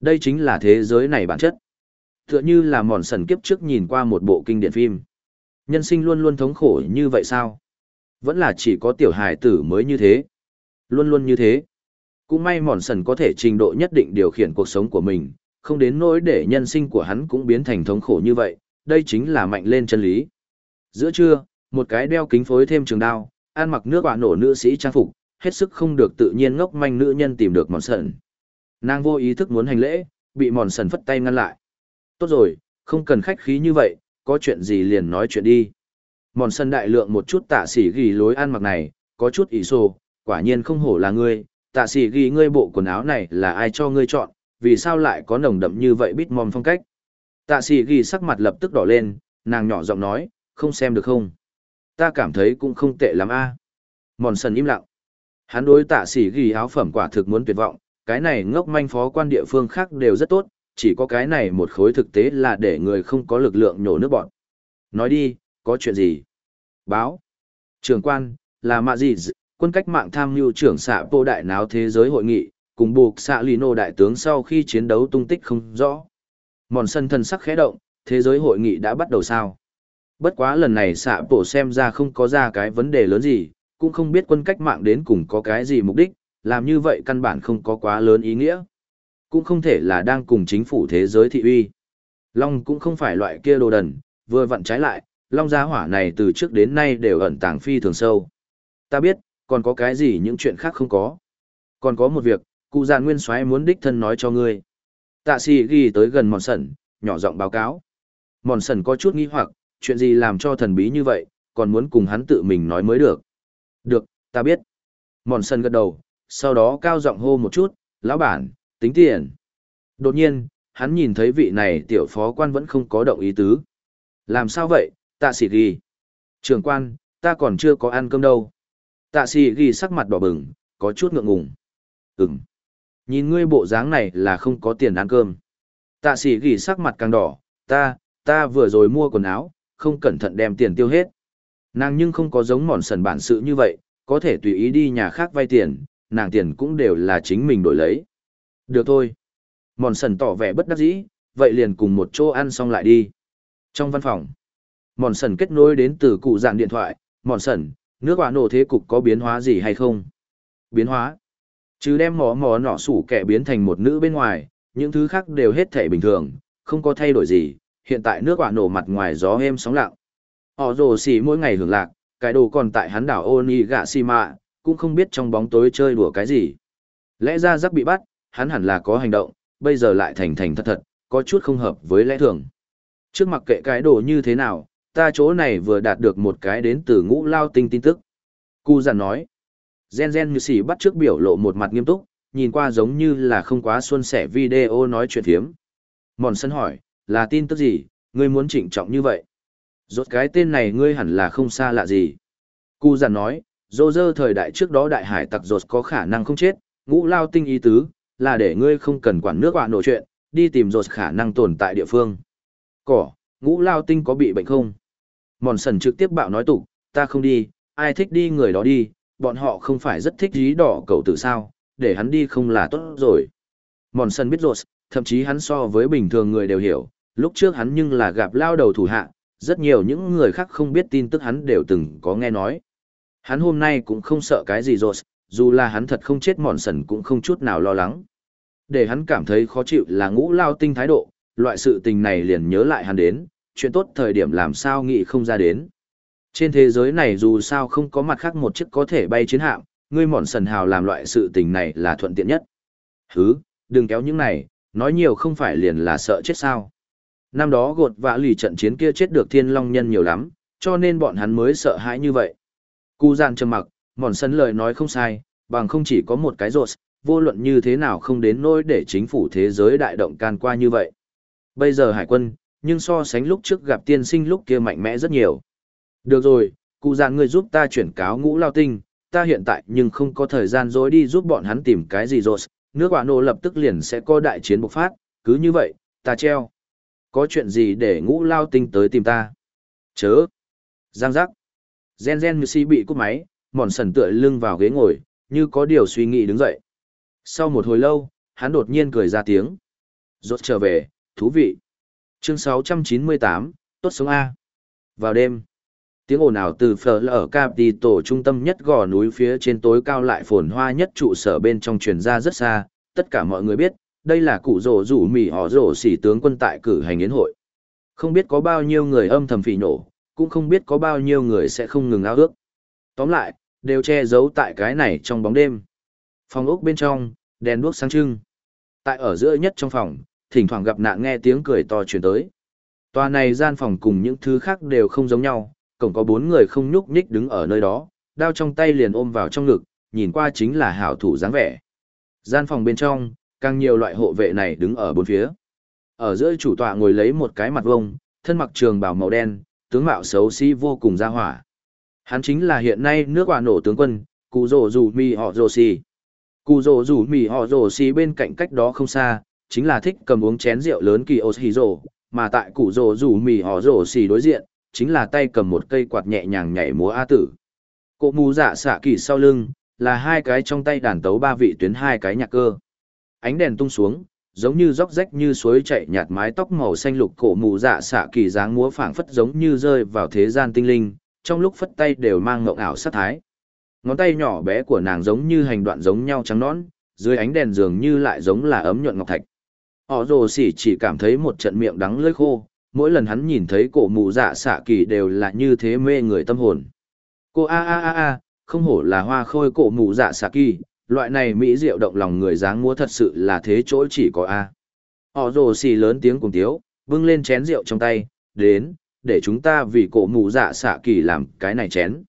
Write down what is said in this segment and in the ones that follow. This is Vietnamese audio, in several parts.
Đây chính là thế giới này bản chất. Tựa như là mòn sần kiếp trước nhìn qua một bộ kinh điển phim. Nhân sinh luôn luôn thống khổ như vậy sao? Vẫn là chỉ có tiểu hài tử mới như thế. Luôn luôn như thế. Cũng may mòn sần có thể trình độ nhất định điều khiển cuộc sống của mình, không đến nỗi để nhân sinh của hắn cũng biến thành thống khổ như vậy, đây chính là mạnh lên chân lý. Giữa trưa, một cái đeo kính phối thêm trường đao, ăn mặc nước quả nổ nữ sĩ trang phục, hết sức không được tự nhiên ngốc manh nữ nhân tìm được mòn sần. Nàng vô ý thức muốn hành lễ, bị mòn sần phất tay ngăn lại. Tốt rồi, không cần khách khí như vậy, có chuyện gì liền nói chuyện đi. Mòn sần đại lượng một chút tạ sĩ ghi lối ăn mặc này, có chút ý sô, quả nhiên không hổ là ngươi, tạ sĩ ghi ngươi bộ quần áo này là ai cho ngươi chọn, vì sao lại có nồng đậm như vậy bít mom phong cách. Tạ sĩ ghi sắc mặt lập tức đỏ lên, nàng nhỏ giọng nói, không xem được không? Ta cảm thấy cũng không tệ lắm a. Mòn sần im lặng. Hắn đối tạ sĩ ghi áo phẩm quả thực muốn tuyệt vọng, cái này ngốc manh phó quan địa phương khác đều rất tốt, chỉ có cái này một khối thực tế là để người không có lực lượng nhổ nước bọn. Nói đi, có chuyện gì? Báo. Trường quan, là mạ gì quân cách mạng tham mưu trưởng xạ vô đại náo thế giới hội nghị, cùng buộc xạ Lino đại tướng sau khi chiến đấu tung tích không rõ. Mòn sân thân sắc khẽ động, thế giới hội nghị đã bắt đầu sao? Bất quá lần này xạ bộ xem ra không có ra cái vấn đề lớn gì, cũng không biết quân cách mạng đến cùng có cái gì mục đích, làm như vậy căn bản không có quá lớn ý nghĩa. Cũng không thể là đang cùng chính phủ thế giới thị uy. Long cũng không phải loại kia đồ đần, vừa vặn trái lại, Long gia hỏa này từ trước đến nay đều ẩn tàng phi thường sâu. Ta biết, còn có cái gì những chuyện khác không có. Còn có một việc, cụ già nguyên soái muốn đích thân nói cho ngươi. Tạ sĩ ghi tới gần mòn sẩn, nhỏ giọng báo cáo. Mòn sẩn có chút nghi hoặc, chuyện gì làm cho thần bí như vậy, còn muốn cùng hắn tự mình nói mới được. Được, ta biết. Mòn sẩn gật đầu, sau đó cao giọng hô một chút, lão bản, tính tiền. Đột nhiên, hắn nhìn thấy vị này tiểu phó quan vẫn không có động ý tứ. Làm sao vậy, tạ sĩ ghi. Trường quan, ta còn chưa có ăn cơm đâu. Tạ sĩ ghi sắc mặt đỏ bừng, có chút ngượng ngùng. Ừm. Nhìn ngươi bộ dáng này là không có tiền ăn cơm. Tạ sĩ ghi sắc mặt càng đỏ, ta, ta vừa rồi mua quần áo, không cẩn thận đem tiền tiêu hết. Nàng nhưng không có giống mòn sần bản sự như vậy, có thể tùy ý đi nhà khác vay tiền, nàng tiền cũng đều là chính mình đổi lấy. Được thôi. Mòn sần tỏ vẻ bất đắc dĩ, vậy liền cùng một chỗ ăn xong lại đi. Trong văn phòng, mòn sần kết nối đến từ cụ dạng điện thoại, mòn sần, nước quả nổ thế cục có biến hóa gì hay không? Biến hóa? Chứ đem mỏ mỏ nọ sủ kẻ biến thành một nữ bên ngoài, những thứ khác đều hết thể bình thường, không có thay đổi gì, hiện tại nước quả nổ mặt ngoài gió êm sóng lặng. Họ rồ xỉ mỗi ngày hưởng lạc, cái đồ còn tại hắn đảo Onigashima cũng không biết trong bóng tối chơi đùa cái gì. Lẽ ra rắc bị bắt, hắn hẳn là có hành động, bây giờ lại thành thành thật thật, có chút không hợp với lẽ thường. Trước mặt kệ cái đồ như thế nào, ta chỗ này vừa đạt được một cái đến từ ngũ lao tinh tin tức. Cú giản nói, gen gen như sỉ bắt trước biểu lộ một mặt nghiêm túc, nhìn qua giống như là không quá xuân sẻ video nói chuyện thiếm. Mòn sân hỏi, là tin tức gì, ngươi muốn trịnh trọng như vậy? Rốt cái tên này ngươi hẳn là không xa lạ gì. Cú giản nói, dô dơ thời đại trước đó đại hải tặc rột có khả năng không chết, ngũ lao tinh ý tứ, là để ngươi không cần quản nước họa nổ chuyện, đi tìm rột khả năng tồn tại địa phương. Cỏ, ngũ lao tinh có bị bệnh không? Mòn sần trực tiếp bạo nói tục, ta không đi, ai thích đi người đó đi, bọn họ không phải rất thích dí đỏ cậu tự sao, để hắn đi không là tốt rồi. Mòn sần biết rột, thậm chí hắn so với bình thường người đều hiểu, lúc trước hắn nhưng là gặp lao đầu thủ hạ, rất nhiều những người khác không biết tin tức hắn đều từng có nghe nói. Hắn hôm nay cũng không sợ cái gì rồi, dù là hắn thật không chết mòn sần cũng không chút nào lo lắng. Để hắn cảm thấy khó chịu là ngũ lao tinh thái độ, loại sự tình này liền nhớ lại hắn đến, chuyện tốt thời điểm làm sao nghĩ không ra đến. Trên thế giới này dù sao không có mặt khác một chiếc có thể bay chiến hạm, ngươi mòn sần hào làm loại sự tình này là thuận tiện nhất. Hứ, đừng kéo những này, nói nhiều không phải liền là sợ chết sao. Năm đó gột vã lì trận chiến kia chết được thiên long nhân nhiều lắm, cho nên bọn hắn mới sợ hãi như vậy. Cụ gian trầm mặc, mòn sân lời nói không sai, bằng không chỉ có một cái rột, vô luận như thế nào không đến nỗi để chính phủ thế giới đại động can qua như vậy. Bây giờ hải quân, nhưng so sánh lúc trước gặp tiên sinh lúc kia mạnh mẽ rất nhiều. Được rồi, cụ giàn người giúp ta chuyển cáo ngũ lao tinh, ta hiện tại nhưng không có thời gian dối đi giúp bọn hắn tìm cái gì rột, nước quả nổ lập tức liền sẽ có đại chiến bộc phát, cứ như vậy, ta treo. Có chuyện gì để ngũ lao tinh tới tìm ta? Chớ. Giang giác. Gen gen như si bị cúp máy, mòn sần tựa lưng vào ghế ngồi, như có điều suy nghĩ đứng dậy. Sau một hồi lâu, hắn đột nhiên cười ra tiếng. Rốt trở về, thú vị. Chương 698, tốt sống A. Vào đêm, tiếng ồn ào từ phở ở Capitol trung tâm nhất gò núi phía trên tối cao lại phồn hoa nhất trụ sở bên trong truyền ra rất xa, tất cả mọi người biết, đây là cụ rổ rủ mỉ họ rổ xỉ tướng quân tại cử hành yến hội. Không biết có bao nhiêu người âm thầm phỉ nổ, cũng không biết có bao nhiêu người sẽ không ngừng ao ước. Tóm lại, đều che giấu tại cái này trong bóng đêm. Phòng ốc bên trong, đèn đuốc sáng trưng. Tại ở giữa nhất trong phòng, thỉnh thoảng gặp nạn nghe tiếng cười to truyền tới. Tòa này gian phòng cùng những thứ khác đều không giống nhau, cổng có bốn người không nhúc nhích đứng ở nơi đó, đao trong tay liền ôm vào trong ngực, nhìn qua chính là hảo thủ dáng vẻ. Gian phòng bên trong, càng nhiều loại hộ vệ này đứng ở bốn phía. Ở giữa chủ tọa ngồi lấy một cái mặt vông, thân mặc trường bào màu đen, tướng mạo xấu xí vô cùng ra hỏa. Hắn chính là hiện nay nước quả nổ tướng quân, cụ rổ Dù mì họ rổ xì. Cụ rổ Dù mì họ rổ xì bên cạnh cách đó không xa, chính là thích cầm uống chén rượu lớn kỳ ô xì rổ, mà tại cụ rổ Dù mì họ rổ xì đối diện, chính là tay cầm một cây quạt nhẹ nhàng nhảy múa A tử. Cụ mù dạ xạ kỳ sau lưng, là hai cái trong tay đàn tấu ba vị tuyến hai cái nhạc cơ. Ánh đèn tung xuống, giống như róc rách như suối chạy nhạt mái tóc màu xanh lục cổ mù dạ xạ kỳ dáng múa phảng phất giống như rơi vào thế gian tinh linh, trong lúc phất tay đều mang ngộng ảo sát thái. Ngón tay nhỏ bé của nàng giống như hành đoạn giống nhau trắng nõn, dưới ánh đèn dường như lại giống là ấm nhuận ngọc thạch. Họ rồ xỉ chỉ cảm thấy một trận miệng đắng lưỡi khô, mỗi lần hắn nhìn thấy cổ mù dạ xạ kỳ đều là như thế mê người tâm hồn. Cô a a a a, không hổ là hoa khôi cổ mù dạ xạ kỳ, loại này mỹ diệu động lòng người dáng múa thật sự là thế chỗ chỉ có a. Họ rồ xì lớn tiếng cùng tiếu, bưng lên chén rượu trong tay, đến, để chúng ta vì cổ mụ dạ xạ kỳ làm cái này chén.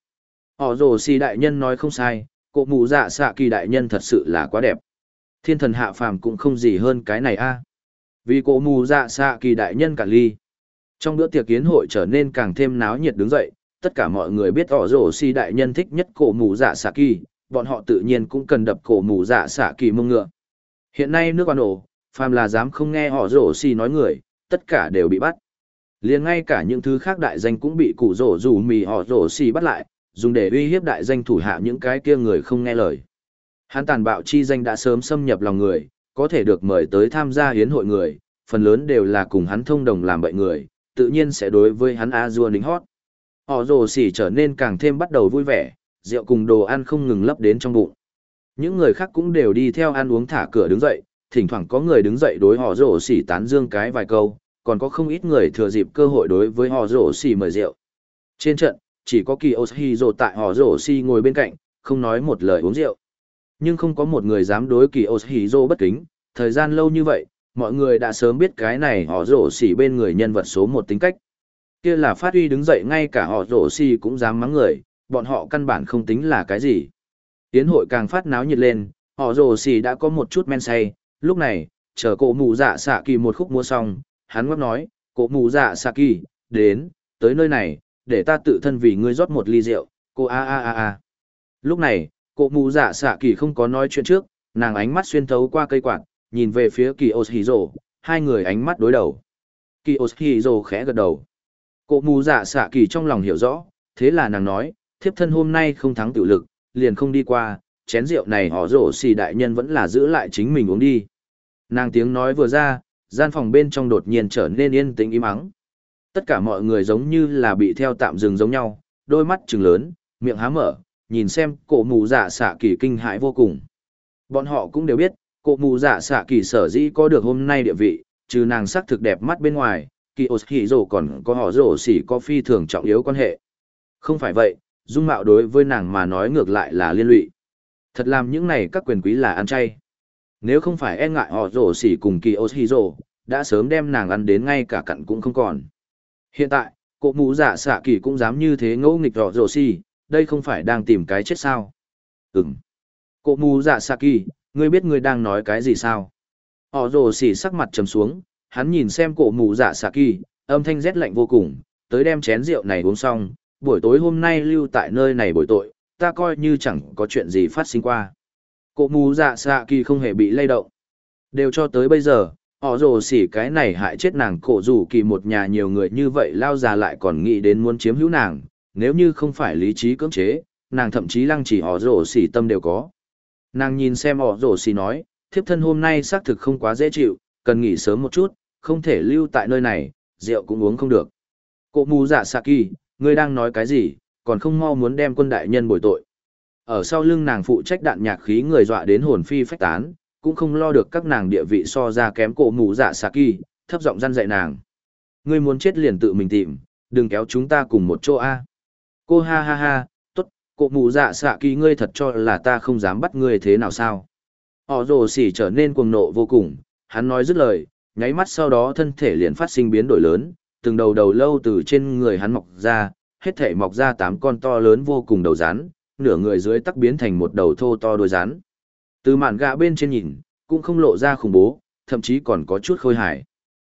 Họ rồ xì đại nhân nói không sai, cổ mụ dạ xạ kỳ đại nhân thật sự là quá đẹp. Thiên thần hạ phàm cũng không gì hơn cái này a. Vì cổ mù dạ xạ kỳ đại nhân cả ly. Trong bữa tiệc kiến hội trở nên càng thêm náo nhiệt đứng dậy, tất cả mọi người biết ỏ rổ si đại nhân thích nhất cổ mù dạ xạ kỳ, bọn họ tự nhiên cũng cần đập cổ mù dạ xạ kỳ mông ngựa. Hiện nay nước quan ổ, phàm là dám không nghe họ rổ xì nói người, tất cả đều bị bắt. liền ngay cả những thứ khác đại danh cũng bị cụ rổ rủ mì họ rổ xì bắt lại, dùng để uy hiếp đại danh thủ hạ những cái kia người không nghe lời. Hắn tàn bạo chi danh đã sớm xâm nhập lòng người, có thể được mời tới tham gia hiến hội người, phần lớn đều là cùng hắn thông đồng làm bậy người, tự nhiên sẽ đối với hắn a dua đính hót họ rồ xỉ trở nên càng thêm bắt đầu vui vẻ rượu cùng đồ ăn không ngừng lấp đến trong bụng. Những người khác cũng đều đi theo ăn uống thả cửa đứng dậy thỉnh thoảng có người đứng dậy đối họ rổ xỉ tán dương cái vài câu còn có không ít người thừa dịp cơ hội đối với họ rổ xỉ mời rượu. Trên trận chỉ có kỳ Oshiro tại họ rổ xỉ ngồi bên cạnh không nói một lời uống rượu. Nhưng không có một người dám đối kỳ Oshiro bất kính thời gian lâu như vậy mọi người đã sớm biết cái này họ rổ xỉ bên người nhân vật số một tính cách. Kia là phát huy đứng dậy ngay cả họ rổ xỉ cũng dám mắng người, bọn họ căn bản không tính là cái gì. Yến hội càng phát náo nhiệt lên, họ rồ xì đã có một chút men say, lúc này, chờ cổ mù dạ xạ kỳ một khúc mua xong, hắn ngóc nói, cổ mù dạ xạ kỳ, đến, tới nơi này, để ta tự thân vì ngươi rót một ly rượu, cô a a a a. Lúc này, cổ mù dạ xạ kỳ không có nói chuyện trước, nàng ánh mắt xuyên thấu qua cây quạt, nhìn về phía kỳ ô rồ hai người ánh mắt đối đầu kỳ ô rồ khẽ gật đầu Cổ mù dạ xạ kỳ trong lòng hiểu rõ thế là nàng nói thiếp thân hôm nay không thắng tự lực liền không đi qua chén rượu này họ rổ xì đại nhân vẫn là giữ lại chính mình uống đi. Nàng tiếng nói vừa ra gian phòng bên trong đột nhiên trở nên yên tĩnh im ắng. Tất cả mọi người giống như là bị theo tạm dừng giống nhau đôi mắt trừng lớn miệng há mở nhìn xem cổ mù dạ xạ kỳ kinh hãi vô cùng. Bọn họ cũng đều biết Cổ mù dạ xạ kỳ sở dĩ có được hôm nay địa vị, trừ nàng sắc thực đẹp mắt bên ngoài, kỳ ổ hỉ rổ còn có họ rổ xỉ có phi thường trọng yếu quan hệ. Không phải vậy, dung mạo đối với nàng mà nói ngược lại là liên lụy. Thật làm những này các quyền quý là ăn chay. Nếu không phải e ngại họ rổ xỉ cùng kỳ ô xì rổ, đã sớm đem nàng ăn đến ngay cả cặn cũng không còn. Hiện tại, cụ mù dạ xạ kỳ cũng dám như thế ngẫu nghịch họ rổ xỉ, đây không phải đang tìm cái chết sao. Ừm. Cụ mù dạ xạ kỳ, ngươi biết ngươi đang nói cái gì sao? Họ rồ xỉ sắc mặt trầm xuống, hắn nhìn xem cổ mù dạ xạ kỳ, âm thanh rét lạnh vô cùng, tới đem chén rượu này uống xong, buổi tối hôm nay lưu tại nơi này buổi tội, ta coi như chẳng có chuyện gì phát sinh qua. Cổ mù dạ xạ kỳ không hề bị lay động. Đều cho tới bây giờ, họ rồ xỉ cái này hại chết nàng cổ rủ kỳ một nhà nhiều người như vậy lao già lại còn nghĩ đến muốn chiếm hữu nàng, nếu như không phải lý trí cưỡng chế, nàng thậm chí lăng chỉ họ rồ xỉ tâm đều có. Nàng nhìn xem họ rồ xỉ nói, thiếp thân hôm nay xác thực không quá dễ chịu, cần nghỉ sớm một chút, không thể lưu tại nơi này, rượu cũng uống không được. Cổ mù dạ xạ kỳ, ngươi đang nói cái gì, còn không mau muốn đem quân đại nhân bồi tội. Ở sau lưng nàng phụ trách đạn nhạc khí người dọa đến hồn phi phách tán, cũng không lo được các nàng địa vị so ra kém cổ mù dạ xà kỳ, thấp giọng răn dạy nàng. Ngươi muốn chết liền tự mình tìm, đừng kéo chúng ta cùng một chỗ a. Cô ha ha ha, tốt, cổ mù dạ xà kỳ ngươi thật cho là ta không dám bắt ngươi thế nào sao. Họ rồ xỉ trở nên cuồng nộ vô cùng, hắn nói dứt lời, nháy mắt sau đó thân thể liền phát sinh biến đổi lớn, từng đầu đầu lâu từ trên người hắn mọc ra, hết thể mọc ra tám con to lớn vô cùng đầu rắn, nửa người dưới tắc biến thành một đầu thô to đôi rắn. Từ màn gạ bên trên nhìn, cũng không lộ ra khủng bố, thậm chí còn có chút khôi hài.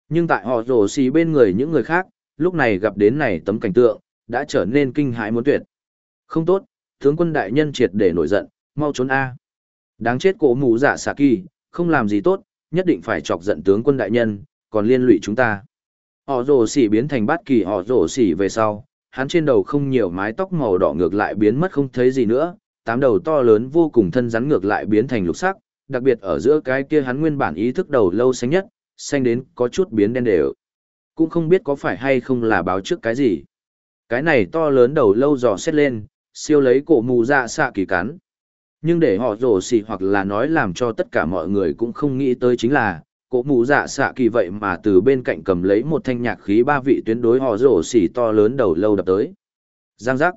Nhưng tại họ rổ xì bên người những người khác, lúc này gặp đến này tấm cảnh tượng, đã trở nên kinh hãi muốn tuyệt. Không tốt, tướng quân đại nhân triệt để nổi giận, mau trốn A. Đáng chết cổ mù dạ giả xà kỳ, không làm gì tốt, nhất định phải chọc giận tướng quân đại nhân, còn liên lụy chúng ta. Họ rồ xỉ biến thành bát kỳ họ rồ xỉ về sau, hắn trên đầu không nhiều mái tóc màu đỏ ngược lại biến mất không thấy gì nữa, tám đầu to lớn vô cùng thân rắn ngược lại biến thành lục sắc, đặc biệt ở giữa cái kia hắn nguyên bản ý thức đầu lâu xanh nhất, xanh đến có chút biến đen đều. Cũng không biết có phải hay không là báo trước cái gì. Cái này to lớn đầu lâu dò xét lên, siêu lấy cổ mù ra dạ xạ kỳ cắn. Nhưng để họ rồ xì hoặc là nói làm cho tất cả mọi người cũng không nghĩ tới chính là, cổ mù dạ xạ kỳ vậy mà từ bên cạnh cầm lấy một thanh nhạc khí ba vị tuyến đối họ rổ xì to lớn đầu lâu đập tới. Giang giác.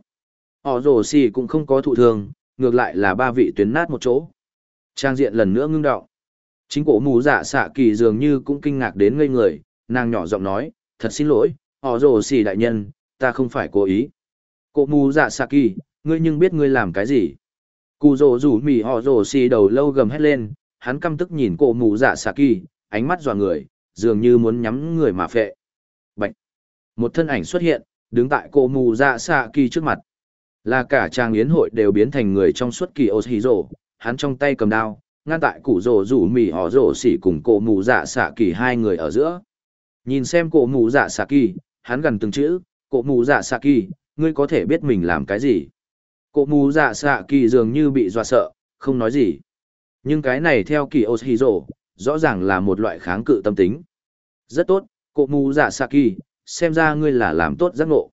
Họ rổ xì cũng không có thụ thương, ngược lại là ba vị tuyến nát một chỗ. Trang diện lần nữa ngưng đọng. Chính cổ mù dạ xạ kỳ dường như cũng kinh ngạc đến ngây người, nàng nhỏ giọng nói, thật xin lỗi, họ rổ xì đại nhân, ta không phải cố ý. Cổ mù dạ xạ kỳ, ngươi nhưng biết ngươi làm cái gì. Cụ rổ rủ mỉ họ rổ xì đầu lâu gầm hét lên, hắn căm tức nhìn cổ mù dạ xạ kỳ, ánh mắt dò người, dường như muốn nhắm người mà phệ. Bạch! Một thân ảnh xuất hiện, đứng tại cổ mù dạ xạ kỳ trước mặt. Là cả trang yến hội đều biến thành người trong suốt kỳ ô hì rổ, hắn trong tay cầm đao, ngăn tại cụ rổ rủ Mỉ họ rổ xỉ cùng cổ mù dạ xạ kỳ hai người ở giữa. Nhìn xem cổ mù dạ xạ kỳ, hắn gần từng chữ, cổ mù dạ xạ kỳ, ngươi có thể biết mình làm cái gì. Cổ mù dạ xạ kỳ dường như bị dọa sợ, không nói gì. Nhưng cái này theo kỳ ô hì rổ, rõ ràng là một loại kháng cự tâm tính. Rất tốt, cụ mù dạ xạ kỳ, xem ra ngươi là làm tốt giác ngộ.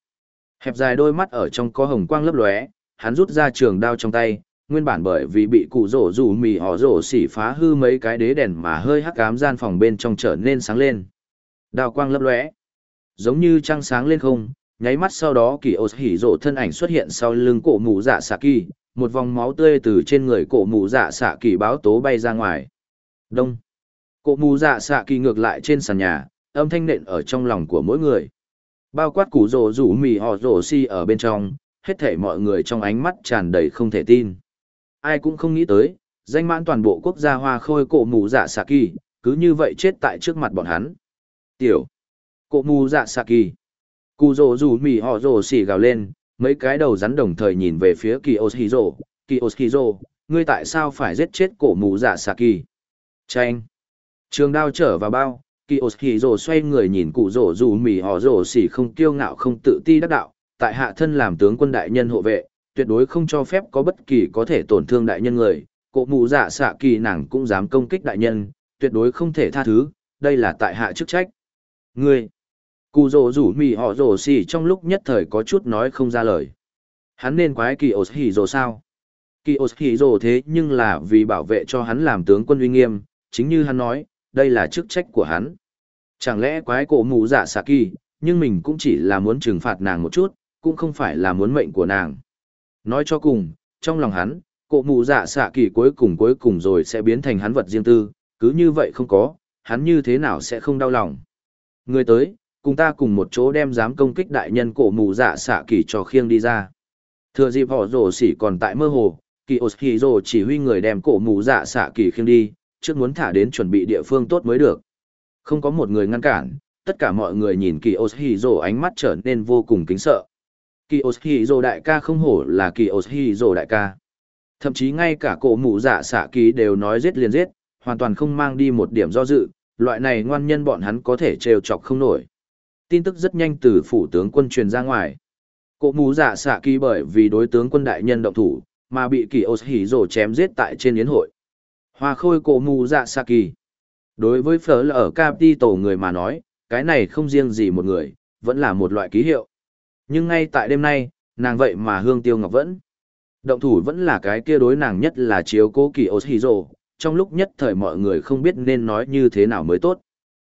Hẹp dài đôi mắt ở trong có hồng quang lấp lóe, hắn rút ra trường đao trong tay, nguyên bản bởi vì bị cụ rổ rủ mì họ rổ xỉ phá hư mấy cái đế đèn mà hơi hắc ám gian phòng bên trong trở nên sáng lên. Đao quang lấp lóe, giống như trăng sáng lên không, nháy mắt sau đó kỳ ô hỉ rổ thân ảnh xuất hiện sau lưng cổ mù dạ xạ kỳ, một vòng máu tươi từ trên người cổ mù dạ xạ kỳ báo tố bay ra ngoài. Đông. Cụ mù dạ xạ kỳ ngược lại trên sàn nhà, âm thanh nện ở trong lòng của mỗi người. Bao quát củ rổ rủ mì họ rổ si ở bên trong, hết thể mọi người trong ánh mắt tràn đầy không thể tin. Ai cũng không nghĩ tới, danh mãn toàn bộ quốc gia hoa khôi cổ mù dạ xạ kỳ, cứ như vậy chết tại trước mặt bọn hắn. Tiểu. Cổ mù dạ xạ kỳ. Cụ rổ rủ mì họ rổ xỉ gào lên, mấy cái đầu rắn đồng thời nhìn về phía kỳ ô. Kỳ ô ngươi tại sao phải giết chết cổ mù dạ xạ kỳ? Chanh. Trường đao trở vào bao, kỳ ổ rồ xoay người nhìn cụ rồ dù mì họ rồ xỉ không kiêu ngạo không tự ti đắc đạo tại hạ thân làm tướng quân đại nhân hộ vệ tuyệt đối không cho phép có bất kỳ có thể tổn thương đại nhân người. Cụ mù dạ xạ kỳ nàng cũng dám công kích đại nhân tuyệt đối không thể tha thứ đây là tại hạ chức trách. Ngươi cụ rồ rủ mì họ rồ xỉ trong lúc nhất thời có chút nói không ra lời. Hắn nên quái kỳ ổ rồ sao? Kỳ ổ rồ thế nhưng là vì bảo vệ cho hắn làm tướng quân uy nghiêm chính như hắn nói đây là chức trách của hắn. Chẳng lẽ quái cổ mù dạ xạ kỳ, nhưng mình cũng chỉ là muốn trừng phạt nàng một chút, cũng không phải là muốn mệnh của nàng. Nói cho cùng, trong lòng hắn, cổ mù dạ xạ kỳ cuối cùng cuối cùng rồi sẽ biến thành hắn vật riêng tư, cứ như vậy không có, hắn như thế nào sẽ không đau lòng. Người tới, cùng ta cùng một chỗ đem dám công kích đại nhân cổ mù dạ xạ kỳ cho khiêng đi ra. Thừa dịp họ rổ xỉ còn tại mơ hồ, kỳ ổ rổ chỉ huy người đem cổ mù dạ xạ kỳ khiêng đi, trước muốn thả đến chuẩn bị địa phương tốt mới được. Không có một người ngăn cản, tất cả mọi người nhìn Kỳ Oshiro ánh mắt trở nên vô cùng kính sợ. Kỳ Oshiro đại ca không hổ là Kỳ Oshiro đại ca. Thậm chí ngay cả cổ mụ dạ xạ ký đều nói giết liền giết, hoàn toàn không mang đi một điểm do dự, loại này ngoan nhân bọn hắn có thể trêu chọc không nổi. Tin tức rất nhanh từ phủ tướng quân truyền ra ngoài. Cổ mụ dạ xạ kỳ bởi vì đối tướng quân đại nhân động thủ, mà bị Kỳ Oshiro chém giết tại trên yến hội. Hoa khôi cổ mù dạ xạ kỳ. Đối với phở là ở Capital người mà nói, cái này không riêng gì một người, vẫn là một loại ký hiệu. Nhưng ngay tại đêm nay, nàng vậy mà hương tiêu ngọc vẫn. Động thủ vẫn là cái kia đối nàng nhất là chiếu cố kỳ Oshiro, trong lúc nhất thời mọi người không biết nên nói như thế nào mới tốt.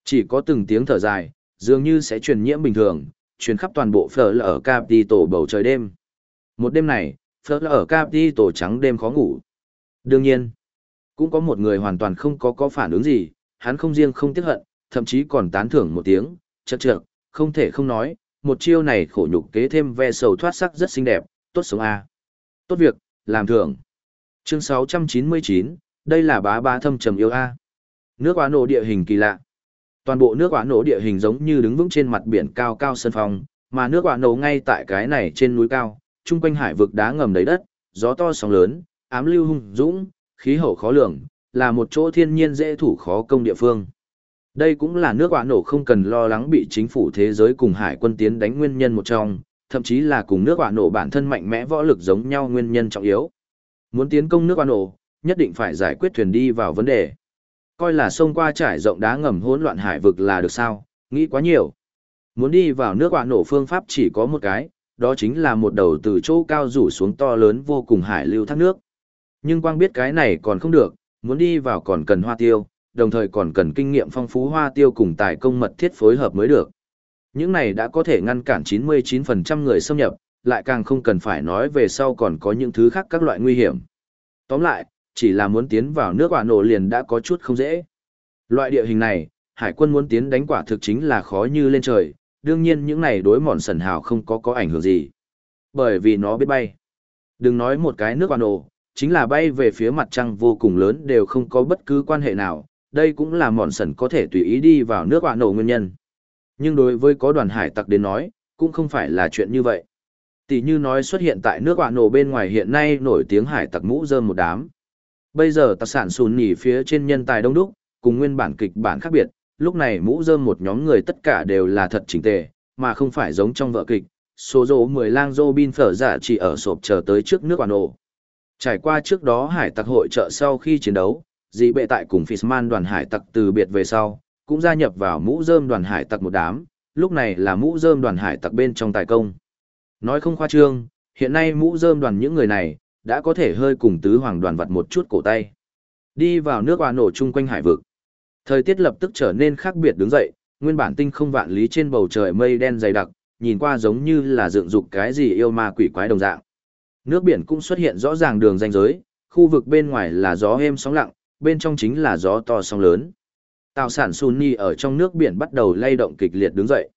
Chỉ có từng tiếng thở dài, dường như sẽ truyền nhiễm bình thường, truyền khắp toàn bộ phở là ở Capital bầu trời đêm. Một đêm này, phở là ở Capital trắng đêm khó ngủ. Đương nhiên, cũng có một người hoàn toàn không có có phản ứng gì, hắn không riêng không tiếc hận, thậm chí còn tán thưởng một tiếng, chật chật, không thể không nói, một chiêu này khổ nhục kế thêm ve sầu thoát sắc rất xinh đẹp, tốt sống a. Tốt việc, làm thưởng. Chương 699, đây là bá bá thâm trầm yêu a. Nước quá nổ địa hình kỳ lạ. Toàn bộ nước quá nổ địa hình giống như đứng vững trên mặt biển cao cao sân phòng, mà nước quả nổ ngay tại cái này trên núi cao, trung quanh hải vực đá ngầm đầy đất, gió to sóng lớn, ám lưu hung dũng, khí hậu khó lường, là một chỗ thiên nhiên dễ thủ khó công địa phương. Đây cũng là nước quả nổ không cần lo lắng bị chính phủ thế giới cùng hải quân tiến đánh nguyên nhân một trong, thậm chí là cùng nước quả nổ bản thân mạnh mẽ võ lực giống nhau nguyên nhân trọng yếu. Muốn tiến công nước quả nổ, nhất định phải giải quyết thuyền đi vào vấn đề. Coi là sông qua trải rộng đá ngầm hỗn loạn hải vực là được sao, nghĩ quá nhiều. Muốn đi vào nước quả nổ phương pháp chỉ có một cái, đó chính là một đầu từ chỗ cao rủ xuống to lớn vô cùng hải lưu thác nước. Nhưng quang biết cái này còn không được, muốn đi vào còn cần hoa tiêu, đồng thời còn cần kinh nghiệm phong phú hoa tiêu cùng tài công mật thiết phối hợp mới được. Những này đã có thể ngăn cản 99% người xâm nhập, lại càng không cần phải nói về sau còn có những thứ khác các loại nguy hiểm. Tóm lại, chỉ là muốn tiến vào nước quả nổ liền đã có chút không dễ. Loại địa hình này, hải quân muốn tiến đánh quả thực chính là khó như lên trời, đương nhiên những này đối mòn sần hào không có có ảnh hưởng gì. Bởi vì nó biết bay. Đừng nói một cái nước quả nổ, chính là bay về phía mặt trăng vô cùng lớn đều không có bất cứ quan hệ nào, đây cũng là mòn sần có thể tùy ý đi vào nước quả nổ nguyên nhân. Nhưng đối với có đoàn hải tặc đến nói, cũng không phải là chuyện như vậy. Tỷ như nói xuất hiện tại nước quả nổ bên ngoài hiện nay nổi tiếng hải tặc mũ rơm một đám. Bây giờ tặc sản sùn nhỉ phía trên nhân tài đông đúc, cùng nguyên bản kịch bản khác biệt, lúc này mũ rơm một nhóm người tất cả đều là thật chỉnh tề, mà không phải giống trong vợ kịch. Số dỗ 10 lang dô bin phở giả chỉ ở sộp chờ tới trước nước quả nổ. Trải qua trước đó hải tặc hội trợ sau khi chiến đấu, dị bệ tại cùng Fishman đoàn hải tặc từ biệt về sau, cũng gia nhập vào mũ rơm đoàn hải tặc một đám, lúc này là mũ rơm đoàn hải tặc bên trong tài công. Nói không khoa trương, hiện nay mũ rơm đoàn những người này, đã có thể hơi cùng tứ hoàng đoàn vặt một chút cổ tay. Đi vào nước hoa nổ chung quanh hải vực. Thời tiết lập tức trở nên khác biệt đứng dậy, nguyên bản tinh không vạn lý trên bầu trời mây đen dày đặc, nhìn qua giống như là dựng dục cái gì yêu ma quỷ quái đồng dạng. Nước biển cũng xuất hiện rõ ràng đường ranh giới, khu vực bên ngoài là gió êm sóng lặng, bên trong chính là gió to sóng lớn. Tàu sản Sunni ở trong nước biển bắt đầu lay động kịch liệt đứng dậy.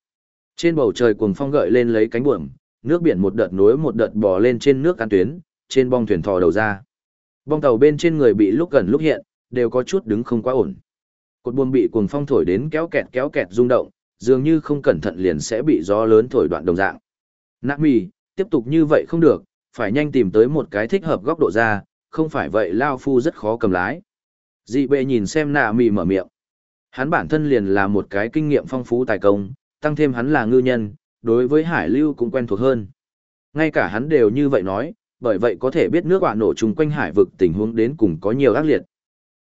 Trên bầu trời cuồng phong gợi lên lấy cánh buồm, nước biển một đợt nối một đợt bò lên trên nước can tuyến, trên bong thuyền thò đầu ra. Bong tàu bên trên người bị lúc gần lúc hiện, đều có chút đứng không quá ổn. Cột buồm bị cuồng phong thổi đến kéo kẹt kéo kẹt rung động, dường như không cẩn thận liền sẽ bị gió lớn thổi đoạn đồng dạng. Nạ mì, tiếp tục như vậy không được, phải nhanh tìm tới một cái thích hợp góc độ ra, không phải vậy Lao Phu rất khó cầm lái. Dị bệ nhìn xem nạ mì mở miệng. Hắn bản thân liền là một cái kinh nghiệm phong phú tài công, tăng thêm hắn là ngư nhân, đối với hải lưu cũng quen thuộc hơn. Ngay cả hắn đều như vậy nói, bởi vậy có thể biết nước quả nổ chung quanh hải vực tình huống đến cùng có nhiều ác liệt.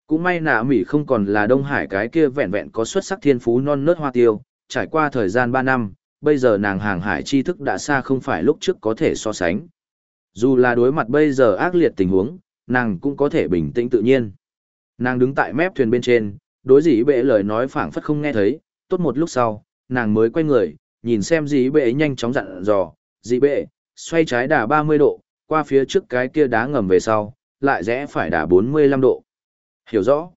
Cũng may nạ mỉ không còn là Đông Hải cái kia vẹn vẹn có xuất sắc thiên phú non nớt hoa tiêu, trải qua thời gian 3 năm, bây giờ nàng hàng hải tri thức đã xa không phải lúc trước có thể so sánh. Dù là đối mặt bây giờ ác liệt tình huống, nàng cũng có thể bình tĩnh tự nhiên. Nàng đứng tại mép thuyền bên trên, đối dĩ bệ lời nói phảng phất không nghe thấy, tốt một lúc sau, nàng mới quay người, nhìn xem dĩ bệ nhanh chóng dặn dò, dĩ bệ, xoay trái đà 30 độ, qua phía trước cái kia đá ngầm về sau, lại rẽ phải đà 45 độ. Hiểu rõ.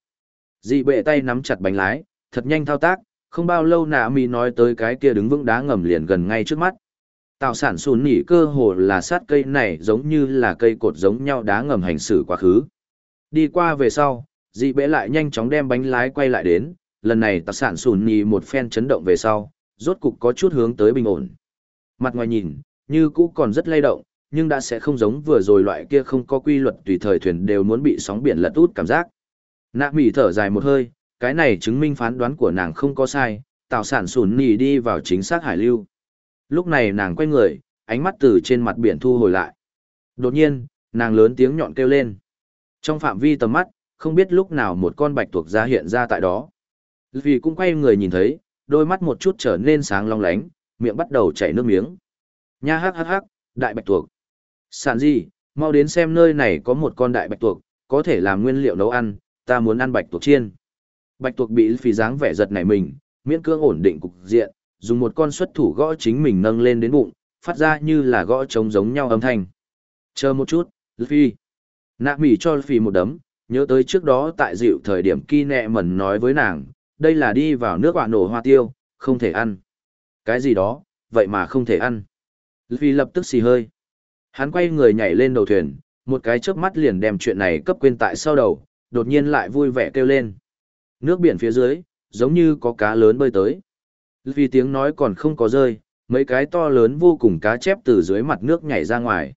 Dĩ bệ tay nắm chặt bánh lái, thật nhanh thao tác, không bao lâu nạ mi nói tới cái kia đứng vững đá ngầm liền gần ngay trước mắt. Tạo sản sùn nỉ cơ hồ là sát cây này giống như là cây cột giống nhau đá ngầm hành xử quá khứ. Đi qua về sau, dị bẽ lại nhanh chóng đem bánh lái quay lại đến, lần này tạo sản sùn nỉ một phen chấn động về sau, rốt cục có chút hướng tới bình ổn. Mặt ngoài nhìn, như cũ còn rất lay động, nhưng đã sẽ không giống vừa rồi loại kia không có quy luật tùy thời thuyền đều muốn bị sóng biển lật út cảm giác. Nạ mỉ thở dài một hơi, cái này chứng minh phán đoán của nàng không có sai, tạo sản sùn nỉ đi vào chính xác hải lưu. Lúc này nàng quay người, ánh mắt từ trên mặt biển thu hồi lại. Đột nhiên, nàng lớn tiếng nhọn kêu lên. Trong phạm vi tầm mắt, không biết lúc nào một con bạch tuộc ra hiện ra tại đó. Vì cũng quay người nhìn thấy, đôi mắt một chút trở nên sáng long lánh, miệng bắt đầu chảy nước miếng. Nha hắc hắc hắc, đại bạch tuộc. Sản gì, mau đến xem nơi này có một con đại bạch tuộc, có thể làm nguyên liệu nấu ăn, ta muốn ăn bạch tuộc chiên. Bạch tuộc bị phì dáng vẻ giật nảy mình, miễn cương ổn định cục diện, dùng một con xuất thủ gõ chính mình nâng lên đến bụng, phát ra như là gõ trống giống nhau âm thanh. Chờ một chút, Luffy. Nạ mỉ cho Luffy một đấm, nhớ tới trước đó tại dịu thời điểm kỳ nẹ mẩn nói với nàng, đây là đi vào nước quả nổ hoa tiêu, không thể ăn. Cái gì đó, vậy mà không thể ăn. Luffy lập tức xì hơi. Hắn quay người nhảy lên đầu thuyền, một cái chớp mắt liền đem chuyện này cấp quên tại sau đầu, đột nhiên lại vui vẻ kêu lên. Nước biển phía dưới, giống như có cá lớn bơi tới. Vì tiếng nói còn không có rơi, mấy cái to lớn vô cùng cá chép từ dưới mặt nước nhảy ra ngoài.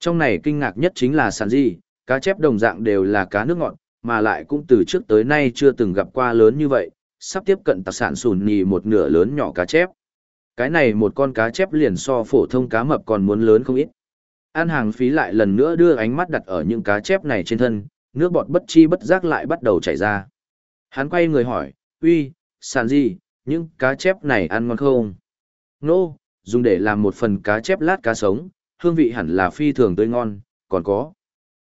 Trong này kinh ngạc nhất chính là sàn gì, cá chép đồng dạng đều là cá nước ngọt, mà lại cũng từ trước tới nay chưa từng gặp qua lớn như vậy, sắp tiếp cận tạc sản sùn nhì một nửa lớn nhỏ cá chép. Cái này một con cá chép liền so phổ thông cá mập còn muốn lớn không ít. An hàng phí lại lần nữa đưa ánh mắt đặt ở những cá chép này trên thân, nước bọt bất chi bất giác lại bắt đầu chảy ra. Hắn quay người hỏi, uy, sàn gì, những cá chép này ăn ngon không? Nô, no, dùng để làm một phần cá chép lát cá sống, hương vị hẳn là phi thường tươi ngon, còn có.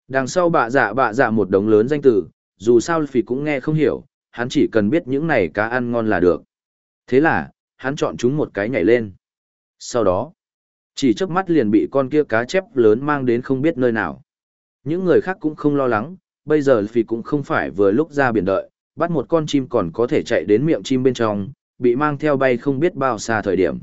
Đằng sau bạ dạ bạ dạ một đống lớn danh từ, dù sao phì cũng nghe không hiểu, hắn chỉ cần biết những này cá ăn ngon là được. Thế là, hắn chọn chúng một cái nhảy lên. Sau đó, chỉ chớp mắt liền bị con kia cá chép lớn mang đến không biết nơi nào. Những người khác cũng không lo lắng, bây giờ phì cũng không phải vừa lúc ra biển đợi, bắt một con chim còn có thể chạy đến miệng chim bên trong, bị mang theo bay không biết bao xa thời điểm.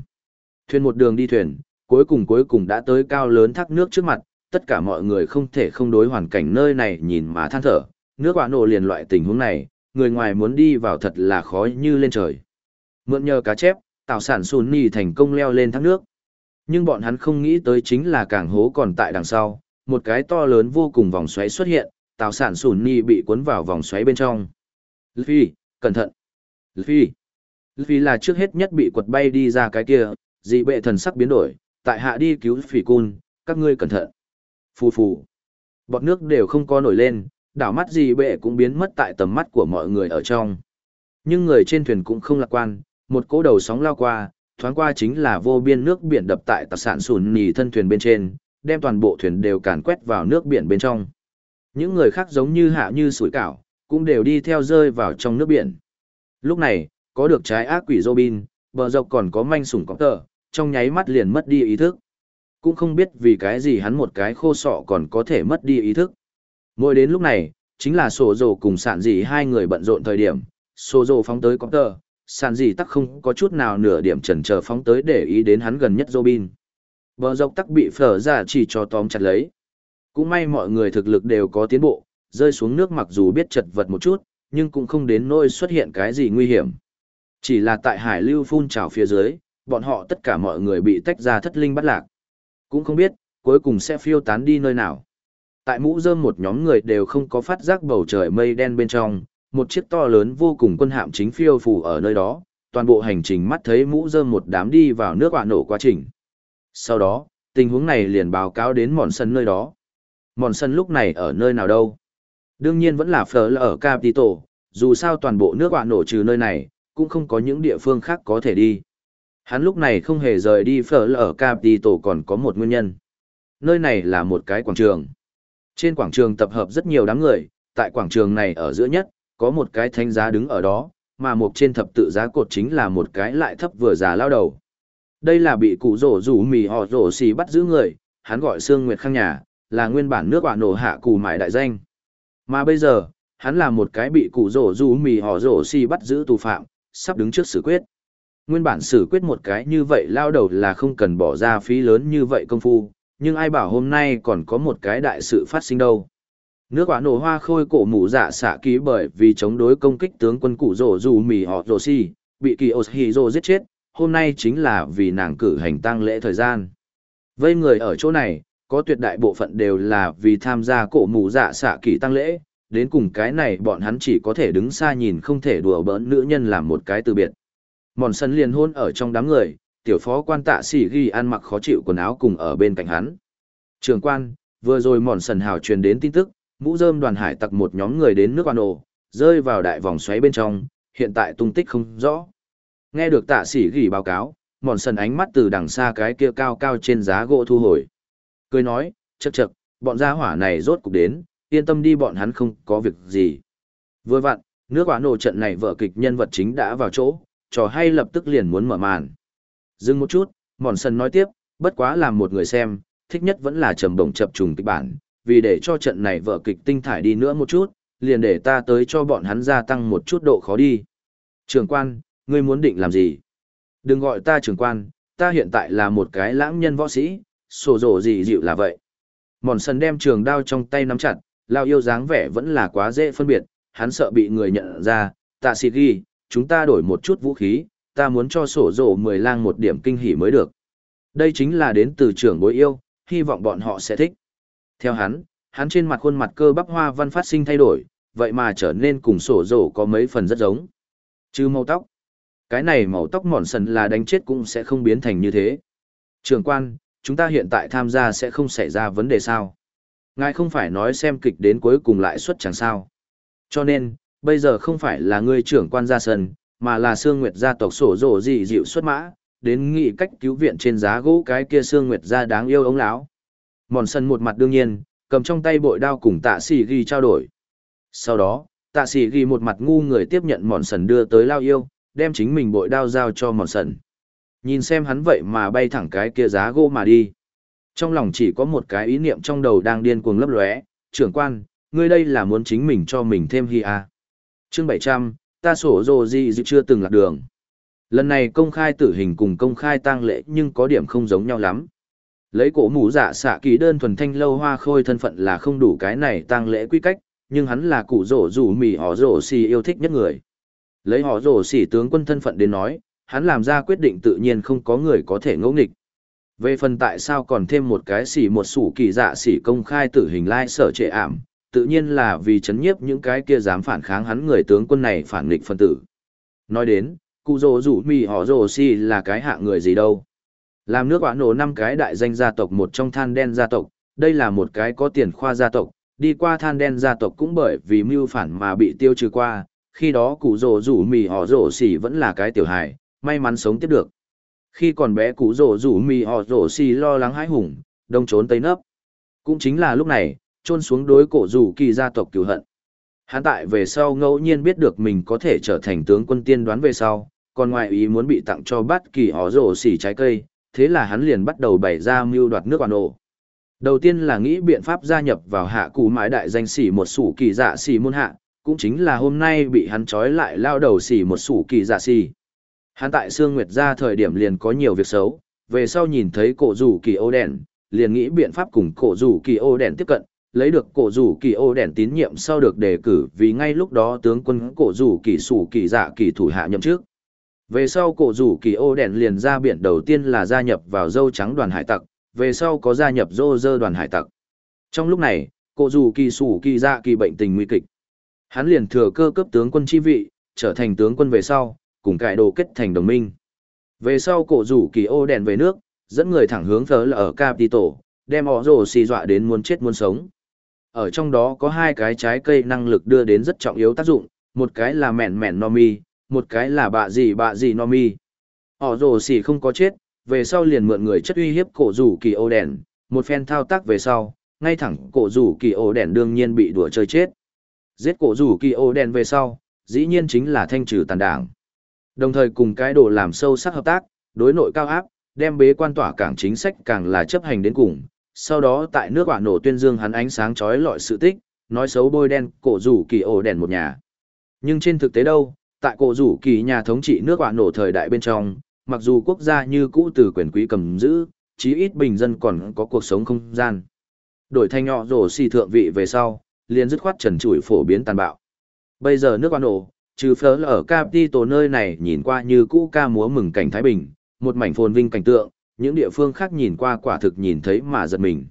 Thuyền một đường đi thuyền, cuối cùng cuối cùng đã tới cao lớn thác nước trước mặt, tất cả mọi người không thể không đối hoàn cảnh nơi này nhìn mà than thở, nước quả nổ liền loại tình huống này, người ngoài muốn đi vào thật là khó như lên trời. Mượn nhờ cá chép, tạo sản sùn nì thành công leo lên thác nước. Nhưng bọn hắn không nghĩ tới chính là càng hố còn tại đằng sau, một cái to lớn vô cùng vòng xoáy xuất hiện, tạo sản sùn nì bị cuốn vào vòng xoáy bên trong. Luffy, cẩn thận. Luffy vì là trước hết nhất bị quật bay đi ra cái kia, dị bệ thần sắc biến đổi, tại hạ đi cứu phỉ cun, các ngươi cẩn thận. Phù phù. Bọt nước đều không có nổi lên, đảo mắt dị bệ cũng biến mất tại tầm mắt của mọi người ở trong. Nhưng người trên thuyền cũng không lạc quan, một cỗ đầu sóng lao qua, thoáng qua chính là vô biên nước biển đập tại tạc sản sùn nì thân thuyền bên trên, đem toàn bộ thuyền đều càn quét vào nước biển bên trong. Những người khác giống như hạ như sủi cảo, cũng đều đi theo rơi vào trong nước biển. Lúc này, có được trái ác quỷ Robin, bờ dọc còn có manh sủng có tờ, trong nháy mắt liền mất đi ý thức. Cũng không biết vì cái gì hắn một cái khô sọ còn có thể mất đi ý thức. Mỗi đến lúc này, chính là sổ rồ cùng sản dị hai người bận rộn thời điểm, sổ rồ phóng tới có tờ, sản dị tắc không có chút nào nửa điểm chần chờ phóng tới để ý đến hắn gần nhất Robin. Bờ dọc tắc bị phở ra chỉ cho tóm chặt lấy. Cũng may mọi người thực lực đều có tiến bộ, rơi xuống nước mặc dù biết chật vật một chút, nhưng cũng không đến nỗi xuất hiện cái gì nguy hiểm. Chỉ là tại hải lưu phun trào phía dưới, bọn họ tất cả mọi người bị tách ra thất linh bắt lạc. Cũng không biết, cuối cùng sẽ phiêu tán đi nơi nào. Tại mũ rơm một nhóm người đều không có phát giác bầu trời mây đen bên trong, một chiếc to lớn vô cùng quân hạm chính phiêu phù ở nơi đó, toàn bộ hành trình mắt thấy mũ rơm một đám đi vào nước quả nổ quá trình. Sau đó, tình huống này liền báo cáo đến mòn sân nơi đó. Mòn sân lúc này ở nơi nào đâu? Đương nhiên vẫn là phở ở Capitol, dù sao toàn bộ nước quả nổ trừ nơi này, cũng không có những địa phương khác có thể đi. Hắn lúc này không hề rời đi phở ở Capitol còn có một nguyên nhân. Nơi này là một cái quảng trường. Trên quảng trường tập hợp rất nhiều đám người, tại quảng trường này ở giữa nhất, có một cái thánh giá đứng ở đó, mà một trên thập tự giá cột chính là một cái lại thấp vừa già lao đầu. Đây là bị cụ rổ rủ mì họ rổ xì bắt giữ người, hắn gọi Sương Nguyệt Khang Nhà, là nguyên bản nước quả nổ hạ cù mại đại danh. Mà bây giờ, hắn là một cái bị cụ rổ rủ mì họ rổ xì bắt giữ tù phạm, sắp đứng trước xử quyết. Nguyên bản xử quyết một cái như vậy lao đầu là không cần bỏ ra phí lớn như vậy công phu, nhưng ai bảo hôm nay còn có một cái đại sự phát sinh đâu. Nước quả nổ hoa khôi cổ mũ dạ xạ ký bởi vì chống đối công kích tướng quân cụ rổ dù mì họ rổ si, bị kỳ Oshiro giết chết, hôm nay chính là vì nàng cử hành tang lễ thời gian. Vây người ở chỗ này, có tuyệt đại bộ phận đều là vì tham gia cổ mù dạ xạ kỳ tăng lễ, đến cùng cái này bọn hắn chỉ có thể đứng xa nhìn không thể đùa bỡn nữ nhân làm một cái từ biệt. Mòn sân liền hôn ở trong đám người, tiểu phó quan tạ sĩ ghi ăn mặc khó chịu quần áo cùng ở bên cạnh hắn. Trường quan, vừa rồi mòn sần hào truyền đến tin tức, mũ rơm đoàn hải tặc một nhóm người đến nước quan ồ, rơi vào đại vòng xoáy bên trong, hiện tại tung tích không rõ. Nghe được tạ sĩ gỉ báo cáo, mòn sần ánh mắt từ đằng xa cái kia cao cao trên giá gỗ thu hồi. Cười nói, chật chật, bọn gia hỏa này rốt cục đến, yên tâm đi bọn hắn không có việc gì. Vừa vặn, nước quả nổ trận này vở kịch nhân vật chính đã vào chỗ, trò hay lập tức liền muốn mở màn. Dừng một chút, mòn Sân nói tiếp, bất quá làm một người xem, thích nhất vẫn là trầm bổng chập trùng kịch bản, vì để cho trận này vở kịch tinh thải đi nữa một chút, liền để ta tới cho bọn hắn gia tăng một chút độ khó đi. Trường quan, ngươi muốn định làm gì? Đừng gọi ta trường quan, ta hiện tại là một cái lãng nhân võ sĩ, sổ rổ gì dịu là vậy. Mòn Sân đem trường đao trong tay nắm chặt, lao yêu dáng vẻ vẫn là quá dễ phân biệt, hắn sợ bị người nhận ra, tạ xịt ghi, chúng ta đổi một chút vũ khí, ta muốn cho sổ rổ mười lang một điểm kinh hỉ mới được. Đây chính là đến từ trưởng bối yêu, hy vọng bọn họ sẽ thích. Theo hắn, hắn trên mặt khuôn mặt cơ bắp hoa văn phát sinh thay đổi, vậy mà trở nên cùng sổ rổ có mấy phần rất giống. Chứ màu tóc. Cái này màu tóc mòn sần là đánh chết cũng sẽ không biến thành như thế. Trường quan, chúng ta hiện tại tham gia sẽ không xảy ra vấn đề sao. Ngài không phải nói xem kịch đến cuối cùng lại xuất chẳng sao. Cho nên, bây giờ không phải là ngươi trưởng quan ra sân, mà là Sương Nguyệt gia tộc sổ rổ dị dịu xuất mã, đến nghị cách cứu viện trên giá gỗ cái kia Sương Nguyệt gia đáng yêu ống lão. Mòn sân một mặt đương nhiên, cầm trong tay bội đao cùng tạ sĩ ghi trao đổi. Sau đó, tạ sĩ ghi một mặt ngu người tiếp nhận mòn sần đưa tới lao yêu, đem chính mình bội đao giao cho mòn sần. Nhìn xem hắn vậy mà bay thẳng cái kia giá gỗ mà đi. Trong lòng chỉ có một cái ý niệm trong đầu đang điên cuồng lấp lóe, trưởng quan, ngươi đây là muốn chính mình cho mình thêm hi à. Chương bảy trăm ta sổ rồ gì dự chưa từng lạc đường. Lần này công khai tử hình cùng công khai tang lễ nhưng có điểm không giống nhau lắm. Lấy cổ mũ giả xạ kỳ đơn thuần thanh lâu hoa khôi thân phận là không đủ cái này tang lễ quy cách, nhưng hắn là cụ rổ rủ mì họ rổ xì yêu thích nhất người. Lấy họ rổ xì tướng quân thân phận đến nói, hắn làm ra quyết định tự nhiên không có người có thể ngẫu nghịch. Về phần tại sao còn thêm một cái xỉ một sủ kỳ dạ xỉ công khai tử hình lai sở trệ ảm, tự nhiên là vì chấn nhiếp những cái kia dám phản kháng hắn người tướng quân này phản nghịch phân tử. Nói đến, cụ rồ rủ mì họ rồ si là cái hạ người gì đâu. Làm nước quả nổ năm cái đại danh gia tộc một trong than đen gia tộc, đây là một cái có tiền khoa gia tộc, đi qua than đen gia tộc cũng bởi vì mưu phản mà bị tiêu trừ qua, khi đó cụ rồ rủ mì họ rồ xỉ vẫn là cái tiểu hài, may mắn sống tiếp được. Khi còn bé cụ rổ rủ mì họ rổ xì lo lắng hãi hùng, đông trốn tây nấp. Cũng chính là lúc này, trôn xuống đối cổ rủ kỳ gia tộc cửu hận. Hắn tại về sau ngẫu nhiên biết được mình có thể trở thành tướng quân tiên đoán về sau, còn ngoại ý muốn bị tặng cho bất kỳ họ rổ xỉ trái cây, thế là hắn liền bắt đầu bày ra mưu đoạt nước quản ổ. Đầu tiên là nghĩ biện pháp gia nhập vào hạ cụ mãi đại danh xỉ một sủ kỳ dạ xỉ môn hạ, cũng chính là hôm nay bị hắn trói lại lao đầu xỉ một sủ kỳ dạ xỉ. Hắn tại Sương Nguyệt ra thời điểm liền có nhiều việc xấu, về sau nhìn thấy cổ rủ kỳ ô đèn, liền nghĩ biện pháp cùng cổ rủ kỳ ô đèn tiếp cận, lấy được cổ rủ kỳ ô đèn tín nhiệm sau được đề cử vì ngay lúc đó tướng quân cổ rủ kỳ sủ kỳ dạ kỳ thủ hạ nhậm trước. Về sau cổ rủ kỳ ô đèn liền ra biển đầu tiên là gia nhập vào dâu trắng đoàn hải tặc, về sau có gia nhập dô dơ đoàn hải tặc. Trong lúc này, cổ rủ kỳ sủ kỳ dạ kỳ bệnh tình nguy kịch. Hắn liền thừa cơ cấp tướng quân chi vị, trở thành tướng quân về sau, cùng cải đồ kết thành đồng minh. Về sau cổ rủ kỳ ô đèn về nước, dẫn người thẳng hướng tới là ở Capitol, đem họ rồ xì dọa đến muốn chết muốn sống. Ở trong đó có hai cái trái cây năng lực đưa đến rất trọng yếu tác dụng, một cái là mẹn mẹn no mi, một cái là bạ gì bạ gì no mi. Họ rồ xì không có chết, về sau liền mượn người chất uy hiếp cổ rủ kỳ ô đèn, một phen thao tác về sau, ngay thẳng cổ rủ kỳ ô đèn đương nhiên bị đùa chơi chết. Giết cổ rủ kỳ ô đèn về sau, dĩ nhiên chính là thanh trừ tàn đảng. Đồng thời cùng cái đồ làm sâu sắc hợp tác, đối nội cao áp, đem bế quan tỏa cảng chính sách càng là chấp hành đến cùng, sau đó tại nước quả nổ tuyên dương hắn ánh sáng chói lọi sự tích, nói xấu bôi đen cổ rủ kỳ ổ đèn một nhà. Nhưng trên thực tế đâu, tại cổ rủ kỳ nhà thống trị nước quả nổ thời đại bên trong, mặc dù quốc gia như cũ từ quyền quý cầm giữ, chí ít bình dân còn có cuộc sống không gian. Đổi thanh nhỏ rổ xì thượng vị về sau, liền dứt khoát trần trụi phổ biến tàn bạo. Bây giờ nước quả nổ, trừ phớ ở Capitol nơi này nhìn qua như cũ ca múa mừng cảnh Thái Bình, một mảnh phồn vinh cảnh tượng, những địa phương khác nhìn qua quả thực nhìn thấy mà giật mình.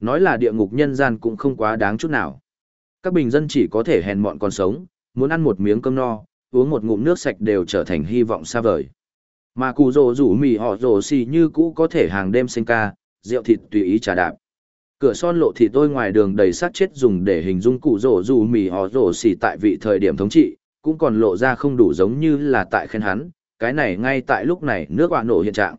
Nói là địa ngục nhân gian cũng không quá đáng chút nào. Các bình dân chỉ có thể hèn mọn còn sống, muốn ăn một miếng cơm no, uống một ngụm nước sạch đều trở thành hy vọng xa vời. Mà cụ rồ rủ mì họ rồ xì như cũ có thể hàng đêm sinh ca, rượu thịt tùy ý trà đạp. Cửa son lộ thì tôi ngoài đường đầy sát chết dùng để hình dung cụ rồ rủ mì họ rồ xì tại vị thời điểm thống trị, cũng còn lộ ra không đủ giống như là tại khen hắn, cái này ngay tại lúc này nước quả nổ hiện trạng.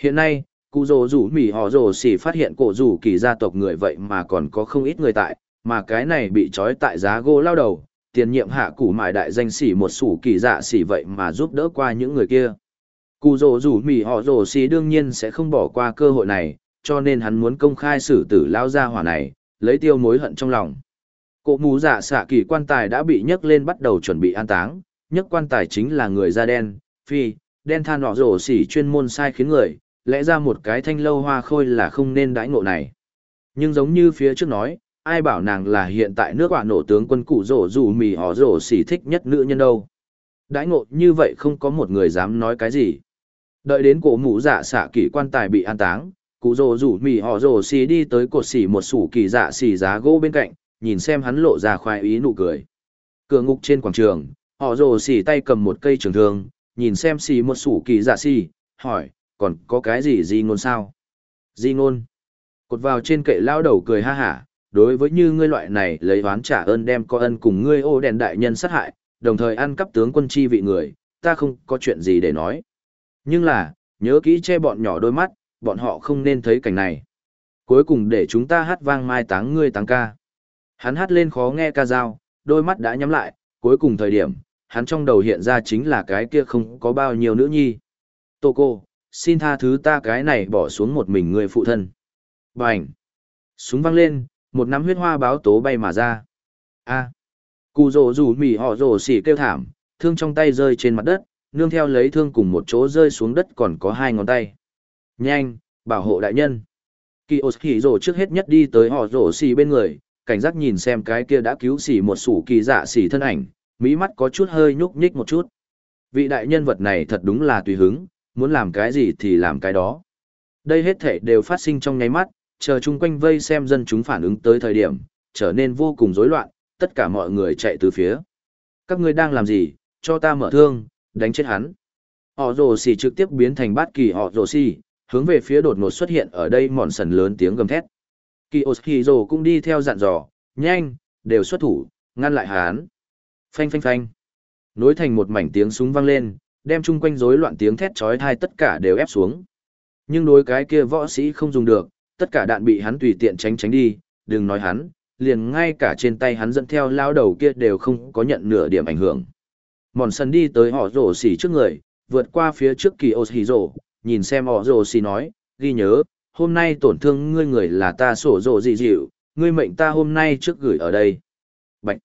Hiện nay, cụ rồ rủ mỉ họ rồ xỉ phát hiện cổ rủ kỳ gia tộc người vậy mà còn có không ít người tại, mà cái này bị trói tại giá gỗ lao đầu, tiền nhiệm hạ củ mại đại danh xỉ một sủ kỳ dạ xỉ vậy mà giúp đỡ qua những người kia. Cụ rồ rủ mỉ họ rồ xỉ đương nhiên sẽ không bỏ qua cơ hội này, cho nên hắn muốn công khai xử tử lao gia hỏa này, lấy tiêu mối hận trong lòng. Cổ mù dạ xạ kỳ quan tài đã bị nhấc lên bắt đầu chuẩn bị an táng, nhấc quan tài chính là người da đen, phi, đen than nọ rổ xỉ chuyên môn sai khiến người, lẽ ra một cái thanh lâu hoa khôi là không nên đãi ngộ này. Nhưng giống như phía trước nói, ai bảo nàng là hiện tại nước quả nổ tướng quân cụ rổ dù mì họ rổ xỉ thích nhất nữ nhân đâu. Đãi ngộ như vậy không có một người dám nói cái gì. Đợi đến cổ mũ dạ xạ kỳ quan tài bị an táng, cụ rổ rủ mì họ rổ xỉ đi tới cột xỉ một sủ kỳ dạ xỉ giá gỗ bên cạnh, nhìn xem hắn lộ ra khoái ý nụ cười. Cửa ngục trên quảng trường, họ rồ xỉ tay cầm một cây trường thương, nhìn xem xỉ một sủ kỳ dạ xỉ, hỏi, còn có cái gì gì ngôn sao? Di ngôn. Cột vào trên kệ lao đầu cười ha hả, đối với như ngươi loại này lấy oán trả ơn đem có ân cùng ngươi ô đèn đại nhân sát hại, đồng thời ăn cắp tướng quân chi vị người, ta không có chuyện gì để nói. Nhưng là, nhớ kỹ che bọn nhỏ đôi mắt, bọn họ không nên thấy cảnh này. Cuối cùng để chúng ta hát vang mai táng ngươi táng ca. Hắn hát lên khó nghe ca dao, đôi mắt đã nhắm lại, cuối cùng thời điểm, hắn trong đầu hiện ra chính là cái kia không có bao nhiêu nữ nhi. Tô cô, xin tha thứ ta cái này bỏ xuống một mình người phụ thân. Bành! Súng văng lên, một nắm huyết hoa báo tố bay mà ra. A! Cụ rổ rủ mỉ họ rổ xỉ kêu thảm, thương trong tay rơi trên mặt đất, nương theo lấy thương cùng một chỗ rơi xuống đất còn có hai ngón tay. Nhanh, bảo hộ đại nhân. Kỳ ổ rổ trước hết nhất đi tới họ rổ xỉ bên người, cảnh giác nhìn xem cái kia đã cứu xỉ một sủ kỳ dạ xỉ thân ảnh, mỹ mắt có chút hơi nhúc nhích một chút. Vị đại nhân vật này thật đúng là tùy hứng, muốn làm cái gì thì làm cái đó. Đây hết thể đều phát sinh trong nháy mắt, chờ chung quanh vây xem dân chúng phản ứng tới thời điểm, trở nên vô cùng rối loạn, tất cả mọi người chạy từ phía. Các ngươi đang làm gì, cho ta mở thương, đánh chết hắn. Họ rồ xì trực tiếp biến thành bát kỳ họ rồ xì, hướng về phía đột ngột xuất hiện ở đây mòn sần lớn tiếng gầm thét. Kỳ Oshiro cũng đi theo dặn dò, nhanh, đều xuất thủ, ngăn lại hắn. Phanh phanh phanh. Nối thành một mảnh tiếng súng vang lên, đem chung quanh rối loạn tiếng thét chói tai tất cả đều ép xuống. Nhưng đối cái kia võ sĩ không dùng được, tất cả đạn bị hắn tùy tiện tránh tránh đi, đừng nói hắn, liền ngay cả trên tay hắn dẫn theo lao đầu kia đều không có nhận nửa điểm ảnh hưởng. Mòn sân đi tới họ rổ xỉ trước người, vượt qua phía trước kỳ Oshiro, nhìn xem họ rổ xỉ nói, ghi nhớ, hôm nay tổn thương ngươi người là ta sổ rộ dị dịu, ngươi mệnh ta hôm nay trước gửi ở đây. Bạch.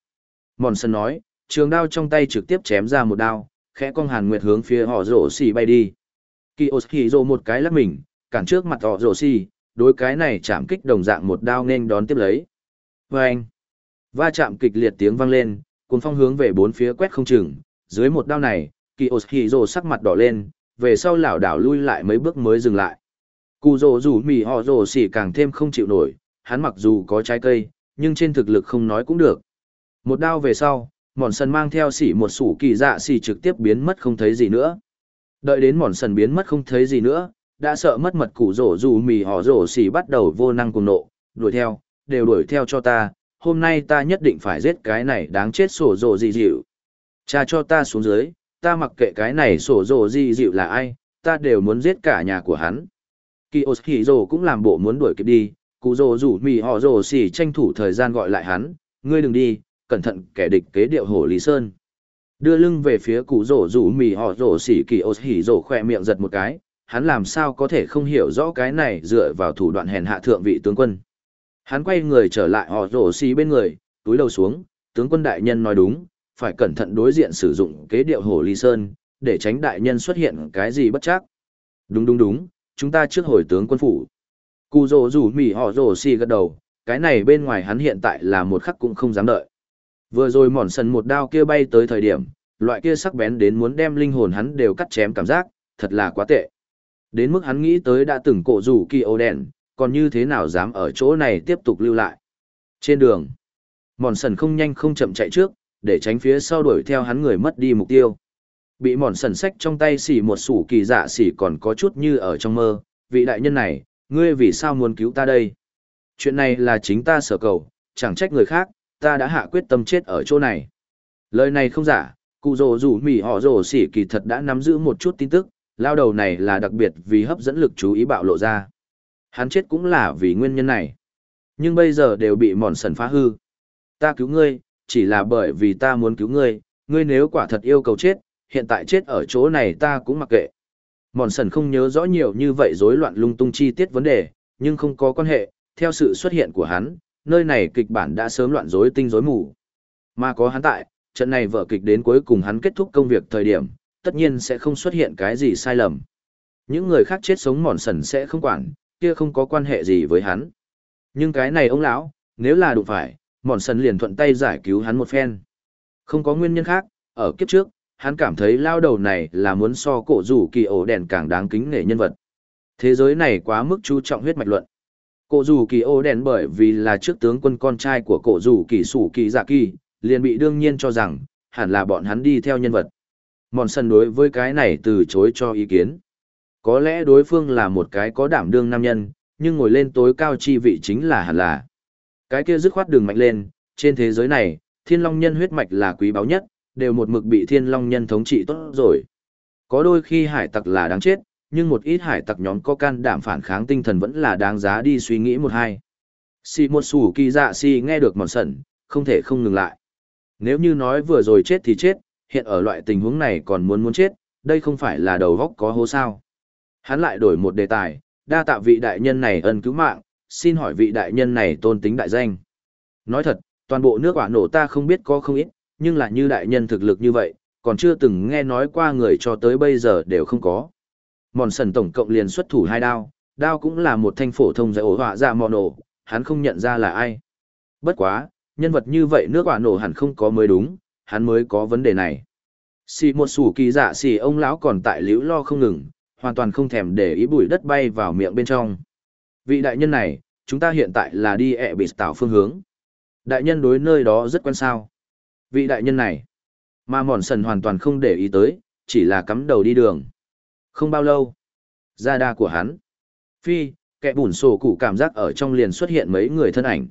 Mòn sân nói, trường đao trong tay trực tiếp chém ra một đao, khẽ cong hàn nguyệt hướng phía họ rổ xì bay đi. Kỳ ổ xì rộ một cái lắc mình, cản trước mặt họ rổ xì, đối cái này chạm kích đồng dạng một đao nên đón tiếp lấy. Vâng. Va chạm kịch liệt tiếng vang lên, cuốn phong hướng về bốn phía quét không chừng, dưới một đao này, kỳ ổ xì rộ sắc mặt đỏ lên, về sau lảo đảo lui lại mấy bước mới dừng lại. Cụ rồ rủ mì họ rồ xỉ càng thêm không chịu nổi, hắn mặc dù có trái cây, nhưng trên thực lực không nói cũng được. Một đao về sau, mòn sần mang theo xỉ một sủ kỳ dạ xỉ trực tiếp biến mất không thấy gì nữa. Đợi đến mòn sần biến mất không thấy gì nữa, đã sợ mất mật cụ rổ rủ mì họ rổ xỉ bắt đầu vô năng cùng nộ, đuổi theo, đều đuổi theo cho ta, hôm nay ta nhất định phải giết cái này đáng chết sổ rổ dị dịu. Cha cho ta xuống dưới, ta mặc kệ cái này sổ rổ dị dịu là ai, ta đều muốn giết cả nhà của hắn kỳ ô hỉ rồ cũng làm bộ muốn đuổi kịp đi cụ rồ rủ mì họ rồ xỉ tranh thủ thời gian gọi lại hắn, ngươi đừng đi, cẩn thận kẻ địch kế điệu hổ lý sơn. Đưa lưng về phía cụ rồ rủ mì họ rồ xỉ kỳ ô hỉ rồ khoe miệng giật một cái, hắn làm sao có thể không hiểu rõ cái này dựa vào thủ đoạn hèn hạ thượng vị tướng quân? Hắn quay người trở lại họ rồ xỉ bên người, túi đầu xuống, tướng quân đại nhân nói đúng, phải cẩn thận đối diện sử dụng kế điệu hổ Ly sơn, để tránh đại nhân xuất hiện cái gì bất chắc. Đúng đúng đúng chúng ta trước hồi tướng quân phủ. Cụ rồ rủ mỉ họ rồ xì gật đầu, cái này bên ngoài hắn hiện tại là một khắc cũng không dám đợi. Vừa rồi mòn sần một đao kia bay tới thời điểm, loại kia sắc bén đến muốn đem linh hồn hắn đều cắt chém cảm giác, thật là quá tệ. Đến mức hắn nghĩ tới đã từng cổ rủ kỳ ô đèn, còn như thế nào dám ở chỗ này tiếp tục lưu lại. Trên đường, mòn sần không nhanh không chậm chạy trước, để tránh phía sau đuổi theo hắn người mất đi mục tiêu bị mòn sần sách trong tay xỉ một sủ kỳ dạ xỉ còn có chút như ở trong mơ vị đại nhân này ngươi vì sao muốn cứu ta đây chuyện này là chính ta sở cầu chẳng trách người khác ta đã hạ quyết tâm chết ở chỗ này lời này không giả Cụ rồ rủ mỉ họ rồ xỉ kỳ thật đã nắm giữ một chút tin tức, lao đầu này là đặc biệt vì hấp dẫn lực chú ý bạo lộ ra. Hắn chết cũng là vì nguyên nhân này. Nhưng bây giờ đều bị mòn sần phá hư. Ta cứu ngươi, chỉ là bởi vì ta muốn cứu ngươi, ngươi nếu quả thật yêu cầu chết, hiện tại chết ở chỗ này ta cũng mặc kệ. Mòn sần không nhớ rõ nhiều như vậy rối loạn lung tung chi tiết vấn đề, nhưng không có quan hệ, theo sự xuất hiện của hắn, nơi này kịch bản đã sớm loạn rối tinh rối mù. Mà có hắn tại, trận này vở kịch đến cuối cùng hắn kết thúc công việc thời điểm, tất nhiên sẽ không xuất hiện cái gì sai lầm. Những người khác chết sống mòn sần sẽ không quản, kia không có quan hệ gì với hắn. Nhưng cái này ông lão, nếu là đụng phải, mòn sần liền thuận tay giải cứu hắn một phen. Không có nguyên nhân khác, ở kiếp trước, hắn cảm thấy lao đầu này là muốn so cổ rủ kỳ ổ đèn càng đáng kính nể nhân vật. Thế giới này quá mức chú trọng huyết mạch luận. Cổ rủ kỳ ổ đèn bởi vì là trước tướng quân con trai của cổ rủ kỳ sủ kỳ dạ kỳ, liền bị đương nhiên cho rằng, hẳn là bọn hắn đi theo nhân vật. Mòn sân đối với cái này từ chối cho ý kiến. Có lẽ đối phương là một cái có đảm đương nam nhân, nhưng ngồi lên tối cao chi vị chính là hẳn là. Cái kia dứt khoát đường mạnh lên, trên thế giới này, thiên long nhân huyết mạch là quý báu nhất, đều một mực bị thiên long nhân thống trị tốt rồi. Có đôi khi hải tặc là đáng chết, nhưng một ít hải tặc nhóm có can đảm phản kháng tinh thần vẫn là đáng giá đi suy nghĩ một hai. Si một sủ kỳ dạ si nghe được mòn sẩn, không thể không ngừng lại. Nếu như nói vừa rồi chết thì chết, hiện ở loại tình huống này còn muốn muốn chết, đây không phải là đầu góc có hố sao. Hắn lại đổi một đề tài, đa tạ vị đại nhân này ân cứu mạng, xin hỏi vị đại nhân này tôn tính đại danh. Nói thật, toàn bộ nước quả nổ ta không biết có không ít, nhưng là như đại nhân thực lực như vậy, còn chưa từng nghe nói qua người cho tới bây giờ đều không có. Mòn sần tổng cộng liền xuất thủ hai đao, đao cũng là một thanh phổ thông dạy ổ họa dạ ra mòn nổ, hắn không nhận ra là ai. Bất quá, nhân vật như vậy nước quả nổ hẳn không có mới đúng, hắn mới có vấn đề này. Xì một sủ kỳ dạ xì ông lão còn tại liễu lo không ngừng, hoàn toàn không thèm để ý bụi đất bay vào miệng bên trong. Vị đại nhân này, chúng ta hiện tại là đi ẹ bị tạo phương hướng. Đại nhân đối nơi đó rất quan sao. Vị đại nhân này, mà mòn sần hoàn toàn không để ý tới, chỉ là cắm đầu đi đường. Không bao lâu, ra đa của hắn. Phi, kẻ bùn sổ cụ cảm giác ở trong liền xuất hiện mấy người thân ảnh.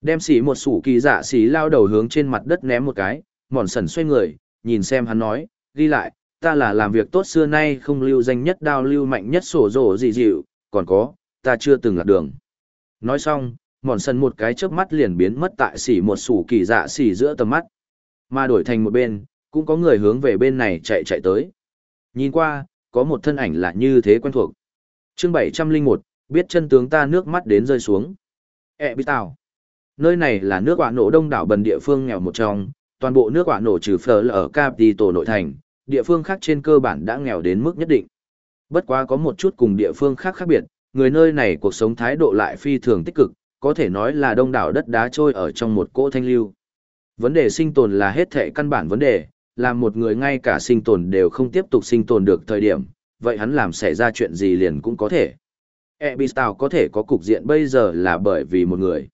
Đem xỉ một sủ kỳ dạ xỉ lao đầu hướng trên mặt đất ném một cái, mòn sần xoay người, nhìn xem hắn nói, ghi lại, ta là làm việc tốt xưa nay không lưu danh nhất đao lưu mạnh nhất sổ rổ dị dịu, còn có, ta chưa từng lạc đường. Nói xong, mòn sần một cái chớp mắt liền biến mất tại xỉ một sủ kỳ dạ xỉ giữa tầm mắt. Mà đổi thành một bên, cũng có người hướng về bên này chạy chạy tới. Nhìn qua, có một thân ảnh là như thế quen thuộc. chương bảy trăm linh một biết chân tướng ta nước mắt đến rơi xuống. E bị tào. Nơi này là nước quả nổ đông đảo bần địa phương nghèo một trong, toàn bộ nước quả nổ trừ phở ở tổ nội thành, địa phương khác trên cơ bản đã nghèo đến mức nhất định. Bất quá có một chút cùng địa phương khác khác biệt, người nơi này cuộc sống thái độ lại phi thường tích cực, có thể nói là đông đảo đất đá trôi ở trong một cỗ thanh lưu. Vấn đề sinh tồn là hết thệ căn bản vấn đề, làm một người ngay cả sinh tồn đều không tiếp tục sinh tồn được thời điểm, vậy hắn làm xảy ra chuyện gì liền cũng có thể. Ebistal có thể có cục diện bây giờ là bởi vì một người.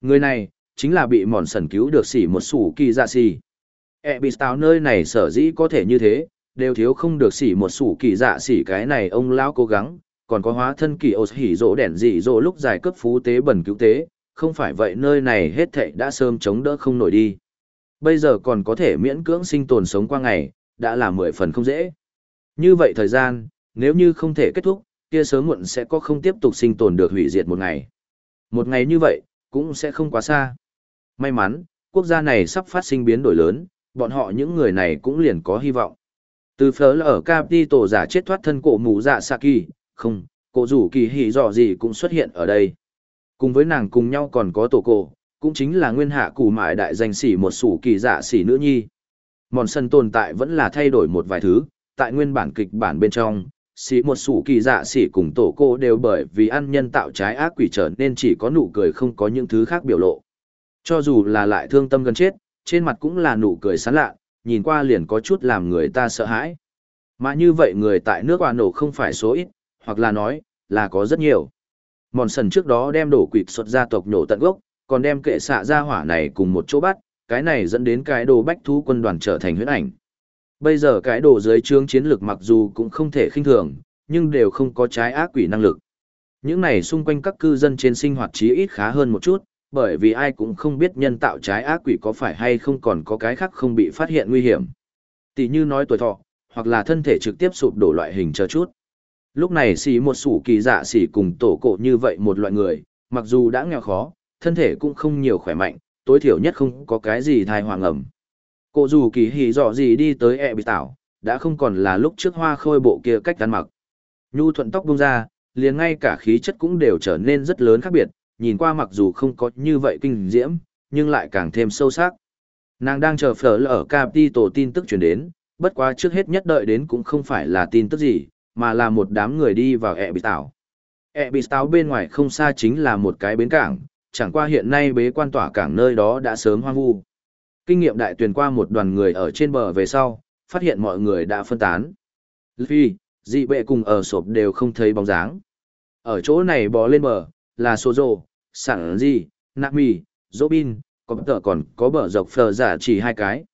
Người này, chính là bị mòn sần cứu được xỉ một sủ kỳ dạ xỉ. Ebistal nơi này sở dĩ có thể như thế, đều thiếu không được xỉ một sủ kỳ dạ xỉ cái này ông lão cố gắng, còn có hóa thân kỳ ô hỉ rỗ đèn dị rỗ lúc giải cấp phú tế bẩn cứu tế, không phải vậy nơi này hết thệ đã sớm chống đỡ không nổi đi. Bây giờ còn có thể miễn cưỡng sinh tồn sống qua ngày, đã là mười phần không dễ. Như vậy thời gian, nếu như không thể kết thúc, kia sớm muộn sẽ có không tiếp tục sinh tồn được hủy diệt một ngày. Một ngày như vậy, cũng sẽ không quá xa. May mắn, quốc gia này sắp phát sinh biến đổi lớn, bọn họ những người này cũng liền có hy vọng. Từ phở là ở tổ giả chết thoát thân cổ mù dạ Saki, không, cổ rủ kỳ hỉ dọ gì cũng xuất hiện ở đây. Cùng với nàng cùng nhau còn có tổ cổ, cũng chính là nguyên hạ củ mại đại danh sĩ một sủ kỳ dạ sĩ nữ nhi. Mòn sân tồn tại vẫn là thay đổi một vài thứ, tại nguyên bản kịch bản bên trong, sĩ một sủ kỳ dạ sĩ cùng tổ cô đều bởi vì ăn nhân tạo trái ác quỷ trở nên chỉ có nụ cười không có những thứ khác biểu lộ. Cho dù là lại thương tâm gần chết, trên mặt cũng là nụ cười sán lạ, nhìn qua liền có chút làm người ta sợ hãi. Mà như vậy người tại nước hòa nổ không phải số ít, hoặc là nói, là có rất nhiều. Mòn sần trước đó đem đổ quỵt xuất gia tộc nhổ tận gốc, còn đem kệ xạ ra hỏa này cùng một chỗ bắt, cái này dẫn đến cái đồ bách thú quân đoàn trở thành huyễn ảnh. Bây giờ cái đồ dưới trướng chiến lược mặc dù cũng không thể khinh thường, nhưng đều không có trái ác quỷ năng lực. Những này xung quanh các cư dân trên sinh hoạt chí ít khá hơn một chút, bởi vì ai cũng không biết nhân tạo trái ác quỷ có phải hay không còn có cái khác không bị phát hiện nguy hiểm. Tỷ như nói tuổi thọ, hoặc là thân thể trực tiếp sụp đổ loại hình chờ chút. Lúc này xì một sủ kỳ dạ xì cùng tổ cổ như vậy một loại người, mặc dù đã nghèo khó, thân thể cũng không nhiều khỏe mạnh, tối thiểu nhất không có cái gì thai hoàng ẩm. Cổ dù kỳ hỉ dọ gì đi tới ẹ bị tảo, đã không còn là lúc trước hoa khôi bộ kia cách ăn mặc. Nhu thuận tóc bung ra, liền ngay cả khí chất cũng đều trở nên rất lớn khác biệt, nhìn qua mặc dù không có như vậy kinh diễm, nhưng lại càng thêm sâu sắc. Nàng đang chờ phở ở tổ tin tức chuyển đến, bất quá trước hết nhất đợi đến cũng không phải là tin tức gì, mà là một đám người đi vào ẹ bị tảo. ẹ bị tảo bên ngoài không xa chính là một cái bến cảng, chẳng qua hiện nay bế quan tỏa cảng nơi đó đã sớm hoang vu. Kinh nghiệm đại tuyển qua một đoàn người ở trên bờ về sau, phát hiện mọi người đã phân tán. Luffy, dị bệ cùng ở sộp đều không thấy bóng dáng. Ở chỗ này bò lên bờ, là số rồ, sẵn gì, nạc mì, dỗ bin, có tờ còn có bờ dọc phờ giả chỉ hai cái.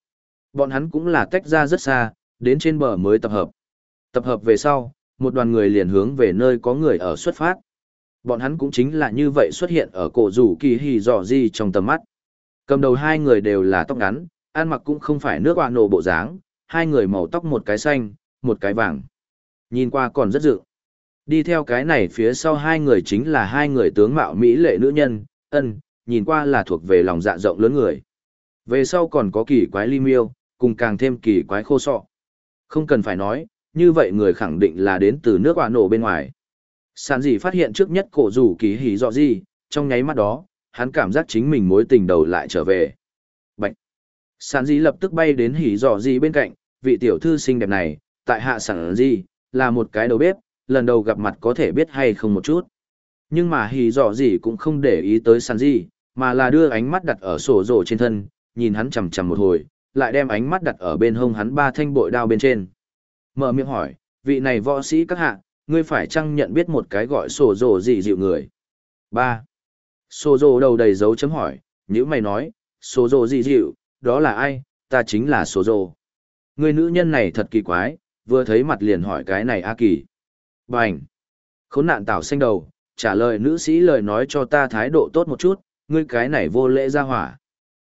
Bọn hắn cũng là tách ra rất xa, đến trên bờ mới tập hợp. Tập hợp về sau, một đoàn người liền hướng về nơi có người ở xuất phát. Bọn hắn cũng chính là như vậy xuất hiện ở cổ rủ kỳ hì dò di trong tầm mắt. Cầm đầu hai người đều là tóc ngắn, ăn mặc cũng không phải nước hoa nổ bộ dáng, hai người màu tóc một cái xanh, một cái vàng. Nhìn qua còn rất dự. Đi theo cái này phía sau hai người chính là hai người tướng mạo Mỹ lệ nữ nhân, ân, nhìn qua là thuộc về lòng dạ rộng lớn người. Về sau còn có kỳ quái ly miêu, cùng càng thêm kỳ quái khô sọ. Không cần phải nói, như vậy người khẳng định là đến từ nước hoa nổ bên ngoài. Sản dị phát hiện trước nhất cổ rủ kỳ hỉ dọ gì, trong nháy mắt đó, hắn cảm giác chính mình mối tình đầu lại trở về. Bạch! Sản dị lập tức bay đến hỉ dọ gì bên cạnh, vị tiểu thư xinh đẹp này, tại hạ sản dị, là một cái đầu bếp, lần đầu gặp mặt có thể biết hay không một chút. Nhưng mà hỉ dọ gì cũng không để ý tới sản dị, mà là đưa ánh mắt đặt ở sổ rổ trên thân, nhìn hắn chầm chầm một hồi, lại đem ánh mắt đặt ở bên hông hắn ba thanh bội đao bên trên. Mở miệng hỏi, vị này võ sĩ các hạ, ngươi phải chăng nhận biết một cái gọi sổ rồ gì dịu người? ba Sổ rồ đầu đầy dấu chấm hỏi, nếu mày nói, sổ rồ gì dịu, đó là ai, ta chính là sổ rồ. Người nữ nhân này thật kỳ quái, vừa thấy mặt liền hỏi cái này A kỳ. Bành! Khốn nạn tảo xanh đầu, trả lời nữ sĩ lời nói cho ta thái độ tốt một chút, ngươi cái này vô lễ ra hỏa.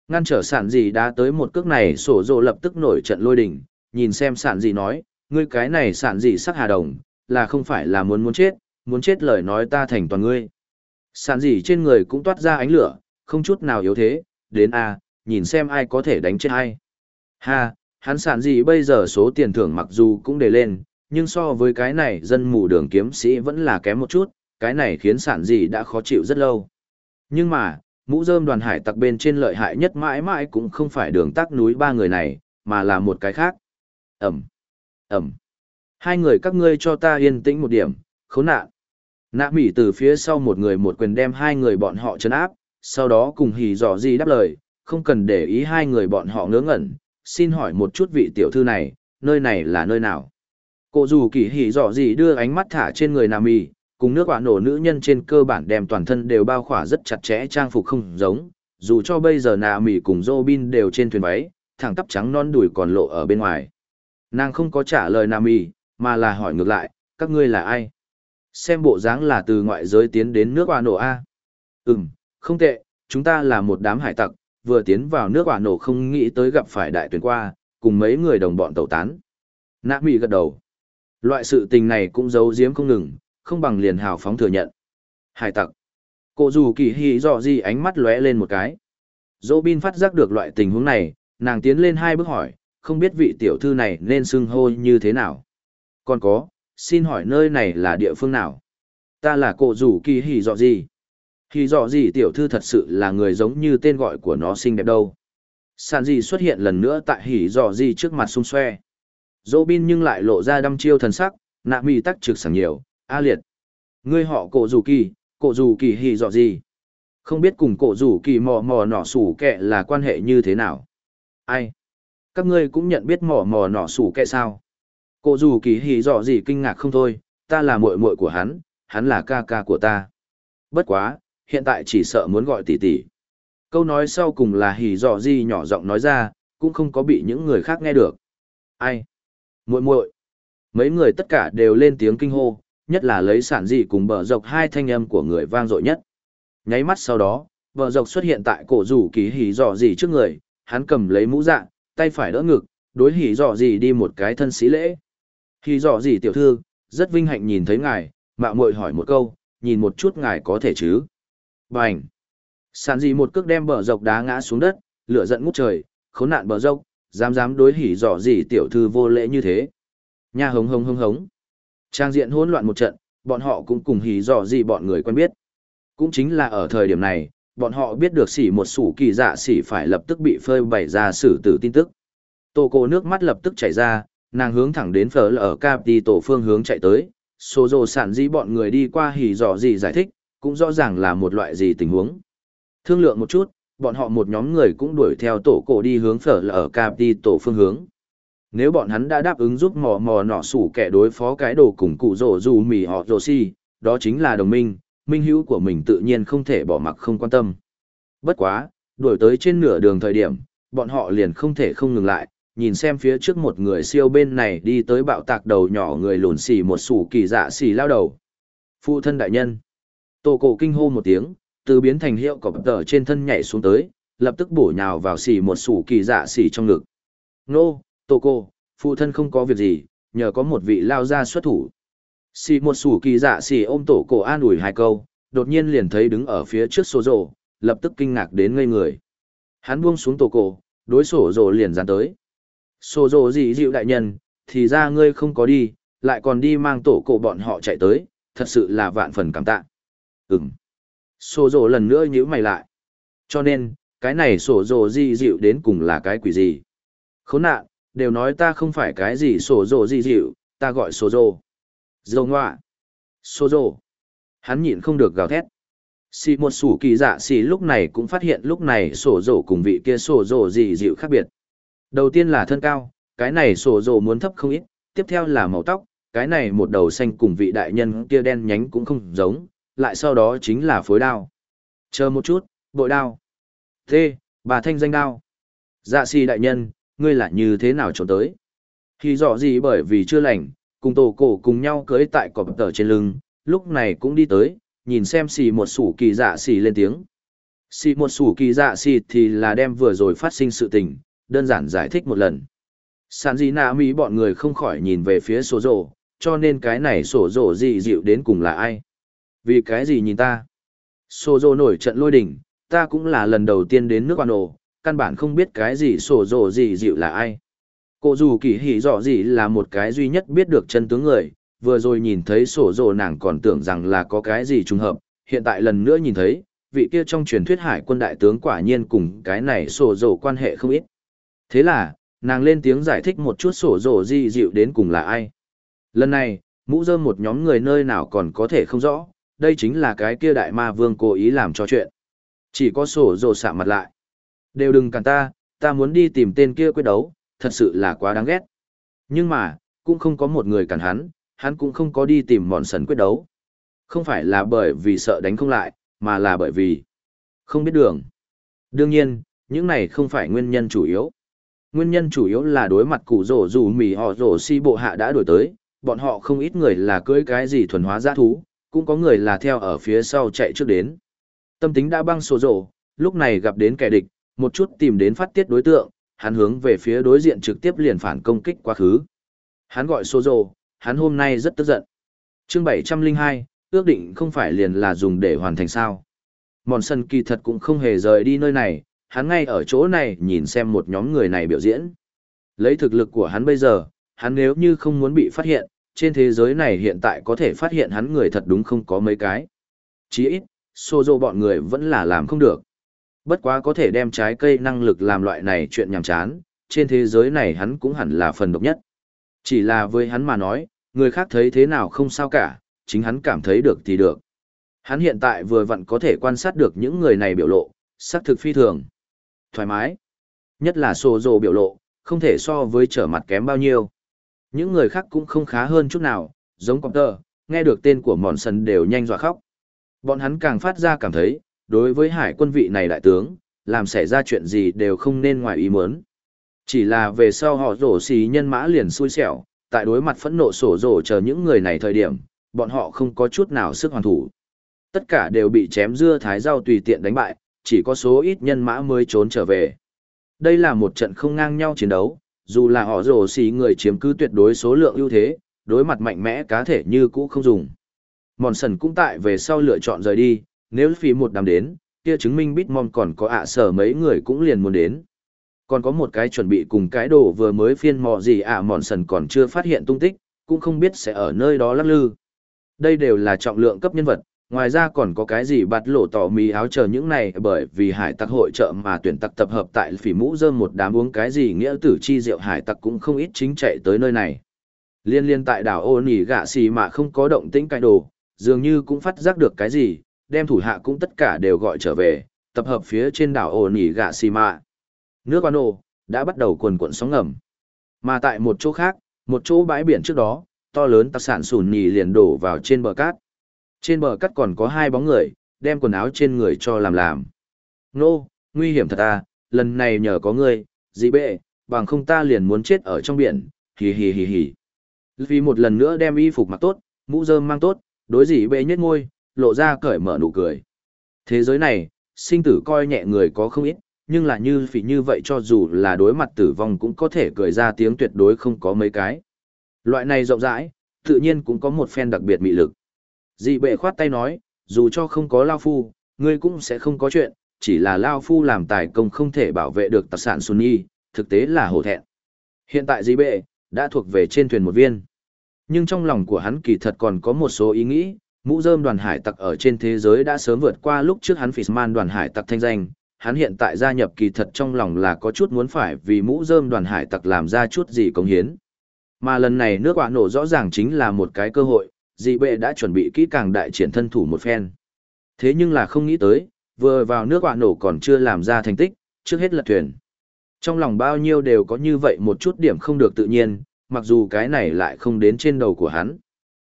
Ngăn trở sản gì đã tới một cước này sổ rồ lập tức nổi trận lôi đình, nhìn xem sản gì nói, ngươi cái này sản gì sắc hà đồng, là không phải là muốn muốn chết, muốn chết lời nói ta thành toàn ngươi. Sản gì trên người cũng toát ra ánh lửa, không chút nào yếu thế, đến a, nhìn xem ai có thể đánh chết ai. Ha, hắn sản gì bây giờ số tiền thưởng mặc dù cũng để lên, nhưng so với cái này dân mù đường kiếm sĩ vẫn là kém một chút, cái này khiến sản gì đã khó chịu rất lâu. Nhưng mà, mũ rơm đoàn hải tặc bên trên lợi hại nhất mãi mãi cũng không phải đường tắc núi ba người này, mà là một cái khác. Ẩm, Ẩm. Hai người các ngươi cho ta yên tĩnh một điểm, khốn nạn. Nạ mỉ từ phía sau một người một quyền đem hai người bọn họ chấn áp, sau đó cùng hì dò gì đáp lời, không cần để ý hai người bọn họ ngớ ngẩn, xin hỏi một chút vị tiểu thư này, nơi này là nơi nào? Cô dù kỳ hì dò gì đưa ánh mắt thả trên người nạ mỉ, cùng nước quả nổ nữ nhân trên cơ bản đem toàn thân đều bao khỏa rất chặt chẽ trang phục không giống, dù cho bây giờ nạ mỉ cùng Robin đều trên thuyền váy, thẳng tắp trắng non đùi còn lộ ở bên ngoài. Nàng không có trả lời Nam Y, mà là hỏi ngược lại, các ngươi là ai? Xem bộ dáng là từ ngoại giới tiến đến nước Hoa nổ A. Ừm, không tệ, chúng ta là một đám hải tặc, vừa tiến vào nước Hoa nổ không nghĩ tới gặp phải đại tuyển qua, cùng mấy người đồng bọn tẩu tán. Nam Y gật đầu. Loại sự tình này cũng giấu giếm không ngừng, không bằng liền hào phóng thừa nhận. Hải tặc. Cô dù kỳ hy dọ gì ánh mắt lóe lên một cái. Dỗ bin phát giác được loại tình huống này, nàng tiến lên hai bước hỏi, không biết vị tiểu thư này nên xưng hô như thế nào. Còn có, xin hỏi nơi này là địa phương nào? Ta là cổ rủ kỳ hỉ dọ gì? Hỉ dọ gì tiểu thư thật sự là người giống như tên gọi của nó xinh đẹp đâu. Sàn gì xuất hiện lần nữa tại hỉ dọ gì trước mặt xung xoe. Dỗ bin nhưng lại lộ ra đăm chiêu thần sắc, nạ mì tắc trực sảng nhiều, a liệt. Ngươi họ cổ rủ kỳ, cổ rủ kỳ hỉ dọ gì? Không biết cùng cổ rủ kỳ mò mò nỏ sủ kẹ là quan hệ như thế nào? Ai? Các ngươi cũng nhận biết mỏ mò nỏ sủ kệ sao? Cô dù kỳ hỉ dọ gì kinh ngạc không thôi, ta là muội muội của hắn, hắn là ca ca của ta. Bất quá, hiện tại chỉ sợ muốn gọi tỷ tỷ. Câu nói sau cùng là hỉ dọ gì nhỏ giọng nói ra, cũng không có bị những người khác nghe được. Ai? muội muội. Mấy người tất cả đều lên tiếng kinh hô, nhất là lấy sản dị cùng bờ dọc hai thanh âm của người vang dội nhất. Nháy mắt sau đó, bờ dọc xuất hiện tại cổ rủ kỳ hỉ dọ gì trước người, hắn cầm lấy mũ dạng tay phải đỡ ngực, đối hỉ dọ gì đi một cái thân sĩ lễ. Hỉ dọ gì tiểu thư, rất vinh hạnh nhìn thấy ngài, mạo muội hỏi một câu, nhìn một chút ngài có thể chứ. Bành! Sàn gì một cước đem bờ dọc đá ngã xuống đất, lửa giận ngút trời, khốn nạn bờ dọc, dám dám đối hỉ dọ gì tiểu thư vô lễ như thế. Nha hống hống hống hống. Trang diện hỗn loạn một trận, bọn họ cũng cùng hỉ dọ gì bọn người quen biết. Cũng chính là ở thời điểm này, bọn họ biết được xỉ một sủ kỳ dạ xỉ phải lập tức bị phơi bày ra xử tử tin tức. Tô cô nước mắt lập tức chảy ra, nàng hướng thẳng đến phở ở Capri tổ phương hướng chạy tới, số dồ sản dĩ bọn người đi qua hỉ dò gì giải thích, cũng rõ ràng là một loại gì tình huống. Thương lượng một chút, bọn họ một nhóm người cũng đuổi theo tổ cổ đi hướng phở ở Capri tổ phương hướng. Nếu bọn hắn đã đáp ứng giúp mò mò nọ sủ kẻ đối phó cái đồ cùng cụ rổ dù mì họ rổ si, đó chính là đồng minh, minh hữu của mình tự nhiên không thể bỏ mặc không quan tâm. Bất quá, đuổi tới trên nửa đường thời điểm, bọn họ liền không thể không ngừng lại, nhìn xem phía trước một người siêu bên này đi tới bạo tạc đầu nhỏ người lùn xì một sủ kỳ dạ xì lao đầu. Phụ thân đại nhân. Tổ cổ kinh hô một tiếng, từ biến thành hiệu cọp tờ trên thân nhảy xuống tới, lập tức bổ nhào vào xì một sủ kỳ dạ xì trong ngực. Nô, tổ cổ, phụ thân không có việc gì, nhờ có một vị lao ra xuất thủ. Xì một sủ kỳ dạ xì ôm tổ cổ an ủi hai câu, đột nhiên liền thấy đứng ở phía trước sổ rổ, lập tức kinh ngạc đến ngây người. Hắn buông xuống tổ cổ, đối sổ rổ liền dán tới. Sổ rổ gì dịu đại nhân, thì ra ngươi không có đi, lại còn đi mang tổ cổ bọn họ chạy tới, thật sự là vạn phần cảm tạ. Ừm. Sổ rổ lần nữa nhíu mày lại. Cho nên, cái này sổ rổ gì dịu đến cùng là cái quỷ gì? Khốn nạn, đều nói ta không phải cái gì sổ rổ gì dịu, ta gọi sổ rổ. Dâu ngoạ. Sô rổ. Hắn nhịn không được gào thét. Xì một sủ kỳ dạ xì lúc này cũng phát hiện lúc này sổ rổ cùng vị kia sổ rổ gì dịu khác biệt. Đầu tiên là thân cao, cái này sổ rổ muốn thấp không ít, tiếp theo là màu tóc, cái này một đầu xanh cùng vị đại nhân kia đen nhánh cũng không giống, lại sau đó chính là phối đao. Chờ một chút, bội đao. Thế, bà thanh danh đao. Dạ xì đại nhân, ngươi là như thế nào trốn tới? Khi rõ gì bởi vì chưa lành, cùng tổ cổ cùng nhau cưới tại cọp tờ trên lưng, lúc này cũng đi tới, nhìn xem xì một sủ kỳ dạ xì lên tiếng. Xì một sủ kỳ dạ xì thì là đem vừa rồi phát sinh sự tình, đơn giản giải thích một lần. Sản gì nạ mỹ bọn người không khỏi nhìn về phía sổ rổ, cho nên cái này sổ rổ gì dịu đến cùng là ai? Vì cái gì nhìn ta? Sổ rổ nổi trận lôi đỉnh, ta cũng là lần đầu tiên đến nước quan ổ, căn bản không biết cái gì sổ rổ gì dịu là ai. Cô dù kỳ hỉ rõ gì là một cái duy nhất biết được chân tướng người, vừa rồi nhìn thấy sổ rồ nàng còn tưởng rằng là có cái gì trùng hợp, hiện tại lần nữa nhìn thấy, vị kia trong truyền thuyết hải quân đại tướng quả nhiên cùng cái này sổ rồ quan hệ không ít. Thế là, nàng lên tiếng giải thích một chút sổ rồ di dịu đến cùng là ai. Lần này, mũ rơm một nhóm người nơi nào còn có thể không rõ, đây chính là cái kia đại ma vương cố ý làm cho chuyện. Chỉ có sổ rồ sạm mặt lại. Đều đừng cản ta, ta muốn đi tìm tên kia quyết đấu, thật sự là quá đáng ghét. Nhưng mà, cũng không có một người cản hắn, hắn cũng không có đi tìm mòn sần quyết đấu. Không phải là bởi vì sợ đánh không lại, mà là bởi vì không biết đường. Đương nhiên, những này không phải nguyên nhân chủ yếu. Nguyên nhân chủ yếu là đối mặt củ rổ dù mì họ rổ si bộ hạ đã đổi tới, bọn họ không ít người là cưới cái gì thuần hóa giã thú, cũng có người là theo ở phía sau chạy trước đến. Tâm tính đã băng sổ rổ, lúc này gặp đến kẻ địch, một chút tìm đến phát tiết đối tượng, hắn hướng về phía đối diện trực tiếp liền phản công kích quá khứ. Hắn gọi Sozo, hắn hôm nay rất tức giận. Chương 702, ước định không phải liền là dùng để hoàn thành sao. Mòn sân kỳ thật cũng không hề rời đi nơi này, hắn ngay ở chỗ này nhìn xem một nhóm người này biểu diễn. Lấy thực lực của hắn bây giờ, hắn nếu như không muốn bị phát hiện, trên thế giới này hiện tại có thể phát hiện hắn người thật đúng không có mấy cái. Chỉ ít, Sozo bọn người vẫn là làm không được. Bất quá có thể đem trái cây năng lực làm loại này chuyện nhàm chán, trên thế giới này hắn cũng hẳn là phần độc nhất. Chỉ là với hắn mà nói, người khác thấy thế nào không sao cả, chính hắn cảm thấy được thì được. Hắn hiện tại vừa vặn có thể quan sát được những người này biểu lộ, sắc thực phi thường. Thoải mái. Nhất là sổ rồ biểu lộ, không thể so với trở mặt kém bao nhiêu. Những người khác cũng không khá hơn chút nào, giống cọp tờ, nghe được tên của mòn sần đều nhanh dọa khóc. Bọn hắn càng phát ra cảm thấy, đối với hải quân vị này đại tướng, làm xảy ra chuyện gì đều không nên ngoài ý muốn. Chỉ là về sau họ rổ xì nhân mã liền xui xẻo, tại đối mặt phẫn nộ sổ rổ chờ những người này thời điểm, bọn họ không có chút nào sức hoàn thủ. Tất cả đều bị chém dưa thái rau tùy tiện đánh bại, chỉ có số ít nhân mã mới trốn trở về. Đây là một trận không ngang nhau chiến đấu, dù là họ rổ xì người chiếm cứ tuyệt đối số lượng ưu thế, đối mặt mạnh mẽ cá thể như cũ không dùng. Mòn sần cũng tại về sau lựa chọn rời đi, nếu phí một đám đến, kia chứng minh Bitmon còn có ạ sở mấy người cũng liền muốn đến. Còn có một cái chuẩn bị cùng cái đồ vừa mới phiên mò gì ạ mòn sần còn chưa phát hiện tung tích, cũng không biết sẽ ở nơi đó lắc lư. Đây đều là trọng lượng cấp nhân vật, ngoài ra còn có cái gì bạt lộ tỏ mì áo chờ những này bởi vì hải tặc hội trợ mà tuyển tặc tập hợp tại phỉ mũ dơm một đám uống cái gì nghĩa tử chi rượu hải tặc cũng không ít chính chạy tới nơi này. Liên liên tại đảo ô nỉ gạ xì mà không có động tĩnh cái đồ, dường như cũng phát giác được cái gì, đem thủ hạ cũng tất cả đều gọi trở về, tập hợp phía trên đảo ô nỉ gạ xì mạ. Nước quan ô, đã bắt đầu cuồn cuộn sóng ngầm. Mà tại một chỗ khác, một chỗ bãi biển trước đó, to lớn tạc sản sùn nhì liền đổ vào trên bờ cát. Trên bờ cát còn có hai bóng người, đem quần áo trên người cho làm làm. Nô, nguy hiểm thật à, lần này nhờ có ngươi, dị bệ, bằng không ta liền muốn chết ở trong biển, hì hì hì hì. Vì một lần nữa đem y phục mặc tốt, mũ rơm mang tốt, đối dị bệ nhất ngôi, lộ ra cởi mở nụ cười. Thế giới này, sinh tử coi nhẹ người có không ít, nhưng là như phỉ như vậy cho dù là đối mặt tử vong cũng có thể cười ra tiếng tuyệt đối không có mấy cái. Loại này rộng rãi, tự nhiên cũng có một phen đặc biệt mị lực. Dị bệ khoát tay nói, dù cho không có Lao Phu, ngươi cũng sẽ không có chuyện, chỉ là Lao Phu làm tài công không thể bảo vệ được tạc sản Sunni, thực tế là hổ thẹn. Hiện tại dị bệ, đã thuộc về trên thuyền một viên. Nhưng trong lòng của hắn kỳ thật còn có một số ý nghĩ, mũ rơm đoàn hải tặc ở trên thế giới đã sớm vượt qua lúc trước hắn Fishman đoàn hải tặc thanh danh. Hắn hiện tại gia nhập kỳ thật trong lòng là có chút muốn phải vì mũ rơm đoàn hải tặc làm ra chút gì công hiến. Mà lần này nước quả nổ rõ ràng chính là một cái cơ hội, dị bệ đã chuẩn bị kỹ càng đại triển thân thủ một phen. Thế nhưng là không nghĩ tới, vừa vào nước quả nổ còn chưa làm ra thành tích, trước hết lật thuyền. Trong lòng bao nhiêu đều có như vậy một chút điểm không được tự nhiên, mặc dù cái này lại không đến trên đầu của hắn.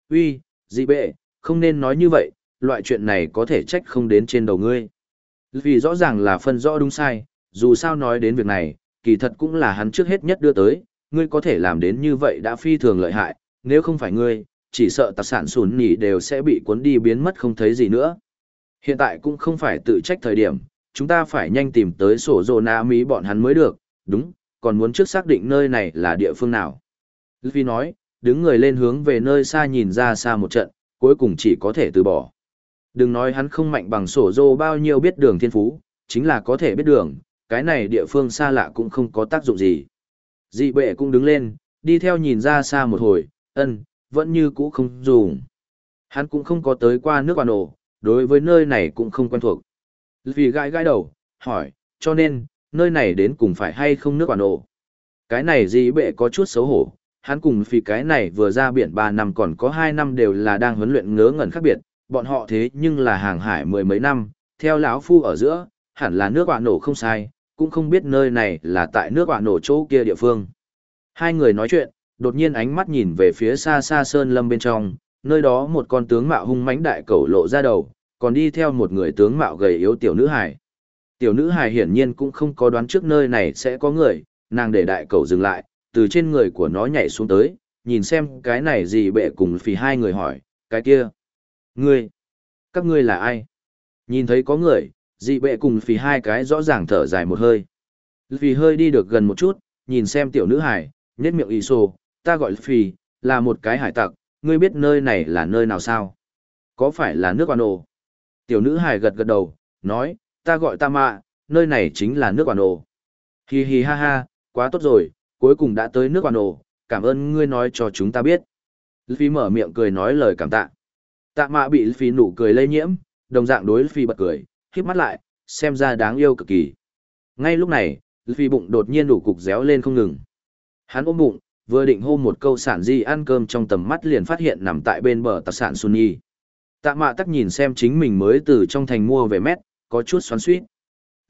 Uy, dị bệ, không nên nói như vậy, loại chuyện này có thể trách không đến trên đầu ngươi. Vì rõ ràng là phân rõ đúng sai, dù sao nói đến việc này, kỳ thật cũng là hắn trước hết nhất đưa tới, ngươi có thể làm đến như vậy đã phi thường lợi hại, nếu không phải ngươi, chỉ sợ tạc sản sùn nhỉ đều sẽ bị cuốn đi biến mất không thấy gì nữa. Hiện tại cũng không phải tự trách thời điểm, chúng ta phải nhanh tìm tới sổ rồ na mỹ bọn hắn mới được, đúng, còn muốn trước xác định nơi này là địa phương nào. vì nói, đứng người lên hướng về nơi xa nhìn ra xa một trận, cuối cùng chỉ có thể từ bỏ. Đừng nói hắn không mạnh bằng sổ dô bao nhiêu biết đường thiên phú, chính là có thể biết đường, cái này địa phương xa lạ cũng không có tác dụng gì. Dị bệ cũng đứng lên, đi theo nhìn ra xa một hồi, ân, vẫn như cũ không dùng. Hắn cũng không có tới qua nước quan ổ, đối với nơi này cũng không quen thuộc. Vì gãi gãi đầu, hỏi, cho nên, nơi này đến cùng phải hay không nước quan ổ. Cái này dị bệ có chút xấu hổ, hắn cùng vì cái này vừa ra biển 3 năm còn có 2 năm đều là đang huấn luyện ngớ ngẩn khác biệt, bọn họ thế nhưng là hàng hải mười mấy năm, theo lão phu ở giữa, hẳn là nước quả nổ không sai, cũng không biết nơi này là tại nước quả nổ chỗ kia địa phương. Hai người nói chuyện, đột nhiên ánh mắt nhìn về phía xa xa sơn lâm bên trong, nơi đó một con tướng mạo hung mãnh đại cẩu lộ ra đầu, còn đi theo một người tướng mạo gầy yếu tiểu nữ hải. Tiểu nữ hài hiển nhiên cũng không có đoán trước nơi này sẽ có người, nàng để đại cẩu dừng lại, từ trên người của nó nhảy xuống tới, nhìn xem cái này gì bệ cùng phì hai người hỏi, cái kia. Ngươi, các ngươi là ai? Nhìn thấy có người, dị bệ cùng phì hai cái rõ ràng thở dài một hơi. Vì hơi đi được gần một chút, nhìn xem tiểu nữ hải, nhét miệng y sô, ta gọi phì, là một cái hải tặc, ngươi biết nơi này là nơi nào sao? Có phải là nước quan ồ? Tiểu nữ hải gật gật đầu, nói, ta gọi ta mạ, nơi này chính là nước quan ồ. Hi hi ha ha, quá tốt rồi, cuối cùng đã tới nước quan ổ, cảm ơn ngươi nói cho chúng ta biết. Phi mở miệng cười nói lời cảm tạ. Tạ mạ bị Phi nụ cười lây nhiễm, đồng dạng đối Phi bật cười, khiếp mắt lại, xem ra đáng yêu cực kỳ. Ngay lúc này, Phi bụng đột nhiên đủ cục réo lên không ngừng. Hắn ôm bụng, vừa định hô một câu sản di ăn cơm trong tầm mắt liền phát hiện nằm tại bên bờ tạc sản Sunny. Tạ mạ tắc nhìn xem chính mình mới từ trong thành mua về mét, có chút xoắn suýt.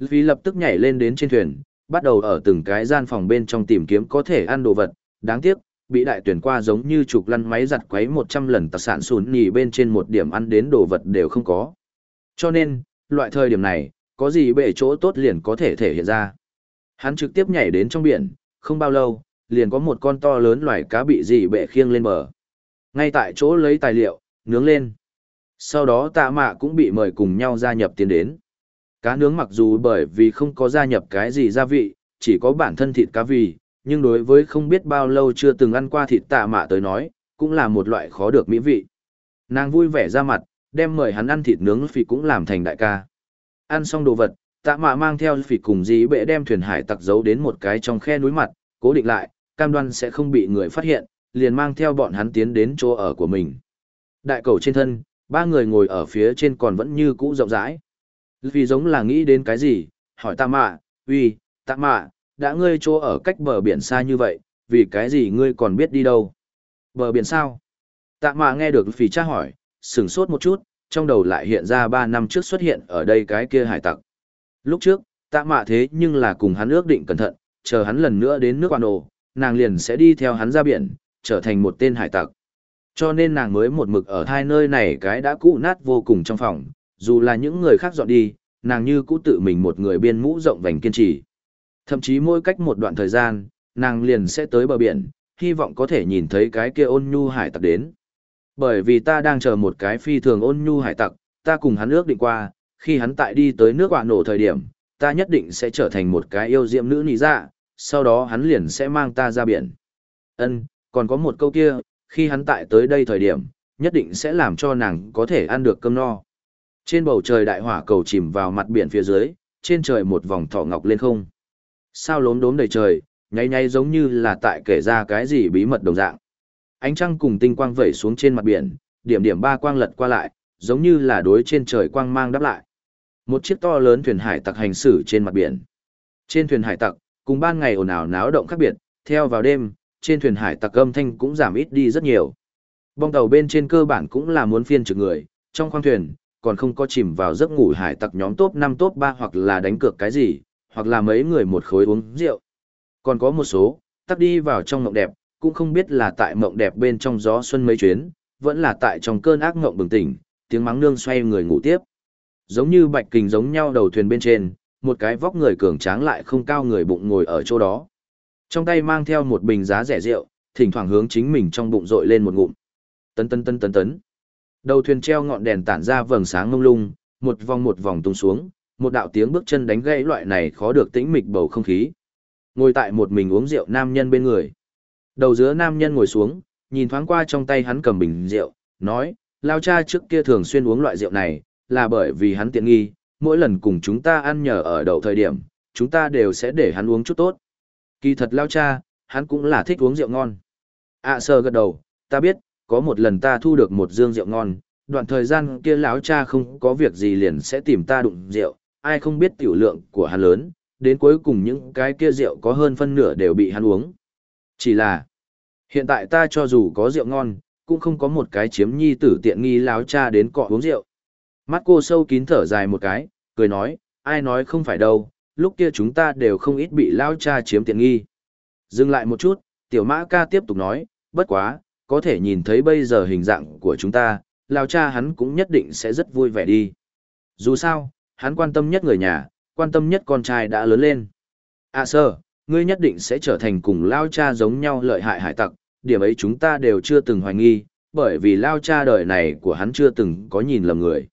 Phi lập tức nhảy lên đến trên thuyền, bắt đầu ở từng cái gian phòng bên trong tìm kiếm có thể ăn đồ vật. Đáng tiếc, bị đại tuyển qua giống như trục lăn máy giặt quấy 100 lần tạc sản sùn nhì bên trên một điểm ăn đến đồ vật đều không có. Cho nên, loại thời điểm này, có gì bể chỗ tốt liền có thể thể hiện ra. Hắn trực tiếp nhảy đến trong biển, không bao lâu, liền có một con to lớn loài cá bị dị bệ khiêng lên bờ. Ngay tại chỗ lấy tài liệu, nướng lên. Sau đó tạ mạ cũng bị mời cùng nhau gia nhập tiến đến. Cá nướng mặc dù bởi vì không có gia nhập cái gì gia vị, chỉ có bản thân thịt cá vì, nhưng đối với không biết bao lâu chưa từng ăn qua thịt tạ mạ tới nói, cũng là một loại khó được mỹ vị. Nàng vui vẻ ra mặt, đem mời hắn ăn thịt nướng phì cũng làm thành đại ca. Ăn xong đồ vật, tạ mạ mang theo phì cùng dí bệ đem thuyền hải tặc giấu đến một cái trong khe núi mặt, cố định lại, cam đoan sẽ không bị người phát hiện, liền mang theo bọn hắn tiến đến chỗ ở của mình. Đại cầu trên thân, ba người ngồi ở phía trên còn vẫn như cũ rộng rãi. Vì giống là nghĩ đến cái gì, hỏi tạ mạ, uy, tạ mạ, đã ngươi chỗ ở cách bờ biển xa như vậy, vì cái gì ngươi còn biết đi đâu? Bờ biển sao? Tạ mạ nghe được phì tra hỏi, sửng sốt một chút, trong đầu lại hiện ra ba năm trước xuất hiện ở đây cái kia hải tặc. Lúc trước, tạ mạ thế nhưng là cùng hắn ước định cẩn thận, chờ hắn lần nữa đến nước quan ổ, nàng liền sẽ đi theo hắn ra biển, trở thành một tên hải tặc. Cho nên nàng mới một mực ở hai nơi này cái đã cũ nát vô cùng trong phòng, dù là những người khác dọn đi, nàng như cũ tự mình một người biên mũ rộng vành kiên trì. Thậm chí mỗi cách một đoạn thời gian, nàng liền sẽ tới bờ biển, hy vọng có thể nhìn thấy cái kia ôn nhu hải tặc đến. Bởi vì ta đang chờ một cái phi thường ôn nhu hải tặc, ta cùng hắn ước định qua, khi hắn tại đi tới nước quả nổ thời điểm, ta nhất định sẽ trở thành một cái yêu diệm nữ nị dạ, sau đó hắn liền sẽ mang ta ra biển. Ân, còn có một câu kia, khi hắn tại tới đây thời điểm, nhất định sẽ làm cho nàng có thể ăn được cơm no. Trên bầu trời đại hỏa cầu chìm vào mặt biển phía dưới, trên trời một vòng thỏ ngọc lên không. Sao lốm đốm đầy trời, nháy nháy giống như là tại kể ra cái gì bí mật đồng dạng. Ánh trăng cùng tinh quang vẩy xuống trên mặt biển, điểm điểm ba quang lật qua lại, giống như là đối trên trời quang mang đáp lại. Một chiếc to lớn thuyền hải tặc hành xử trên mặt biển. Trên thuyền hải tặc, cùng ban ngày ồn ào náo động khác biệt, theo vào đêm, trên thuyền hải tặc âm thanh cũng giảm ít đi rất nhiều. Bong tàu bên trên cơ bản cũng là muốn phiên trực người, trong khoang thuyền, còn không có chìm vào giấc ngủ hải tặc nhóm top 5 top 3 hoặc là đánh cược cái gì, hoặc là mấy người một khối uống rượu. Còn có một số, tắt đi vào trong mộng đẹp, cũng không biết là tại mộng đẹp bên trong gió xuân mấy chuyến, vẫn là tại trong cơn ác mộng bừng tỉnh, tiếng mắng nương xoay người ngủ tiếp. Giống như bạch kình giống nhau đầu thuyền bên trên, một cái vóc người cường tráng lại không cao người bụng ngồi ở chỗ đó. Trong tay mang theo một bình giá rẻ rượu, thỉnh thoảng hướng chính mình trong bụng rội lên một ngụm. Tấn tấn tấn tấn tấn. Đầu thuyền treo ngọn đèn tản ra vầng sáng ngông lung, một vòng một vòng tung xuống, một đạo tiếng bước chân đánh gãy loại này khó được tĩnh mịch bầu không khí. Ngồi tại một mình uống rượu nam nhân bên người. Đầu giữa nam nhân ngồi xuống, nhìn thoáng qua trong tay hắn cầm bình rượu, nói, lao cha trước kia thường xuyên uống loại rượu này, là bởi vì hắn tiện nghi, mỗi lần cùng chúng ta ăn nhờ ở đậu thời điểm, chúng ta đều sẽ để hắn uống chút tốt. Kỳ thật lao cha, hắn cũng là thích uống rượu ngon. ạ à, sờ gật đầu, ta biết, có một lần ta thu được một dương rượu ngon, đoạn thời gian kia lão cha không có việc gì liền sẽ tìm ta đụng rượu, ai không biết tiểu lượng của hắn lớn, đến cuối cùng những cái kia rượu có hơn phân nửa đều bị hắn uống. Chỉ là, hiện tại ta cho dù có rượu ngon, cũng không có một cái chiếm nhi tử tiện nghi lão cha đến cọ uống rượu. Mắt cô sâu kín thở dài một cái, cười nói, ai nói không phải đâu, lúc kia chúng ta đều không ít bị lão cha chiếm tiện nghi. Dừng lại một chút, tiểu mã ca tiếp tục nói, bất quá, có thể nhìn thấy bây giờ hình dạng của chúng ta, lao cha hắn cũng nhất định sẽ rất vui vẻ đi. Dù sao, hắn quan tâm nhất người nhà, quan tâm nhất con trai đã lớn lên. À sơ, ngươi nhất định sẽ trở thành cùng lao cha giống nhau lợi hại hải tặc, điểm ấy chúng ta đều chưa từng hoài nghi, bởi vì lao cha đời này của hắn chưa từng có nhìn lầm người.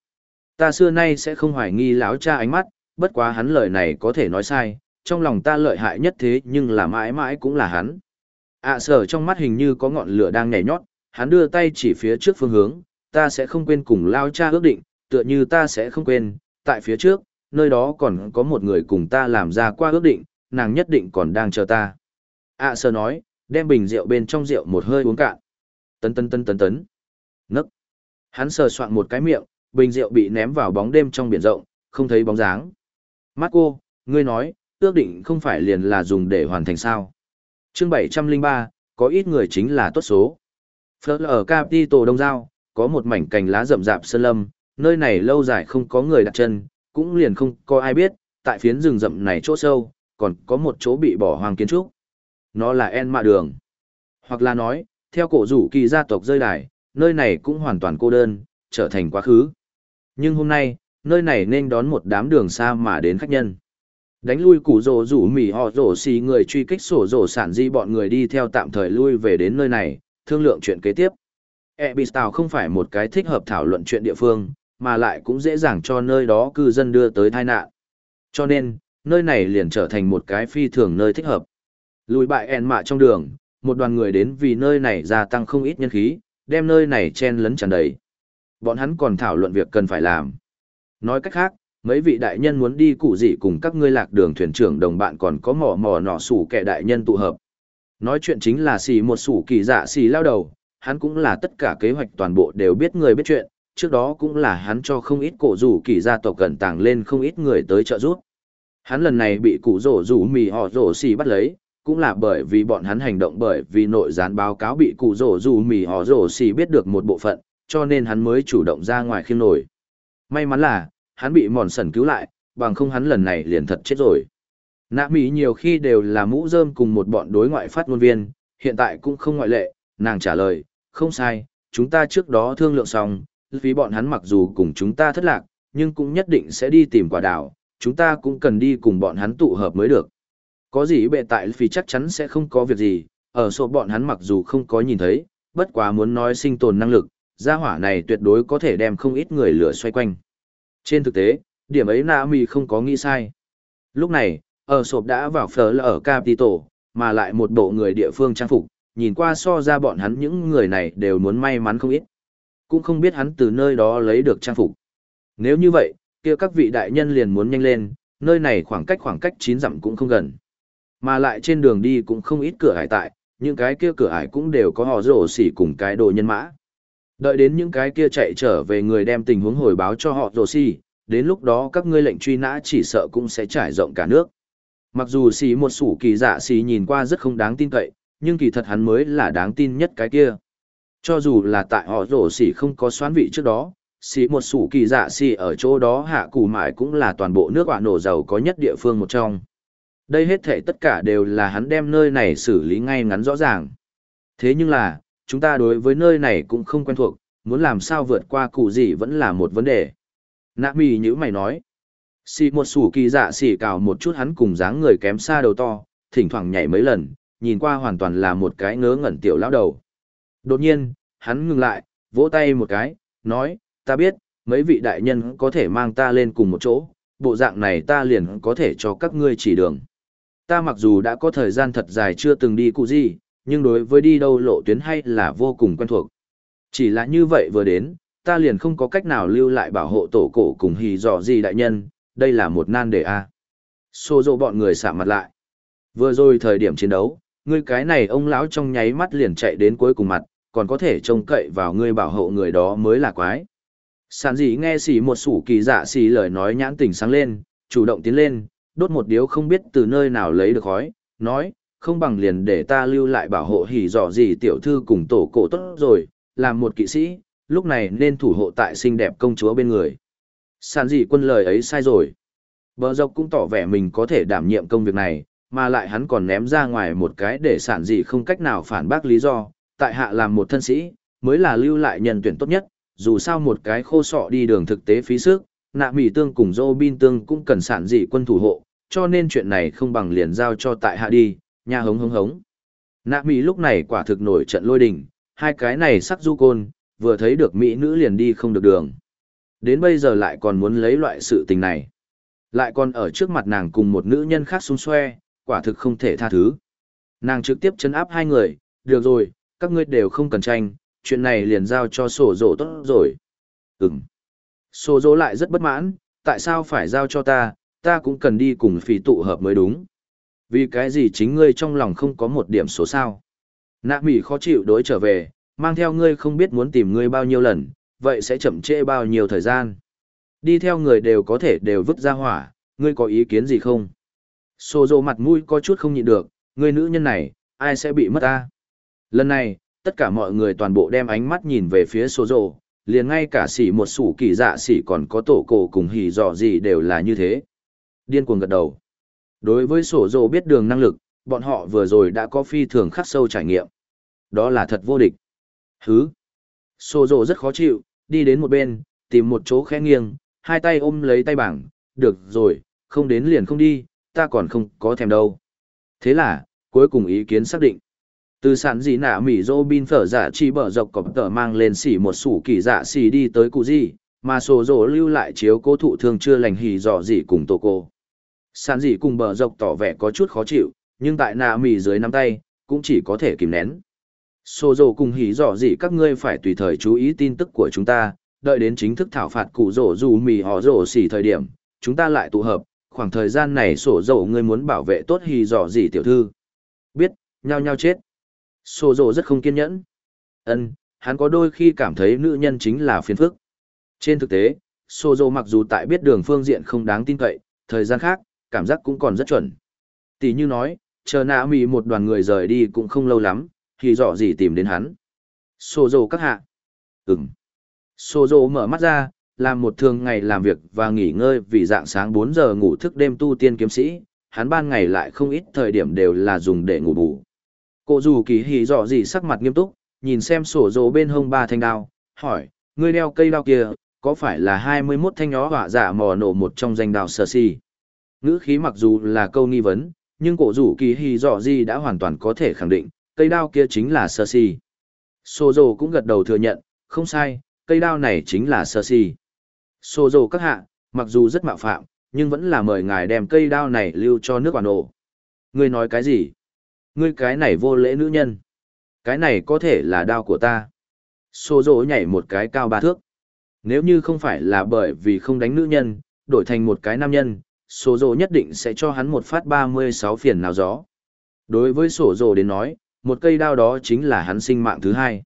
Ta xưa nay sẽ không hoài nghi lão cha ánh mắt, bất quá hắn lời này có thể nói sai, trong lòng ta lợi hại nhất thế nhưng là mãi mãi cũng là hắn. À sở trong mắt hình như có ngọn lửa đang nhảy nhót, hắn đưa tay chỉ phía trước phương hướng, ta sẽ không quên cùng lao cha ước định, tựa như ta sẽ không quên, tại phía trước, nơi đó còn có một người cùng ta làm ra qua ước định, nàng nhất định còn đang chờ ta. À sở nói, đem bình rượu bên trong rượu một hơi uống cạn. Tấn tấn tấn tấn tấn. Nấc. Hắn sờ soạn một cái miệng, bình rượu bị ném vào bóng đêm trong biển rộng, không thấy bóng dáng. Marco, ngươi nói, ước định không phải liền là dùng để hoàn thành sao chương 703, có ít người chính là tốt số. Phớt ở Capito Đông Giao, có một mảnh cành lá rậm rạp sơn lâm, nơi này lâu dài không có người đặt chân, cũng liền không có ai biết, tại phiến rừng rậm này chỗ sâu, còn có một chỗ bị bỏ hoang kiến trúc. Nó là En Mạ Đường. Hoặc là nói, theo cổ rủ kỳ gia tộc rơi đài, nơi này cũng hoàn toàn cô đơn, trở thành quá khứ. Nhưng hôm nay, nơi này nên đón một đám đường xa mà đến khách nhân. Đánh lui củ rổ rủ mỉ họ rổ xì người truy kích sổ rổ sản di bọn người đi theo tạm thời lui về đến nơi này, thương lượng chuyện kế tiếp. Ebistào không phải một cái thích hợp thảo luận chuyện địa phương, mà lại cũng dễ dàng cho nơi đó cư dân đưa tới tai nạn. Cho nên, nơi này liền trở thành một cái phi thường nơi thích hợp. Lùi bại En mạ trong đường, một đoàn người đến vì nơi này gia tăng không ít nhân khí, đem nơi này chen lấn tràn đầy. Bọn hắn còn thảo luận việc cần phải làm. Nói cách khác, mấy vị đại nhân muốn đi cụ gì cùng các ngươi lạc đường thuyền trưởng đồng bạn còn có mỏ mỏ nọ sủ kẻ đại nhân tụ hợp. Nói chuyện chính là xì một sủ kỳ dạ xì lao đầu, hắn cũng là tất cả kế hoạch toàn bộ đều biết người biết chuyện, trước đó cũng là hắn cho không ít cổ rủ kỳ gia tộc cẩn tàng lên không ít người tới trợ giúp. Hắn lần này bị cụ rổ rủ mì họ rổ xì bắt lấy, cũng là bởi vì bọn hắn hành động bởi vì nội gián báo cáo bị cụ rổ rủ mì họ rổ xì biết được một bộ phận, cho nên hắn mới chủ động ra ngoài khiêm nổi. May mắn là, hắn bị mòn sần cứu lại, bằng không hắn lần này liền thật chết rồi. Nạ Mỹ nhiều khi đều là mũ rơm cùng một bọn đối ngoại phát ngôn viên, hiện tại cũng không ngoại lệ, nàng trả lời, không sai, chúng ta trước đó thương lượng xong, vì bọn hắn mặc dù cùng chúng ta thất lạc, nhưng cũng nhất định sẽ đi tìm quả đảo, chúng ta cũng cần đi cùng bọn hắn tụ hợp mới được. Có gì bệ tại vì chắc chắn sẽ không có việc gì, ở số bọn hắn mặc dù không có nhìn thấy, bất quá muốn nói sinh tồn năng lực, gia hỏa này tuyệt đối có thể đem không ít người lửa xoay quanh. Trên thực tế, điểm ấy Nạ Mỹ không có nghĩ sai. Lúc này, ở sộp đã vào phở là ở Capitol, mà lại một bộ người địa phương trang phục, nhìn qua so ra bọn hắn những người này đều muốn may mắn không ít. Cũng không biết hắn từ nơi đó lấy được trang phục. Nếu như vậy, kia các vị đại nhân liền muốn nhanh lên, nơi này khoảng cách khoảng cách 9 dặm cũng không gần. Mà lại trên đường đi cũng không ít cửa hải tại, những cái kia cửa hải cũng đều có họ rổ xỉ cùng cái đồ nhân mã. Đợi đến những cái kia chạy trở về người đem tình huống hồi báo cho họ rổ xỉ, đến lúc đó các ngươi lệnh truy nã chỉ sợ cũng sẽ trải rộng cả nước. Mặc dù xỉ một sủ kỳ dạ xỉ nhìn qua rất không đáng tin cậy, nhưng kỳ thật hắn mới là đáng tin nhất cái kia. Cho dù là tại họ rổ xỉ không có xoán vị trước đó, xỉ một sủ kỳ dạ xỉ ở chỗ đó hạ củ mãi cũng là toàn bộ nước hỏa nổ giàu có nhất địa phương một trong. Đây hết thể tất cả đều là hắn đem nơi này xử lý ngay ngắn rõ ràng. Thế nhưng là, chúng ta đối với nơi này cũng không quen thuộc, muốn làm sao vượt qua cụ gì vẫn là một vấn đề. Nạ mì như mày nói. Xì một sủ kỳ dạ xỉ cào một chút hắn cùng dáng người kém xa đầu to, thỉnh thoảng nhảy mấy lần, nhìn qua hoàn toàn là một cái ngớ ngẩn tiểu lão đầu. Đột nhiên, hắn ngừng lại, vỗ tay một cái, nói, ta biết, mấy vị đại nhân có thể mang ta lên cùng một chỗ, bộ dạng này ta liền có thể cho các ngươi chỉ đường. Ta mặc dù đã có thời gian thật dài chưa từng đi cụ gì, nhưng đối với đi đâu lộ tuyến hay là vô cùng quen thuộc. Chỉ là như vậy vừa đến, ta liền không có cách nào lưu lại bảo hộ tổ cổ cùng hì dò gì đại nhân, đây là một nan đề a. Xô dỗ bọn người sạm mặt lại. Vừa rồi thời điểm chiến đấu, ngươi cái này ông lão trong nháy mắt liền chạy đến cuối cùng mặt, còn có thể trông cậy vào ngươi bảo hộ người đó mới là quái. Sản dị nghe xỉ một sủ kỳ dạ xỉ lời nói nhãn tỉnh sáng lên, chủ động tiến lên, đốt một điếu không biết từ nơi nào lấy được khói, nói, không bằng liền để ta lưu lại bảo hộ hỉ dọ gì tiểu thư cùng tổ cổ tốt rồi, làm một kỵ sĩ, lúc này nên thủ hộ tại xinh đẹp công chúa bên người. Sản dị quân lời ấy sai rồi. Bờ dọc cũng tỏ vẻ mình có thể đảm nhiệm công việc này, mà lại hắn còn ném ra ngoài một cái để sản dị không cách nào phản bác lý do, tại hạ làm một thân sĩ, mới là lưu lại nhân tuyển tốt nhất, dù sao một cái khô sọ đi đường thực tế phí sức, nạ mỉ tương cùng dô bin tương cũng cần sản dị quân thủ hộ, cho nên chuyện này không bằng liền giao cho tại hạ đi, nha hống hống hống. Nạ mỹ lúc này quả thực nổi trận lôi đình, hai cái này sắc du côn, vừa thấy được mỹ nữ liền đi không được đường. Đến bây giờ lại còn muốn lấy loại sự tình này. Lại còn ở trước mặt nàng cùng một nữ nhân khác xung xoe, quả thực không thể tha thứ. Nàng trực tiếp chấn áp hai người, được rồi, các ngươi đều không cần tranh, chuyện này liền giao cho sổ rổ tốt rồi. Ừm. Sổ rổ lại rất bất mãn, tại sao phải giao cho ta, ta cũng cần đi cùng phí tụ hợp mới đúng. Vì cái gì chính ngươi trong lòng không có một điểm số sao. Nạ mỉ khó chịu đối trở về, mang theo ngươi không biết muốn tìm ngươi bao nhiêu lần, vậy sẽ chậm trễ bao nhiêu thời gian. Đi theo người đều có thể đều vứt ra hỏa, ngươi có ý kiến gì không? xô rộ mặt mũi có chút không nhịn được, người nữ nhân này, ai sẽ bị mất ta? Lần này, tất cả mọi người toàn bộ đem ánh mắt nhìn về phía xô rộ liền ngay cả sỉ một sủ kỳ dạ sỉ còn có tổ cổ cùng hỉ dò gì đều là như thế. Điên cuồng gật đầu. Đối với sổ dồ biết đường năng lực, bọn họ vừa rồi đã có phi thường khắc sâu trải nghiệm. Đó là thật vô địch. Hứ. Sổ dồ rất khó chịu, đi đến một bên, tìm một chỗ khẽ nghiêng, hai tay ôm lấy tay bảng, được rồi, không đến liền không đi, ta còn không có thèm đâu. Thế là, cuối cùng ý kiến xác định. Từ sản gì nạ mỉ dô bin phở giả chi bở dọc cọp tờ mang lên xỉ một sủ kỳ dạ xỉ đi tới cụ gì, mà sổ dồ lưu lại chiếu cố thụ thương chưa lành hỉ dọ gì cùng tổ cô. Sản dị cùng bờ dọc tỏ vẻ có chút khó chịu, nhưng tại nạ mì dưới nắm tay, cũng chỉ có thể kìm nén. Sô dồ cùng hỉ dọ gì các ngươi phải tùy thời chú ý tin tức của chúng ta, đợi đến chính thức thảo phạt cụ rổ dù mì họ rổ xỉ thời điểm, chúng ta lại tụ hợp, khoảng thời gian này sổ dầu ngươi muốn bảo vệ tốt hì dò gì tiểu thư. Biết, nhao nhao chết. sổ dầu rất không kiên nhẫn. ân hắn có đôi khi cảm thấy nữ nhân chính là phiền phức. Trên thực tế, sổ dầu mặc dù tại biết đường phương diện không đáng tin cậy, thời gian khác, cảm giác cũng còn rất chuẩn. Tỷ như nói, chờ nạ mì một đoàn người rời đi cũng không lâu lắm, thì dọ gì tìm đến hắn. Sô dô các hạ. Ừm. Sô dô mở mắt ra, làm một thường ngày làm việc và nghỉ ngơi vì dạng sáng 4 giờ ngủ thức đêm tu tiên kiếm sĩ, hắn ban ngày lại không ít thời điểm đều là dùng để ngủ bù. Cô dù kỳ hỉ dọ gì sắc mặt nghiêm túc, nhìn xem sổ dồ bên hông ba thanh đao, hỏi, ngươi đeo cây đao kia, có phải là 21 thanh nhó hỏa giả mò nổ một trong danh đao sơ si? Ngữ khí mặc dù là câu nghi vấn, nhưng cổ rủ kỳ hỉ dọ gì đã hoàn toàn có thể khẳng định, cây đao kia chính là sơ si. Sô dồ cũng gật đầu thừa nhận, không sai, cây đao này chính là sơ si. Sô dồ các hạ, mặc dù rất mạo phạm, nhưng vẫn là mời ngài đem cây đao này lưu cho nước quản ổ. Ngươi nói cái gì? Ngươi cái này vô lễ nữ nhân. Cái này có thể là đao của ta. Sô dồ nhảy một cái cao ba thước. Nếu như không phải là bởi vì không đánh nữ nhân, đổi thành một cái nam nhân, Sổ rồ nhất định sẽ cho hắn một phát 36 phiền nào gió. Đối với sổ rồ đến nói, một cây đao đó chính là hắn sinh mạng thứ hai.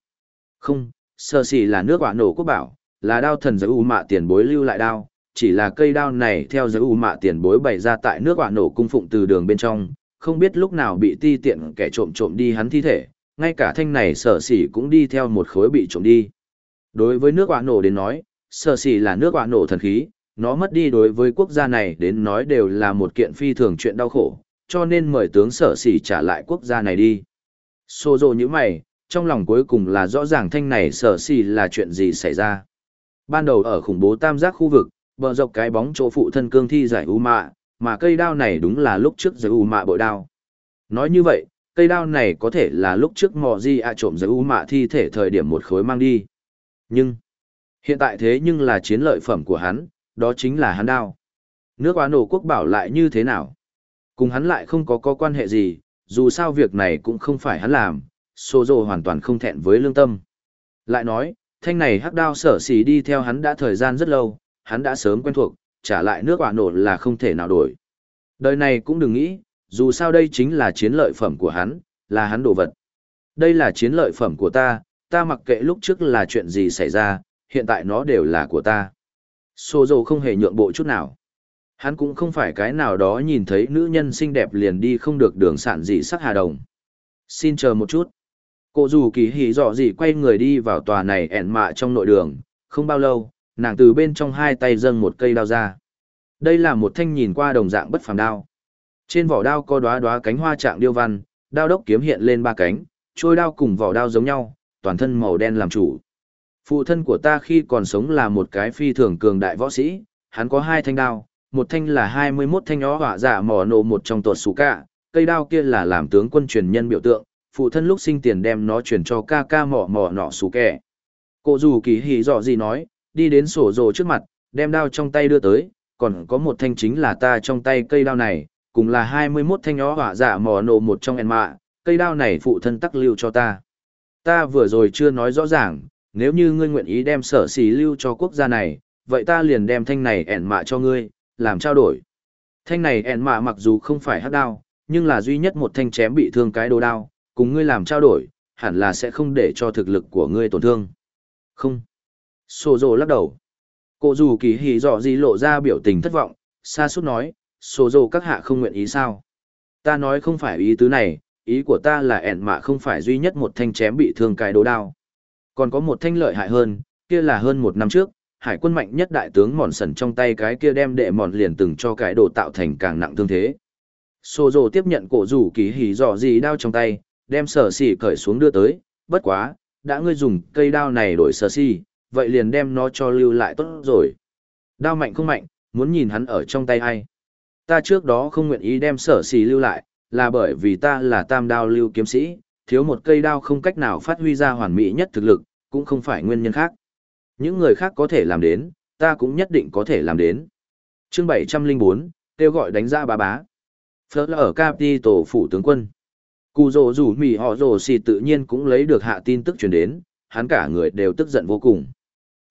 Không, sơ xỉ là nước quả nổ quốc bảo, là đao thần giới u mạ tiền bối lưu lại đao, chỉ là cây đao này theo giới u mạ tiền bối bày ra tại nước quả nổ cung phụng từ đường bên trong, không biết lúc nào bị ti tiện kẻ trộm trộm đi hắn thi thể, ngay cả thanh này sở xỉ cũng đi theo một khối bị trộm đi. Đối với nước quả nổ đến nói, sở xỉ là nước quả nổ thần khí, nó mất đi đối với quốc gia này đến nói đều là một kiện phi thường chuyện đau khổ, cho nên mời tướng sở xỉ trả lại quốc gia này đi. Xô rồ như mày, trong lòng cuối cùng là rõ ràng thanh này sở xỉ là chuyện gì xảy ra. Ban đầu ở khủng bố tam giác khu vực, bờ dọc cái bóng chỗ phụ thân cương thi giải u mạ, mà cây đao này đúng là lúc trước giải u mạ bội đao. Nói như vậy, cây đao này có thể là lúc trước mò di ạ trộm giải u mạ thi thể thời điểm một khối mang đi. Nhưng, hiện tại thế nhưng là chiến lợi phẩm của hắn, đó chính là hắn đao. Nước quá nổ quốc bảo lại như thế nào? Cùng hắn lại không có có quan hệ gì, dù sao việc này cũng không phải hắn làm, Sô Dô hoàn toàn không thẹn với lương tâm. Lại nói, thanh này hắc đao sở xì đi theo hắn đã thời gian rất lâu, hắn đã sớm quen thuộc, trả lại nước quả nổ là không thể nào đổi. Đời này cũng đừng nghĩ, dù sao đây chính là chiến lợi phẩm của hắn, là hắn đồ vật. Đây là chiến lợi phẩm của ta, ta mặc kệ lúc trước là chuyện gì xảy ra, hiện tại nó đều là của ta. Sô dầu không hề nhượng bộ chút nào. Hắn cũng không phải cái nào đó nhìn thấy nữ nhân xinh đẹp liền đi không được đường sản gì sắc hà đồng. Xin chờ một chút. Cô dù kỳ hỉ dọ gì quay người đi vào tòa này ẻn mạ trong nội đường, không bao lâu, nàng từ bên trong hai tay dâng một cây đao ra. Đây là một thanh nhìn qua đồng dạng bất phàm đao. Trên vỏ đao có đóa đóa cánh hoa trạng điêu văn, đao đốc kiếm hiện lên ba cánh, trôi đao cùng vỏ đao giống nhau, toàn thân màu đen làm chủ. Phụ thân của ta khi còn sống là một cái phi thường cường đại võ sĩ, hắn có hai thanh đao, một thanh là 21 thanh ó hỏa giả mỏ nổ một trong tuột sủ cả, cây đao kia là làm tướng quân truyền nhân biểu tượng, phụ thân lúc sinh tiền đem nó truyền cho ca ca mỏ mỏ nọ sủ kẻ. Cô dù kỳ hỉ dọ gì nói, đi đến sổ rồ trước mặt, đem đao trong tay đưa tới, còn có một thanh chính là ta trong tay cây đao này, cùng là 21 thanh ó hỏa giả mỏ nổ một trong en mạ, cây đao này phụ thân tắc lưu cho ta. Ta vừa rồi chưa nói rõ ràng, nếu như ngươi nguyện ý đem sở xì lưu cho quốc gia này, vậy ta liền đem thanh này ẻn mạ cho ngươi, làm trao đổi. Thanh này ẻn mạ mặc dù không phải hắc đao, nhưng là duy nhất một thanh chém bị thương cái đồ đao, cùng ngươi làm trao đổi, hẳn là sẽ không để cho thực lực của ngươi tổn thương. Không. Sô dồ lắc đầu. Cô dù kỳ hỉ dọ gì lộ ra biểu tình thất vọng, xa suốt nói, sô dồ các hạ không nguyện ý sao. Ta nói không phải ý tứ này, ý của ta là ẻn mạ không phải duy nhất một thanh chém bị thương cái đồ đao. Còn có một thanh lợi hại hơn, kia là hơn một năm trước, hải quân mạnh nhất đại tướng mòn sần trong tay cái kia đem đệ mòn liền từng cho cái đồ tạo thành càng nặng thương thế. Sô dồ tiếp nhận cổ rủ kỳ hỉ dò gì đao trong tay, đem sở xỉ cởi xuống đưa tới, bất quá, đã ngươi dùng cây đao này đổi sở xỉ, vậy liền đem nó cho lưu lại tốt rồi. Đao mạnh không mạnh, muốn nhìn hắn ở trong tay ai. Ta trước đó không nguyện ý đem sở xỉ lưu lại, là bởi vì ta là tam đao lưu kiếm sĩ, thiếu một cây đao không cách nào phát huy ra hoàn mỹ nhất thực lực, cũng không phải nguyên nhân khác. Những người khác có thể làm đến, ta cũng nhất định có thể làm đến. Chương 704, kêu gọi đánh ra bá bá. Phớt là ở Capitol phủ tướng quân. Cù rồ rủ mì họ rồ xì tự nhiên cũng lấy được hạ tin tức truyền đến, hắn cả người đều tức giận vô cùng.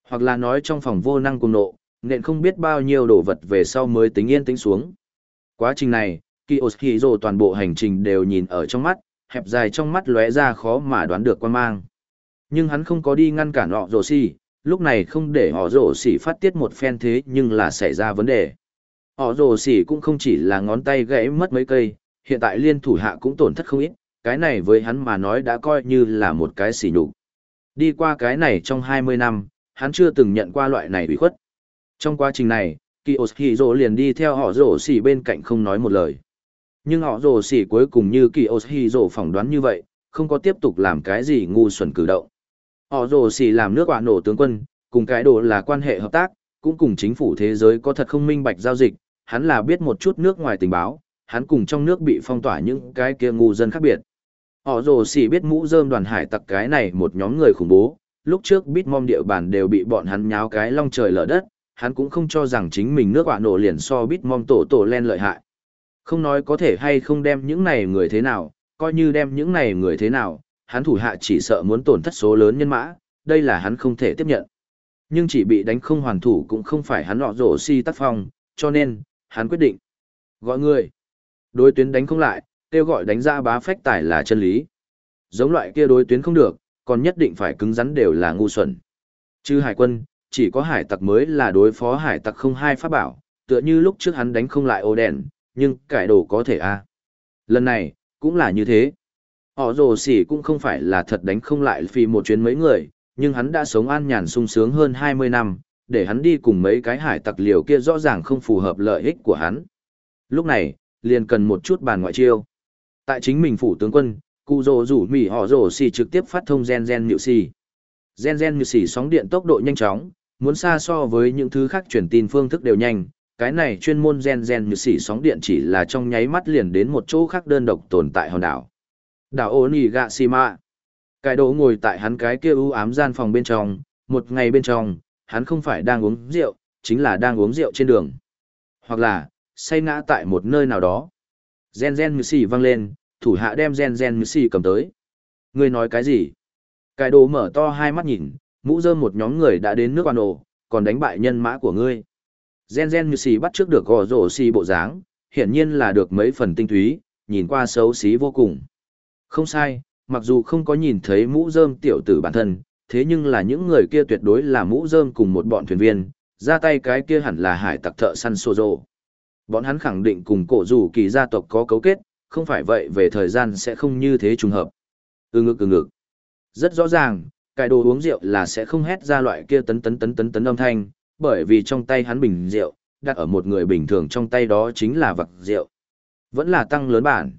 Hoặc là nói trong phòng vô năng cùng nộ, nên không biết bao nhiêu đồ vật về sau mới tính yên tĩnh xuống. Quá trình này, Kiyoshiro toàn bộ hành trình đều nhìn ở trong mắt, hẹp dài trong mắt lóe ra khó mà đoán được quan mang. Nhưng hắn không có đi ngăn cản họ rổ xỉ, lúc này không để họ rổ xỉ phát tiết một phen thế nhưng là xảy ra vấn đề. Họ rổ xỉ cũng không chỉ là ngón tay gãy mất mấy cây, hiện tại liên thủ hạ cũng tổn thất không ít, cái này với hắn mà nói đã coi như là một cái xỉ nhục. Đi qua cái này trong 20 năm, hắn chưa từng nhận qua loại này bị khuất. Trong quá trình này, Kiyoshiro liền đi theo họ rổ xỉ bên cạnh không nói một lời. Nhưng họ rổ xỉ cuối cùng như Kiyoshiro phỏng đoán như vậy, không có tiếp tục làm cái gì ngu xuẩn cử động. Họ rồ xì làm nước quả nổ tướng quân, cùng cái đồ là quan hệ hợp tác, cũng cùng chính phủ thế giới có thật không minh bạch giao dịch, hắn là biết một chút nước ngoài tình báo, hắn cùng trong nước bị phong tỏa những cái kia ngu dân khác biệt. Họ rồ xì biết mũ dơm đoàn hải tặc cái này một nhóm người khủng bố, lúc trước bít mom địa bàn đều bị bọn hắn nháo cái long trời lở đất, hắn cũng không cho rằng chính mình nước quả nổ liền so bít mom tổ tổ len lợi hại. Không nói có thể hay không đem những này người thế nào, coi như đem những này người thế nào, hắn thủ hạ chỉ sợ muốn tổn thất số lớn nhân mã, đây là hắn không thể tiếp nhận. Nhưng chỉ bị đánh không hoàn thủ cũng không phải hắn lọ rổ si tác phong, cho nên, hắn quyết định. Gọi người. Đối tuyến đánh không lại, kêu gọi đánh ra bá phách tải là chân lý. Giống loại kia đối tuyến không được, còn nhất định phải cứng rắn đều là ngu xuẩn. Chứ hải quân, chỉ có hải tặc mới là đối phó hải tặc không hai pháp bảo, tựa như lúc trước hắn đánh không lại ô đèn, nhưng cải đồ có thể a Lần này, cũng là như thế. Họ rồ xỉ cũng không phải là thật đánh không lại vì một chuyến mấy người, nhưng hắn đã sống an nhàn sung sướng hơn 20 năm, để hắn đi cùng mấy cái hải tặc liều kia rõ ràng không phù hợp lợi ích của hắn. Lúc này, liền cần một chút bàn ngoại chiêu. Tại chính mình phủ tướng quân, cụ rồ rủ mỉ họ rồ xỉ trực tiếp phát thông gen gen nhự xỉ. Gen gen nhự xỉ sóng điện tốc độ nhanh chóng, muốn xa so với những thứ khác truyền tin phương thức đều nhanh. Cái này chuyên môn gen gen như xỉ sóng điện chỉ là trong nháy mắt liền đến một chỗ khác đơn độc tồn tại hòn đảo. Đảo ô nì gạ xì mạ. Cái đồ ngồi tại hắn cái kia u ám gian phòng bên trong, một ngày bên trong, hắn không phải đang uống rượu, chính là đang uống rượu trên đường. Hoặc là, say ngã tại một nơi nào đó. Gen gen như xì văng lên, thủ hạ đem gen gen như xì cầm tới. Người nói cái gì? Cái đồ mở to hai mắt nhìn, mũ rơm một nhóm người đã đến nước quan ổ, còn đánh bại nhân mã của ngươi. Gen gen như xì bắt trước được gò rổ xì bộ dáng, hiển nhiên là được mấy phần tinh túy, nhìn qua xấu xí vô cùng. Không sai, mặc dù không có nhìn thấy mũ rơm tiểu tử bản thân, thế nhưng là những người kia tuyệt đối là mũ rơm cùng một bọn thuyền viên, ra tay cái kia hẳn là hải tặc thợ săn sô rồ. Bọn hắn khẳng định cùng cổ rủ kỳ gia tộc có cấu kết, không phải vậy về thời gian sẽ không như thế trùng hợp. Ừ ngực ừ ngực. Rất rõ ràng, cái đồ uống rượu là sẽ không hét ra loại kia tấn tấn tấn tấn tấn âm thanh, bởi vì trong tay hắn bình rượu, đặt ở một người bình thường trong tay đó chính là vật rượu. Vẫn là tăng lớn bản.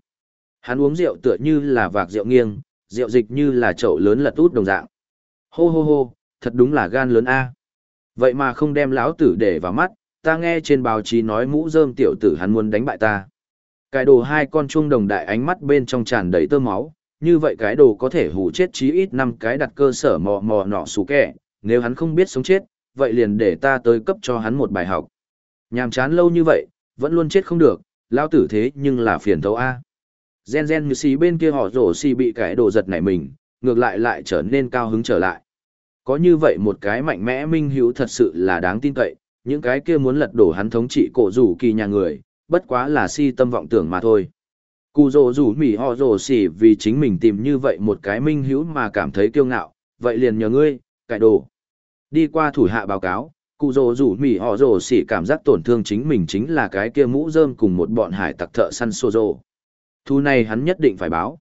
Hắn uống rượu tựa như là vạc rượu nghiêng, rượu dịch như là chậu lớn lật út đồng dạng. Hô hô hô, thật đúng là gan lớn a. Vậy mà không đem lão tử để vào mắt, ta nghe trên báo chí nói mũ rơm tiểu tử hắn muốn đánh bại ta. Cái đồ hai con chuông đồng đại ánh mắt bên trong tràn đầy tơ máu, như vậy cái đồ có thể hủ chết chí ít năm cái đặt cơ sở mò mò nọ xú kẻ, nếu hắn không biết sống chết, vậy liền để ta tới cấp cho hắn một bài học. Nhàm chán lâu như vậy, vẫn luôn chết không được, Lão tử thế nhưng là phiền thấu A. Gen gen như xì bên kia họ rổ xì bị cái đồ giật nảy mình, ngược lại lại trở nên cao hứng trở lại. Có như vậy một cái mạnh mẽ minh hữu thật sự là đáng tin cậy, những cái kia muốn lật đổ hắn thống trị cổ rủ kỳ nhà người, bất quá là si tâm vọng tưởng mà thôi. Cụ rồ rủ mỉ họ rồ xỉ vì chính mình tìm như vậy một cái minh hữu mà cảm thấy kiêu ngạo, vậy liền nhờ ngươi, cải đồ. Đi qua thủ hạ báo cáo, cụ rồ rủ mỉ họ rồ xỉ cảm giác tổn thương chính mình chính là cái kia mũ rơm cùng một bọn hải tặc thợ săn xô rồ. Thu này hắn nhất định phải báo.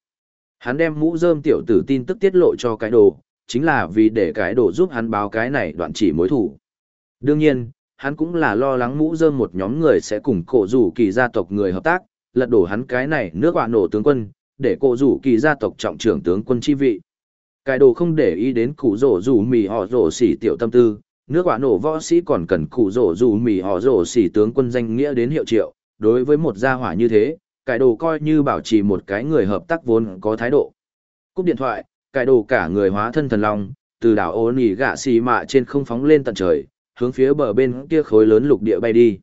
Hắn đem mũ rơm tiểu tử tin tức tiết lộ cho cái đồ, chính là vì để cái đồ giúp hắn báo cái này đoạn chỉ mối thủ. Đương nhiên, hắn cũng là lo lắng mũ rơm một nhóm người sẽ cùng cổ rủ kỳ gia tộc người hợp tác, lật đổ hắn cái này nước quả nổ tướng quân, để cổ rủ kỳ gia tộc trọng trưởng tướng quân chi vị. Cái đồ không để ý đến cụ rổ rủ mì họ rổ xỉ tiểu tâm tư, nước quả nổ võ sĩ còn cần cụ rổ rủ mì họ rổ xỉ tướng quân danh nghĩa đến hiệu triệu, đối với một gia hỏa như thế, cái đồ coi như bảo trì một cái người hợp tác vốn có thái độ. Cúp điện thoại, cái đồ cả người hóa thân thần long, từ đảo ô nỉ gạ xì mạ trên không phóng lên tận trời, hướng phía bờ bên kia khối lớn lục địa bay đi.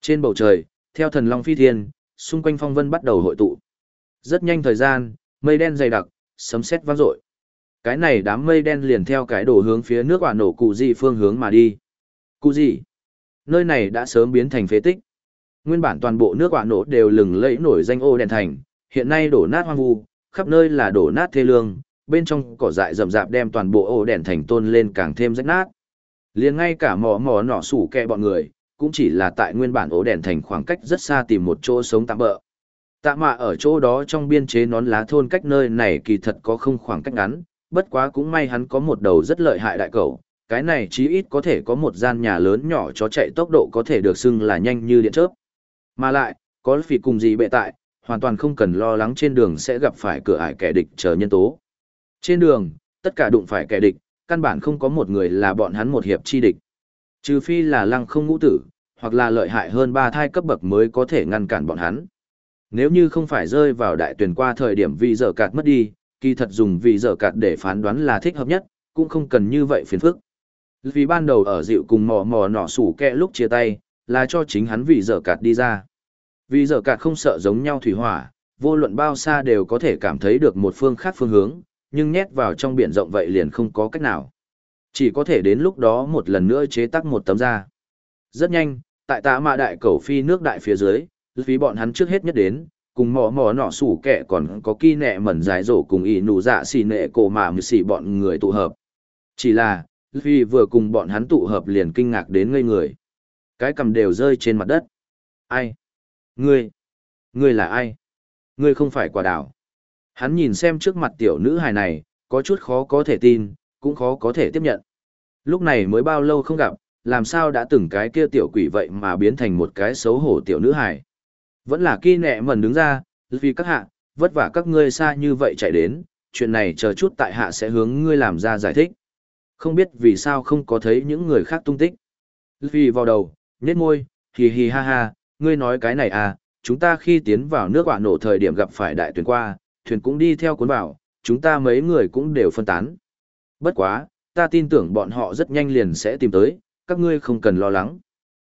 Trên bầu trời, theo thần long phi thiên, xung quanh phong vân bắt đầu hội tụ. Rất nhanh thời gian, mây đen dày đặc, sấm sét vang dội. Cái này đám mây đen liền theo cái đổ hướng phía nước quả nổ cụ gì phương hướng mà đi. Cụ gì? Nơi này đã sớm biến thành phế tích. Nguyên bản toàn bộ nước quả nổ đều lừng lẫy nổi danh ô đèn thành, hiện nay đổ nát hoang vu, khắp nơi là đổ nát thê lương, bên trong cỏ dại rậm rạp đem toàn bộ ô đèn thành tôn lên càng thêm rách nát. Liền ngay cả mỏ mỏ nỏ sủ kẹ bọn người, cũng chỉ là tại nguyên bản ô đèn thành khoảng cách rất xa tìm một chỗ sống tạm bỡ. Tạ mạ ở chỗ đó trong biên chế nón lá thôn cách nơi này kỳ thật có không khoảng cách ngắn, bất quá cũng may hắn có một đầu rất lợi hại đại cầu, cái này chí ít có thể có một gian nhà lớn nhỏ cho chạy tốc độ có thể được xưng là nhanh như điện chớp. Mà lại, có phỉ cùng gì bệ tại, hoàn toàn không cần lo lắng trên đường sẽ gặp phải cửa ải kẻ địch chờ nhân tố. Trên đường, tất cả đụng phải kẻ địch, căn bản không có một người là bọn hắn một hiệp chi địch. Trừ phi là lăng không ngũ tử, hoặc là lợi hại hơn ba thai cấp bậc mới có thể ngăn cản bọn hắn. Nếu như không phải rơi vào đại tuyển qua thời điểm vì giờ cạt mất đi, kỳ thật dùng vì giờ cạt để phán đoán là thích hợp nhất, cũng không cần như vậy phiền phức. Vì ban đầu ở dịu cùng mò mò nọ sủ kẹ lúc chia tay, là cho chính hắn vì dở cạt đi ra. Vì dở cạt không sợ giống nhau thủy hỏa, vô luận bao xa đều có thể cảm thấy được một phương khác phương hướng, nhưng nhét vào trong biển rộng vậy liền không có cách nào. Chỉ có thể đến lúc đó một lần nữa chế tác một tấm ra. Rất nhanh, tại tạ mạ đại cầu phi nước đại phía dưới, vì bọn hắn trước hết nhất đến, cùng mò mò nọ sủ kẹ còn có kỳ nẹ mẩn dài rổ cùng ý nụ dạ xì nệ cổ mà mười xì bọn người tụ hợp. Chỉ là, vì vừa cùng bọn hắn tụ hợp liền kinh ngạc đến ngây người. Cái cầm đều rơi trên mặt đất. Ai? Ngươi? Ngươi là ai? Ngươi không phải quả đảo. Hắn nhìn xem trước mặt tiểu nữ hài này, có chút khó có thể tin, cũng khó có thể tiếp nhận. Lúc này mới bao lâu không gặp, làm sao đã từng cái kia tiểu quỷ vậy mà biến thành một cái xấu hổ tiểu nữ hài. Vẫn là kỳ nẹ mẩn đứng ra, vì các hạ, vất vả các ngươi xa như vậy chạy đến, chuyện này chờ chút tại hạ sẽ hướng ngươi làm ra giải thích. Không biết vì sao không có thấy những người khác tung tích. Vì vào đầu, nhếch môi, hì hì ha ha, ngươi nói cái này à, chúng ta khi tiến vào nước quả nổ thời điểm gặp phải đại thuyền qua, thuyền cũng đi theo cuốn vào, chúng ta mấy người cũng đều phân tán. Bất quá, ta tin tưởng bọn họ rất nhanh liền sẽ tìm tới, các ngươi không cần lo lắng.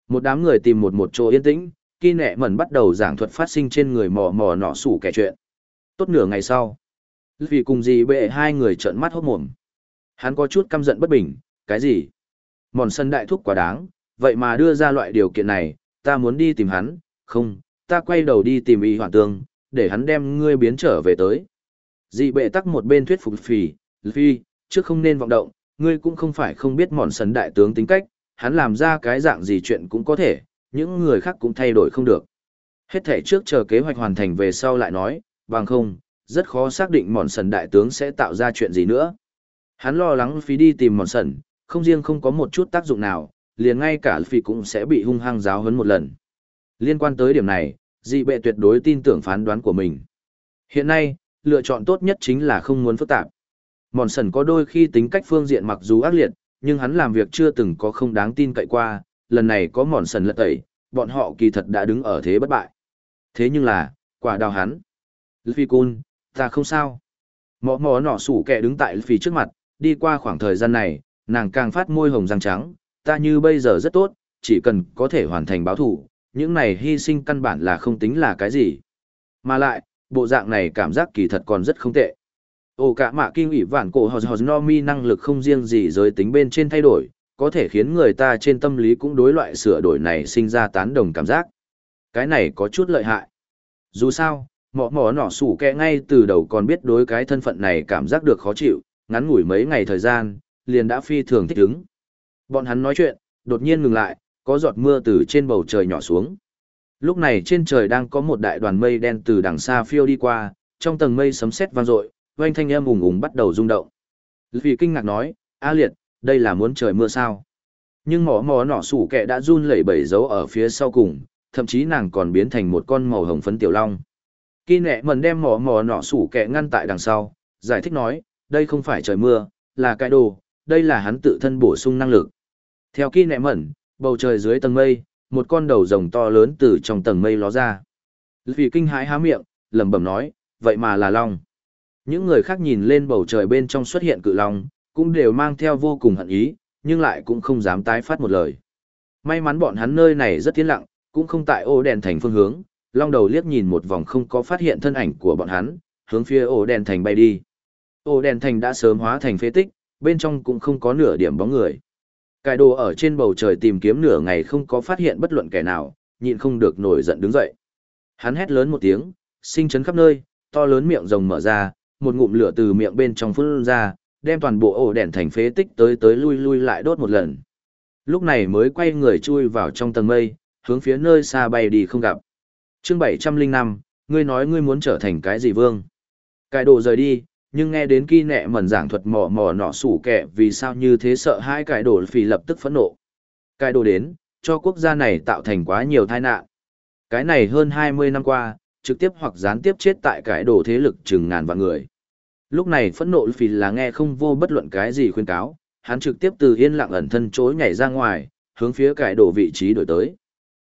Một đám người tìm một một chỗ yên tĩnh, kỳ nẹ mẩn bắt đầu giảng thuật phát sinh trên người mò mò nọ sủ kẻ chuyện. Tốt nửa ngày sau, vì cùng gì bệ hai người trợn mắt hốt mồm. Hắn có chút căm giận bất bình, cái gì? Mòn sân đại thúc quá đáng, vậy mà đưa ra loại điều kiện này, ta muốn đi tìm hắn, không, ta quay đầu đi tìm y hoàn tương, để hắn đem ngươi biến trở về tới. Dị bệ tắc một bên thuyết phục phì, phi, trước không nên vọng động, ngươi cũng không phải không biết mòn sấn đại tướng tính cách, hắn làm ra cái dạng gì chuyện cũng có thể, những người khác cũng thay đổi không được. Hết thể trước chờ kế hoạch hoàn thành về sau lại nói, bằng không, rất khó xác định mòn sần đại tướng sẽ tạo ra chuyện gì nữa. Hắn lo lắng phí đi tìm mòn sần, không riêng không có một chút tác dụng nào, liền ngay cả phi cũng sẽ bị hung hăng giáo huấn một lần. Liên quan tới điểm này, dị bệ tuyệt đối tin tưởng phán đoán của mình. Hiện nay, lựa chọn tốt nhất chính là không muốn phức tạp. Mòn sần có đôi khi tính cách phương diện mặc dù ác liệt, nhưng hắn làm việc chưa từng có không đáng tin cậy qua, lần này có mòn sần lật tẩy, bọn họ kỳ thật đã đứng ở thế bất bại. Thế nhưng là, quả đào hắn. Luffy cun, ta không sao. Mỏ mỏ nọ sủ kẻ đứng tại Luffy trước mặt, đi qua khoảng thời gian này, nàng càng phát môi hồng răng trắng, ta như bây giờ rất tốt, chỉ cần có thể hoàn thành báo thủ, những này hy sinh căn bản là không tính là cái gì. Mà lại, bộ dạng này cảm giác kỳ thật còn rất không tệ. Ồ cả mạ kinh ủy vạn cổ hòn hòn no mi năng lực không riêng gì giới tính bên trên thay đổi, có thể khiến người ta trên tâm lý cũng đối loại sửa đổi này sinh ra tán đồng cảm giác. Cái này có chút lợi hại. Dù sao, mỏ mỏ nỏ sủ kẹ ngay từ đầu còn biết đối cái thân phận này cảm giác được khó chịu, ngắn ngủi mấy ngày thời gian, liền đã phi thường thích ứng. Bọn hắn nói chuyện, đột nhiên ngừng lại, có giọt mưa từ trên bầu trời nhỏ xuống. Lúc này trên trời đang có một đại đoàn mây đen từ đằng xa phiêu đi qua, trong tầng mây sấm sét vang dội, oanh thanh âm ùng ùng bắt đầu rung động. Vì kinh ngạc nói, A liệt, đây là muốn trời mưa sao? Nhưng mỏ mỏ nỏ sủ kẹ đã run lẩy bẩy dấu ở phía sau cùng, thậm chí nàng còn biến thành một con màu hồng phấn tiểu long. Kỳ nẹ mần đem mỏ mỏ nỏ sủ kẹ ngăn tại đằng sau, giải thích nói, đây không phải trời mưa, là cái đồ, đây là hắn tự thân bổ sung năng lực. Theo kỳ nẹ mẩn, bầu trời dưới tầng mây, một con đầu rồng to lớn từ trong tầng mây ló ra. Vì kinh hãi há miệng, lẩm bẩm nói, vậy mà là long. Những người khác nhìn lên bầu trời bên trong xuất hiện cự long, cũng đều mang theo vô cùng hận ý, nhưng lại cũng không dám tái phát một lời. May mắn bọn hắn nơi này rất tiến lặng, cũng không tại ô đèn thành phương hướng, long đầu liếc nhìn một vòng không có phát hiện thân ảnh của bọn hắn, hướng phía ô đèn thành bay đi. Ô đèn thành đã sớm hóa thành phế tích, bên trong cũng không có nửa điểm bóng người. Cải đồ ở trên bầu trời tìm kiếm nửa ngày không có phát hiện bất luận kẻ nào, nhịn không được nổi giận đứng dậy. Hắn hét lớn một tiếng, sinh chấn khắp nơi, to lớn miệng rồng mở ra, một ngụm lửa từ miệng bên trong phun ra, đem toàn bộ ổ đèn thành phế tích tới tới lui lui lại đốt một lần. Lúc này mới quay người chui vào trong tầng mây, hướng phía nơi xa bay đi không gặp. Chương 705, ngươi nói ngươi muốn trở thành cái gì vương? Cải đồ rời đi, nhưng nghe đến kỳ nẹ mẩn giảng thuật mò mò nọ sủ kẻ vì sao như thế sợ hai cải đồ phì lập tức phẫn nộ. Cải đồ đến, cho quốc gia này tạo thành quá nhiều tai nạn. Cái này hơn 20 năm qua, trực tiếp hoặc gián tiếp chết tại cải đồ thế lực chừng ngàn vạn người. Lúc này phẫn nộ phì là nghe không vô bất luận cái gì khuyên cáo, hắn trực tiếp từ yên lặng ẩn thân chối nhảy ra ngoài, hướng phía cải đồ vị trí đổi tới.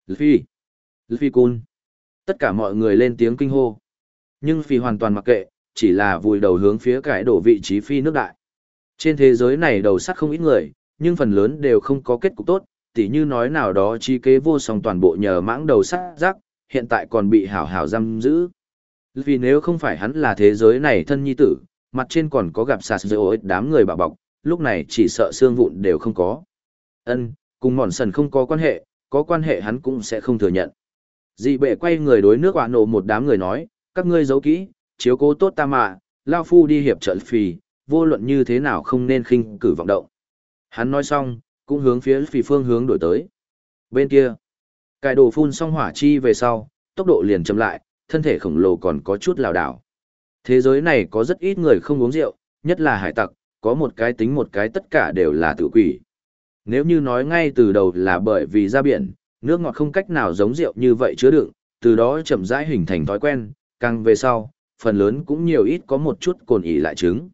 Luffy! Luffy Kun! Tất cả mọi người lên tiếng kinh hô. Nhưng Phi hoàn toàn mặc kệ, chỉ là vùi đầu hướng phía cải đổ vị trí phi nước đại. Trên thế giới này đầu sắt không ít người, nhưng phần lớn đều không có kết cục tốt, tỉ như nói nào đó chi kế vô song toàn bộ nhờ mãng đầu sắt rắc, hiện tại còn bị hảo hảo giam giữ. Vì nếu không phải hắn là thế giới này thân nhi tử, mặt trên còn có gặp sạt dỡ đám người bảo bọc, lúc này chỉ sợ xương vụn đều không có. Ân, cùng mòn sần không có quan hệ, có quan hệ hắn cũng sẽ không thừa nhận. Dị bệ quay người đối nước quả nổ một đám người nói, các ngươi giấu kỹ, chiếu cố tốt ta mà, Lao Phu đi hiệp trợ phì, vô luận như thế nào không nên khinh cử vọng động. Hắn nói xong, cũng hướng phía phì phương hướng đổi tới. Bên kia, cài đồ phun xong hỏa chi về sau, tốc độ liền chậm lại, thân thể khổng lồ còn có chút lảo đảo. Thế giới này có rất ít người không uống rượu, nhất là hải tặc, có một cái tính một cái tất cả đều là tự quỷ. Nếu như nói ngay từ đầu là bởi vì ra biển, nước ngọt không cách nào giống rượu như vậy chứa đựng, từ đó chậm rãi hình thành thói quen, càng về sau, phần lớn cũng nhiều ít có một chút cồn ỉ lại chứng.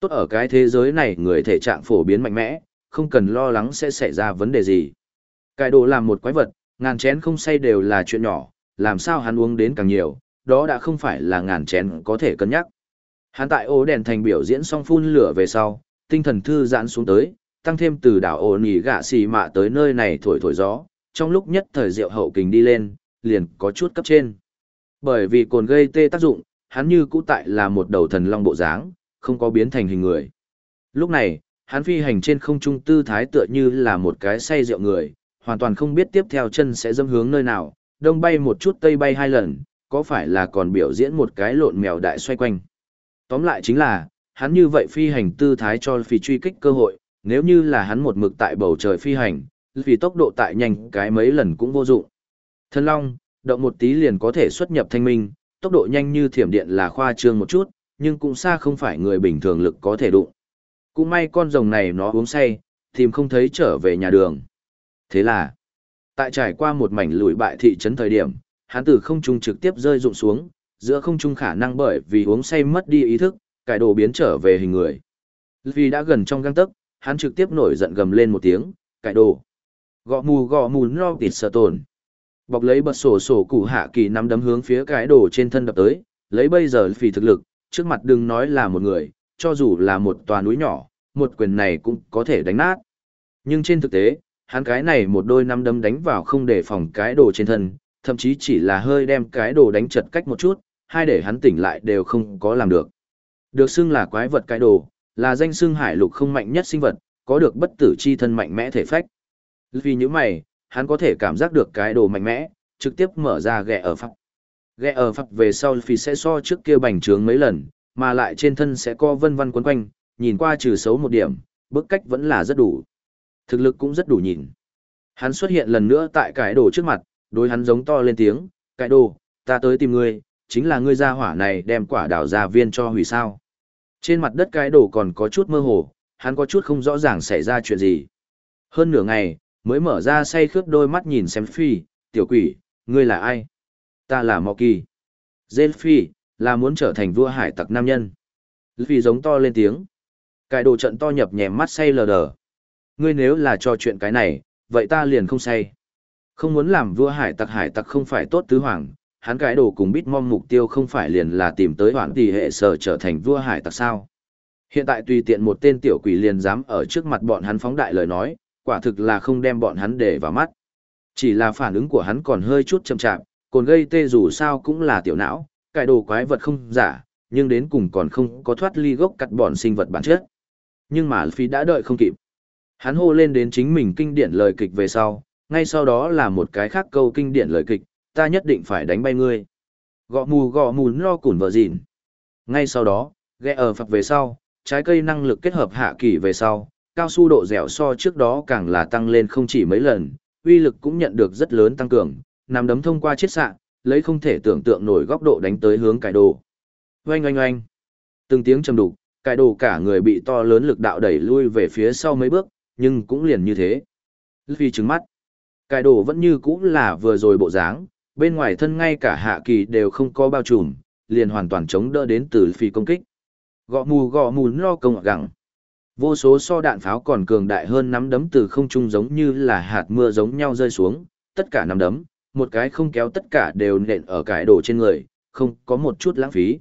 Tốt ở cái thế giới này người thể trạng phổ biến mạnh mẽ, không cần lo lắng sẽ xảy ra vấn đề gì. Cải đồ làm một quái vật, ngàn chén không say đều là chuyện nhỏ, làm sao hắn uống đến càng nhiều, đó đã không phải là ngàn chén có thể cân nhắc. Hắn tại ố đèn thành biểu diễn xong phun lửa về sau, tinh thần thư giãn xuống tới, tăng thêm từ đảo ổ nỉ gạ xì mạ tới nơi này thổi thổi gió, trong lúc nhất thời rượu hậu kình đi lên, liền có chút cấp trên. Bởi vì cồn gây tê tác dụng, hắn như cũ tại là một đầu thần long bộ dáng, không có biến thành hình người. Lúc này, hắn phi hành trên không trung tư thái tựa như là một cái say rượu người, hoàn toàn không biết tiếp theo chân sẽ dâm hướng nơi nào, đông bay một chút tây bay hai lần, có phải là còn biểu diễn một cái lộn mèo đại xoay quanh. Tóm lại chính là, hắn như vậy phi hành tư thái cho phi truy kích cơ hội, nếu như là hắn một mực tại bầu trời phi hành, vì tốc độ tại nhanh cái mấy lần cũng vô dụng. Thần Long, động một tí liền có thể xuất nhập thanh minh, tốc độ nhanh như thiểm điện là khoa trương một chút, nhưng cũng xa không phải người bình thường lực có thể đụng. Cũng may con rồng này nó uống say, tìm không thấy trở về nhà đường. Thế là, tại trải qua một mảnh lùi bại thị trấn thời điểm, hắn từ không trung trực tiếp rơi rụng xuống, giữa không trung khả năng bởi vì uống say mất đi ý thức, cải đồ biến trở về hình người. Vì đã gần trong găng tấc, hắn trực tiếp nổi giận gầm lên một tiếng, cải đồ. Gọ mù gọ mù no tịt sợ tồn. Bọc lấy bật sổ sổ cụ hạ kỳ nắm đấm hướng phía cái đồ trên thân đập tới, lấy bây giờ phì thực lực, trước mặt đừng nói là một người, cho dù là một tòa núi nhỏ, một quyền này cũng có thể đánh nát. Nhưng trên thực tế, hắn cái này một đôi nắm đấm đánh vào không để phòng cái đồ trên thân, thậm chí chỉ là hơi đem cái đồ đánh chật cách một chút, hai để hắn tỉnh lại đều không có làm được. Được xưng là quái vật cái đồ, là danh xưng hải lục không mạnh nhất sinh vật, có được bất tử chi thân mạnh mẽ thể phách. Vì những mày, hắn có thể cảm giác được cái đồ mạnh mẽ, trực tiếp mở ra ghẹ ở phạc. Ghẹ ở phạc về sau phi sẽ so trước kia bành trướng mấy lần, mà lại trên thân sẽ co vân vân quấn quanh, nhìn qua trừ xấu một điểm, bức cách vẫn là rất đủ. Thực lực cũng rất đủ nhìn. Hắn xuất hiện lần nữa tại cái đồ trước mặt, đối hắn giống to lên tiếng, cái đồ, ta tới tìm ngươi, chính là ngươi ra hỏa này đem quả đào ra viên cho hủy sao. Trên mặt đất cái đồ còn có chút mơ hồ, hắn có chút không rõ ràng xảy ra chuyện gì. Hơn nửa ngày, mới mở ra say khướt đôi mắt nhìn xem phi, tiểu quỷ, ngươi là ai? Ta là Mò Kỳ. dê phi, là muốn trở thành vua hải tặc nam nhân. Phi giống to lên tiếng. Cái đồ trận to nhập nhèm mắt say lờ đờ. Ngươi nếu là cho chuyện cái này, vậy ta liền không say. Không muốn làm vua hải tặc hải tặc không phải tốt tứ hoàng, hắn cái đồ cùng biết mong mục tiêu không phải liền là tìm tới hoãn tỷ hệ sở trở thành vua hải tặc sao. Hiện tại tùy tiện một tên tiểu quỷ liền dám ở trước mặt bọn hắn phóng đại lời nói, quả thực là không đem bọn hắn để vào mắt. Chỉ là phản ứng của hắn còn hơi chút chậm chạp, còn gây tê dù sao cũng là tiểu não, cải đồ quái vật không giả, nhưng đến cùng còn không có thoát ly gốc cắt bọn sinh vật bản chất. Nhưng mà Phi đã đợi không kịp. Hắn hô lên đến chính mình kinh điển lời kịch về sau, ngay sau đó là một cái khác câu kinh điển lời kịch, ta nhất định phải đánh bay ngươi. Gọ mù gọ mù lo củn vợ dịn. Ngay sau đó, ghé ở phật về sau, trái cây năng lực kết hợp hạ kỳ về sau, cao su độ dẻo so trước đó càng là tăng lên không chỉ mấy lần, uy lực cũng nhận được rất lớn tăng cường, nằm đấm thông qua chiết xạ, lấy không thể tưởng tượng nổi góc độ đánh tới hướng cải đồ. Oanh oanh oanh. Từng tiếng trầm đục, cải đồ cả người bị to lớn lực đạo đẩy lui về phía sau mấy bước, nhưng cũng liền như thế. Luffy trứng mắt, cải đồ vẫn như cũ là vừa rồi bộ dáng, bên ngoài thân ngay cả hạ kỳ đều không có bao trùm, liền hoàn toàn chống đỡ đến từ phi công kích. Gọ mù gọ mù lo công gặng. Vô số so đạn pháo còn cường đại hơn nắm đấm từ không trung giống như là hạt mưa giống nhau rơi xuống, tất cả nắm đấm, một cái không kéo tất cả đều nện ở cải đồ trên người, không có một chút lãng phí.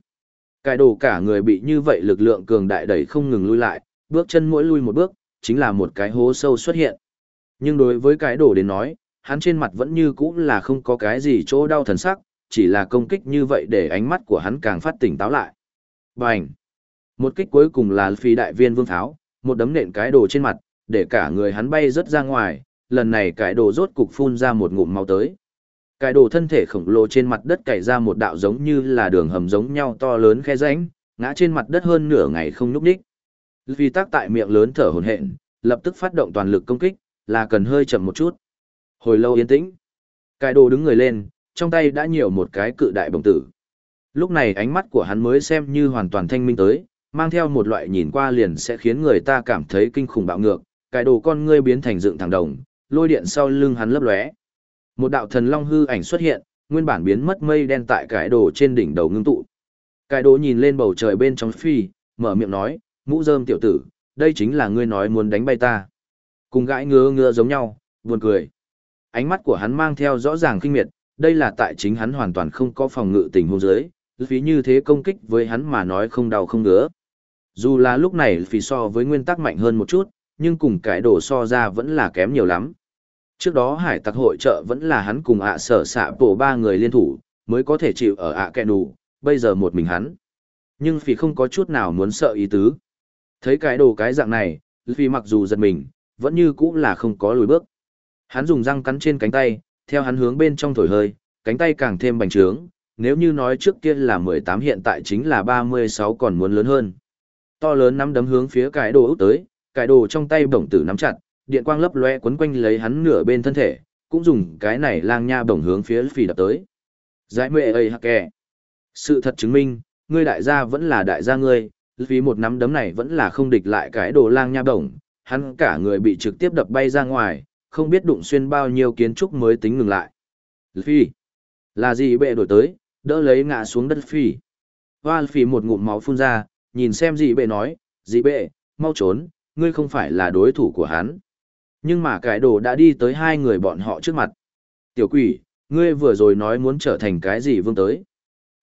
Cải đồ cả người bị như vậy lực lượng cường đại đẩy không ngừng lui lại, bước chân mỗi lui một bước, chính là một cái hố sâu xuất hiện. Nhưng đối với cái đồ đến nói, hắn trên mặt vẫn như cũ là không có cái gì chỗ đau thần sắc, chỉ là công kích như vậy để ánh mắt của hắn càng phát tỉnh táo lại. Bành! Một kích cuối cùng là phi đại viên vương tháo, một đấm nện cái đồ trên mặt, để cả người hắn bay rất ra ngoài, lần này cái đồ rốt cục phun ra một ngụm máu tới. Cái đồ thân thể khổng lồ trên mặt đất cày ra một đạo giống như là đường hầm giống nhau to lớn khe rãnh, ngã trên mặt đất hơn nửa ngày không nhúc nhích. Vì tác tại miệng lớn thở hổn hển, lập tức phát động toàn lực công kích, là cần hơi chậm một chút. Hồi lâu yên tĩnh, cái đồ đứng người lên, trong tay đã nhiều một cái cự đại bồng tử. Lúc này ánh mắt của hắn mới xem như hoàn toàn thanh minh tới, mang theo một loại nhìn qua liền sẽ khiến người ta cảm thấy kinh khủng bạo ngược, cái đồ con ngươi biến thành dựng thẳng đồng, lôi điện sau lưng hắn lấp lóe. Một đạo thần long hư ảnh xuất hiện, nguyên bản biến mất mây đen tại cái đồ trên đỉnh đầu ngưng tụ. Cái đồ nhìn lên bầu trời bên trong phi, mở miệng nói, mũ rơm tiểu tử, đây chính là ngươi nói muốn đánh bay ta. Cùng gãi ngứa ngứa giống nhau, buồn cười. Ánh mắt của hắn mang theo rõ ràng kinh miệt, đây là tại chính hắn hoàn toàn không có phòng ngự tình huống dưới, phí như thế công kích với hắn mà nói không đau không ngứa. Dù là lúc này phì so với nguyên tắc mạnh hơn một chút, nhưng cùng cái đồ so ra vẫn là kém nhiều lắm. Trước đó hải tặc hội trợ vẫn là hắn cùng ạ sở xạ bổ ba người liên thủ, mới có thể chịu ở ạ à kẹ nù, bây giờ một mình hắn. Nhưng phì không có chút nào muốn sợ ý tứ. Thấy cái đồ cái dạng này, phì mặc dù giật mình, vẫn như cũng là không có lùi bước. Hắn dùng răng cắn trên cánh tay, theo hắn hướng bên trong thổi hơi, cánh tay càng thêm bành trướng, nếu như nói trước kia là 18 hiện tại chính là 36 còn muốn lớn hơn. To lớn nắm đấm hướng phía cái đồ út tới, cái đồ trong tay bổng tử nắm chặt, điện quang lấp lóe quấn quanh lấy hắn nửa bên thân thể, cũng dùng cái này lang nha bổng hướng phía phì đập tới. Giải mệ ơi hạc kè. Sự thật chứng minh, ngươi đại gia vẫn là đại gia ngươi, vì một nắm đấm này vẫn là không địch lại cái đồ lang nha bổng, hắn cả người bị trực tiếp đập bay ra ngoài, không biết đụng xuyên bao nhiêu kiến trúc mới tính ngừng lại. Phi, là gì bệ đổi tới, đỡ lấy ngã xuống đất phi. Hoa phi một ngụm máu phun ra, nhìn xem dị bệ nói, dị bệ, mau trốn, ngươi không phải là đối thủ của hắn. Nhưng mà cái đồ đã đi tới hai người bọn họ trước mặt. Tiểu quỷ, ngươi vừa rồi nói muốn trở thành cái gì vương tới.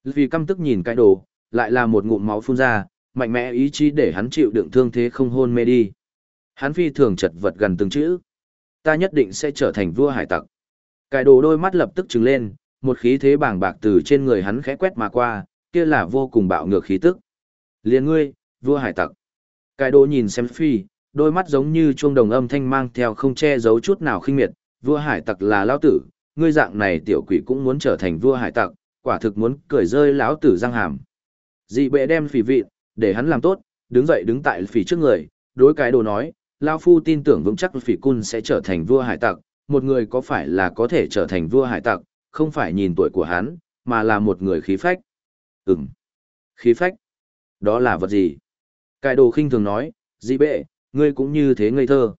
Vì căm tức nhìn cái đồ, lại là một ngụm máu phun ra, mạnh mẽ ý chí để hắn chịu đựng thương thế không hôn mê đi. Hắn phi thường chật vật gần từng chữ. Ta nhất định sẽ trở thành vua hải tặc. Cái đồ đôi mắt lập tức trừng lên, một khí thế bàng bạc từ trên người hắn khẽ quét mà qua, kia là vô cùng bạo ngược khí tức. Liên ngươi, vua hải tặc. Cái đồ nhìn xem phi, đôi mắt giống như chuông đồng âm thanh mang theo không che giấu chút nào khinh miệt, vua hải tặc là lão tử, ngươi dạng này tiểu quỷ cũng muốn trở thành vua hải tặc, quả thực muốn cười rơi lão tử răng hàm. Dị bệ đem phỉ vị, để hắn làm tốt, đứng dậy đứng tại phỉ trước người, đối cái đồ nói, lão phu tin tưởng vững chắc phỉ cun sẽ trở thành vua hải tặc, một người có phải là có thể trở thành vua hải tặc, không phải nhìn tuổi của hắn, mà là một người khí phách. Ừm. Khí phách. Đó là vật gì? Cái đồ khinh thường nói, dị bệ, ngươi cũng như thế ngây thơ.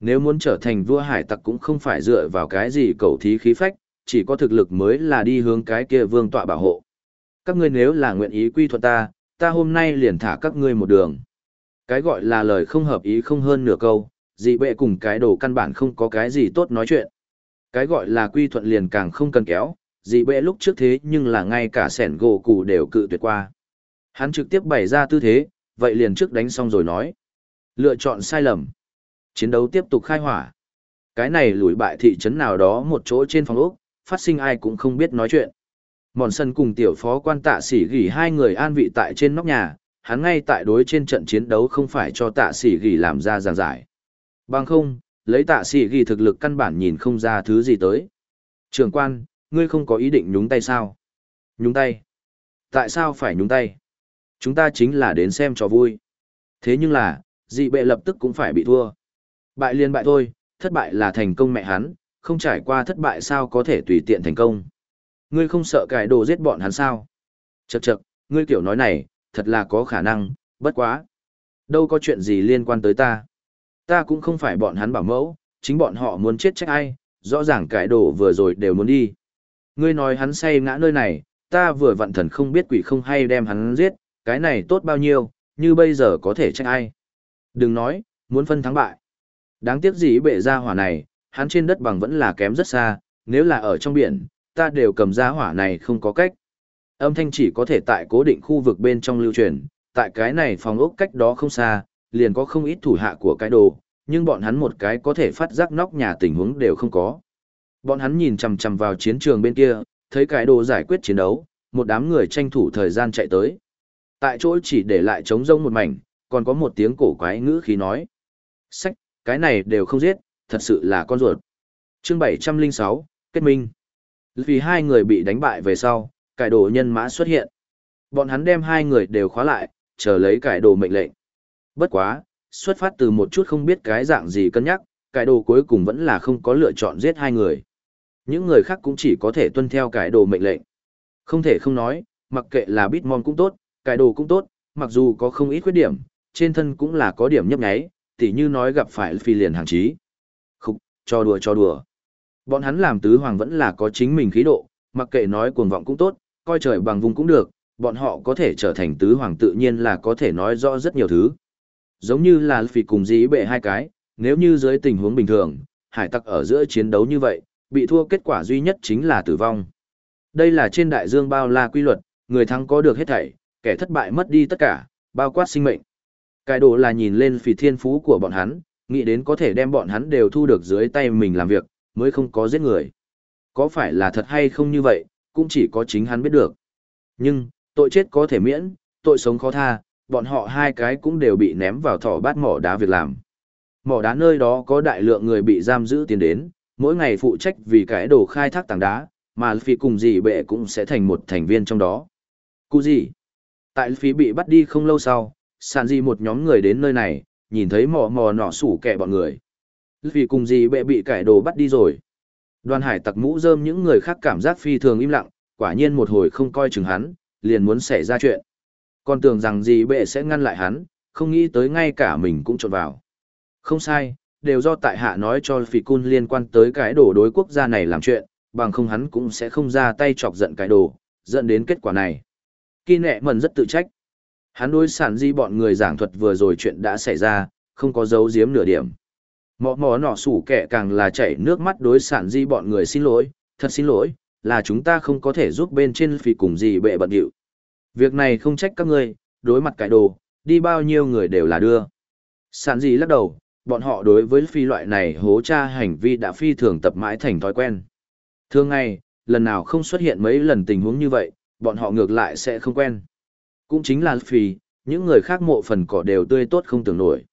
Nếu muốn trở thành vua hải tặc cũng không phải dựa vào cái gì cầu thí khí phách, chỉ có thực lực mới là đi hướng cái kia vương tọa bảo hộ. Các ngươi nếu là nguyện ý quy thuận ta, ta hôm nay liền thả các ngươi một đường. Cái gọi là lời không hợp ý không hơn nửa câu, dị bệ cùng cái đồ căn bản không có cái gì tốt nói chuyện. Cái gọi là quy thuận liền càng không cần kéo, dị bệ lúc trước thế nhưng là ngay cả sẻn gỗ cụ đều cự tuyệt qua. Hắn trực tiếp bày ra tư thế, vậy liền trước đánh xong rồi nói. Lựa chọn sai lầm. Chiến đấu tiếp tục khai hỏa. Cái này lùi bại thị trấn nào đó một chỗ trên phòng ốc, phát sinh ai cũng không biết nói chuyện. Mòn sân cùng tiểu phó quan tạ sĩ gỉ hai người an vị tại trên nóc nhà, hắn ngay tại đối trên trận chiến đấu không phải cho tạ sĩ gỉ làm ra giảng giải. Bằng không, lấy tạ sĩ gỉ thực lực căn bản nhìn không ra thứ gì tới. Trường quan, ngươi không có ý định nhúng tay sao? Nhúng tay? Tại sao phải nhúng tay? Chúng ta chính là đến xem cho vui. Thế nhưng là, dị bệ lập tức cũng phải bị thua. Bại liên bại thôi, thất bại là thành công mẹ hắn, không trải qua thất bại sao có thể tùy tiện thành công. Ngươi không sợ cải đồ giết bọn hắn sao? Chậc chậc, ngươi kiểu nói này, thật là có khả năng, bất quá. Đâu có chuyện gì liên quan tới ta. Ta cũng không phải bọn hắn bảo mẫu, chính bọn họ muốn chết trách ai, rõ ràng cải đồ vừa rồi đều muốn đi. Ngươi nói hắn say ngã nơi này, ta vừa vặn thần không biết quỷ không hay đem hắn giết, cái này tốt bao nhiêu, như bây giờ có thể trách ai. Đừng nói, muốn phân thắng bại. Đáng tiếc gì bệ ra hỏa này, hắn trên đất bằng vẫn là kém rất xa, nếu là ở trong biển, ta đều cầm ra hỏa này không có cách. Âm thanh chỉ có thể tại cố định khu vực bên trong lưu truyền, tại cái này phòng ốc cách đó không xa, liền có không ít thủ hạ của cái đồ, nhưng bọn hắn một cái có thể phát giác nóc nhà tình huống đều không có. Bọn hắn nhìn chằm chằm vào chiến trường bên kia, thấy cái đồ giải quyết chiến đấu, một đám người tranh thủ thời gian chạy tới. Tại chỗ chỉ để lại trống rông một mảnh, còn có một tiếng cổ quái ngữ khí nói. Sách, cái này đều không giết, thật sự là con ruột. chương 706, kết minh. Vì hai người bị đánh bại về sau, cải đồ nhân mã xuất hiện. Bọn hắn đem hai người đều khóa lại, chờ lấy cải đồ mệnh lệnh. Bất quá, xuất phát từ một chút không biết cái dạng gì cân nhắc, cải đồ cuối cùng vẫn là không có lựa chọn giết hai người. Những người khác cũng chỉ có thể tuân theo cải đồ mệnh lệnh. Không thể không nói, mặc kệ là Bitmon cũng tốt, cải đồ cũng tốt, mặc dù có không ít khuyết điểm, trên thân cũng là có điểm nhấp nháy, tỉ như nói gặp phải phi liền hàng trí. Khúc, cho đùa cho đùa. Bọn hắn làm tứ hoàng vẫn là có chính mình khí độ, mặc kệ nói cuồng vọng cũng tốt, coi trời bằng vùng cũng được, bọn họ có thể trở thành tứ hoàng tự nhiên là có thể nói rõ rất nhiều thứ. Giống như là phi cùng dĩ bệ hai cái, nếu như dưới tình huống bình thường, hải tặc ở giữa chiến đấu như vậy, bị thua kết quả duy nhất chính là tử vong. Đây là trên đại dương bao la quy luật, người thắng có được hết thảy, kẻ thất bại mất đi tất cả, bao quát sinh mệnh. Cái đồ là nhìn lên phỉ thiên phú của bọn hắn, nghĩ đến có thể đem bọn hắn đều thu được dưới tay mình làm việc, mới không có giết người. Có phải là thật hay không như vậy, cũng chỉ có chính hắn biết được. Nhưng, tội chết có thể miễn, tội sống khó tha, bọn họ hai cái cũng đều bị ném vào thỏ bát mỏ đá việc làm. Mỏ đá nơi đó có đại lượng người bị giam giữ tiền đến, mỗi ngày phụ trách vì cái đồ khai thác tảng đá, mà phi cùng gì bệ cũng sẽ thành một thành viên trong đó. Cú gì? Tại phí bị bắt đi không lâu sau, sàn Di một nhóm người đến nơi này, nhìn thấy mò mò nọ sủ kẻ bọn người. Vì cùng gì bệ bị cải đồ bắt đi rồi. Đoàn hải tặc mũ rơm những người khác cảm giác phi thường im lặng, quả nhiên một hồi không coi chừng hắn, liền muốn xảy ra chuyện. Còn tưởng rằng gì bệ sẽ ngăn lại hắn, không nghĩ tới ngay cả mình cũng trộn vào. Không sai, đều do tại hạ nói cho Phi cun liên quan tới cái đồ đối quốc gia này làm chuyện, bằng không hắn cũng sẽ không ra tay chọc giận cái đồ, dẫn đến kết quả này. Kỳ nẹ mần rất tự trách. Hắn đối sản di bọn người giảng thuật vừa rồi chuyện đã xảy ra, không có giấu giếm nửa điểm. Mọ mọ nọ sủ kẻ càng là chảy nước mắt đối sản di bọn người xin lỗi, thật xin lỗi, là chúng ta không có thể giúp bên trên vì cùng gì bệ bận điệu. Việc này không trách các ngươi, đối mặt cải đồ, đi bao nhiêu người đều là đưa. Sản di lắc đầu, bọn họ đối với phi loại này hố tra hành vi đã phi thường tập mãi thành thói quen. Thường ngày, lần nào không xuất hiện mấy lần tình huống như vậy, bọn họ ngược lại sẽ không quen. Cũng chính là phi, những người khác mộ phần cỏ đều tươi tốt không tưởng nổi.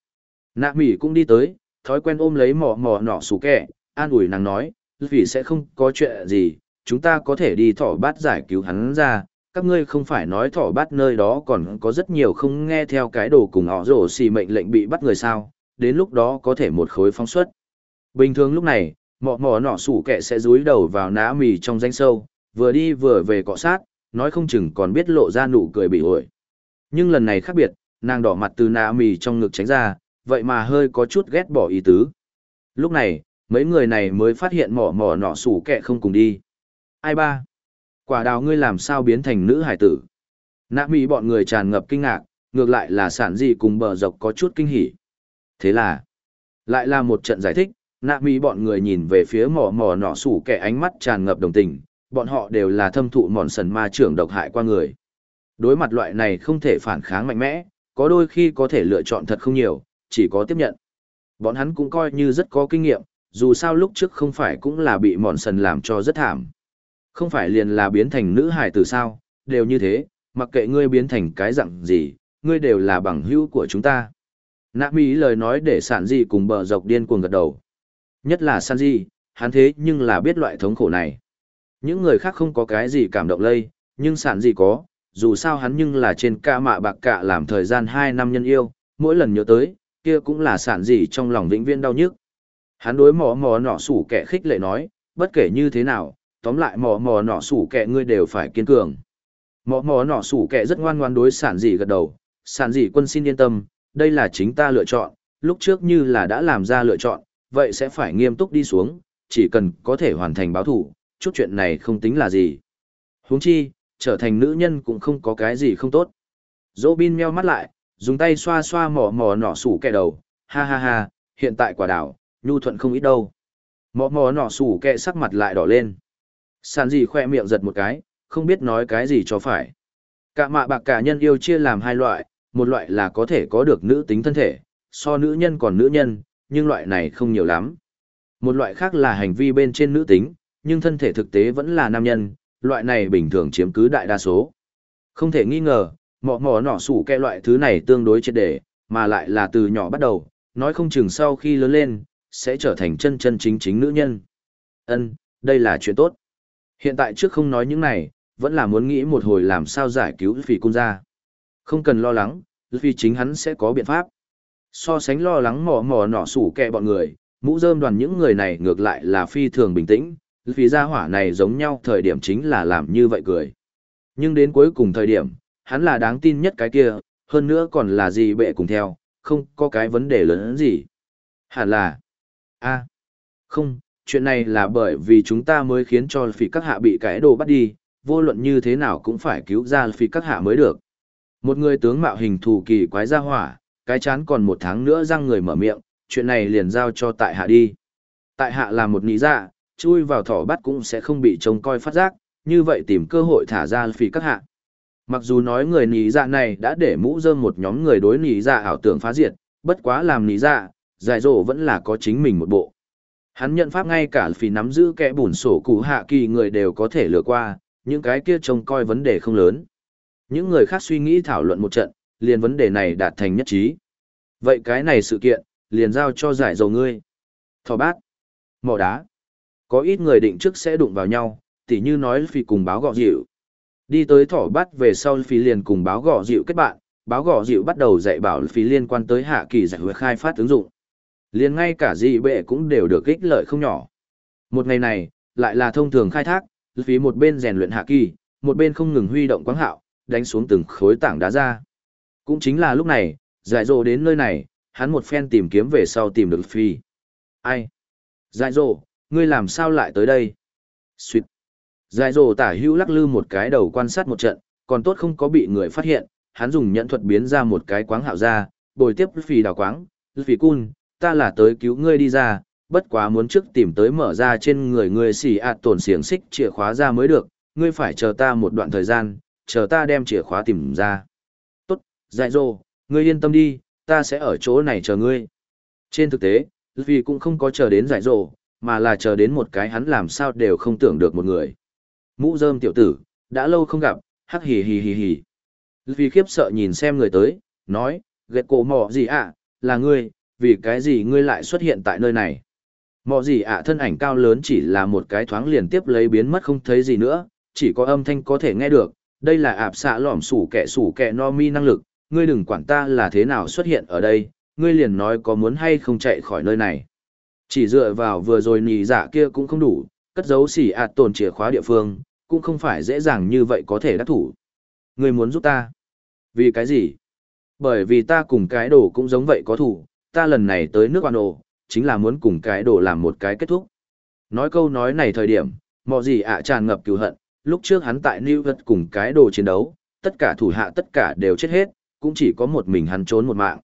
Nạ mỉ cũng đi tới, thói quen ôm lấy mỏ mỏ nọ sủ kẹ, an ủi nàng nói, vì sẽ không có chuyện gì, chúng ta có thể đi thỏ bát giải cứu hắn ra, các ngươi không phải nói thỏ bát nơi đó còn có rất nhiều không nghe theo cái đồ cùng họ rổ xì mệnh lệnh bị bắt người sao, đến lúc đó có thể một khối phóng xuất. Bình thường lúc này, mỏ mỏ nọ sủ kẹ sẽ rúi đầu vào ná mì trong danh sâu, vừa đi vừa về cọ sát, nói không chừng còn biết lộ ra nụ cười bị ổi. Nhưng lần này khác biệt, nàng đỏ mặt từ nạ mì trong ngực tránh ra, vậy mà hơi có chút ghét bỏ ý tứ. Lúc này, mấy người này mới phát hiện mỏ mỏ nọ sủ kẹ không cùng đi. Ai ba? Quả đào ngươi làm sao biến thành nữ hải tử? Nạ mì bọn người tràn ngập kinh ngạc, ngược lại là sản gì cùng bờ dọc có chút kinh hỉ. Thế là, lại là một trận giải thích, nạ mì bọn người nhìn về phía mỏ mỏ nọ sủ kẹ ánh mắt tràn ngập đồng tình, bọn họ đều là thâm thụ mòn sần ma trưởng độc hại qua người. Đối mặt loại này không thể phản kháng mạnh mẽ, có đôi khi có thể lựa chọn thật không nhiều, chỉ có tiếp nhận. Bọn hắn cũng coi như rất có kinh nghiệm, dù sao lúc trước không phải cũng là bị mòn sần làm cho rất thảm, Không phải liền là biến thành nữ hài từ sao, đều như thế, mặc kệ ngươi biến thành cái dạng gì, ngươi đều là bằng hữu của chúng ta. Nạ mỹ lời nói để sản gì cùng bờ dọc điên cuồng gật đầu. Nhất là sản gì, hắn thế nhưng là biết loại thống khổ này. Những người khác không có cái gì cảm động lây, nhưng sản gì có, dù sao hắn nhưng là trên ca mạ bạc cạ làm thời gian 2 năm nhân yêu, mỗi lần nhớ tới, kia cũng là sản gì trong lòng vĩnh viễn đau nhức. Hắn đối mò mò nọ sủ kẻ khích lệ nói, bất kể như thế nào, tóm lại mò mò nọ sủ kẻ ngươi đều phải kiên cường. Mò mò nọ sủ kẻ rất ngoan ngoan đối sản gì gật đầu, sản gì quân xin yên tâm, đây là chính ta lựa chọn, lúc trước như là đã làm ra lựa chọn, vậy sẽ phải nghiêm túc đi xuống, chỉ cần có thể hoàn thành báo thủ, chút chuyện này không tính là gì. huống chi, trở thành nữ nhân cũng không có cái gì không tốt. Dỗ bin meo mắt lại, dùng tay xoa xoa mỏ mỏ nọ sủ kẻ đầu, ha ha ha, hiện tại quả đảo, nhu thuận không ít đâu. mỏ mỏ nọ sủ kẻ sắc mặt lại đỏ lên. Sàn gì khoe miệng giật một cái, không biết nói cái gì cho phải. Cả mạ bạc cả nhân yêu chia làm hai loại, một loại là có thể có được nữ tính thân thể, so nữ nhân còn nữ nhân, nhưng loại này không nhiều lắm. Một loại khác là hành vi bên trên nữ tính, nhưng thân thể thực tế vẫn là nam nhân, loại này bình thường chiếm cứ đại đa số. Không thể nghi ngờ, mọ mọ nọ sủ kẹ loại thứ này tương đối triệt để, mà lại là từ nhỏ bắt đầu, nói không chừng sau khi lớn lên, sẽ trở thành chân chân chính chính nữ nhân. Ân, đây là chuyện tốt. Hiện tại trước không nói những này, vẫn là muốn nghĩ một hồi làm sao giải cứu phỉ cung ra. Không cần lo lắng, vì chính hắn sẽ có biện pháp. So sánh lo lắng mò mò nọ sủ kẹ bọn người, mũ rơm đoàn những người này ngược lại là phi thường bình tĩnh, vì gia hỏa này giống nhau thời điểm chính là làm như vậy cười. Nhưng đến cuối cùng thời điểm, hắn là đáng tin nhất cái kia, hơn nữa còn là gì bệ cùng theo, không có cái vấn đề lớn gì. Hẳn là, a không, chuyện này là bởi vì chúng ta mới khiến cho phỉ các hạ bị cái đồ bắt đi, vô luận như thế nào cũng phải cứu ra phỉ các hạ mới được. Một người tướng mạo hình thù kỳ quái ra hỏa, cái chán còn một tháng nữa răng người mở miệng, chuyện này liền giao cho tại hạ đi. Tại hạ là một nị dạ, chui vào thỏ bắt cũng sẽ không bị trông coi phát giác, như vậy tìm cơ hội thả ra phi các hạ. Mặc dù nói người nỉ dạ này đã để mũ rơm một nhóm người đối nỉ dạ ảo tưởng phá diệt, bất quá làm nỉ dạ, giải rổ vẫn là có chính mình một bộ. Hắn nhận pháp ngay cả phi nắm giữ kẻ bùn sổ cụ hạ kỳ người đều có thể lừa qua, những cái kia trông coi vấn đề không lớn. Những người khác suy nghĩ thảo luận một trận, liền vấn đề này đạt thành nhất trí. Vậy cái này sự kiện, liền giao cho giải dầu ngươi. Thỏ bát, mỏ đá. Có ít người định trước sẽ đụng vào nhau, tỉ như nói phi cùng báo gọ dịu. Đi tới thỏ bắt về sau phi liền cùng báo gọ dịu kết bạn, báo gọ dịu bắt đầu dạy bảo phi liên quan tới hạ kỳ giải huệ khai phát ứng dụng. Liền ngay cả dị bệ cũng đều được ích lợi không nhỏ. Một ngày này, lại là thông thường khai thác, phí một bên rèn luyện hạ kỳ, một bên không ngừng huy động quáng hạo, đánh xuống từng khối tảng đá ra. Cũng chính là lúc này, giải rồ đến nơi này, hắn một phen tìm kiếm về sau tìm được phi. Ai? Giải rồ, ngươi làm sao lại tới đây? Xuyệt. Giải rồ tả hữu lắc lư một cái đầu quan sát một trận, còn tốt không có bị người phát hiện, hắn dùng nhận thuật biến ra một cái quáng hạo ra, bồi tiếp phì đào quáng, phì cun, ta là tới cứu ngươi đi ra, bất quá muốn trước tìm tới mở ra trên người ngươi xì ạt tổn xiềng xích chìa khóa ra mới được, ngươi phải chờ ta một đoạn thời gian, chờ ta đem chìa khóa tìm ra. Tốt, dại dô, ngươi yên tâm đi, ta sẽ ở chỗ này chờ ngươi. Trên thực tế, vì cũng không có chờ đến Dại dỗ, mà là chờ đến một cái hắn làm sao đều không tưởng được một người. Mũ rơm tiểu tử, đã lâu không gặp, hắc hì hì hì hì. Vì khiếp sợ nhìn xem người tới, nói, ghẹt cổ mò gì ạ, là ngươi, vì cái gì ngươi lại xuất hiện tại nơi này. Mò gì ạ thân ảnh cao lớn chỉ là một cái thoáng liền tiếp lấy biến mất không thấy gì nữa, chỉ có âm thanh có thể nghe được, đây là ạp xạ lỏm sủ kẻ sủ kẻ no mi năng lực, ngươi đừng quản ta là thế nào xuất hiện ở đây, ngươi liền nói có muốn hay không chạy khỏi nơi này. Chỉ dựa vào vừa rồi nì dạ kia cũng không đủ, cất giấu xỉ ạt tồn chìa khóa địa phương, cũng không phải dễ dàng như vậy có thể đắc thủ. người muốn giúp ta. Vì cái gì? Bởi vì ta cùng cái đồ cũng giống vậy có thủ, ta lần này tới nước quan ồ, chính là muốn cùng cái đồ làm một cái kết thúc. Nói câu nói này thời điểm, mọi gì ạ tràn ngập cứu hận, lúc trước hắn tại New York cùng cái đồ chiến đấu, tất cả thủ hạ tất cả đều chết hết, cũng chỉ có một mình hắn trốn một mạng.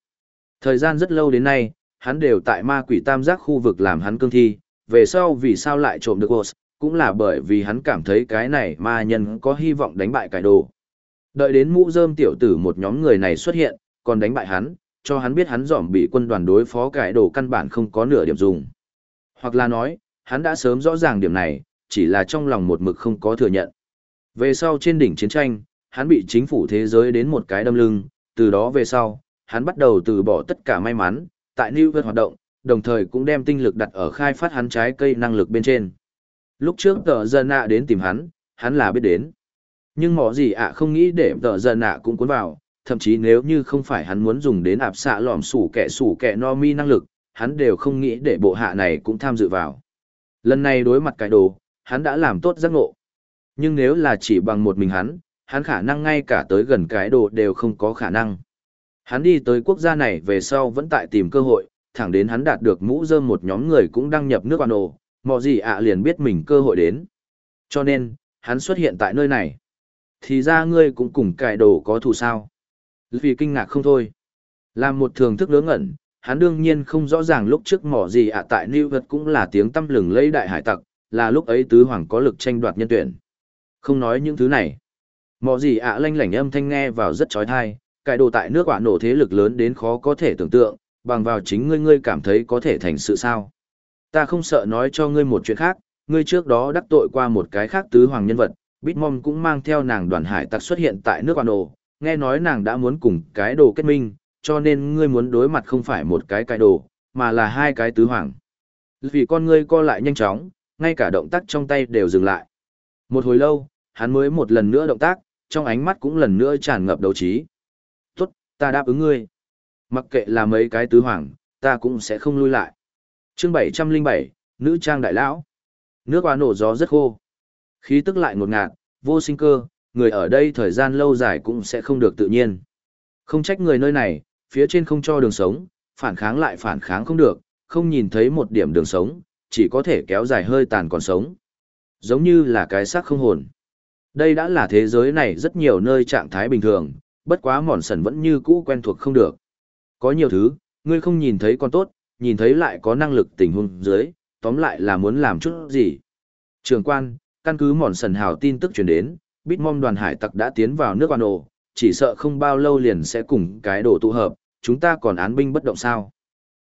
Thời gian rất lâu đến nay, hắn đều tại ma quỷ tam giác khu vực làm hắn cương thi, về sau vì sao lại trộm được Ghost, cũng là bởi vì hắn cảm thấy cái này ma nhân có hy vọng đánh bại cải đồ. Đợi đến mũ rơm tiểu tử một nhóm người này xuất hiện, còn đánh bại hắn, cho hắn biết hắn dòm bị quân đoàn đối phó cải đồ căn bản không có nửa điểm dùng. Hoặc là nói, hắn đã sớm rõ ràng điểm này, chỉ là trong lòng một mực không có thừa nhận. Về sau trên đỉnh chiến tranh, hắn bị chính phủ thế giới đến một cái đâm lưng, từ đó về sau, hắn bắt đầu từ bỏ tất cả may mắn, tại New York hoạt động, đồng thời cũng đem tinh lực đặt ở khai phát hắn trái cây năng lực bên trên. Lúc trước tờ dân nạ đến tìm hắn, hắn là biết đến. Nhưng mỏ gì ạ không nghĩ để tờ dân nạ cũng cuốn vào, thậm chí nếu như không phải hắn muốn dùng đến ạp xạ lòm sủ kẻ sủ kẻ no mi năng lực, hắn đều không nghĩ để bộ hạ này cũng tham dự vào. Lần này đối mặt cái đồ, hắn đã làm tốt giác ngộ. Nhưng nếu là chỉ bằng một mình hắn, hắn khả năng ngay cả tới gần cái đồ đều không có khả năng. Hắn đi tới quốc gia này về sau vẫn tại tìm cơ hội, thẳng đến hắn đạt được mũ rơm một nhóm người cũng đăng nhập nước quan ồ, mò gì ạ liền biết mình cơ hội đến. Cho nên, hắn xuất hiện tại nơi này. Thì ra ngươi cũng cùng cải đồ có thù sao. Vì kinh ngạc không thôi. Làm một thường thức lớn ngẩn, hắn đương nhiên không rõ ràng lúc trước mỏ gì ạ tại New Vật cũng là tiếng tâm lừng lấy đại hải tặc, là lúc ấy tứ hoàng có lực tranh đoạt nhân tuyển. Không nói những thứ này. Mỏ gì ạ lanh lảnh âm thanh nghe vào rất trói thai, cải đồ tại nước quả nổ thế lực lớn đến khó có thể tưởng tượng, bằng vào chính ngươi ngươi cảm thấy có thể thành sự sao. Ta không sợ nói cho ngươi một chuyện khác, ngươi trước đó đắc tội qua một cái khác tứ hoàng nhân vật, Bitmom cũng mang theo nàng đoàn hải tặc xuất hiện tại nước quả nổ, nghe nói nàng đã muốn cùng cái đồ kết minh, cho nên ngươi muốn đối mặt không phải một cái cái đồ, mà là hai cái tứ hoàng. Vì con ngươi co lại nhanh chóng, ngay cả động tác trong tay đều dừng lại. Một hồi lâu, hắn mới một lần nữa động tác, trong ánh mắt cũng lần nữa tràn ngập đấu trí. Ta đáp ứng ngươi. Mặc kệ là mấy cái tứ hoàng, ta cũng sẽ không lui lại. chương 707, Nữ trang đại lão. Nước hoa nổ gió rất khô. Khí tức lại ngột ngạt, vô sinh cơ, người ở đây thời gian lâu dài cũng sẽ không được tự nhiên. Không trách người nơi này, phía trên không cho đường sống, phản kháng lại phản kháng không được, không nhìn thấy một điểm đường sống, chỉ có thể kéo dài hơi tàn còn sống. Giống như là cái xác không hồn. Đây đã là thế giới này rất nhiều nơi trạng thái bình thường, bất quá mòn sần vẫn như cũ quen thuộc không được. Có nhiều thứ, ngươi không nhìn thấy con tốt, nhìn thấy lại có năng lực tình huống dưới, tóm lại là muốn làm chút gì. Trường quan, căn cứ mòn sần hào tin tức truyền đến, Bitmom đoàn hải tặc đã tiến vào nước quan ổ, chỉ sợ không bao lâu liền sẽ cùng cái đồ tụ hợp, chúng ta còn án binh bất động sao.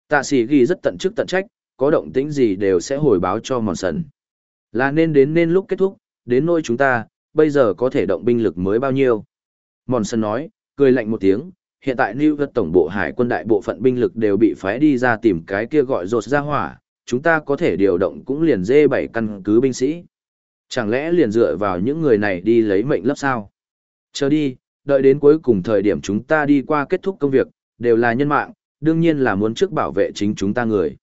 Tạ sĩ ghi rất tận chức tận trách, có động tĩnh gì đều sẽ hồi báo cho mòn sần. Là nên đến nên lúc kết thúc, đến nơi chúng ta, bây giờ có thể động binh lực mới bao nhiêu. Mòn sần nói, cười lạnh một tiếng, hiện tại New York tổng bộ hải quân đại bộ phận binh lực đều bị phái đi ra tìm cái kia gọi rột ra hỏa, chúng ta có thể điều động cũng liền dê bảy căn cứ binh sĩ. Chẳng lẽ liền dựa vào những người này đi lấy mệnh lấp sao? Chờ đi, đợi đến cuối cùng thời điểm chúng ta đi qua kết thúc công việc, đều là nhân mạng, đương nhiên là muốn trước bảo vệ chính chúng ta người.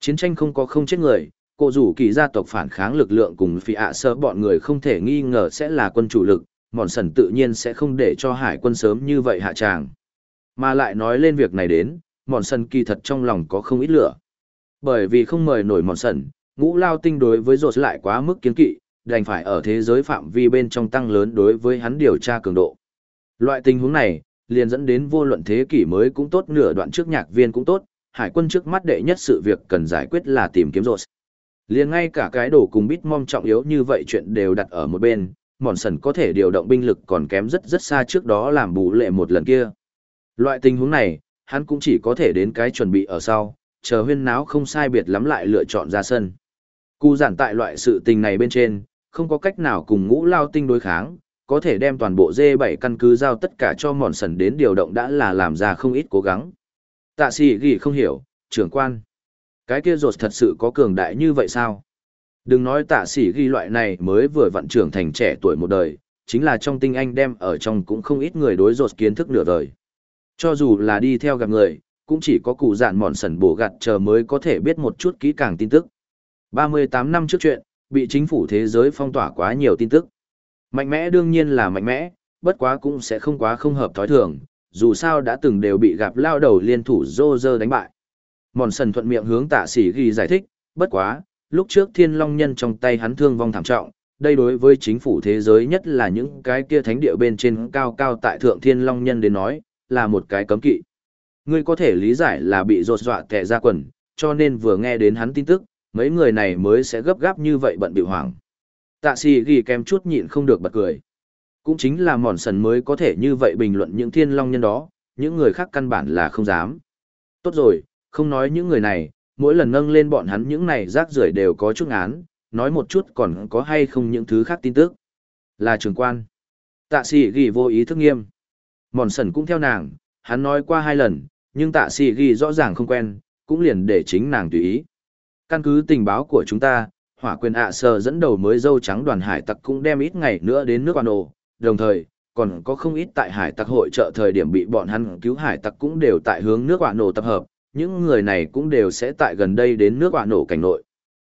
Chiến tranh không có không chết người, cổ rủ kỳ gia tộc phản kháng lực lượng cùng phi ạ sơ bọn người không thể nghi ngờ sẽ là quân chủ lực, mòn sần tự nhiên sẽ không để cho hải quân sớm như vậy hạ tràng. Mà lại nói lên việc này đến, mòn sần kỳ thật trong lòng có không ít lửa. Bởi vì không mời nổi mòn sần, ngũ lao tinh đối với rột lại quá mức kiến kỵ, đành phải ở thế giới phạm vi bên trong tăng lớn đối với hắn điều tra cường độ. Loại tình huống này, liền dẫn đến vô luận thế kỷ mới cũng tốt nửa đoạn trước nhạc viên cũng tốt, hải quân trước mắt đệ nhất sự việc cần giải quyết là tìm kiếm rột. Liền ngay cả cái đồ cùng bít mong trọng yếu như vậy chuyện đều đặt ở một bên, mòn sần có thể điều động binh lực còn kém rất rất xa trước đó làm bù lệ một lần kia. Loại tình huống này, hắn cũng chỉ có thể đến cái chuẩn bị ở sau, chờ huyên náo không sai biệt lắm lại lựa chọn ra sân. Cụ giản tại loại sự tình này bên trên, không có cách nào cùng ngũ lao tinh đối kháng, có thể đem toàn bộ dê bảy căn cứ giao tất cả cho mòn sần đến điều động đã là làm ra không ít cố gắng. Tạ sĩ ghi không hiểu, trưởng quan. Cái kia rột thật sự có cường đại như vậy sao? Đừng nói tạ sĩ ghi loại này mới vừa vận trưởng thành trẻ tuổi một đời, chính là trong tinh anh đem ở trong cũng không ít người đối rột kiến thức nửa đời. Cho dù là đi theo gặp người, cũng chỉ có cụ dạn mòn sần bổ gặt chờ mới có thể biết một chút kỹ càng tin tức. 38 năm trước chuyện, bị chính phủ thế giới phong tỏa quá nhiều tin tức. Mạnh mẽ đương nhiên là mạnh mẽ, bất quá cũng sẽ không quá không hợp thói thường, dù sao đã từng đều bị gặp lao đầu liên thủ dô dơ đánh bại. Mòn sần thuận miệng hướng tạ sĩ ghi giải thích, bất quá, lúc trước thiên long nhân trong tay hắn thương vong thảm trọng, đây đối với chính phủ thế giới nhất là những cái kia thánh địa bên trên cao cao tại thượng thiên long nhân đến nói, là một cái cấm kỵ. Ngươi có thể lý giải là bị rột dọa kẻ ra quần, cho nên vừa nghe đến hắn tin tức, mấy người này mới sẽ gấp gáp như vậy bận bị hoảng. Tạ sĩ ghi kém chút nhịn không được bật cười. Cũng chính là mòn sần mới có thể như vậy bình luận những thiên long nhân đó, những người khác căn bản là không dám. Tốt rồi, không nói những người này, mỗi lần nâng lên bọn hắn những này rác rưởi đều có chút án, nói một chút còn có hay không những thứ khác tin tức. Là trường quan. Tạ sĩ ghi vô ý thức nghiêm. Mòn sần cũng theo nàng, hắn nói qua hai lần, nhưng tạ sĩ ghi rõ ràng không quen, cũng liền để chính nàng tùy ý. Căn cứ tình báo của chúng ta, hỏa quyền ạ sờ dẫn đầu mới dâu trắng đoàn hải tặc cũng đem ít ngày nữa đến nước quan ổ, đồng thời, còn có không ít tại hải tặc hội trợ thời điểm bị bọn hắn cứu hải tặc cũng đều tại hướng nước quả nổ tập hợp, những người này cũng đều sẽ tại gần đây đến nước quả nổ cảnh nội.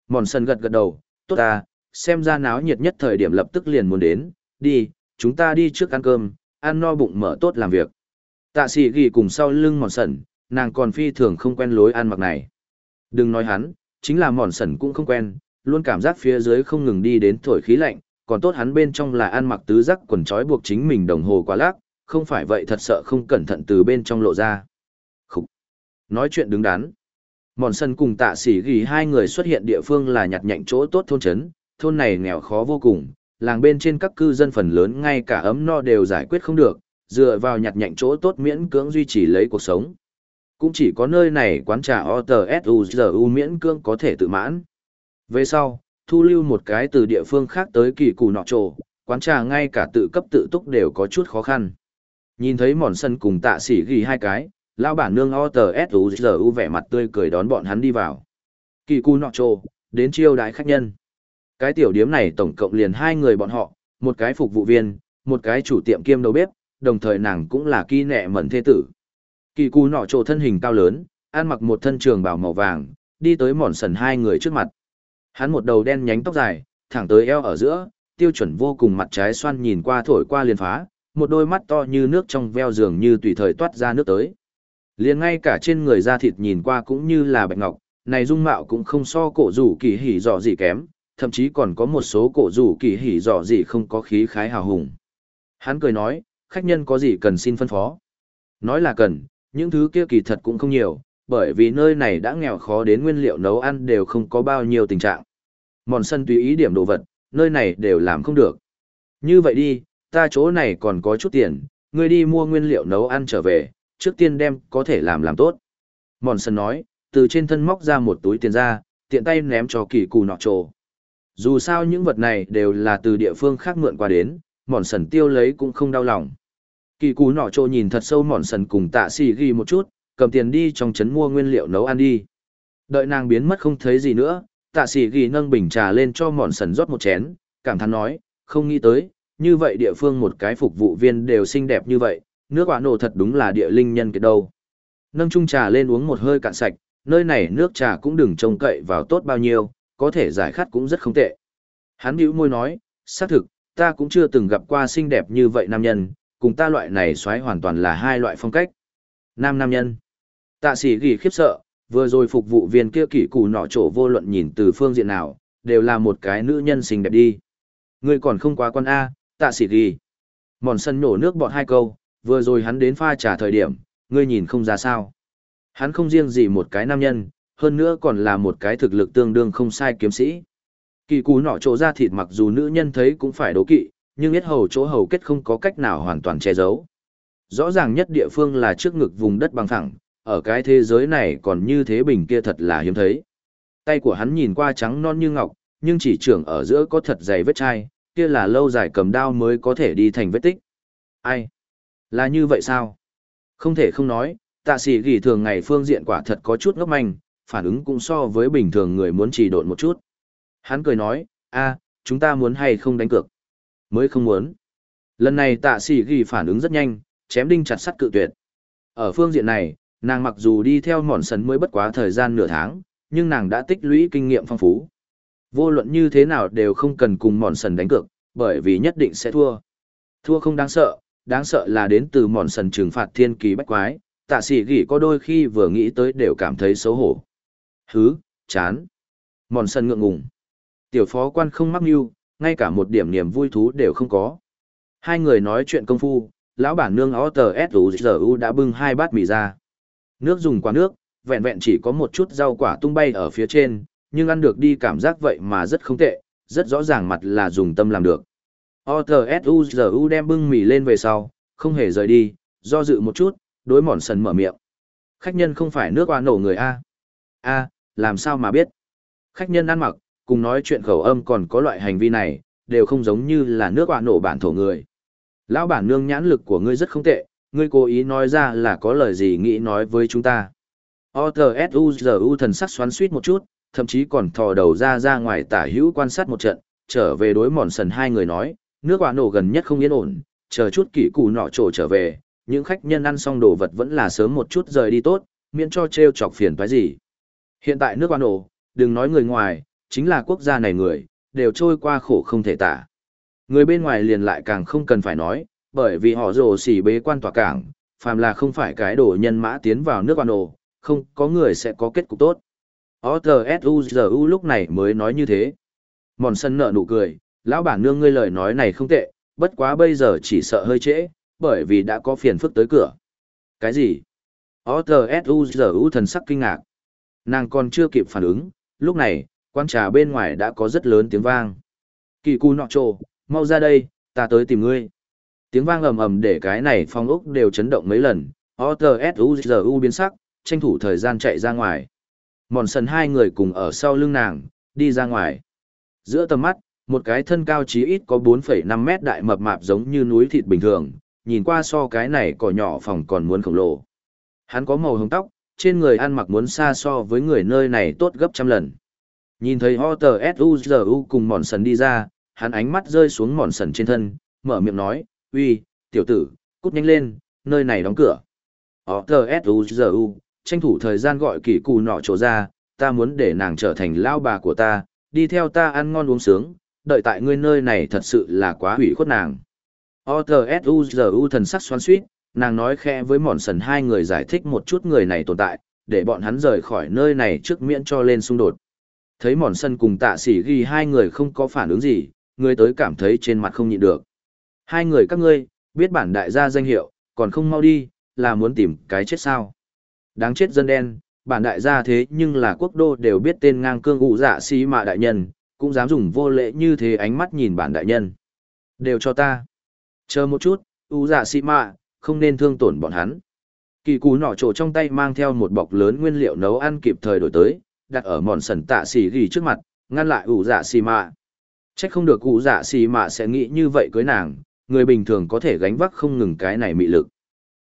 Mòn sân gật gật đầu, tốt ta, xem ra náo nhiệt nhất thời điểm lập tức liền muốn đến, đi, chúng ta đi trước ăn cơm, ăn no bụng mở tốt làm việc. Tạ sĩ ghi cùng sau lưng mòn sần, nàng còn phi thường không quen lối ăn mặc này. Đừng nói hắn, chính là mòn sần cũng không quen, luôn cảm giác phía dưới không ngừng đi đến thổi khí lạnh, còn tốt hắn bên trong là ăn mặc tứ giác quần trói buộc chính mình đồng hồ quá lác, không phải vậy thật sợ không cẩn thận từ bên trong lộ ra. Nói chuyện đứng đắn. Mòn sân cùng tạ sĩ ghi hai người xuất hiện địa phương là nhặt nhạnh chỗ tốt thôn trấn, thôn này nghèo khó vô cùng, làng bên trên các cư dân phần lớn ngay cả ấm no đều giải quyết không được, dựa vào nhặt nhạnh chỗ tốt miễn cưỡng duy trì lấy cuộc sống. Cũng chỉ có nơi này quán trà OTSUZU miễn cưỡng có thể tự mãn. Về sau, thu lưu một cái từ địa phương khác tới kỳ cù nọ trồ, quán trà ngay cả tự cấp tự túc đều có chút khó khăn. Nhìn thấy mòn sân cùng tạ sĩ ghi hai cái, lao bản nương o tờ s u giờ u vẻ mặt tươi cười đón bọn hắn đi vào. Kỳ cù nọ trô đến chiêu đái khách nhân. Cái tiểu điếm này tổng cộng liền hai người bọn họ, một cái phục vụ viên, một cái chủ tiệm kiêm đầu bếp, đồng thời nàng cũng là kỳ nẹ mẩn thế tử. Kỳ cù nọ trổ thân hình cao lớn, ăn mặc một thân trường bào màu vàng, đi tới mòn sần hai người trước mặt. Hắn một đầu đen nhánh tóc dài, thẳng tới eo ở giữa, tiêu chuẩn vô cùng mặt trái xoan nhìn qua thổi qua liền phá, một đôi mắt to như nước trong veo dường như tùy thời toát ra nước tới. Liền ngay cả trên người da thịt nhìn qua cũng như là bạch ngọc, này dung mạo cũng không so cổ rủ kỳ hỉ dọ gì kém, thậm chí còn có một số cổ rủ kỳ hỉ dọ gì không có khí khái hào hùng. Hắn cười nói, khách nhân có gì cần xin phân phó. Nói là cần, những thứ kia kỳ thật cũng không nhiều, bởi vì nơi này đã nghèo khó đến nguyên liệu nấu ăn đều không có bao nhiêu tình trạng. Mòn sân tùy ý điểm đồ vật, nơi này đều làm không được. Như vậy đi, ta chỗ này còn có chút tiền, ngươi đi mua nguyên liệu nấu ăn trở về, trước tiên đem có thể làm làm tốt. Mòn sân nói, từ trên thân móc ra một túi tiền ra, tiện tay ném cho kỳ cù nọ trồ. Dù sao những vật này đều là từ địa phương khác mượn qua đến, mòn sần tiêu lấy cũng không đau lòng. Kỳ cù nọ trồ nhìn thật sâu mòn sần cùng tạ xì ghi một chút, cầm tiền đi trong trấn mua nguyên liệu nấu ăn đi. Đợi nàng biến mất không thấy gì nữa, tạ xì ghi nâng bình trà lên cho mòn sần rót một chén, cảm thán nói, không nghĩ tới, như vậy địa phương một cái phục vụ viên đều xinh đẹp như vậy, nước quả nổ thật đúng là địa linh nhân kiệt đâu. Nâng chung trà lên uống một hơi cạn sạch, nơi này nước trà cũng đừng trông cậy vào tốt bao nhiêu, có thể giải khát cũng rất không tệ. Hắn bĩu môi nói, xác thực, ta cũng chưa từng gặp qua xinh đẹp như vậy nam nhân, cùng ta loại này xoáy hoàn toàn là hai loại phong cách. Nam nam nhân. Tạ sĩ ghi khiếp sợ, vừa rồi phục vụ viên kia kỷ củ nọ chỗ vô luận nhìn từ phương diện nào, đều là một cái nữ nhân xinh đẹp đi. Ngươi còn không quá con A, tạ sĩ ghi. Mòn sân nổ nước bọt hai câu, vừa rồi hắn đến pha trà thời điểm, ngươi nhìn không ra sao. Hắn không riêng gì một cái nam nhân, hơn nữa còn là một cái thực lực tương đương không sai kiếm sĩ. Kỳ cú nọ chỗ ra thịt mặc dù nữ nhân thấy cũng phải đố kỵ, nhưng biết hầu chỗ hầu kết không có cách nào hoàn toàn che giấu. Rõ ràng nhất địa phương là trước ngực vùng đất bằng phẳng, ở cái thế giới này còn như thế bình kia thật là hiếm thấy. Tay của hắn nhìn qua trắng non như ngọc, nhưng chỉ trưởng ở giữa có thật dày vết chai, kia là lâu dài cầm đao mới có thể đi thành vết tích. Ai? Là như vậy sao? Không thể không nói, tạ sĩ ghi thường ngày phương diện quả thật có chút ngốc manh, phản ứng cũng so với bình thường người muốn trì độn một chút. Hắn cười nói, a, chúng ta muốn hay không đánh cược? Mới không muốn. Lần này tạ sĩ ghi phản ứng rất nhanh, chém đinh chặt sắt cự tuyệt. Ở phương diện này, nàng mặc dù đi theo mòn sần mới bất quá thời gian nửa tháng, nhưng nàng đã tích lũy kinh nghiệm phong phú. Vô luận như thế nào đều không cần cùng mòn sần đánh cược, bởi vì nhất định sẽ thua. Thua không đáng sợ, đáng sợ là đến từ mòn sần trừng phạt thiên kỳ bách quái, tạ sĩ gỉ có đôi khi vừa nghĩ tới đều cảm thấy xấu hổ. Hứ, chán. Mòn sần ngượng ngùng. Tiểu phó quan không mắc mưu, ngay cả một điểm niềm vui thú đều không có. Hai người nói chuyện công phu, lão bản nương ó tờ S.U.G.U. đã bưng hai bát mì ra. Nước dùng qua nước, vẹn vẹn chỉ có một chút rau quả tung bay ở phía trên, nhưng ăn được đi cảm giác vậy mà rất không tệ, rất rõ ràng mặt là dùng tâm làm được. O.T.S.U.G.U. đem bưng mì lên về sau, không hề rời đi, do dự một chút, đối mòn sần mở miệng. Khách nhân không phải nước hoa nổ người A. A, làm sao mà biết? Khách nhân ăn mặc, cùng nói chuyện khẩu âm còn có loại hành vi này, đều không giống như là nước hoa nổ bản thổ người. Lão bản nương nhãn lực của ngươi rất không tệ, ngươi cố ý nói ra là có lời gì nghĩ nói với chúng ta. O-T-S-U-Z-U thần sắc xoắn suýt một chút, thậm chí còn thò đầu ra ra ngoài tả hữu quan sát một trận, trở về đối mòn sần hai người nói, nước quả nổ gần nhất không yên ổn, chờ chút kỷ củ nọ trổ trở về, những khách nhân ăn xong đồ vật vẫn là sớm một chút rời đi tốt, miễn cho treo chọc phiền toái gì. Hiện tại nước quả nổ, đừng nói người ngoài, chính là quốc gia này người, đều trôi qua khổ không thể tả. Người bên ngoài liền lại càng không cần phải nói, bởi vì họ rồ xỉ bế quan tòa cảng, phàm là không phải cái đồ nhân mã tiến vào nước quan ổ, không có người sẽ có kết cục tốt. O-T-S-U-Z-U lúc này mới nói như thế. Mòn sân nợ nụ cười, lão bản nương ngươi lời nói này không tệ, bất quá bây giờ chỉ sợ hơi trễ, bởi vì đã có phiền phức tới cửa. Cái gì? O-T-S-U-Z-U thần sắc kinh ngạc. Nàng còn chưa kịp phản ứng, lúc này, quan trà bên ngoài đã có rất lớn tiếng vang. Kỳ cu nọ trồ, mau ra đây, ta tới tìm ngươi. Tiếng vang ầm ầm để cái này phong ốc đều chấn động mấy lần, O-T-S-U-Z-U biến sắc, tranh thủ thời gian chạy ra ngoài. Mòn sần hai người cùng ở sau lưng nàng, đi ra ngoài. Giữa tầm mắt, một cái thân cao chí ít có 4,5 mét đại mập mạp giống như núi thịt bình thường, nhìn qua so cái này cỏ nhỏ phòng còn muốn khổng lồ. Hắn có màu hồng tóc, trên người ăn mặc muốn xa so với người nơi này tốt gấp trăm lần. Nhìn thấy Otter S.U.G.U. cùng mòn sần đi ra, hắn ánh mắt rơi xuống mòn sần trên thân, mở miệng nói, uy, tiểu tử, cút nhanh lên, nơi này đóng cửa. Otter S.U.G.U. tranh thủ thời gian gọi kỳ cù nọ chỗ ra, ta muốn để nàng trở thành lao bà của ta, đi theo ta ăn ngon uống sướng, đợi tại ngươi nơi này thật sự là quá hủy khuất nàng. O.T.S.U.G.U. thần sắc xoan suýt, nàng nói khẽ với mòn sần hai người giải thích một chút người này tồn tại, để bọn hắn rời khỏi nơi này trước miễn cho lên xung đột. Thấy mòn sân cùng tạ sỉ ghi hai người không có phản ứng gì, người tới cảm thấy trên mặt không nhịn được. Hai người các ngươi, biết bản đại gia danh hiệu, còn không mau đi, là muốn tìm cái chết sao. Đáng chết dân đen, bản đại gia thế nhưng là quốc đô đều biết tên ngang cương ụ dạ sĩ mạ đại nhân, cũng dám dùng vô lễ như thế ánh mắt nhìn bản đại nhân. Đều cho ta. Chờ một chút, u dạ xí mạ, không nên thương tổn bọn hắn. Kỳ cú nỏ trổ trong tay mang theo một bọc lớn nguyên liệu nấu ăn kịp thời đổi tới, đặt ở mòn sần tạ xì ghi trước mặt, ngăn lại u dạ xì mạ. Trách không được ủ dạ xì mạ sẽ nghĩ như vậy cưới nàng, người bình thường có thể gánh vác không ngừng cái này mị lực.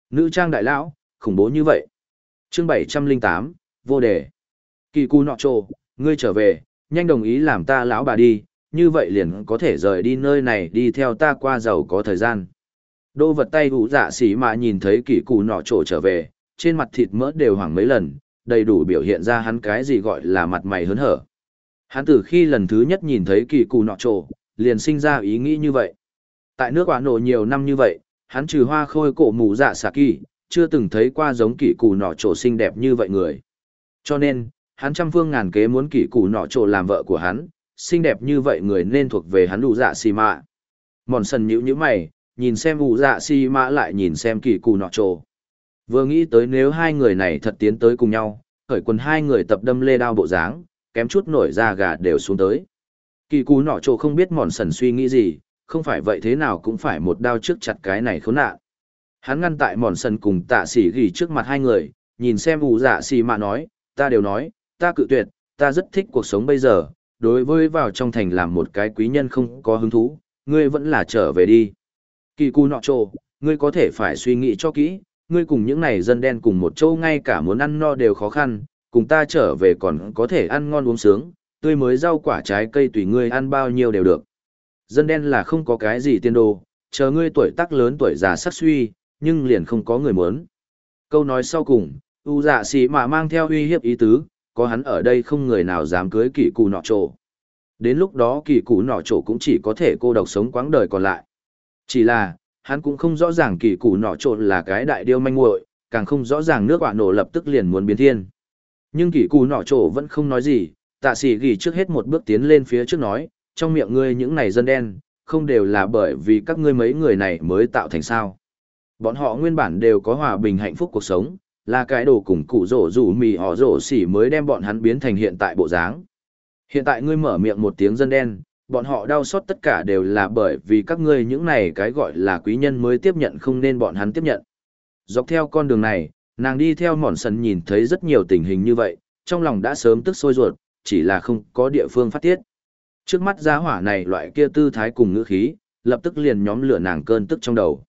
Nữ trang đại lão, khủng bố như vậy. chương bảy trăm linh tám vô đề. Kỳ cú nọ trô, ngươi trở về, nhanh đồng ý làm ta lão bà đi, như vậy liền có thể rời đi nơi này đi theo ta qua giàu có thời gian. Đô vật tay ủ dạ xỉ mà nhìn thấy kỳ cụ nọ trổ trở về, trên mặt thịt mỡ đều hoảng mấy lần, đầy đủ biểu hiện ra hắn cái gì gọi là mặt mày hớn hở. Hắn từ khi lần thứ nhất nhìn thấy kỳ cụ nọ trổ, liền sinh ra ý nghĩ như vậy. Tại nước quả nổ nhiều năm như vậy, hắn trừ hoa khôi cổ mù dạ xà kỳ, chưa từng thấy qua giống kỳ cụ nọ trổ xinh đẹp như vậy người. Cho nên, hắn trăm phương ngàn kế muốn kỷ cụ nọ trộ làm vợ của hắn, xinh đẹp như vậy người nên thuộc về hắn đủ dạ xì mạ. Mòn sần nhữ nhữ mày, nhìn xem ủ dạ xì mạ lại nhìn xem kỷ cụ nọ trộ. Vừa nghĩ tới nếu hai người này thật tiến tới cùng nhau, khởi quần hai người tập đâm lê đao bộ dáng, kém chút nổi da gà đều xuống tới. Kỳ cú nọ trộ không biết mòn sần suy nghĩ gì, không phải vậy thế nào cũng phải một đao trước chặt cái này khốn nạn. Hắn ngăn tại mòn sần cùng tạ sĩ ghi trước mặt hai người, nhìn xem ủ dạ xì mạ nói, ta đều nói, ta cự tuyệt, ta rất thích cuộc sống bây giờ, đối với vào trong thành làm một cái quý nhân không có hứng thú, ngươi vẫn là trở về đi. Kỳ cu nọ trồ, ngươi có thể phải suy nghĩ cho kỹ, ngươi cùng những này dân đen cùng một châu ngay cả muốn ăn no đều khó khăn, cùng ta trở về còn có thể ăn ngon uống sướng, tươi mới rau quả trái cây tùy ngươi ăn bao nhiêu đều được. Dân đen là không có cái gì tiên đồ, chờ ngươi tuổi tác lớn tuổi già sắc suy, nhưng liền không có người muốn. Câu nói sau cùng, u dạ sĩ mà mang theo uy hiếp ý tứ, có hắn ở đây không người nào dám cưới kỳ cụ nọ trổ. Đến lúc đó kỳ cụ nọ trổ cũng chỉ có thể cô độc sống quãng đời còn lại. Chỉ là, hắn cũng không rõ ràng kỳ cụ nọ trộn là cái đại điêu manh muội càng không rõ ràng nước quả nổ lập tức liền muốn biến thiên nhưng kỳ cụ nọ trổ vẫn không nói gì tạ sĩ ghi trước hết một bước tiến lên phía trước nói trong miệng ngươi những này dân đen không đều là bởi vì các ngươi mấy người này mới tạo thành sao bọn họ nguyên bản đều có hòa bình hạnh phúc cuộc sống là cái đồ cùng cụ rổ rủ mì họ rổ xỉ mới đem bọn hắn biến thành hiện tại bộ dáng hiện tại ngươi mở miệng một tiếng dân đen bọn họ đau xót tất cả đều là bởi vì các ngươi những này cái gọi là quý nhân mới tiếp nhận không nên bọn hắn tiếp nhận. Dọc theo con đường này, nàng đi theo mòn sần nhìn thấy rất nhiều tình hình như vậy, trong lòng đã sớm tức sôi ruột, chỉ là không có địa phương phát tiết. Trước mắt giá hỏa này loại kia tư thái cùng ngữ khí, lập tức liền nhóm lửa nàng cơn tức trong đầu.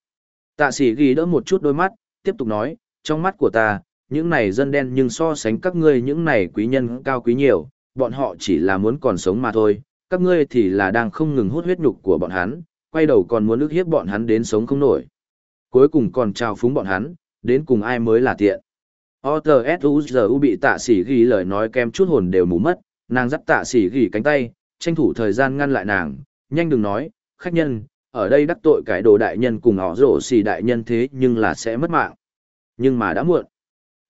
Tạ sĩ ghi đỡ một chút đôi mắt, tiếp tục nói, trong mắt của ta, những này dân đen nhưng so sánh các ngươi những này quý nhân cao quý nhiều, bọn họ chỉ là muốn còn sống mà thôi, các ngươi thì là đang không ngừng hút huyết nhục của bọn hắn, quay đầu còn muốn ức hiếp bọn hắn đến sống không nổi. Cuối cùng còn trao phúng bọn hắn, đến cùng ai mới là tiện. order s u giờ u bị tạ sỉ ghi lời nói kem chút hồn đều mù mất, nàng dắt tạ sỉ ghi cánh tay, tranh thủ thời gian ngăn lại nàng, nhanh đừng nói, khách nhân, ở đây đắc tội cái đồ đại nhân cùng họ rổ xì đại nhân thế nhưng là sẽ mất mạng. Nhưng mà đã muộn.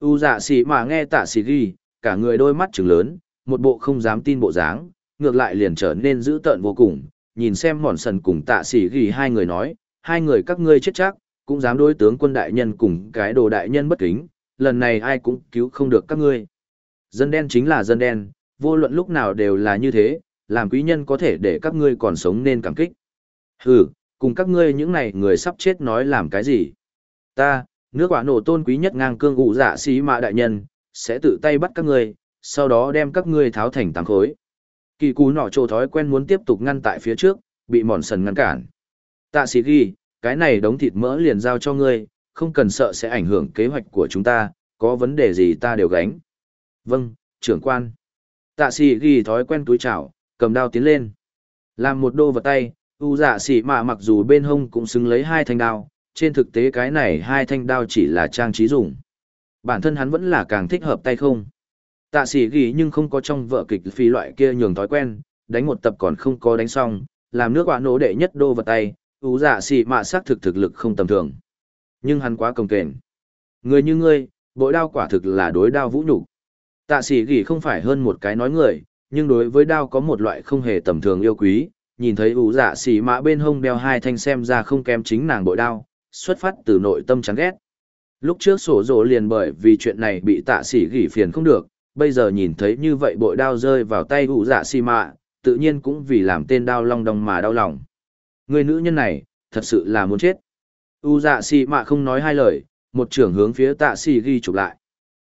U dạ xì mà nghe tạ xì ghi, cả người đôi mắt trừng lớn, một bộ không dám tin bộ dáng, ngược lại liền trở nên dữ tợn vô cùng, nhìn xem mòn sần cùng tạ xì ghi hai người nói, hai người các ngươi chết chắc, cũng dám đối tướng quân đại nhân cùng cái đồ đại nhân bất kính, lần này ai cũng cứu không được các ngươi. Dân đen chính là dân đen, vô luận lúc nào đều là như thế, làm quý nhân có thể để các ngươi còn sống nên cảm kích. Hừ, cùng các ngươi những này người sắp chết nói làm cái gì? Ta, nước quả nổ tôn quý nhất ngang cương ủ dạ xí mạ đại nhân, sẽ tự tay bắt các ngươi, sau đó đem các ngươi tháo thành tám khối. Kỳ cú nọ trồ thói quen muốn tiếp tục ngăn tại phía trước, bị mòn sần ngăn cản. Tạ sĩ ghi, cái này đống thịt mỡ liền giao cho ngươi, không cần sợ sẽ ảnh hưởng kế hoạch của chúng ta, có vấn đề gì ta đều gánh. Vâng, trưởng quan. Tạ sĩ ghi thói quen túi chảo, cầm đao tiến lên. Làm một đô vật tay, u dạ sĩ mạ mặc dù bên hông cũng xứng lấy hai thanh đao, trên thực tế cái này hai thanh đao chỉ là trang trí dùng. Bản thân hắn vẫn là càng thích hợp tay không. Tạ sĩ ghi nhưng không có trong vợ kịch phi loại kia nhường thói quen, đánh một tập còn không có đánh xong, làm nước quả nổ đệ nhất đô vật tay, ú dạ giả sĩ mạ sắc thực thực lực không tầm thường. Nhưng hắn quá công kềnh. Người như ngươi, bội đao quả thực là đối đao vũ nhục Tạ sĩ ghi không phải hơn một cái nói người, nhưng đối với đao có một loại không hề tầm thường yêu quý, nhìn thấy ủ giả sĩ mã bên hông đeo hai thanh xem ra không kém chính nàng bội đao, xuất phát từ nội tâm chán ghét. Lúc trước sổ rồ liền bởi vì chuyện này bị tạ sĩ gỉ phiền không được, bây giờ nhìn thấy như vậy bội đao rơi vào tay ủ dạ xỉ Mạ, tự nhiên cũng vì làm tên đao long đong mà đau lòng. Người nữ nhân này, thật sự là muốn chết. U dạ xỉ Mạ không nói hai lời, một trưởng hướng phía tạ sĩ ghi chụp lại.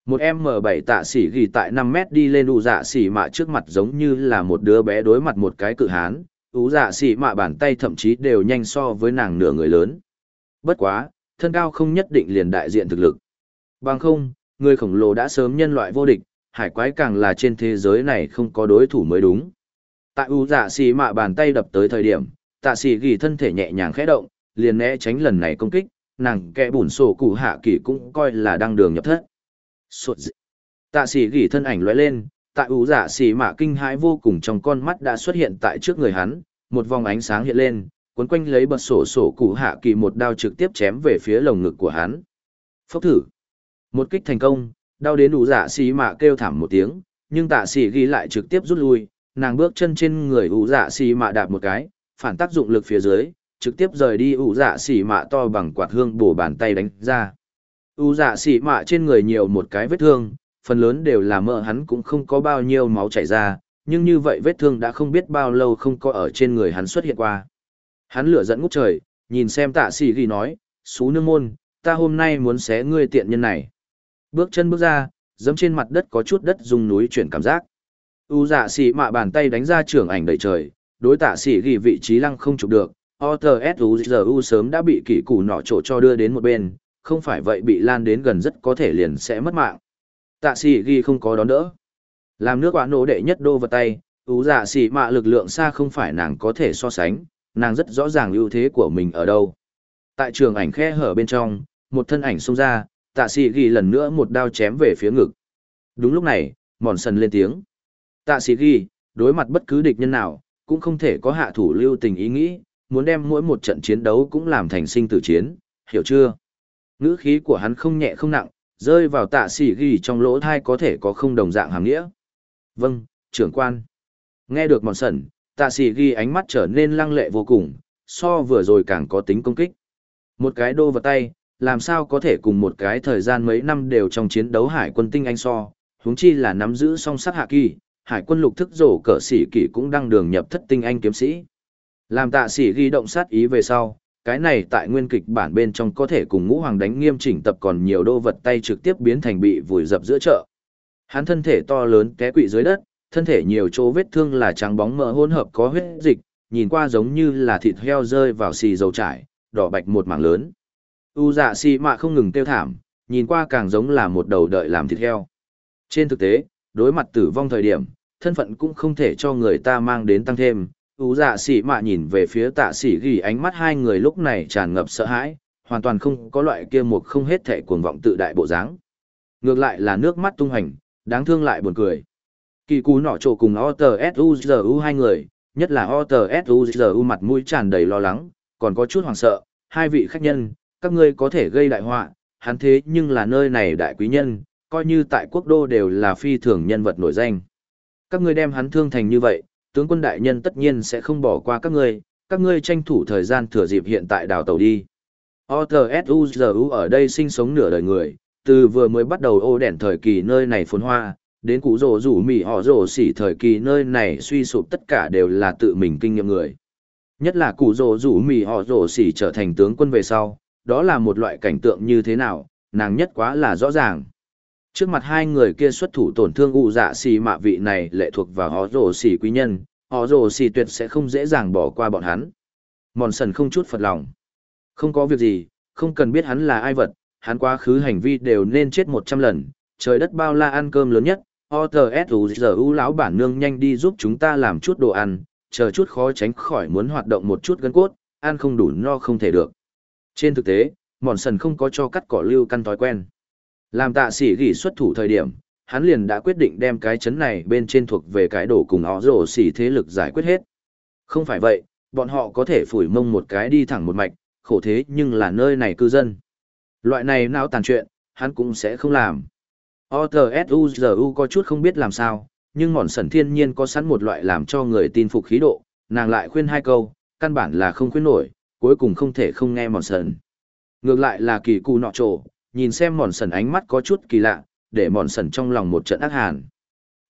Một em M7 tạ sĩ ghi tại 5 mét đi lên ủ dạ xỉ mạ trước mặt giống như là một đứa bé đối mặt một cái cự hán, U dạ xỉ mạ bàn tay thậm chí đều nhanh so với nàng nửa người lớn. Bất quá, thân cao không nhất định liền đại diện thực lực. Bằng không, người khổng lồ đã sớm nhân loại vô địch, hải quái càng là trên thế giới này không có đối thủ mới đúng. Tại U dạ xỉ mạ bàn tay đập tới thời điểm, tạ Xỉ gỉ thân thể nhẹ nhàng khẽ động, liền né tránh lần này công kích, nàng kẻ bùn sổ cụ hạ kỳ cũng coi là đang đường nhập thất Sột dị. Tạ Xỉ gỉ thân ảnh lóe lên, tại U Dạ Xỉ mạ kinh hãi vô cùng trong con mắt đã xuất hiện tại trước người hắn, một vòng ánh sáng hiện lên, cuốn quanh lấy bật sổ sổ cụ hạ kỳ một đao trực tiếp chém về phía lồng ngực của hắn. Phốc thử. Một kích thành công, đau đến đủ dạ sĩ mạ kêu thảm một tiếng, nhưng tạ sĩ ghi lại trực tiếp rút lui, nàng bước chân trên người ủ Dạ sĩ mạ đạp một cái, phản tác dụng lực phía dưới, trực tiếp rời đi ủ dạ xì mạ to bằng quạt hương bổ bàn tay đánh ra ủ dạ xì mạ trên người nhiều một cái vết thương phần lớn đều là mỡ hắn cũng không có bao nhiêu máu chảy ra nhưng như vậy vết thương đã không biết bao lâu không có ở trên người hắn xuất hiện qua hắn lửa dẫn ngút trời nhìn xem tạ Sĩ ghi nói xú nương môn ta hôm nay muốn xé ngươi tiện nhân này bước chân bước ra dẫm trên mặt đất có chút đất dùng núi chuyển cảm giác u dạ Sĩ mạ bàn tay đánh ra trưởng ảnh đầy trời đối tạ Sĩ ghi vị trí lăng không chụp được OTSUZU sớm đã bị kỷ củ nọ chỗ cho đưa đến một bên, không phải vậy bị lan đến gần rất có thể liền sẽ mất mạng. Tạ sĩ ghi không có đón đỡ. Làm nước quả nổ đệ nhất đô vật tay, ú giả sĩ mạ lực lượng xa không phải nàng có thể so sánh, nàng rất rõ ràng ưu thế của mình ở đâu. Tại trường ảnh khe hở bên trong, một thân ảnh xông ra, tạ sĩ ghi lần nữa một đao chém về phía ngực. Đúng lúc này, mòn sần lên tiếng. Tạ sĩ ghi, đối mặt bất cứ địch nhân nào, cũng không thể có hạ thủ lưu tình ý nghĩ, muốn đem mỗi một trận chiến đấu cũng làm thành sinh tử chiến, hiểu chưa? Ngữ khí của hắn không nhẹ không nặng, rơi vào tạ sĩ ghi trong lỗ thai có thể có không đồng dạng hàng nghĩa. Vâng, trưởng quan. Nghe được mòn sẩn, tạ sĩ ghi ánh mắt trở nên lăng lệ vô cùng, so vừa rồi càng có tính công kích. Một cái đô vật tay, làm sao có thể cùng một cái thời gian mấy năm đều trong chiến đấu hải quân tinh anh so, huống chi là nắm giữ song sắc hạ kỳ, hải quân lục thức rổ cỡ sĩ kỷ cũng đang đường nhập thất tinh anh kiếm sĩ. Làm tạ sĩ ghi động sát ý về sau, cái này tại nguyên kịch bản bên trong có thể cùng ngũ hoàng đánh nghiêm chỉnh tập còn nhiều đô vật tay trực tiếp biến thành bị vùi dập giữa chợ. Hắn thân thể to lớn té quỵ dưới đất, Thân thể nhiều chỗ vết thương là trắng bóng mỡ hỗn hợp có huyết dịch, nhìn qua giống như là thịt heo rơi vào xì dầu trải, đỏ bạch một mảng lớn. U dạ xì mạ không ngừng tiêu thảm, nhìn qua càng giống là một đầu đợi làm thịt heo. Trên thực tế, đối mặt tử vong thời điểm, thân phận cũng không thể cho người ta mang đến tăng thêm. U dạ xì mạ nhìn về phía tạ xỉ ghi ánh mắt hai người lúc này tràn ngập sợ hãi, hoàn toàn không có loại kia một không hết thể cuồng vọng tự đại bộ dáng. Ngược lại là nước mắt tung hành, đáng thương lại buồn cười. Kỳ cú nọ trộ cùng Otter Sugeru hai người, nhất là Otter Sugeru mặt mũi tràn đầy lo lắng, còn có chút hoảng sợ, hai vị khách nhân, các ngươi có thể gây đại họa, hắn thế nhưng là nơi này đại quý nhân, coi như tại quốc đô đều là phi thường nhân vật nổi danh. Các ngươi đem hắn thương thành như vậy, tướng quân đại nhân tất nhiên sẽ không bỏ qua các ngươi, các ngươi tranh thủ thời gian thừa dịp hiện tại đào tàu đi. Otter Sugeru ở đây sinh sống nửa đời người, từ vừa mới bắt đầu ô đèn thời kỳ nơi này phồn hoa, đến cụ rổ rủ mỉ họ rổ xỉ thời kỳ nơi này suy sụp tất cả đều là tự mình kinh nghiệm người. Nhất là cụ rổ rủ mỉ họ rổ xỉ trở thành tướng quân về sau, đó là một loại cảnh tượng như thế nào, nàng nhất quá là rõ ràng. Trước mặt hai người kia xuất thủ tổn thương ụ dạ xỉ mạ vị này lệ thuộc vào họ rổ xỉ quý nhân, họ rổ xỉ tuyệt sẽ không dễ dàng bỏ qua bọn hắn. Mòn sần không chút phật lòng. Không có việc gì, không cần biết hắn là ai vật, hắn quá khứ hành vi đều nên chết một trăm lần, trời đất bao la ăn cơm lớn nhất, OTSUZU lão bản nương nhanh đi giúp chúng ta làm chút đồ ăn, chờ chút khó tránh khỏi muốn hoạt động một chút gân cốt, ăn không đủ no không thể được. Trên thực tế, mòn sần không có cho cắt cỏ lưu căn thói quen. Làm tạ sĩ gỉ xuất thủ thời điểm, hắn liền đã quyết định đem cái chấn này bên trên thuộc về cái đổ cùng họ rổ xỉ thế lực giải quyết hết. Không phải vậy, bọn họ có thể phủi mông một cái đi thẳng một mạch, khổ thế nhưng là nơi này cư dân. Loại này não tàn chuyện, hắn cũng sẽ không làm. OTSUZU có chút không biết làm sao, nhưng mòn sần thiên nhiên có sẵn một loại làm cho người tin phục khí độ, nàng lại khuyên hai câu, căn bản là không khuyên nổi, cuối cùng không thể không nghe mòn sần. Ngược lại là kỳ cụ nọ trổ, nhìn xem mòn sần ánh mắt có chút kỳ lạ, để mòn sần trong lòng một trận ác hàn.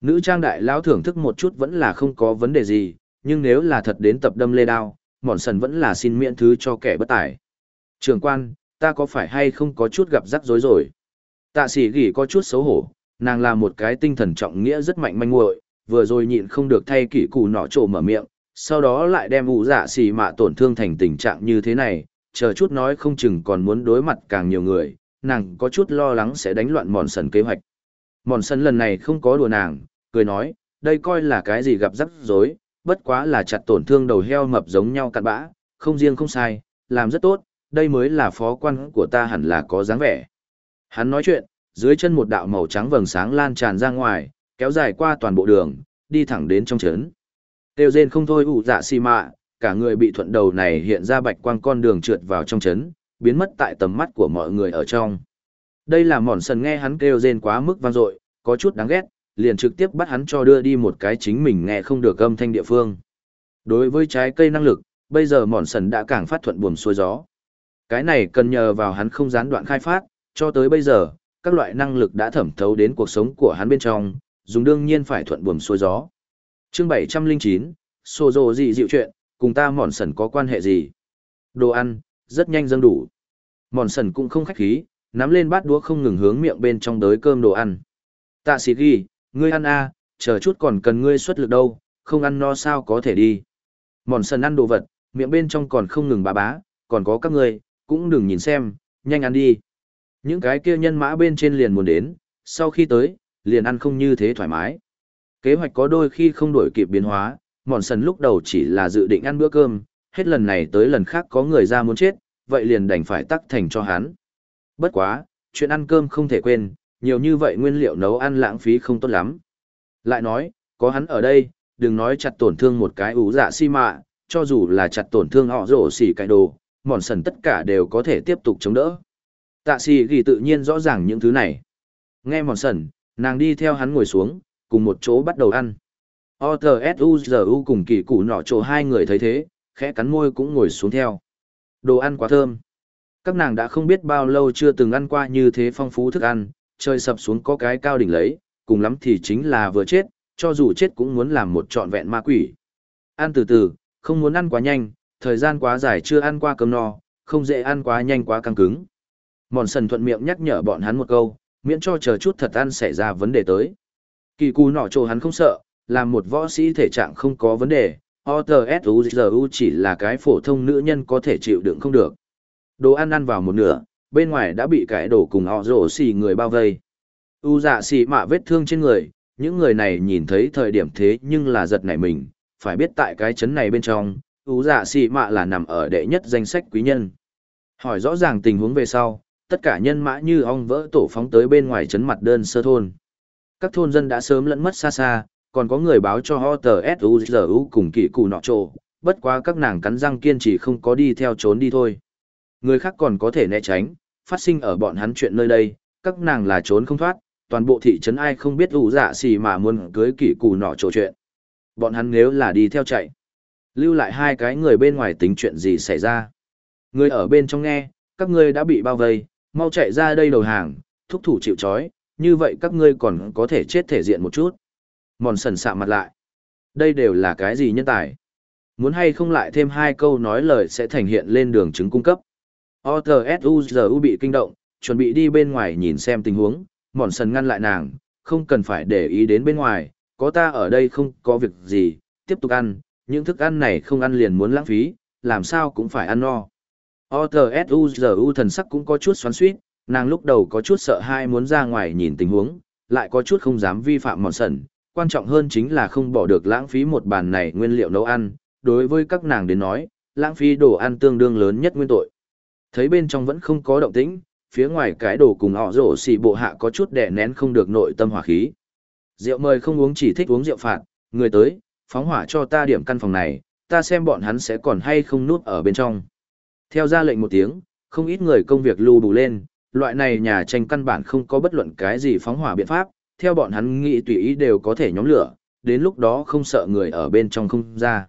Nữ trang đại lão thưởng thức một chút vẫn là không có vấn đề gì, nhưng nếu là thật đến tập đâm lê đao, mòn sần vẫn là xin miễn thứ cho kẻ bất tài. Trường quan, ta có phải hay không có chút gặp rắc rối rồi? Tạ sĩ gỉ có chút xấu hổ, nàng là một cái tinh thần trọng nghĩa rất mạnh manh nguội, vừa rồi nhịn không được thay kỷ cụ nọ trổ mở miệng, sau đó lại đem ủ dạ xì mạ tổn thương thành tình trạng như thế này, chờ chút nói không chừng còn muốn đối mặt càng nhiều người, nàng có chút lo lắng sẽ đánh loạn mòn sần kế hoạch. Mòn sần lần này không có đùa nàng, cười nói, đây coi là cái gì gặp rắc rối, bất quá là chặt tổn thương đầu heo mập giống nhau cặn bã, không riêng không sai, làm rất tốt, đây mới là phó quan của ta hẳn là có dáng vẻ. Hắn nói chuyện, dưới chân một đạo màu trắng vầng sáng lan tràn ra ngoài, kéo dài qua toàn bộ đường, đi thẳng đến trong trấn. Tiêu rên không thôi ủ dạ xì mạ, cả người bị thuận đầu này hiện ra bạch quang con đường trượt vào trong trấn, biến mất tại tầm mắt của mọi người ở trong. Đây là mòn sần nghe hắn kêu rên quá mức vang dội, có chút đáng ghét, liền trực tiếp bắt hắn cho đưa đi một cái chính mình nghe không được âm thanh địa phương. Đối với trái cây năng lực, bây giờ mòn sần đã càng phát thuận buồm xuôi gió. Cái này cần nhờ vào hắn không gián đoạn khai phát, cho tới bây giờ, các loại năng lực đã thẩm thấu đến cuộc sống của hắn bên trong, dùng đương nhiên phải thuận buồm xuôi gió. Chương 709, Sô Dô gì dịu chuyện, cùng ta mòn sần có quan hệ gì? Đồ ăn, rất nhanh dâng đủ. Mòn sần cũng không khách khí, nắm lên bát đũa không ngừng hướng miệng bên trong đới cơm đồ ăn. Tạ sĩ ghi, ngươi ăn a, à, chờ chút còn cần ngươi xuất lực đâu, không ăn no sao có thể đi. Mòn sần ăn đồ vật, miệng bên trong còn không ngừng bá bá, còn có các ngươi, cũng đừng nhìn xem, nhanh ăn đi. Những cái kia nhân mã bên trên liền muốn đến, sau khi tới, liền ăn không như thế thoải mái. Kế hoạch có đôi khi không đổi kịp biến hóa, mòn sần lúc đầu chỉ là dự định ăn bữa cơm, hết lần này tới lần khác có người ra muốn chết, vậy liền đành phải tắc thành cho hắn. Bất quá, chuyện ăn cơm không thể quên, nhiều như vậy nguyên liệu nấu ăn lãng phí không tốt lắm. Lại nói, có hắn ở đây, đừng nói chặt tổn thương một cái ủ dạ si mạ, cho dù là chặt tổn thương họ rổ xỉ cái đồ, mòn sần tất cả đều có thể tiếp tục chống đỡ. Tạ xì ghi tự nhiên rõ ràng những thứ này. Nghe mòn sần, nàng đi theo hắn ngồi xuống, cùng một chỗ bắt đầu ăn. O.T.S.U.G.U. cùng kỳ củ nọ chỗ hai người thấy thế, khẽ cắn môi cũng ngồi xuống theo. Đồ ăn quá thơm. Các nàng đã không biết bao lâu chưa từng ăn qua như thế phong phú thức ăn, chơi sập xuống có cái cao đỉnh lấy, cùng lắm thì chính là vừa chết, cho dù chết cũng muốn làm một trọn vẹn ma quỷ. Ăn từ từ, không muốn ăn quá nhanh, thời gian quá dài chưa ăn qua cơm no, không dễ ăn quá nhanh quá căng cứng. Mòn sần thuận miệng nhắc nhở bọn hắn một câu, miễn cho chờ chút thật ăn xảy ra vấn đề tới. Kỳ cù nọ chỗ hắn không sợ, làm một võ sĩ thể trạng không có vấn đề, OTSUZU chỉ là cái phổ thông nữ nhân có thể chịu đựng không được. Đồ ăn ăn vào một nửa, bên ngoài đã bị cái đổ cùng họ rổ xì người bao vây. U dạ xì mạ vết thương trên người, những người này nhìn thấy thời điểm thế nhưng là giật nảy mình, phải biết tại cái chấn này bên trong, U dạ xì mạ là nằm ở đệ nhất danh sách quý nhân. Hỏi rõ ràng tình huống về sau, tất cả nhân mã như ong vỡ tổ phóng tới bên ngoài chấn mặt đơn sơ thôn. Các thôn dân đã sớm lẫn mất xa xa, còn có người báo cho họ tờ S.U.G.U. cùng kỵ cụ nọ trộ, bất quá các nàng cắn răng kiên trì không có đi theo trốn đi thôi. Người khác còn có thể né tránh, phát sinh ở bọn hắn chuyện nơi đây, các nàng là trốn không thoát, toàn bộ thị trấn ai không biết ủ dạ xì mà muốn cưới kỵ cụ nọ trộ chuyện. Bọn hắn nếu là đi theo chạy, lưu lại hai cái người bên ngoài tính chuyện gì xảy ra. Người ở bên trong nghe, các ngươi đã bị bao vây, mau chạy ra đây đầu hàng, thúc thủ chịu trói, như vậy các ngươi còn có thể chết thể diện một chút. Mòn sần sạ mặt lại. Đây đều là cái gì nhân tài? Muốn hay không lại thêm hai câu nói lời sẽ thành hiện lên đường chứng cung cấp. OTSUZU bị kinh động, chuẩn bị đi bên ngoài nhìn xem tình huống, mòn sần ngăn lại nàng, không cần phải để ý đến bên ngoài, có ta ở đây không có việc gì, tiếp tục ăn, những thức ăn này không ăn liền muốn lãng phí, làm sao cũng phải ăn no. OTSUZU thần sắc cũng có chút xoắn suýt, nàng lúc đầu có chút sợ hai muốn ra ngoài nhìn tình huống, lại có chút không dám vi phạm mòn sần, quan trọng hơn chính là không bỏ được lãng phí một bàn này nguyên liệu nấu ăn, đối với các nàng đến nói, lãng phí đồ ăn tương đương lớn nhất nguyên tội. Thấy bên trong vẫn không có động tĩnh, phía ngoài cái đồ cùng họ rổ xì bộ hạ có chút đè nén không được nội tâm hỏa khí. Rượu mời không uống chỉ thích uống rượu phạt, người tới, phóng hỏa cho ta điểm căn phòng này, ta xem bọn hắn sẽ còn hay không nuốt ở bên trong. Theo ra lệnh một tiếng, không ít người công việc lưu bù lên, loại này nhà tranh căn bản không có bất luận cái gì phóng hỏa biện pháp, theo bọn hắn nghĩ tùy ý đều có thể nhóm lửa, đến lúc đó không sợ người ở bên trong không ra.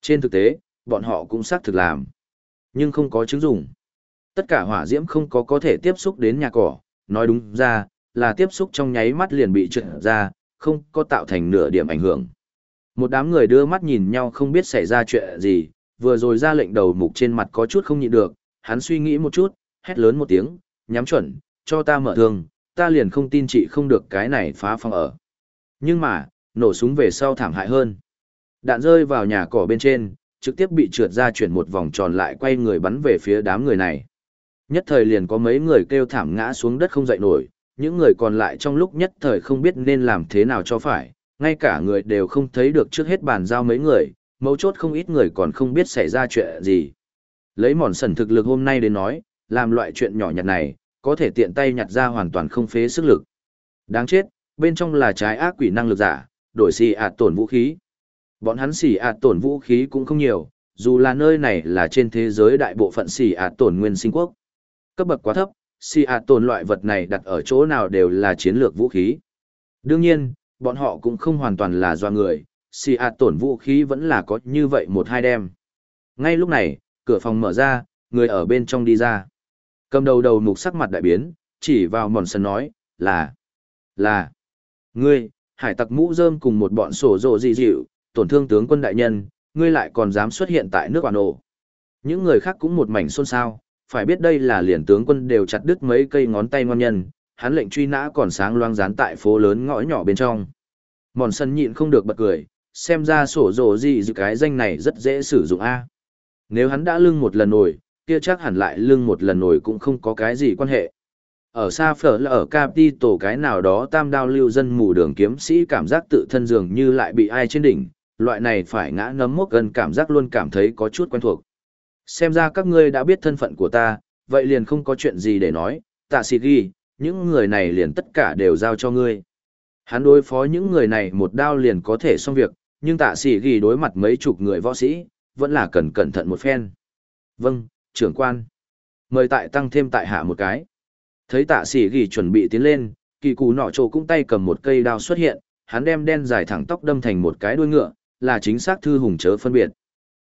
Trên thực tế, bọn họ cũng xác thực làm, nhưng không có chứng dùng. Tất cả hỏa diễm không có có thể tiếp xúc đến nhà cỏ, nói đúng ra, là tiếp xúc trong nháy mắt liền bị trượt ra, không có tạo thành nửa điểm ảnh hưởng. Một đám người đưa mắt nhìn nhau không biết xảy ra chuyện gì, vừa rồi ra lệnh đầu mục trên mặt có chút không nhịn được, hắn suy nghĩ một chút, hét lớn một tiếng, nhắm chuẩn, cho ta mở thương, ta liền không tin chị không được cái này phá phòng ở. Nhưng mà, nổ súng về sau thảm hại hơn. Đạn rơi vào nhà cỏ bên trên, trực tiếp bị trượt ra chuyển một vòng tròn lại quay người bắn về phía đám người này. Nhất thời liền có mấy người kêu thảm ngã xuống đất không dậy nổi, những người còn lại trong lúc nhất thời không biết nên làm thế nào cho phải, ngay cả người đều không thấy được trước hết bàn giao mấy người, mấu chốt không ít người còn không biết xảy ra chuyện gì. Lấy mòn sần thực lực hôm nay đến nói, làm loại chuyện nhỏ nhặt này, có thể tiện tay nhặt ra hoàn toàn không phế sức lực. Đáng chết, bên trong là trái ác quỷ năng lực giả, đổi xì ạt tổn vũ khí. Bọn hắn xì ạt tổn vũ khí cũng không nhiều, dù là nơi này là trên thế giới đại bộ phận xì ạt tổn nguyên sinh quốc. Cấp bậc quá thấp, xì ạt tổn loại vật này đặt ở chỗ nào đều là chiến lược vũ khí. Đương nhiên, bọn họ cũng không hoàn toàn là do người, xì ạt tổn vũ khí vẫn là có như vậy một hai đem. Ngay lúc này, cửa phòng mở ra, người ở bên trong đi ra. Cầm đầu đầu mục sắc mặt đại biến, chỉ vào mòn sân nói, là, là, ngươi, hải tặc mũ rơm cùng một bọn sổ rộ dị dịu, tổn thương tướng quân đại nhân, ngươi lại còn dám xuất hiện tại nước quản ổ. Những người khác cũng một mảnh xôn xao, phải biết đây là liền tướng quân đều chặt đứt mấy cây ngón tay ngon nhân, hắn lệnh truy nã còn sáng loang dán tại phố lớn ngõ nhỏ bên trong. Mòn sân nhịn không được bật cười, xem ra sổ rổ gì dự cái danh này rất dễ sử dụng a. Nếu hắn đã lưng một lần nổi, kia chắc hẳn lại lưng một lần nổi cũng không có cái gì quan hệ. Ở xa phở là ở tổ cái nào đó tam đao lưu dân mù đường kiếm sĩ cảm giác tự thân dường như lại bị ai trên đỉnh, loại này phải ngã nấm mốc gần cảm giác luôn cảm thấy có chút quen thuộc. Xem ra các ngươi đã biết thân phận của ta, vậy liền không có chuyện gì để nói, tạ sĩ ghi, những người này liền tất cả đều giao cho ngươi. Hắn đối phó những người này một đao liền có thể xong việc nhưng tạ sĩ ghi đối mặt mấy chục người võ sĩ, vẫn là cần cẩn thận một phen. Vâng, trưởng quan. Mời tại tăng thêm tại hạ một cái. Thấy tạ sĩ ghi chuẩn bị tiến lên, kỳ cụ nọ trồ cũng tay cầm một cây đao xuất hiện, hắn đem đen dài thẳng tóc đâm thành một cái đuôi ngựa, là chính xác thư hùng chớ phân biệt.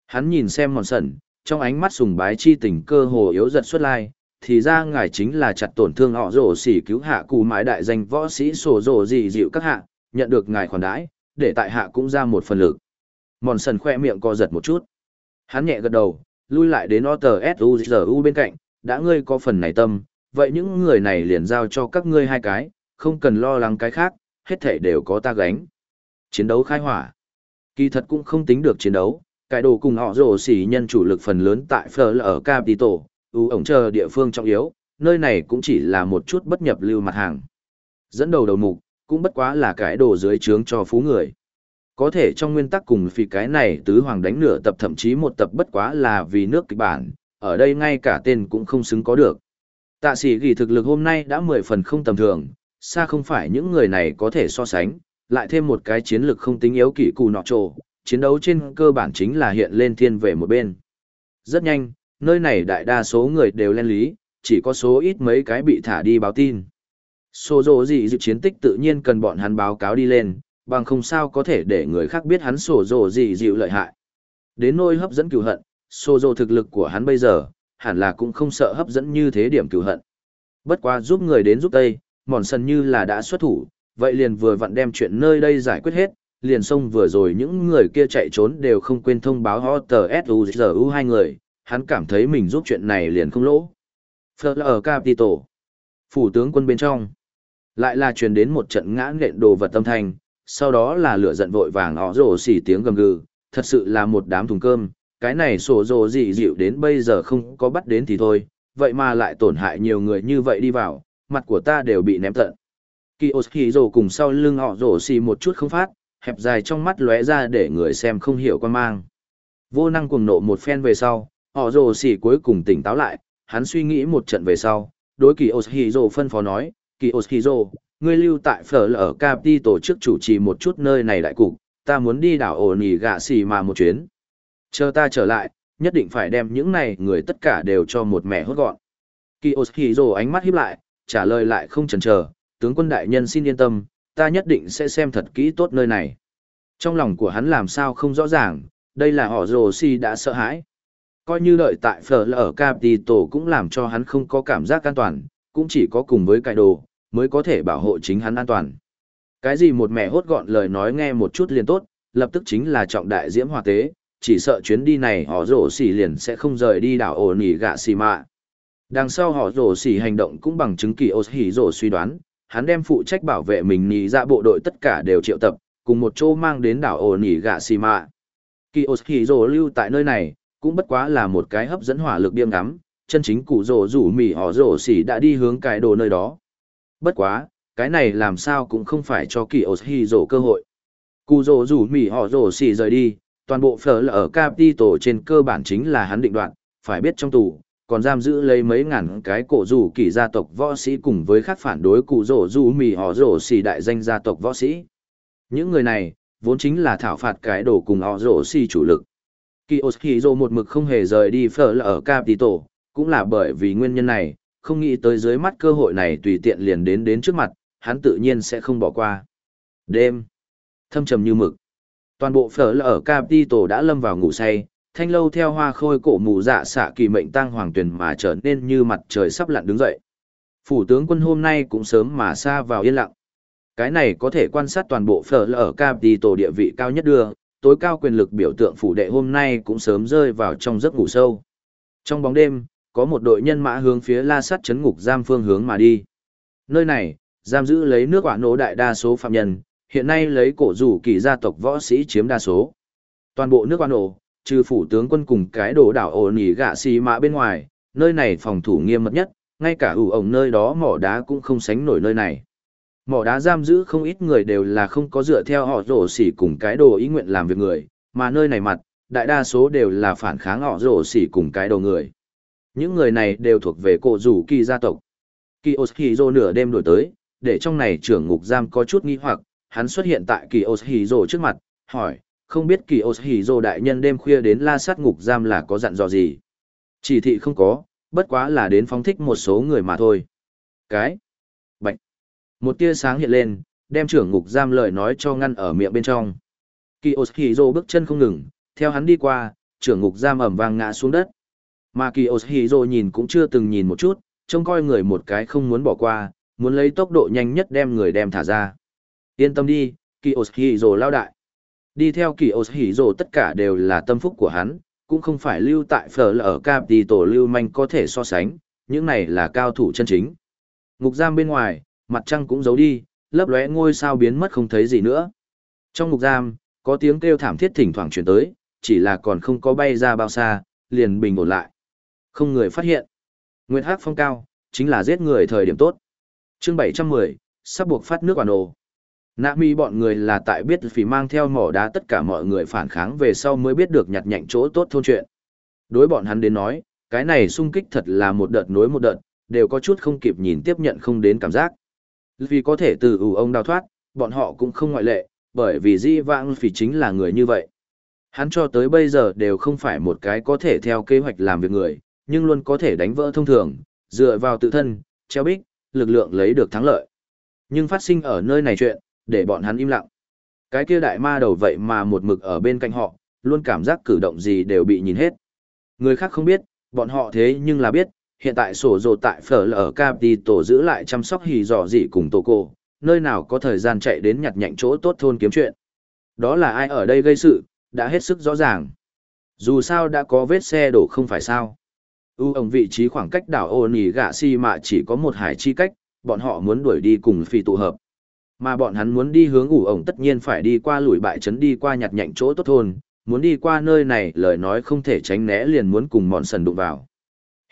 Hắn nhìn xem mòn sẩn, trong ánh mắt sùng bái chi tình cơ hồ yếu giật xuất lai, thì ra ngài chính là chặt tổn thương họ rổ xỉ cứu hạ cụ mãi đại danh võ sĩ sổ rổ gì dịu các hạ, nhận được ngài khoản đãi, để tại hạ cũng ra một phần lực. Mòn sần khoe miệng co giật một chút. Hắn nhẹ gật đầu, lui lại đến OTSUZU bên cạnh, đã ngươi có phần này tâm, vậy những người này liền giao cho các ngươi hai cái, không cần lo lắng cái khác, hết thể đều có ta gánh. Chiến đấu khai hỏa. Kỳ thật cũng không tính được chiến đấu, cái đồ cùng họ rổ xỉ nhân chủ lực phần lớn tại Fleur ở Capitol, ưu ổng chờ địa phương trọng yếu, nơi này cũng chỉ là một chút bất nhập lưu mặt hàng. Dẫn đầu đầu mục, cũng bất quá là cái đồ dưới trướng cho phú người. Có thể trong nguyên tắc cùng vì cái này tứ hoàng đánh nửa tập thậm chí một tập bất quá là vì nước kịch bản, ở đây ngay cả tên cũng không xứng có được. Tạ sĩ ghi thực lực hôm nay đã mười phần không tầm thường, xa không phải những người này có thể so sánh, lại thêm một cái chiến lược không tính yếu kỷ cù nọ trồ, chiến đấu trên cơ bản chính là hiện lên thiên về một bên. Rất nhanh, nơi này đại đa số người đều len lý, chỉ có số ít mấy cái bị thả đi báo tin. Sô rồ gì dự chiến tích tự nhiên cần bọn hắn báo cáo đi lên, bằng không sao có thể để người khác biết hắn sổ rồ gì dịu lợi hại. Đến nôi hấp dẫn cửu hận, sô rồ thực lực của hắn bây giờ, hẳn là cũng không sợ hấp dẫn như thế điểm cửu hận. Bất quá giúp người đến giúp Tây, mòn sần như là đã xuất thủ, vậy liền vừa vặn đem chuyện nơi đây giải quyết hết, liền xông vừa rồi những người kia chạy trốn đều không quên thông báo ho tờ S.U.G.U. hai người, hắn cảm thấy mình giúp chuyện này liền không lỗ. Phở ở Capitol. Phủ tướng quân bên trong. Lại là truyền đến một trận ngã nện đồ vật tâm thành, sau đó là lửa giận vội vàng họ rổ xỉ tiếng gầm gừ, thật sự là một đám thùng cơm, cái này sổ rồ dị dịu đến bây giờ không có bắt đến thì thôi, vậy mà lại tổn hại nhiều người như vậy đi vào, mặt của ta đều bị ném tận. Kiyoshi rồ cùng sau lưng họ rổ xì một chút không phát, hẹp dài trong mắt lóe ra để người xem không hiểu quan mang. Vô năng cuồng nộ một phen về sau, họ rồ xì cuối cùng tỉnh táo lại, hắn suy nghĩ một trận về sau, đối Kiyoshi rồ phân phó nói, kỳ ngươi lưu tại phở lở Capti tổ chức chủ trì một chút nơi này đại cục, ta muốn đi đảo ổ nỉ gạ xì mà một chuyến. Chờ ta trở lại, nhất định phải đem những này người tất cả đều cho một mẹ hốt gọn. Kỳ ánh mắt híp lại, trả lời lại không chần chờ, tướng quân đại nhân xin yên tâm, ta nhất định sẽ xem thật kỹ tốt nơi này. Trong lòng của hắn làm sao không rõ ràng, đây là họ rồ si đã sợ hãi. Coi như đợi tại phở ở Capitol cũng làm cho hắn không có cảm giác an toàn, cũng chỉ có cùng với cải đồ, mới có thể bảo hộ chính hắn an toàn. Cái gì một mẹ hốt gọn lời nói nghe một chút liền tốt, lập tức chính là trọng đại diễm hòa tế, chỉ sợ chuyến đi này họ rổ xỉ liền sẽ không rời đi đảo ổ nỉ gạ xì mạ. Đằng sau họ rổ xỉ hành động cũng bằng chứng kỳ ô hỉ rổ suy đoán, hắn đem phụ trách bảo vệ mình nỉ ra bộ đội tất cả đều triệu tập, cùng một chỗ mang đến đảo ổ nỉ gạ xì mạ. Kỳ ô hỉ rổ lưu tại nơi này, cũng bất quá là một cái hấp dẫn hỏa lực biêm ngắm, chân chính cụ rổ rủ mỉ họ rổ xỉ đã đi hướng cái đồ nơi đó. Bất quá, cái này làm sao cũng không phải cho kỳ ô hỉ rổ cơ hội. Cụ rổ rủ mỹ họ rổ xỉ rời đi, toàn bộ phở là ở Capitol trên cơ bản chính là hắn định đoạn, phải biết trong tù, còn giam giữ lấy mấy ngàn cái cổ rủ kỳ gia tộc võ sĩ cùng với các phản đối cụ rổ rủ mì họ rổ xì đại danh gia tộc võ sĩ. Những người này, vốn chính là thảo phạt cái đồ cùng họ rổ xì chủ lực. Kỳ rổ một mực không hề rời đi phở là ở Capitol, cũng là bởi vì nguyên nhân này, không nghĩ tới dưới mắt cơ hội này tùy tiện liền đến đến trước mặt, hắn tự nhiên sẽ không bỏ qua. Đêm, thâm trầm như mực. Toàn bộ phở là ở Capitol đã lâm vào ngủ say, thanh lâu theo hoa khôi cổ mù dạ xạ kỳ mệnh tăng hoàng tuyển mà trở nên như mặt trời sắp lặn đứng dậy. Phủ tướng quân hôm nay cũng sớm mà xa vào yên lặng. Cái này có thể quan sát toàn bộ phở là ở Capitol địa vị cao nhất đưa, tối cao quyền lực biểu tượng phủ đệ hôm nay cũng sớm rơi vào trong giấc ngủ sâu. Trong bóng đêm, có một đội nhân mã hướng phía la sắt chấn ngục giam phương hướng mà đi. Nơi này, giam giữ lấy nước quả nổ đại đa số phạm nhân, hiện nay lấy cổ rủ kỳ gia tộc võ sĩ chiếm đa số. Toàn bộ nước quả nổ, trừ phủ tướng quân cùng cái đồ đảo ổ nỉ gạ xì mã bên ngoài, nơi này phòng thủ nghiêm mật nhất, ngay cả ủ ổng nơi đó mỏ đá cũng không sánh nổi nơi này. Mỏ đá giam giữ không ít người đều là không có dựa theo họ rổ xỉ cùng cái đồ ý nguyện làm việc người, mà nơi này mặt, đại đa số đều là phản kháng họ rổ xỉ cùng cái đồ người. Những người này đều thuộc về cổ rủ kỳ gia tộc. Kỳ Oshiro nửa đêm đổi tới, để trong này trưởng ngục giam có chút nghi hoặc, hắn xuất hiện tại kỳ ô trước mặt hỏi không biết kỳ ô đại nhân đêm khuya đến la sát ngục giam là có dặn dò gì? Chỉ thị không có bất quá là đến phóng thích một số người mà thôi. Cái bệnh một tia sáng hiện lên đem trưởng ngục giam lời nói cho ngăn ở miệng bên trong. Kỳ ô bước chân không ngừng theo hắn đi qua trưởng ngục giam ẩm vang ngã xuống đất mà kỳ Oshiro nhìn cũng chưa từng nhìn một chút trông coi người một cái không muốn bỏ qua muốn lấy tốc độ nhanh nhất đem người đem thả ra Yên tâm đi, Kỳ Oshiro lao đại. Đi theo Kỳ Oshiro tất cả đều là tâm phúc của hắn, cũng không phải lưu tại phở ở tổ lưu manh có thể so sánh, những này là cao thủ chân chính. Ngục giam bên ngoài, mặt trăng cũng giấu đi, lấp lóe ngôi sao biến mất không thấy gì nữa. Trong ngục giam, có tiếng kêu thảm thiết thỉnh thoảng chuyển tới, chỉ là còn không có bay ra bao xa, liền bình ổn lại. Không người phát hiện. Nguyệt Hắc phong cao, chính là giết người thời điểm tốt. Chương 710, sắp buộc phát nước quả nổ. Nạ mi bọn người là tại biết phỉ mang theo mỏ đá tất cả mọi người phản kháng về sau mới biết được nhặt nhạnh chỗ tốt thôn chuyện. Đối bọn hắn đến nói, cái này sung kích thật là một đợt nối một đợt, đều có chút không kịp nhìn tiếp nhận không đến cảm giác. Vì có thể từ ủ ông đào thoát, bọn họ cũng không ngoại lệ, bởi vì di vãng phỉ chính là người như vậy. Hắn cho tới bây giờ đều không phải một cái có thể theo kế hoạch làm việc người, nhưng luôn có thể đánh vỡ thông thường, dựa vào tự thân, treo bích, lực lượng lấy được thắng lợi. Nhưng phát sinh ở nơi này chuyện, để bọn hắn im lặng. Cái kia đại ma đầu vậy mà một mực ở bên cạnh họ, luôn cảm giác cử động gì đều bị nhìn hết. Người khác không biết, bọn họ thế nhưng là biết, hiện tại sổ rồ tại phở ở Capi tổ giữ lại chăm sóc hì dò gì cùng tổ cô, nơi nào có thời gian chạy đến nhặt nhạnh chỗ tốt thôn kiếm chuyện. Đó là ai ở đây gây sự, đã hết sức rõ ràng. Dù sao đã có vết xe đổ không phải sao. U ông vị trí khoảng cách đảo ô nỉ gạ si mà chỉ có một hải chi cách, bọn họ muốn đuổi đi cùng phi tụ hợp. Mà bọn hắn muốn đi hướng ủ ổng tất nhiên phải đi qua lùi bại trấn đi qua nhặt nhạnh chỗ tốt thôn, muốn đi qua nơi này lời nói không thể tránh né liền muốn cùng mòn sần đụng vào.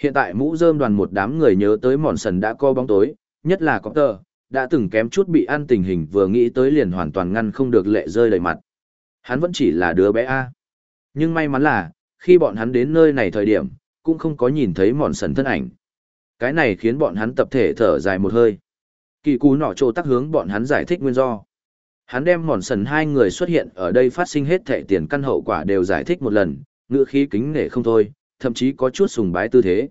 Hiện tại mũ rơm đoàn một đám người nhớ tới mòn sần đã co bóng tối, nhất là có tờ, đã từng kém chút bị ăn tình hình vừa nghĩ tới liền hoàn toàn ngăn không được lệ rơi đầy mặt. Hắn vẫn chỉ là đứa bé A. Nhưng may mắn là, khi bọn hắn đến nơi này thời điểm, cũng không có nhìn thấy mòn sần thân ảnh. Cái này khiến bọn hắn tập thể thở dài một hơi. Kỳ cú nọ trô tắc hướng bọn hắn giải thích nguyên do. Hắn đem mòn sần hai người xuất hiện ở đây phát sinh hết thệ tiền căn hậu quả đều giải thích một lần, ngữ khí kính nể không thôi, thậm chí có chút sùng bái tư thế.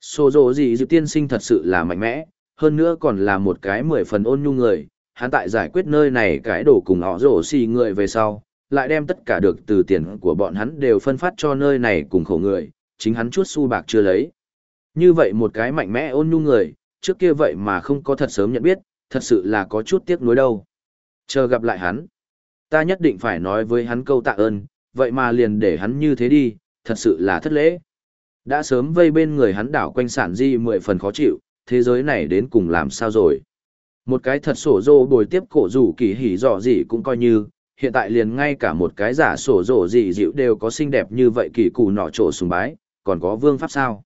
xô rộ gì dự tiên sinh thật sự là mạnh mẽ, hơn nữa còn là một cái mười phần ôn nhu người, hắn tại giải quyết nơi này cái đổ cùng họ rổ xì người về sau, lại đem tất cả được từ tiền của bọn hắn đều phân phát cho nơi này cùng khổ người, chính hắn chút xu bạc chưa lấy. Như vậy một cái mạnh mẽ ôn nhu người, trước kia vậy mà không có thật sớm nhận biết, thật sự là có chút tiếc nuối đâu. Chờ gặp lại hắn, ta nhất định phải nói với hắn câu tạ ơn, vậy mà liền để hắn như thế đi, thật sự là thất lễ. Đã sớm vây bên người hắn đảo quanh sản di mười phần khó chịu, thế giới này đến cùng làm sao rồi. Một cái thật sổ dô bồi tiếp cổ rủ kỳ hỉ dọ gì cũng coi như, hiện tại liền ngay cả một cái giả sổ rổ gì dịu đều có xinh đẹp như vậy kỳ cù nọ trổ sùng bái, còn có vương pháp sao?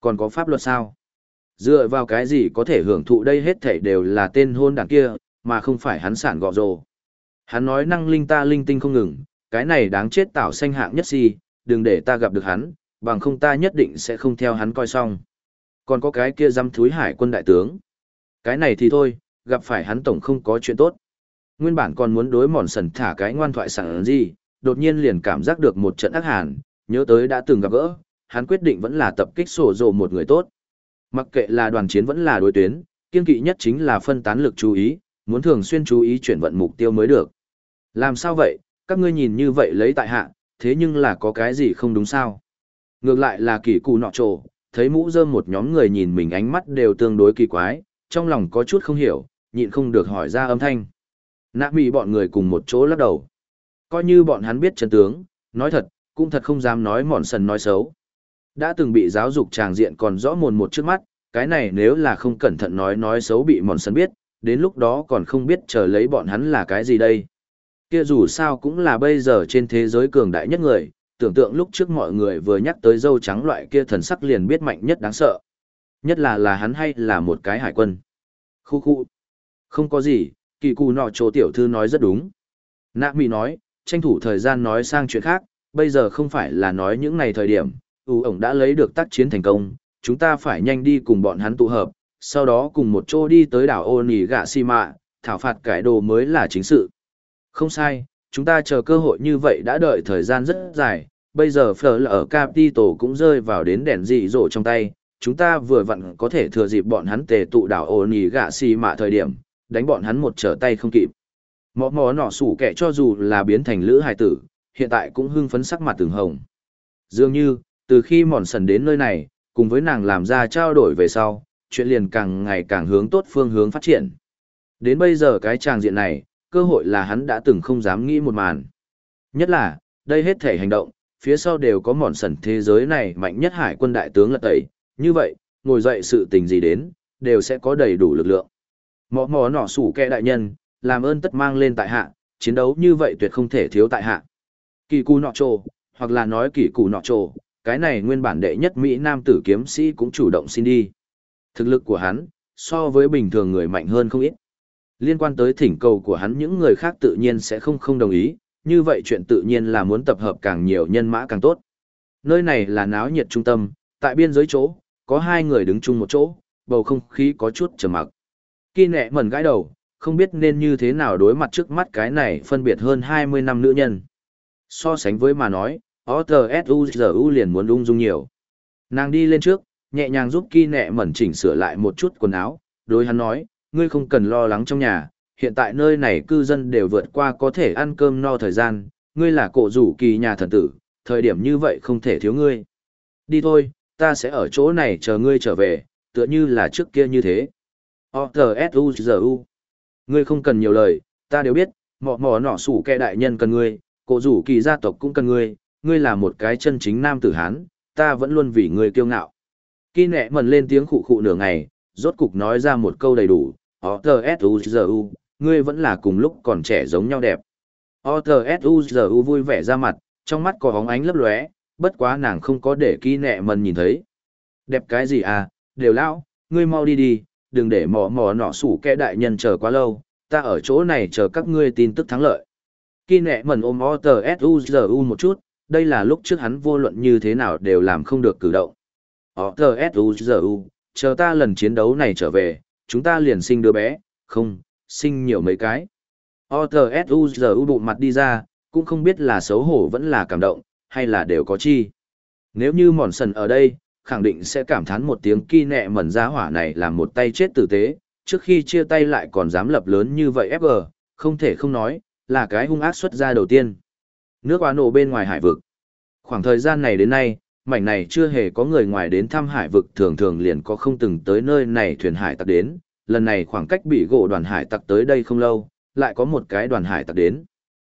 Còn có pháp luật sao? Dựa vào cái gì có thể hưởng thụ đây hết thảy đều là tên hôn đảng kia, mà không phải hắn sản gọ rồ. Hắn nói năng linh ta linh tinh không ngừng, cái này đáng chết tạo xanh hạng nhất si, đừng để ta gặp được hắn, bằng không ta nhất định sẽ không theo hắn coi xong. Còn có cái kia dăm thúi hải quân đại tướng. Cái này thì thôi, gặp phải hắn tổng không có chuyện tốt. Nguyên bản còn muốn đối mòn sần thả cái ngoan thoại sẵn gì, đột nhiên liền cảm giác được một trận ác hàn, nhớ tới đã từng gặp gỡ, hắn quyết định vẫn là tập kích sổ rồ một người tốt. Mặc kệ là đoàn chiến vẫn là đối tuyến, kiên kỵ nhất chính là phân tán lực chú ý, muốn thường xuyên chú ý chuyển vận mục tiêu mới được. Làm sao vậy, các ngươi nhìn như vậy lấy tại hạ, thế nhưng là có cái gì không đúng sao? Ngược lại là kỳ cụ nọ trồ, thấy mũ rơm một nhóm người nhìn mình ánh mắt đều tương đối kỳ quái, trong lòng có chút không hiểu, nhịn không được hỏi ra âm thanh. Nạ mị bọn người cùng một chỗ lắc đầu. Coi như bọn hắn biết chân tướng, nói thật, cũng thật không dám nói mòn sần nói xấu. Đã từng bị giáo dục tràng diện còn rõ mồn một trước mắt, cái này nếu là không cẩn thận nói nói xấu bị mòn sân biết, đến lúc đó còn không biết chờ lấy bọn hắn là cái gì đây. Kia dù sao cũng là bây giờ trên thế giới cường đại nhất người, tưởng tượng lúc trước mọi người vừa nhắc tới dâu trắng loại kia thần sắc liền biết mạnh nhất đáng sợ. Nhất là là hắn hay là một cái hải quân. Khu khu. Không có gì, kỳ cù nọ chỗ tiểu thư nói rất đúng. Nạ mỹ nói, tranh thủ thời gian nói sang chuyện khác, bây giờ không phải là nói những ngày thời điểm, ủ ổng đã lấy được tác chiến thành công, chúng ta phải nhanh đi cùng bọn hắn tụ hợp, sau đó cùng một chỗ đi tới đảo ô nỉ gạ si mạ, thảo phạt cải đồ mới là chính sự. Không sai, chúng ta chờ cơ hội như vậy đã đợi thời gian rất dài, bây giờ phở là ở Capitol cũng rơi vào đến đèn dị dỗ trong tay, chúng ta vừa vặn có thể thừa dịp bọn hắn tề tụ đảo ô nỉ gạ si mạ thời điểm, đánh bọn hắn một trở tay không kịp. Mọ mọ nọ sủ kẻ cho dù là biến thành lữ hài tử, hiện tại cũng hưng phấn sắc mặt từng hồng. Dường như, từ khi mòn sần đến nơi này, cùng với nàng làm ra trao đổi về sau, chuyện liền càng ngày càng hướng tốt phương hướng phát triển. Đến bây giờ cái tràng diện này, cơ hội là hắn đã từng không dám nghĩ một màn. Nhất là, đây hết thể hành động, phía sau đều có mòn sần thế giới này mạnh nhất hải quân đại tướng lật tẩy, như vậy, ngồi dậy sự tình gì đến, đều sẽ có đầy đủ lực lượng. Mọ mọ nọ sủ kẹ đại nhân, làm ơn tất mang lên tại hạ, chiến đấu như vậy tuyệt không thể thiếu tại hạ. Kỳ cù nọ trồ, hoặc là nói kỳ cù nọ trồ, cái này nguyên bản đệ nhất Mỹ Nam tử kiếm sĩ cũng chủ động xin đi. Thực lực của hắn, so với bình thường người mạnh hơn không ít. Liên quan tới thỉnh cầu của hắn những người khác tự nhiên sẽ không không đồng ý, như vậy chuyện tự nhiên là muốn tập hợp càng nhiều nhân mã càng tốt. Nơi này là náo nhiệt trung tâm, tại biên giới chỗ, có hai người đứng chung một chỗ, bầu không khí có chút trầm mặc. Kỳ nẹ mẩn gãi đầu, không biết nên như thế nào đối mặt trước mắt cái này phân biệt hơn 20 năm nữ nhân. So sánh với mà nói, otsuzu liền muốn ung dung nhiều. Nàng đi lên trước, nhẹ nhàng giúp Kỳ nẹ mẩn chỉnh sửa lại một chút quần áo, đối hắn nói, ngươi không cần lo lắng trong nhà, hiện tại nơi này cư dân đều vượt qua có thể ăn cơm no thời gian, ngươi là cổ rủ kỳ nhà thần tử, thời điểm như vậy không thể thiếu ngươi. Đi thôi, ta sẽ ở chỗ này chờ ngươi trở về, tựa như là trước kia như thế. otsuzu Ngươi không cần nhiều lời, ta đều biết, mọ mọ nọ sủ kẻ đại nhân cần ngươi, cổ rủ kỳ gia tộc cũng cần ngươi, ngươi là một cái chân chính nam tử Hán, ta vẫn luôn vì ngươi kiêu ngạo. Kỳ nẹ mần lên tiếng khụ khụ nửa ngày, rốt cục nói ra một câu đầy đủ, O-T-S-U-Z-U, ngươi vẫn là cùng lúc còn trẻ giống nhau đẹp. O-T-S-U-Z-U vui vẻ ra mặt, trong mắt có hóng ánh lấp lóe, bất quá nàng không có để kỳ nẹ mần nhìn thấy. Đẹp cái gì à, đều lão, ngươi mau đi đi, đừng để mò mò nọ sủ kẻ đại nhân chờ quá lâu, ta ở chỗ này chờ các ngươi tin tức thắng lợi. Kỳ nẹ mần ôm O-T-S-U-Z-U một chút, đây là lúc trước hắn vô luận như thế nào đều làm không được cử động. O-T-S-U-Z-U, chờ ta lần chiến đấu này trở về, chúng ta liền sinh đứa bé, không, sinh nhiều mấy cái. O-T-S-U-Z-U bụng mặt đi ra, cũng không biết là xấu hổ vẫn là cảm động, hay là đều có chi. Nếu như mòn sần ở đây, khẳng định sẽ cảm thán một tiếng kỳ nẹ mẩn giá hỏa này làm một tay chết tử tế, trước khi chia tay lại còn dám lập lớn như vậy FG, không thể không nói, là cái hung ác xuất ra đầu tiên. Nước quá nổ bên ngoài hải vực. Khoảng thời gian này đến nay, mảnh này chưa hề có người ngoài đến thăm hải vực thường thường liền có không từng tới nơi này thuyền hải tặc đến, lần này khoảng cách bị gỗ đoàn hải tặc tới đây không lâu, lại có một cái đoàn hải tặc đến.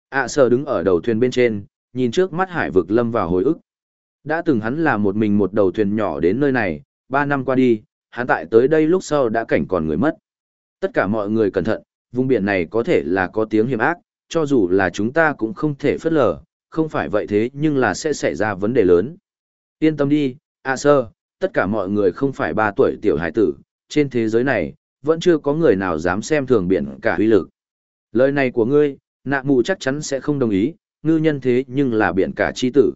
ạ à, sờ đứng ở đầu thuyền bên trên, nhìn trước mắt hải vực lâm vào hồi ức. Đã từng hắn là một mình một đầu thuyền nhỏ đến nơi này, ba năm qua đi, hắn tại tới đây lúc sau đã cảnh còn người mất. Tất cả mọi người cẩn thận, vùng biển này có thể là có tiếng hiểm ác, cho dù là chúng ta cũng không thể phớt lờ, không phải vậy thế nhưng là sẽ xảy ra vấn đề lớn. Yên tâm đi, A sơ, tất cả mọi người không phải ba tuổi tiểu hải tử, trên thế giới này, vẫn chưa có người nào dám xem thường biển cả huy lực. Lời này của ngươi, nạ mù chắc chắn sẽ không đồng ý, ngư nhân thế nhưng là biển cả chi tử.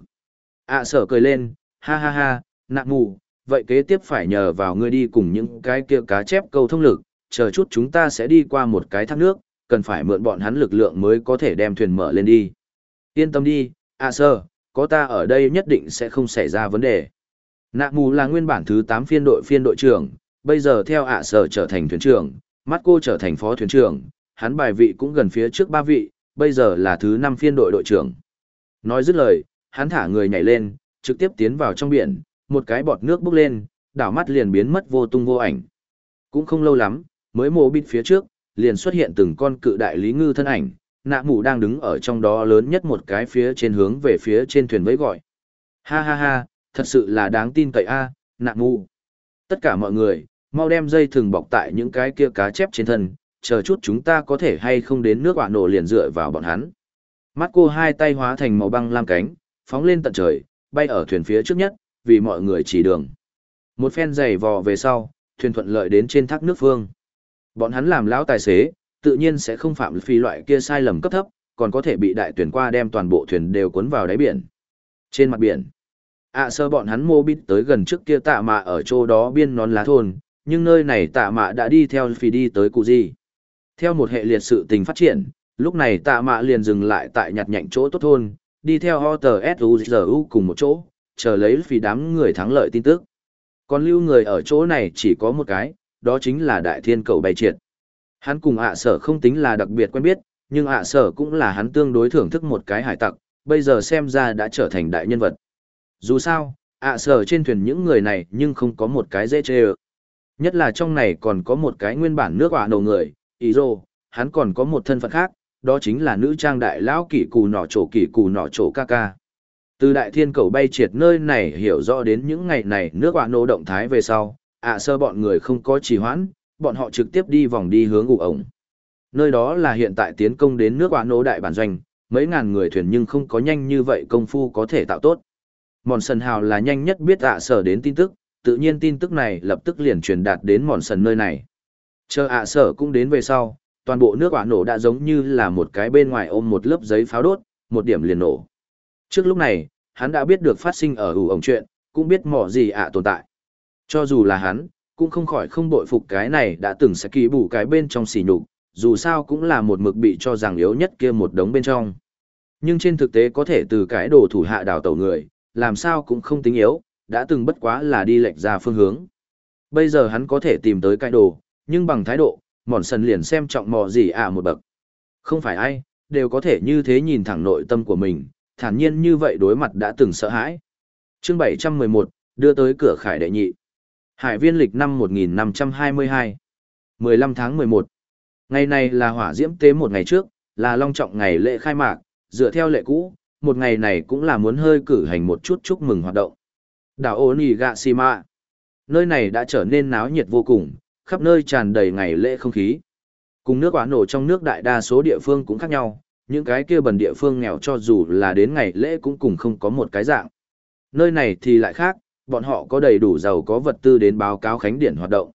ạ sở cười lên, ha ha ha, nạ mù, vậy kế tiếp phải nhờ vào ngươi đi cùng những cái kia cá chép câu thông lực, chờ chút chúng ta sẽ đi qua một cái thác nước, cần phải mượn bọn hắn lực lượng mới có thể đem thuyền mở lên đi. Yên tâm đi, à sơ, có ta ở đây nhất định sẽ không xảy ra vấn đề. Nạ mù là nguyên bản thứ 8 phiên đội phiên đội trưởng, bây giờ theo ạ sở trở thành thuyền trưởng, mắt cô trở thành phó thuyền trưởng, hắn bài vị cũng gần phía trước ba vị, bây giờ là thứ 5 phiên đội đội trưởng. Nói dứt lời, hắn thả người nhảy lên, trực tiếp tiến vào trong biển, một cái bọt nước bốc lên, đảo mắt liền biến mất vô tung vô ảnh. Cũng không lâu lắm, mới mồ bịt phía trước, liền xuất hiện từng con cự đại lý ngư thân ảnh, nạ mù đang đứng ở trong đó lớn nhất một cái phía trên hướng về phía trên thuyền với gọi. Ha ha ha, thật sự là đáng tin cậy a, à, nạ mù. Tất cả mọi người, mau đem dây thừng bọc tại những cái kia cá chép trên thân, chờ chút chúng ta có thể hay không đến nước quả nổ liền dựa vào bọn hắn. Mắt cô hai tay hóa thành màu băng lam cánh, phóng lên tận trời, bay ở thuyền phía trước nhất, vì mọi người chỉ đường. Một phen giày vò về sau, thuyền thuận lợi đến trên thác nước phương. Bọn hắn làm lão tài xế, tự nhiên sẽ không phạm phi loại kia sai lầm cấp thấp, còn có thể bị đại tuyển qua đem toàn bộ thuyền đều cuốn vào đáy biển. Trên mặt biển, ạ sơ bọn hắn mô bít tới gần trước kia tạ mạ ở chỗ đó biên nón lá thôn, nhưng nơi này tạ mạ đã đi theo phi đi tới cụ gì. Theo một hệ liệt sự tình phát triển, lúc này tạ mạ liền dừng lại tại nhặt nhạnh chỗ tốt thôn, đi theo OTSUZU cùng một chỗ, chờ lấy phi đám người thắng lợi tin tức. Còn lưu người ở chỗ này chỉ có một cái, đó chính là đại thiên cầu bay triệt. Hắn cùng ạ sở không tính là đặc biệt quen biết, nhưng ạ sở cũng là hắn tương đối thưởng thức một cái hải tặc, bây giờ xem ra đã trở thành đại nhân vật. Dù sao, ạ sở trên thuyền những người này nhưng không có một cái dễ chê ợ. Nhất là trong này còn có một cái nguyên bản nước ả đầu người, ý rồ, hắn còn có một thân phận khác, đó chính là nữ trang đại lão kỷ cù nọ trổ kỷ cù nọ trổ ca ca. Từ đại thiên cầu bay triệt nơi này hiểu rõ đến những ngày này nước ả nổ động thái về sau, ạ sơ bọn người không có trì hoãn, bọn họ trực tiếp đi vòng đi hướng ủ ổng. Nơi đó là hiện tại tiến công đến nước quả nổ đại bản doanh, mấy ngàn người thuyền nhưng không có nhanh như vậy công phu có thể tạo tốt. Mòn sần hào là nhanh nhất biết ạ sở đến tin tức, tự nhiên tin tức này lập tức liền truyền đạt đến mòn sần nơi này. Chờ ạ sở cũng đến về sau, toàn bộ nước quả nổ đã giống như là một cái bên ngoài ôm một lớp giấy pháo đốt, một điểm liền nổ. Trước lúc này, hắn đã biết được phát sinh ở ủ ổng chuyện, cũng biết mỏ gì ạ tồn tại. Cho dù là hắn, cũng không khỏi không bội phục cái này đã từng sẽ kỳ bù cái bên trong xỉ nhục, dù sao cũng là một mực bị cho rằng yếu nhất kia một đống bên trong. Nhưng trên thực tế có thể từ cái đồ thủ hạ đào tẩu người, làm sao cũng không tính yếu, đã từng bất quá là đi lệch ra phương hướng. Bây giờ hắn có thể tìm tới cái đồ, nhưng bằng thái độ, mòn sần liền xem trọng mò gì ạ một bậc. Không phải ai, đều có thể như thế nhìn thẳng nội tâm của mình, thản nhiên như vậy đối mặt đã từng sợ hãi. chương 711, đưa tới cửa khải đệ nhị. Hải viên lịch năm 1522. 15 tháng 11. Ngày này là hỏa diễm tế một ngày trước, là long trọng ngày lễ khai mạc, dựa theo lệ cũ, một ngày này cũng là muốn hơi cử hành một chút chúc mừng hoạt động. Đảo Onigashima. Nơi này đã trở nên náo nhiệt vô cùng, khắp nơi tràn đầy ngày lễ không khí. Cùng nước quả nổ trong nước đại đa số địa phương cũng khác nhau, những cái kia bần địa phương nghèo cho dù là đến ngày lễ cũng cùng không có một cái dạng. Nơi này thì lại khác, bọn họ có đầy đủ giàu có vật tư đến báo cáo khánh điển hoạt động.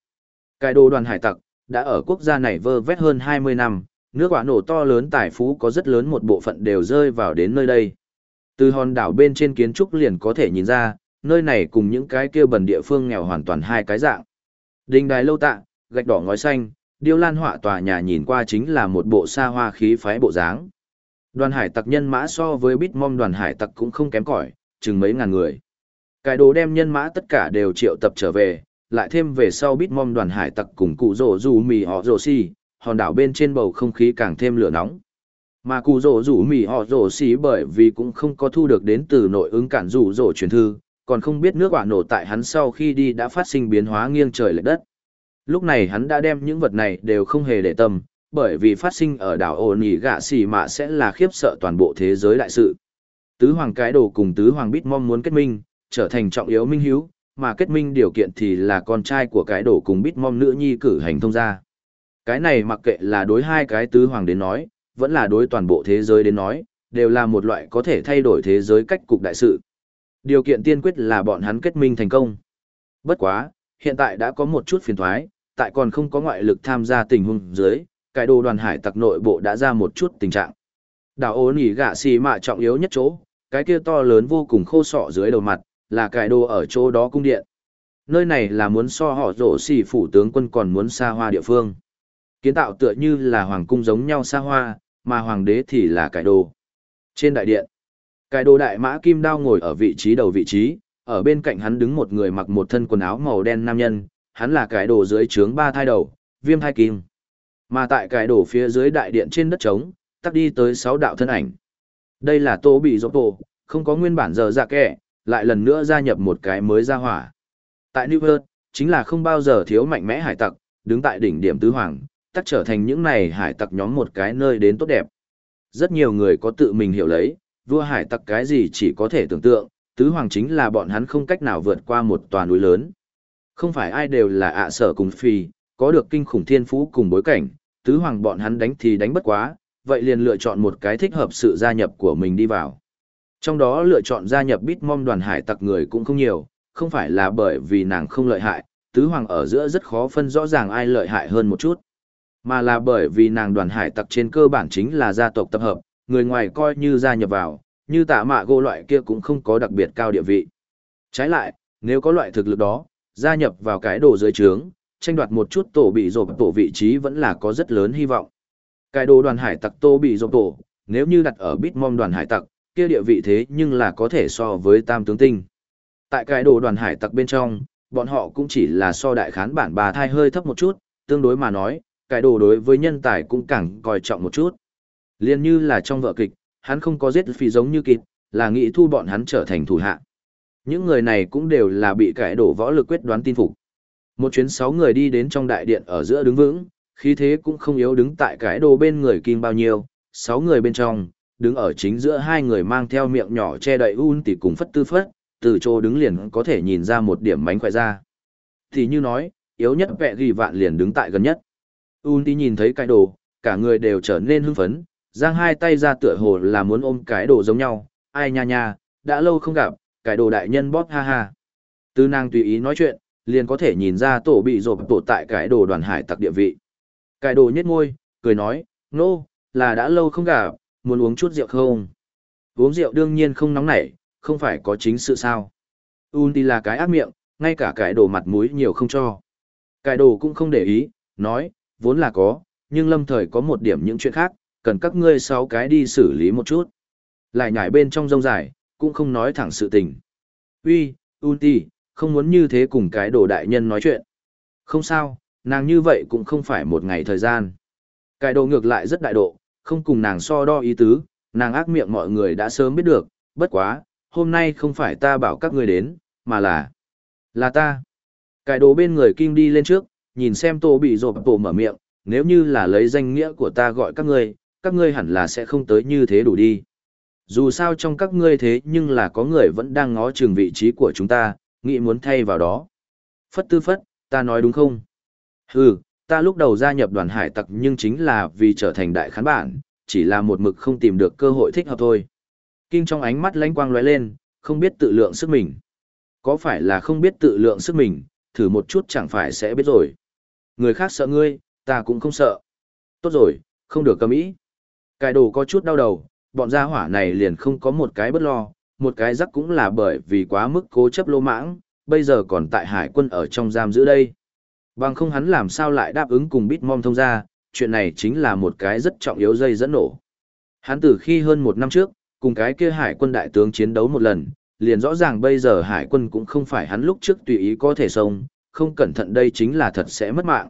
Cái đồ đoàn hải tặc, đã ở quốc gia này vơ vét hơn 20 năm, nước quả nổ to lớn tài phú có rất lớn một bộ phận đều rơi vào đến nơi đây. Từ hòn đảo bên trên kiến trúc liền có thể nhìn ra, nơi này cùng những cái kia bẩn địa phương nghèo hoàn toàn hai cái dạng. Đình đài lâu tạ, gạch đỏ ngói xanh, điêu lan họa tòa nhà nhìn qua chính là một bộ xa hoa khí phái bộ dáng. Đoàn hải tặc nhân mã so với bít mom đoàn hải tặc cũng không kém cỏi, chừng mấy ngàn người. Cái đồ đem nhân mã tất cả đều triệu tập trở về, lại thêm về sau bít mom đoàn hải tặc cùng cụ rổ rủ mì họ rổ xì, hòn đảo bên trên bầu không khí càng thêm lửa nóng. Mà cụ rổ rủ mì họ rổ xì bởi vì cũng không có thu được đến từ nội ứng cản rủ rổ truyền thư, còn không biết nước quả nổ tại hắn sau khi đi đã phát sinh biến hóa nghiêng trời lệch đất. Lúc này hắn đã đem những vật này đều không hề để tâm, bởi vì phát sinh ở đảo ổn nỉ gạ xì mạ sẽ là khiếp sợ toàn bộ thế giới đại sự. Tứ hoàng cái đồ cùng tứ hoàng bít mong muốn kết minh, trở thành trọng yếu minh hiếu, mà kết minh điều kiện thì là con trai của cái đồ cùng bít mong nữ nhi cử hành thông gia. Cái này mặc kệ là đối hai cái tứ hoàng đến nói, vẫn là đối toàn bộ thế giới đến nói, đều là một loại có thể thay đổi thế giới cách cục đại sự. Điều kiện tiên quyết là bọn hắn kết minh thành công. Bất quá, hiện tại đã có một chút phiền thoái, tại còn không có ngoại lực tham gia tình huống dưới, cái đồ đoàn hải tặc nội bộ đã ra một chút tình trạng. Đảo ố nỉ gạ xì mạ trọng yếu nhất chỗ, cái kia to lớn vô cùng khô sọ dưới đầu mặt, là cải đồ ở chỗ đó cung điện. Nơi này là muốn so họ rổ xỉ phủ tướng quân còn muốn xa hoa địa phương. Kiến tạo tựa như là hoàng cung giống nhau xa hoa, mà hoàng đế thì là cải đồ. Trên đại điện, cải đồ đại mã kim đao ngồi ở vị trí đầu vị trí, ở bên cạnh hắn đứng một người mặc một thân quần áo màu đen nam nhân, hắn là cải đồ dưới trướng ba thai đầu, viêm thai kim. Mà tại cải đồ phía dưới đại điện trên đất trống, tắt đi tới sáu đạo thân ảnh. Đây là tô bị dỗ tổ, không có nguyên bản giờ dạ kẻ, lại lần nữa gia nhập một cái mới ra hỏa. Tại New Earth, chính là không bao giờ thiếu mạnh mẽ hải tặc, đứng tại đỉnh điểm tứ hoàng, tắc trở thành những này hải tặc nhóm một cái nơi đến tốt đẹp. Rất nhiều người có tự mình hiểu lấy, vua hải tặc cái gì chỉ có thể tưởng tượng, tứ hoàng chính là bọn hắn không cách nào vượt qua một tòa núi lớn. Không phải ai đều là ạ sở cùng phi, có được kinh khủng thiên phú cùng bối cảnh, tứ hoàng bọn hắn đánh thì đánh bất quá, vậy liền lựa chọn một cái thích hợp sự gia nhập của mình đi vào. Trong đó lựa chọn gia nhập Bitmom đoàn hải tặc người cũng không nhiều, không phải là bởi vì nàng không lợi hại, tứ hoàng ở giữa rất khó phân rõ ràng ai lợi hại hơn một chút, mà là bởi vì nàng đoàn hải tặc trên cơ bản chính là gia tộc tập hợp, người ngoài coi như gia nhập vào, như tạ mạ gô loại kia cũng không có đặc biệt cao địa vị. Trái lại, nếu có loại thực lực đó, gia nhập vào cái đồ dưới trướng, tranh đoạt một chút tổ bị rộp tổ vị trí vẫn là có rất lớn hy vọng. Cái đồ đoàn hải tặc tô bị rộp tổ, nếu như đặt ở Bitmom đoàn hải tặc, kia địa vị thế nhưng là có thể so với tam tướng tinh. Tại cái đồ đoàn hải tặc bên trong, bọn họ cũng chỉ là so đại khán bản bà thai hơi thấp một chút, tương đối mà nói, cái đồ đối với nhân tài cũng càng coi trọng một chút. Liên như là trong vợ kịch, hắn không có giết phi giống như kịp, là nghĩ thu bọn hắn trở thành thủ hạ. Những người này cũng đều là bị cải đổ võ lực quyết đoán tin phục. Một chuyến sáu người đi đến trong đại điện ở giữa đứng vững, khí thế cũng không yếu đứng tại cải đồ bên người kim bao nhiêu, sáu người bên trong, đứng ở chính giữa hai người mang theo miệng nhỏ che đậy un tỉ cùng phất tư phất, từ chỗ đứng liền có thể nhìn ra một điểm mánh khỏe ra. Thì như nói, yếu nhất vẹ ghi vạn liền đứng tại gần nhất. Un tỉ nhìn thấy cái đồ, cả người đều trở nên hưng phấn, giang hai tay ra tựa hồ là muốn ôm cái đồ giống nhau, ai nha nha, đã lâu không gặp, cái đồ đại nhân bóp ha ha. Tư nàng tùy ý nói chuyện, liền có thể nhìn ra tổ bị rộp tổ tại cái đồ đoàn hải tặc địa vị. Cái đồ nhếch môi, cười nói, nô, no, là đã lâu không gặp, muốn uống chút rượu không? Uống rượu đương nhiên không nóng nảy, không phải có chính sự sao. Un thì là cái ác miệng, ngay cả cái đồ mặt mũi nhiều không cho. Cái đồ cũng không để ý, nói, vốn là có, nhưng lâm thời có một điểm những chuyện khác, cần các ngươi sáu cái đi xử lý một chút. Lại nhảy bên trong rông dài, cũng không nói thẳng sự tình. Uy, Unti, không muốn như thế cùng cái đồ đại nhân nói chuyện. Không sao, nàng như vậy cũng không phải một ngày thời gian. Cái đồ ngược lại rất đại độ, không cùng nàng so đo ý tứ, nàng ác miệng mọi người đã sớm biết được, bất quá, hôm nay không phải ta bảo các ngươi đến, mà là... Là ta. Cái đồ bên người kinh đi lên trước, nhìn xem tô bị rộp tổ mở miệng, nếu như là lấy danh nghĩa của ta gọi các ngươi, các ngươi hẳn là sẽ không tới như thế đủ đi. Dù sao trong các ngươi thế nhưng là có người vẫn đang ngó chừng vị trí của chúng ta, nghĩ muốn thay vào đó. Phất tư phất, ta nói đúng không? Hừ, ta lúc đầu gia nhập đoàn hải tặc nhưng chính là vì trở thành đại khán bản, chỉ là một mực không tìm được cơ hội thích hợp thôi. Kinh trong ánh mắt lánh quang lóe lên, không biết tự lượng sức mình. Có phải là không biết tự lượng sức mình, thử một chút chẳng phải sẽ biết rồi. Người khác sợ ngươi, ta cũng không sợ. Tốt rồi, không được cầm ý. Cái đồ có chút đau đầu, bọn gia hỏa này liền không có một cái bất lo, một cái rắc cũng là bởi vì quá mức cố chấp lô mãng, bây giờ còn tại hải quân ở trong giam giữ đây. Bằng không hắn làm sao lại đáp ứng cùng Bitmom thông ra, chuyện này chính là một cái rất trọng yếu dây dẫn nổ. Hắn từ khi hơn một năm trước, cùng cái kia hải quân đại tướng chiến đấu một lần, liền rõ ràng bây giờ hải quân cũng không phải hắn lúc trước tùy ý có thể sống, không cẩn thận đây chính là thật sẽ mất mạng.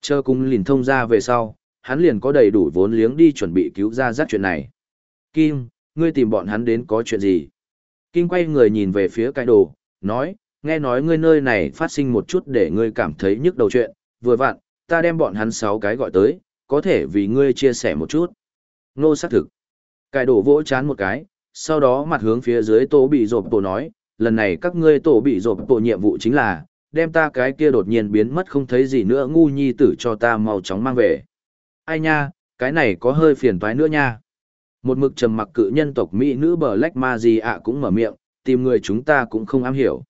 Chờ cùng liền thông ra về sau, hắn liền có đầy đủ vốn liếng đi chuẩn bị cứu ra rắc chuyện này. Kim, ngươi tìm bọn hắn đến có chuyện gì? Kim quay người nhìn về phía cái đồ, nói, nghe nói ngươi nơi này phát sinh một chút để ngươi cảm thấy nhức đầu chuyện, vừa vặn, ta đem bọn hắn sáu cái gọi tới, có thể vì ngươi chia sẻ một chút. Nô xác thực. Cái đổ vỗ chán một cái, sau đó mặt hướng phía dưới tổ bị rộp tổ nói, lần này các ngươi tổ bị rộp tổ nhiệm vụ chính là, đem ta cái kia đột nhiên biến mất không thấy gì nữa ngu nhi tử cho ta mau chóng mang về. Ai nha, cái này có hơi phiền toái nữa nha. Một mực trầm mặc cự nhân tộc Mỹ nữ bờ lách ma gì ạ cũng mở miệng, tìm người chúng ta cũng không am hiểu.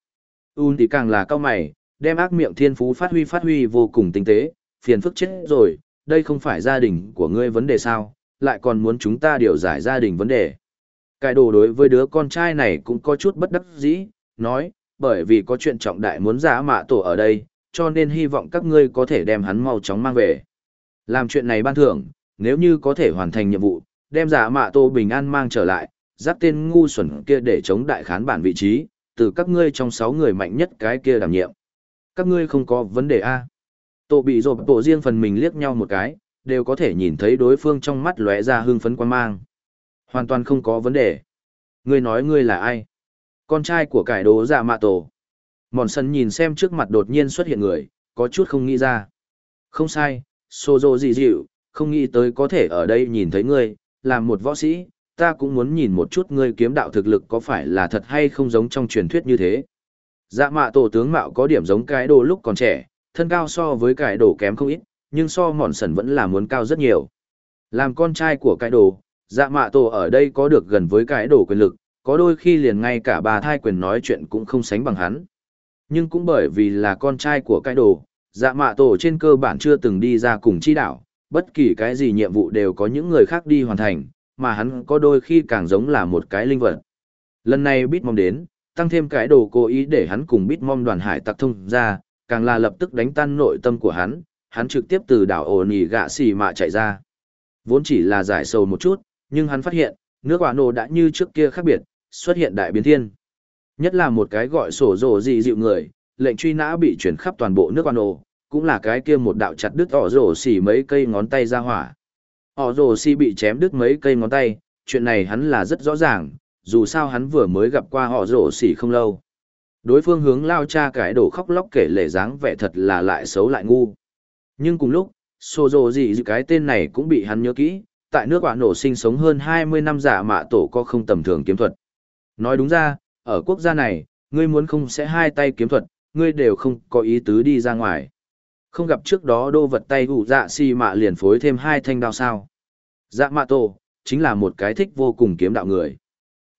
Un thì càng là cao mày, đem ác miệng thiên phú phát huy phát huy vô cùng tinh tế, phiền phức chết rồi, đây không phải gia đình của ngươi vấn đề sao, lại còn muốn chúng ta điều giải gia đình vấn đề. Cái đồ đối với đứa con trai này cũng có chút bất đắc dĩ, nói, bởi vì có chuyện trọng đại muốn giả mạ tổ ở đây, cho nên hy vọng các ngươi có thể đem hắn mau chóng mang về. Làm chuyện này ban thưởng, nếu như có thể hoàn thành nhiệm vụ, đem giả mạ tổ bình an mang trở lại, giáp tên ngu xuẩn kia để chống đại khán bản vị trí, từ các ngươi trong sáu người mạnh nhất cái kia đảm nhiệm. Các ngươi không có vấn đề A. Tổ bị rộp tổ riêng phần mình liếc nhau một cái, đều có thể nhìn thấy đối phương trong mắt lóe ra hưng phấn quan mang. Hoàn toàn không có vấn đề. Ngươi nói ngươi là ai? Con trai của cải đồ giả mạ tổ. Mòn sân nhìn xem trước mặt đột nhiên xuất hiện người, có chút không nghĩ ra. Không sai, xô dô gì dịu, không nghĩ tới có thể ở đây nhìn thấy ngươi, làm một võ sĩ, ta cũng muốn nhìn một chút ngươi kiếm đạo thực lực có phải là thật hay không giống trong truyền thuyết như thế. Dạ mạ tổ tướng mạo có điểm giống cái đồ lúc còn trẻ, thân cao so với cái đồ kém không ít, nhưng so mòn sần vẫn là muốn cao rất nhiều. Làm con trai của cái đồ, dạ mạ tổ ở đây có được gần với cái đồ quyền lực, có đôi khi liền ngay cả bà thai quyền nói chuyện cũng không sánh bằng hắn. Nhưng cũng bởi vì là con trai của cái đồ, dạ mạ tổ trên cơ bản chưa từng đi ra cùng chi đảo, bất kỳ cái gì nhiệm vụ đều có những người khác đi hoàn thành, mà hắn có đôi khi càng giống là một cái linh vật. Lần này Bitmom đến, tăng thêm cái đồ cố ý để hắn cùng Bitmom đoàn hải tặc thông ra, càng là lập tức đánh tan nội tâm của hắn, hắn trực tiếp từ đảo ổ nỉ gạ xì mạ chạy ra. Vốn chỉ là giải sầu một chút, nhưng hắn phát hiện, nước quả nổ đã như trước kia khác biệt, xuất hiện đại biến thiên. Nhất là một cái gọi sổ rổ gì dịu người, lệnh truy nã bị chuyển khắp toàn bộ nước quả nổ, cũng là cái kia một đạo chặt đứt ỏ rổ xỉ mấy cây ngón tay ra hỏa. Họ rổ si bị chém đứt mấy cây ngón tay, chuyện này hắn là rất rõ ràng, dù sao hắn vừa mới gặp qua họ rổ xỉ không lâu. Đối phương hướng lao cha cái đổ khóc lóc kể lể dáng vẻ thật là lại xấu lại ngu. Nhưng cùng lúc, xô rổ gì cái tên này cũng bị hắn nhớ kỹ, tại nước quả nổ sinh sống hơn 20 năm giả mạ tổ có không tầm thường kiếm thuật. Nói đúng ra, ở quốc gia này, ngươi muốn không sẽ hai tay kiếm thuật, ngươi đều không có ý tứ đi ra ngoài. Không gặp trước đó đô vật tay ủ dạ si mạ liền phối thêm hai thanh đao sao. Dạ mạ tổ, chính là một cái thích vô cùng kiếm đạo người.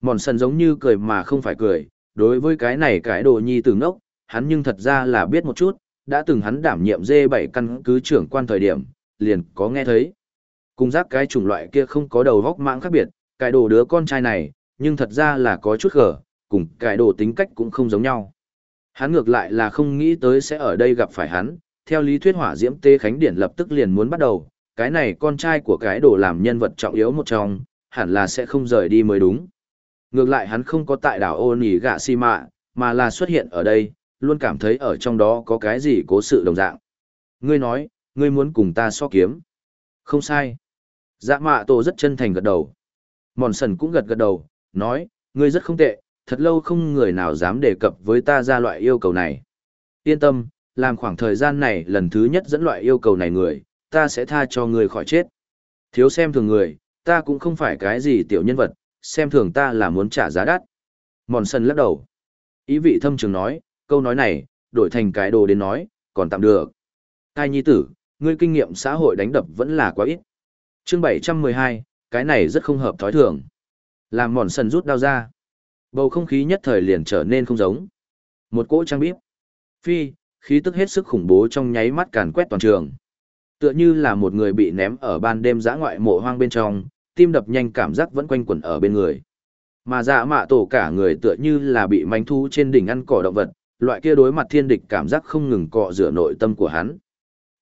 Mòn sần giống như cười mà không phải cười, đối với cái này cái đồ nhi từ ngốc, hắn nhưng thật ra là biết một chút, đã từng hắn đảm nhiệm dê bảy căn cứ trưởng quan thời điểm, liền có nghe thấy. Cùng giác cái chủng loại kia không có đầu góc mạng khác biệt, cái đồ đứa con trai này, nhưng thật ra là có chút gở, cùng cái đồ tính cách cũng không giống nhau. Hắn ngược lại là không nghĩ tới sẽ ở đây gặp phải hắn, theo lý thuyết hỏa diễm tê khánh điển lập tức liền muốn bắt đầu, cái này con trai của cái đồ làm nhân vật trọng yếu một trong, hẳn là sẽ không rời đi mới đúng. Ngược lại hắn không có tại đảo ô nỉ gạ si mạ, mà là xuất hiện ở đây, luôn cảm thấy ở trong đó có cái gì cố sự đồng dạng. Ngươi nói, ngươi muốn cùng ta so kiếm. Không sai. Dạ mạ tổ rất chân thành gật đầu. Mòn sần cũng gật gật đầu, nói, ngươi rất không tệ, thật lâu không người nào dám đề cập với ta ra loại yêu cầu này. Yên tâm, làm khoảng thời gian này lần thứ nhất dẫn loại yêu cầu này người, ta sẽ tha cho người khỏi chết. Thiếu xem thường người, ta cũng không phải cái gì tiểu nhân vật, xem thường ta là muốn trả giá đắt. Mòn sân lắc đầu. Ý vị thâm trường nói, câu nói này, đổi thành cái đồ đến nói, còn tạm được. Ai nhi tử, ngươi kinh nghiệm xã hội đánh đập vẫn là quá ít. chương 712, cái này rất không hợp thói thường. Làm mòn sân rút đao ra. Bầu không khí nhất thời liền trở nên không giống. Một cỗ trang bíp. Phi, khí tức hết sức khủng bố trong nháy mắt càn quét toàn trường. Tựa như là một người bị ném ở ban đêm giã ngoại mộ hoang bên trong, tim đập nhanh cảm giác vẫn quanh quẩn ở bên người. Mà dạ mạ tổ cả người tựa như là bị manh thu trên đỉnh ăn cỏ động vật, loại kia đối mặt thiên địch cảm giác không ngừng cọ rửa nội tâm của hắn.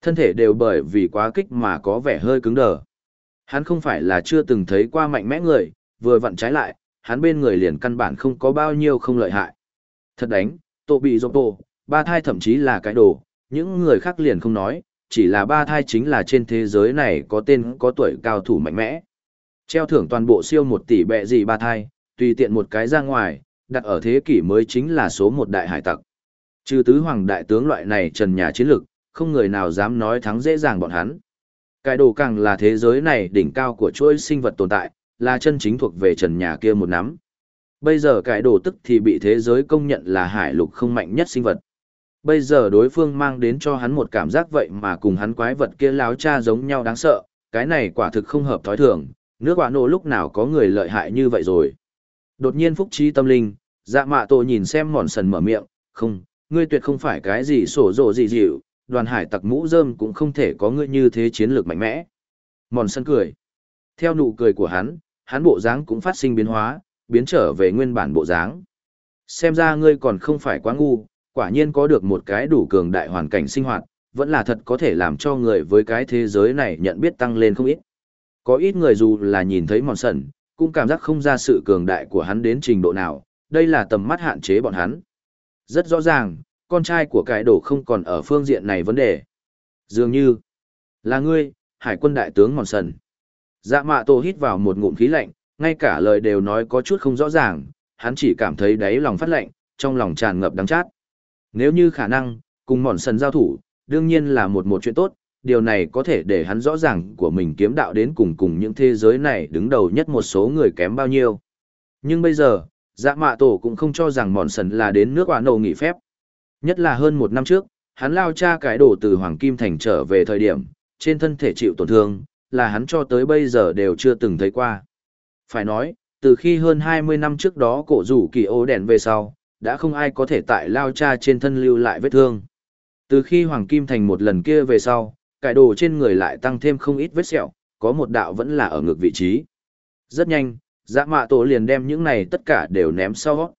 Thân thể đều bởi vì quá kích mà có vẻ hơi cứng đờ. Hắn không phải là chưa từng thấy qua mạnh mẽ người, vừa vặn trái lại, hắn bên người liền căn bản không có bao nhiêu không lợi hại. Thật đánh, tổ bị dọc tổ, ba thai thậm chí là cái đồ, những người khác liền không nói, chỉ là ba thai chính là trên thế giới này có tên có tuổi cao thủ mạnh mẽ. Treo thưởng toàn bộ siêu một tỷ bẹ gì ba thai, tùy tiện một cái ra ngoài, đặt ở thế kỷ mới chính là số một đại hải tặc. Trừ tứ hoàng đại tướng loại này trần nhà chiến lực, không người nào dám nói thắng dễ dàng bọn hắn. Cái đồ càng là thế giới này đỉnh cao của chuỗi sinh vật tồn tại, là chân chính thuộc về trần nhà kia một nắm. Bây giờ cái đồ tức thì bị thế giới công nhận là hải lục không mạnh nhất sinh vật. Bây giờ đối phương mang đến cho hắn một cảm giác vậy mà cùng hắn quái vật kia láo cha giống nhau đáng sợ, cái này quả thực không hợp thói thường, nước quả nổ lúc nào có người lợi hại như vậy rồi. Đột nhiên phúc trí tâm linh, dạ mạ tổ nhìn xem mòn sần mở miệng, không, ngươi tuyệt không phải cái gì sổ rộ gì dịu, đoàn hải tặc mũ rơm cũng không thể có ngươi như thế chiến lược mạnh mẽ. Mòn sân cười. Theo nụ cười của hắn, hắn bộ dáng cũng phát sinh biến hóa, biến trở về nguyên bản bộ dáng. Xem ra ngươi còn không phải quá ngu, quả nhiên có được một cái đủ cường đại hoàn cảnh sinh hoạt, vẫn là thật có thể làm cho người với cái thế giới này nhận biết tăng lên không ít. Có ít người dù là nhìn thấy mòn sần, cũng cảm giác không ra sự cường đại của hắn đến trình độ nào, đây là tầm mắt hạn chế bọn hắn. Rất rõ ràng, con trai của cái đồ không còn ở phương diện này vấn đề. Dường như, là ngươi, hải quân đại tướng mòn sần. Dạ mạ tổ hít vào một ngụm khí lạnh, ngay cả lời đều nói có chút không rõ ràng, hắn chỉ cảm thấy đáy lòng phát lạnh, trong lòng tràn ngập đắng chát. Nếu như khả năng, cùng mòn sần giao thủ, đương nhiên là một một chuyện tốt, điều này có thể để hắn rõ ràng của mình kiếm đạo đến cùng cùng những thế giới này đứng đầu nhất một số người kém bao nhiêu. Nhưng bây giờ, dạ mạ tổ cũng không cho rằng mòn sần là đến nước quả nổ nghỉ phép. Nhất là hơn một năm trước, hắn lao cha cái đồ từ Hoàng Kim Thành trở về thời điểm, trên thân thể chịu tổn thương, là hắn cho tới bây giờ đều chưa từng thấy qua. Phải nói, từ khi hơn 20 năm trước đó cổ rủ kỳ ô đèn về sau, đã không ai có thể tại lao cha trên thân lưu lại vết thương. Từ khi Hoàng Kim Thành một lần kia về sau, cải đồ trên người lại tăng thêm không ít vết sẹo, có một đạo vẫn là ở ngược vị trí. Rất nhanh, dạ mạ tổ liền đem những này tất cả đều ném sau.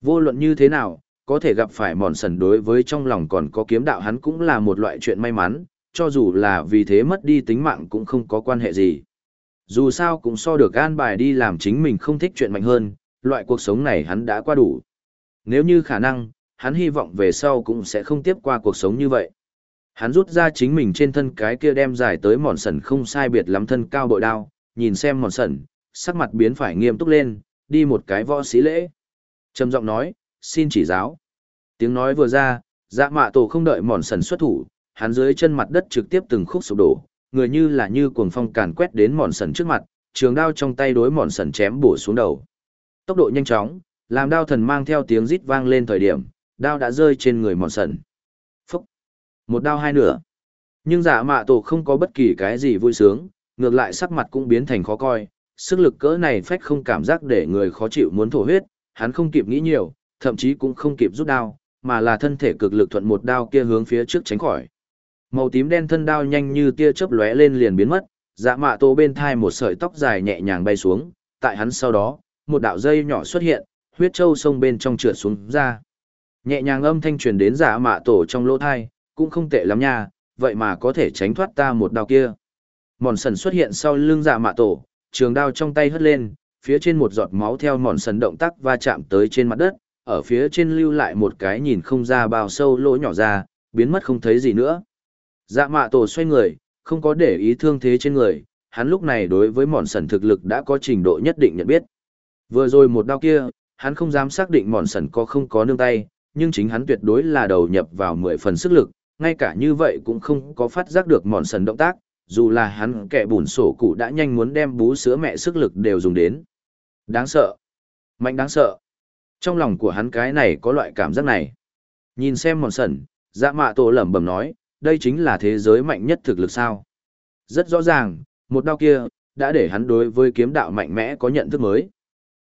Vô luận như thế nào, có thể gặp phải mòn sần đối với trong lòng còn có kiếm đạo hắn cũng là một loại chuyện may mắn, cho dù là vì thế mất đi tính mạng cũng không có quan hệ gì. Dù sao cũng so được an bài đi làm chính mình không thích chuyện mạnh hơn, loại cuộc sống này hắn đã qua đủ. Nếu như khả năng, hắn hy vọng về sau cũng sẽ không tiếp qua cuộc sống như vậy. Hắn rút ra chính mình trên thân cái kia đem dài tới mòn sần không sai biệt lắm thân cao bội đao, nhìn xem mòn sần, sắc mặt biến phải nghiêm túc lên, đi một cái võ sĩ lễ. Trầm giọng nói, xin chỉ giáo. Tiếng nói vừa ra, dạ mạ tổ không đợi mòn sần xuất thủ, hắn dưới chân mặt đất trực tiếp từng khúc sụp đổ, người như là như cuồng phong càn quét đến mòn sần trước mặt, trường đao trong tay đối mòn sần chém bổ xuống đầu. Tốc độ nhanh chóng, làm đao thần mang theo tiếng rít vang lên thời điểm, đao đã rơi trên người mòn sần. Phúc! Một đao hai nửa. Nhưng dạ mạ tổ không có bất kỳ cái gì vui sướng, ngược lại sắc mặt cũng biến thành khó coi, sức lực cỡ này phách không cảm giác để người khó chịu muốn thổ huyết, hắn không kịp nghĩ nhiều, thậm chí cũng không kịp rút đao, mà là thân thể cực lực thuận một đao kia hướng phía trước tránh khỏi. Màu tím đen thân đao nhanh như tia chớp lóe lên liền biến mất, dạ mạ tổ bên thai một sợi tóc dài nhẹ nhàng bay xuống, tại hắn sau đó, một đạo dây nhỏ xuất hiện, huyết châu sông bên trong trượt xuống ra. Nhẹ nhàng âm thanh truyền đến dạ mạ tổ trong lỗ thai, cũng không tệ lắm nha, vậy mà có thể tránh thoát ta một đao kia. Mòn sần xuất hiện sau lưng dạ mạ tổ, trường đao trong tay hất lên, phía trên một giọt máu theo mòn sần động tác va chạm tới trên mặt đất, ở phía trên lưu lại một cái nhìn không ra bao sâu lỗ nhỏ ra, biến mất không thấy gì nữa. Dạ mạ tổ xoay người, không có để ý thương thế trên người, hắn lúc này đối với mòn sần thực lực đã có trình độ nhất định nhận biết. Vừa rồi một đao kia, hắn không dám xác định mòn sần có không có nương tay, nhưng chính hắn tuyệt đối là đầu nhập vào mười phần sức lực, ngay cả như vậy cũng không có phát giác được mòn sần động tác, dù là hắn kẻ bùn sổ cụ đã nhanh muốn đem bú sữa mẹ sức lực đều dùng đến. Đáng sợ. Mạnh đáng sợ. Trong lòng của hắn cái này có loại cảm giác này. Nhìn xem mòn sần, dạ mạ tổ lẩm bẩm nói, đây chính là thế giới mạnh nhất thực lực sao. Rất rõ ràng, một đao kia, đã để hắn đối với kiếm đạo mạnh mẽ có nhận thức mới.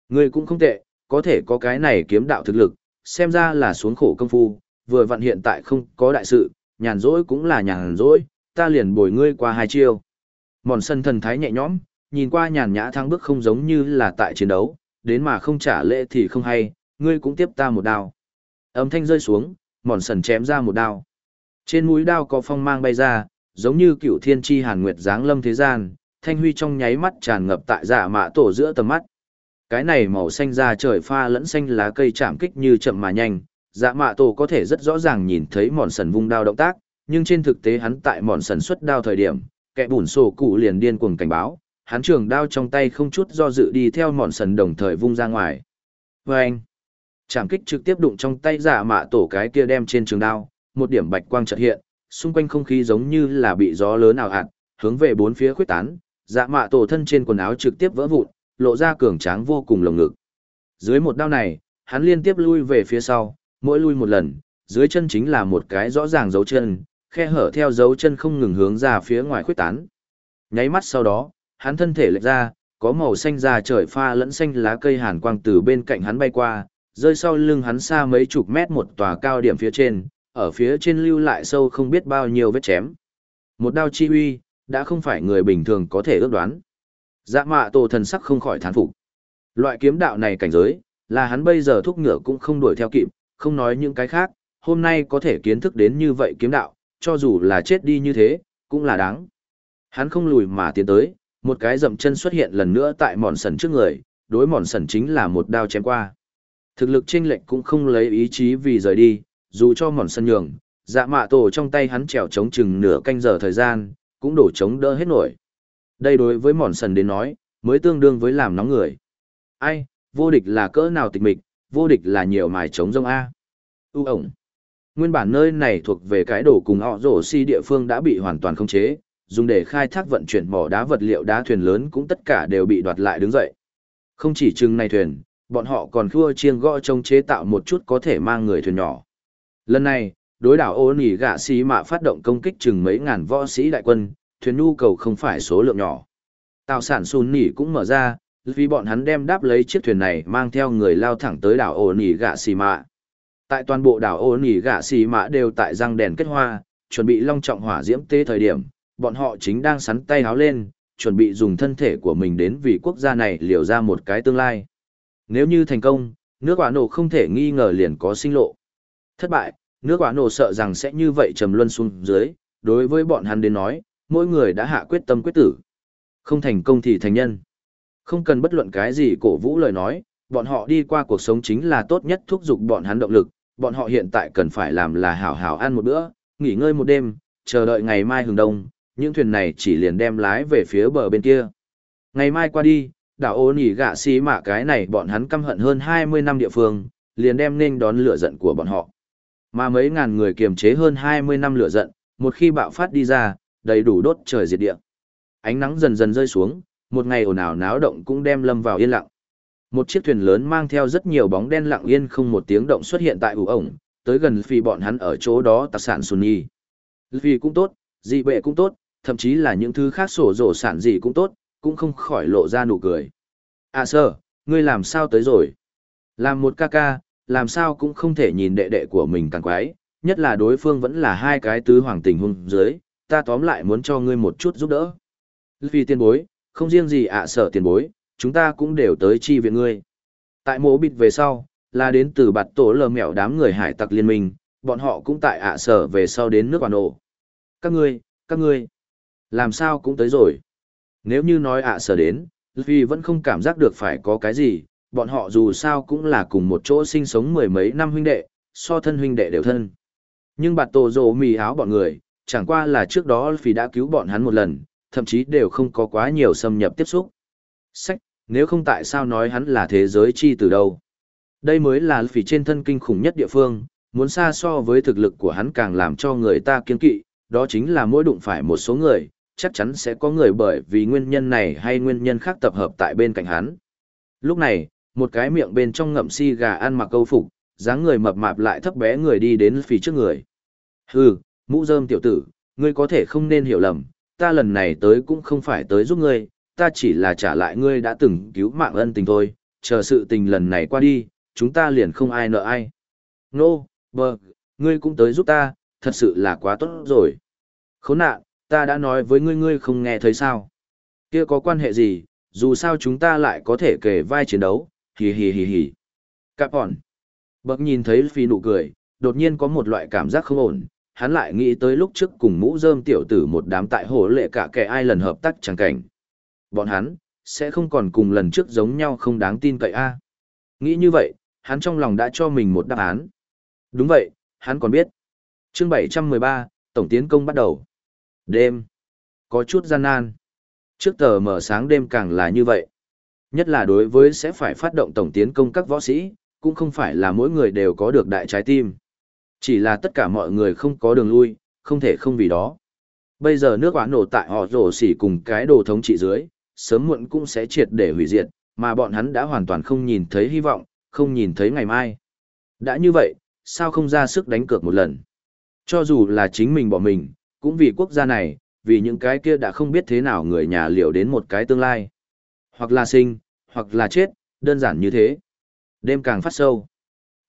Người cũng không tệ, có thể có cái này kiếm đạo thực lực, xem ra là xuống khổ công phu, vừa vặn hiện tại không có đại sự, nhàn rỗi cũng là nhàn rỗi, ta liền bồi ngươi qua hai chiêu. Mòn sân thần thái nhẹ nhõm, nhìn qua nhàn nhã thăng bước không giống như là tại chiến đấu, đến mà không trả lễ thì không hay, ngươi cũng tiếp ta một đao. Âm thanh rơi xuống, mòn sần chém ra một đao. Trên mũi đao có phong mang bay ra, giống như cựu thiên tri hàn nguyệt giáng lâm thế gian, thanh huy trong nháy mắt tràn ngập tại dạ mạ tổ giữa tầm mắt. Cái này màu xanh da trời pha lẫn xanh lá cây chạm kích như chậm mà nhanh, dạ mạ tổ có thể rất rõ ràng nhìn thấy mòn sần vung đao động tác, nhưng trên thực tế hắn tại mòn sần xuất đao thời điểm, kẻ bùn sổ cụ liền điên cuồng cảnh báo, hắn trường đao trong tay không chút do dự đi theo mòn sần đồng thời vung ra ngoài. Và anh, chạm kích trực tiếp đụng trong tay dạ mạ tổ cái kia đem trên trường đao, một điểm bạch quang chợt hiện, xung quanh không khí giống như là bị gió lớn ảo ạt, hướng về bốn phía khuếch tán, dạ mạ tổ thân trên quần áo trực tiếp vỡ vụn, lộ ra cường tráng vô cùng lồng ngực. Dưới một đao này, hắn liên tiếp lui về phía sau, mỗi lui một lần, dưới chân chính là một cái rõ ràng dấu chân, khe hở theo dấu chân không ngừng hướng ra phía ngoài khuếch tán. Nháy mắt sau đó, hắn thân thể lệch ra, có màu xanh da trời pha lẫn xanh lá cây hàn quang từ bên cạnh hắn bay qua, rơi sau lưng hắn xa mấy chục mét một tòa cao điểm phía trên, ở phía trên lưu lại sâu không biết bao nhiêu vết chém. Một đao chi uy, đã không phải người bình thường có thể ước đoán. Dạ mạ tổ thần sắc không khỏi thán phục. Loại kiếm đạo này cảnh giới, là hắn bây giờ thúc ngựa cũng không đuổi theo kịp, không nói những cái khác, hôm nay có thể kiến thức đến như vậy kiếm đạo, cho dù là chết đi như thế, cũng là đáng. Hắn không lùi mà tiến tới, một cái dậm chân xuất hiện lần nữa tại mòn sần trước người, đối mòn sần chính là một đao chém qua. Thực lực chênh lệch cũng không lấy ý chí vì rời đi, dù cho mòn sần nhường, dạ mạ tổ trong tay hắn trèo chống chừng nửa canh giờ thời gian, cũng đổ chống đỡ hết nổi. Đây đối với mòn sần đến nói, mới tương đương với làm nóng người. Ai, vô địch là cỡ nào tịch mịch, vô địch là nhiều mài chống rông A. U ổng. Nguyên bản nơi này thuộc về cái đổ cùng họ rổ si địa phương đã bị hoàn toàn khống chế, dùng để khai thác vận chuyển mỏ đá vật liệu đá thuyền lớn cũng tất cả đều bị đoạt lại đứng dậy. Không chỉ chừng này thuyền, bọn họ còn khua chiêng gõ trông chế tạo một chút có thể mang người thuyền nhỏ. Lần này, đối đảo ô nỉ gạ xí mạ phát động công kích chừng mấy ngàn võ sĩ đại quân, thuyền nhu cầu không phải số lượng nhỏ. Tào sản sùn nỉ cũng mở ra, vì bọn hắn đem đáp lấy chiếc thuyền này mang theo người lao thẳng tới đảo ô nỉ gạ xì mạ. Tại toàn bộ đảo ô nỉ gạ xì mạ đều tại răng đèn kết hoa, chuẩn bị long trọng hỏa diễm tế thời điểm, bọn họ chính đang sắn tay háo lên, chuẩn bị dùng thân thể của mình đến vì quốc gia này liều ra một cái tương lai. Nếu như thành công, nước quả nổ không thể nghi ngờ liền có sinh lộ. Thất bại, nước quả nổ sợ rằng sẽ như vậy trầm luân xuống dưới, đối với bọn hắn đến nói, mỗi người đã hạ quyết tâm quyết tử. Không thành công thì thành nhân. Không cần bất luận cái gì cổ vũ lời nói, bọn họ đi qua cuộc sống chính là tốt nhất thúc giục bọn hắn động lực, bọn họ hiện tại cần phải làm là hảo hảo ăn một bữa, nghỉ ngơi một đêm, chờ đợi ngày mai hừng đông, những thuyền này chỉ liền đem lái về phía bờ bên kia. Ngày mai qua đi, đảo ô nỉ gạ xí mạ cái này bọn hắn căm hận hơn 20 năm địa phương, liền đem nên đón lửa giận của bọn họ. Mà mấy ngàn người kiềm chế hơn 20 năm lửa giận, một khi bạo phát đi ra, đầy đủ đốt trời diệt địa. Ánh nắng dần dần rơi xuống, một ngày ồn ào náo động cũng đem lâm vào yên lặng. Một chiếc thuyền lớn mang theo rất nhiều bóng đen lặng yên không một tiếng động xuất hiện tại ủ ổng, tới gần phi bọn hắn ở chỗ đó tạc sản Sunni. Vì cũng tốt, Dị bệ cũng tốt, thậm chí là những thứ khác sổ rổ sản gì cũng tốt, cũng không khỏi lộ ra nụ cười. À sơ, ngươi làm sao tới rồi? Làm một ca ca, làm sao cũng không thể nhìn đệ đệ của mình càng quái, nhất là đối phương vẫn là hai cái tứ hoàng tình hung dưới, ta tóm lại muốn cho ngươi một chút giúp đỡ. Vì tiền bối, không riêng gì ạ sở tiền bối, chúng ta cũng đều tới chi viện ngươi. Tại mộ bịt về sau, là đến từ bạt tổ lờ mẹo đám người hải tặc liên minh, bọn họ cũng tại ạ sở về sau đến nước quản ổ. Các ngươi, các ngươi, làm sao cũng tới rồi. Nếu như nói ạ sở đến, vì vẫn không cảm giác được phải có cái gì, bọn họ dù sao cũng là cùng một chỗ sinh sống mười mấy năm huynh đệ, so thân huynh đệ đều thân. Nhưng bạt tổ rồ mì áo bọn người, chẳng qua là trước đó vì đã cứu bọn hắn một lần, thậm chí đều không có quá nhiều xâm nhập tiếp xúc. Sách, nếu không tại sao nói hắn là thế giới chi từ đâu. Đây mới là vì trên thân kinh khủng nhất địa phương, muốn xa so với thực lực của hắn càng làm cho người ta kiên kỵ, đó chính là mỗi đụng phải một số người, chắc chắn sẽ có người bởi vì nguyên nhân này hay nguyên nhân khác tập hợp tại bên cạnh hắn. Lúc này, một cái miệng bên trong ngậm si gà ăn mặc câu phục, dáng người mập mạp lại thấp bé người đi đến phía trước người. Hừ, mũ rơm tiểu tử, ngươi có thể không nên hiểu lầm, ta lần này tới cũng không phải tới giúp ngươi, ta chỉ là trả lại ngươi đã từng cứu mạng ân tình thôi, chờ sự tình lần này qua đi, chúng ta liền không ai nợ ai. Nô, no, bờ, ngươi cũng tới giúp ta, thật sự là quá tốt rồi. Khốn nạn, ta đã nói với ngươi ngươi không nghe thấy sao. Kia có quan hệ gì, dù sao chúng ta lại có thể kề vai chiến đấu, hì hì hì hì. Cạp hòn. Bậc nhìn thấy phi nụ cười, đột nhiên có một loại cảm giác không ổn, hắn lại nghĩ tới lúc trước cùng mũ rơm tiểu tử một đám tại hồ lệ cả kẻ ai lần hợp tác chẳng cảnh. Bọn hắn, sẽ không còn cùng lần trước giống nhau không đáng tin cậy a. Nghĩ như vậy, hắn trong lòng đã cho mình một đáp án. Đúng vậy, hắn còn biết. Chương 713, Tổng tiến công bắt đầu. Đêm. Có chút gian nan. Trước tờ mở sáng đêm càng là như vậy. Nhất là đối với sẽ phải phát động tổng tiến công các võ sĩ, cũng không phải là mỗi người đều có được đại trái tim. Chỉ là tất cả mọi người không có đường lui, không thể không vì đó. Bây giờ nước oán nổ tại họ rổ xỉ cùng cái đồ thống trị dưới, sớm muộn cũng sẽ triệt để hủy diệt, mà bọn hắn đã hoàn toàn không nhìn thấy hy vọng, không nhìn thấy ngày mai. Đã như vậy, sao không ra sức đánh cược một lần? Cho dù là chính mình bỏ mình, cũng vì quốc gia này, vì những cái kia đã không biết thế nào người nhà liệu đến một cái tương lai. Hoặc là sinh, hoặc là chết, đơn giản như thế. Đêm càng phát sâu.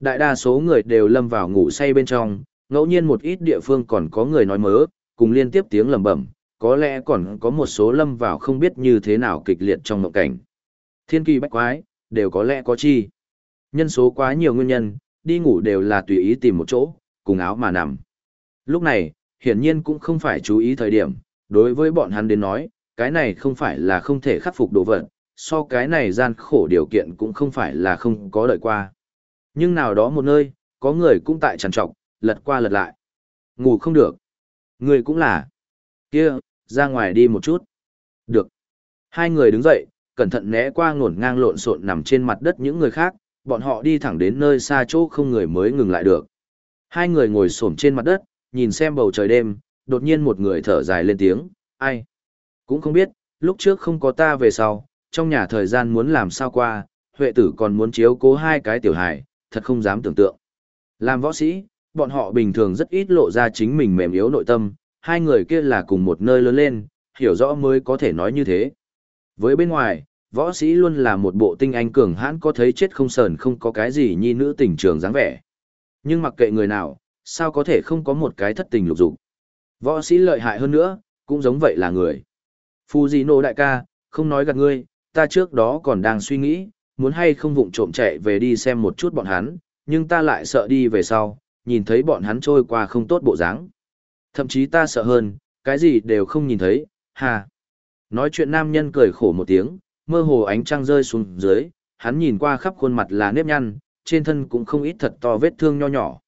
Đại đa số người đều lâm vào ngủ say bên trong, ngẫu nhiên một ít địa phương còn có người nói mớ, cùng liên tiếp tiếng lầm bẩm, có lẽ còn có một số lâm vào không biết như thế nào kịch liệt trong mộng cảnh. Thiên kỳ bách quái, đều có lẽ có chi. Nhân số quá nhiều nguyên nhân, đi ngủ đều là tùy ý tìm một chỗ, cùng áo mà nằm. Lúc này, hiển nhiên cũng không phải chú ý thời điểm, đối với bọn hắn đến nói, cái này không phải là không thể khắc phục đồ vật, so cái này gian khổ điều kiện cũng không phải là không có đợi qua. Nhưng nào đó một nơi, có người cũng tại trằn trọc, lật qua lật lại. Ngủ không được. Người cũng là. kia ra ngoài đi một chút. Được. Hai người đứng dậy, cẩn thận né qua ngổn ngang lộn xộn nằm trên mặt đất những người khác, bọn họ đi thẳng đến nơi xa chỗ không người mới ngừng lại được. Hai người ngồi xổm trên mặt đất, nhìn xem bầu trời đêm, đột nhiên một người thở dài lên tiếng, ai? Cũng không biết, lúc trước không có ta về sau, trong nhà thời gian muốn làm sao qua, Huệ tử còn muốn chiếu cố hai cái tiểu hài, thật không dám tưởng tượng. Làm võ sĩ, bọn họ bình thường rất ít lộ ra chính mình mềm yếu nội tâm, hai người kia là cùng một nơi lớn lên, hiểu rõ mới có thể nói như thế. Với bên ngoài, võ sĩ luôn là một bộ tinh anh cường hãn có thấy chết không sờn không có cái gì nhi nữ tình trường dáng vẻ. Nhưng mặc kệ người nào, sao có thể không có một cái thất tình lục dục. Võ sĩ lợi hại hơn nữa, cũng giống vậy là người. Fujino đại ca, không nói gạt ngươi, ta trước đó còn đang suy nghĩ, muốn hay không vụng trộm chạy về đi xem một chút bọn hắn, nhưng ta lại sợ đi về sau, nhìn thấy bọn hắn trôi qua không tốt bộ dáng. Thậm chí ta sợ hơn, cái gì đều không nhìn thấy, hà. Nói chuyện nam nhân cười khổ một tiếng, mơ hồ ánh trăng rơi xuống dưới, hắn nhìn qua khắp khuôn mặt là nếp nhăn, trên thân cũng không ít thật to vết thương nho nhỏ.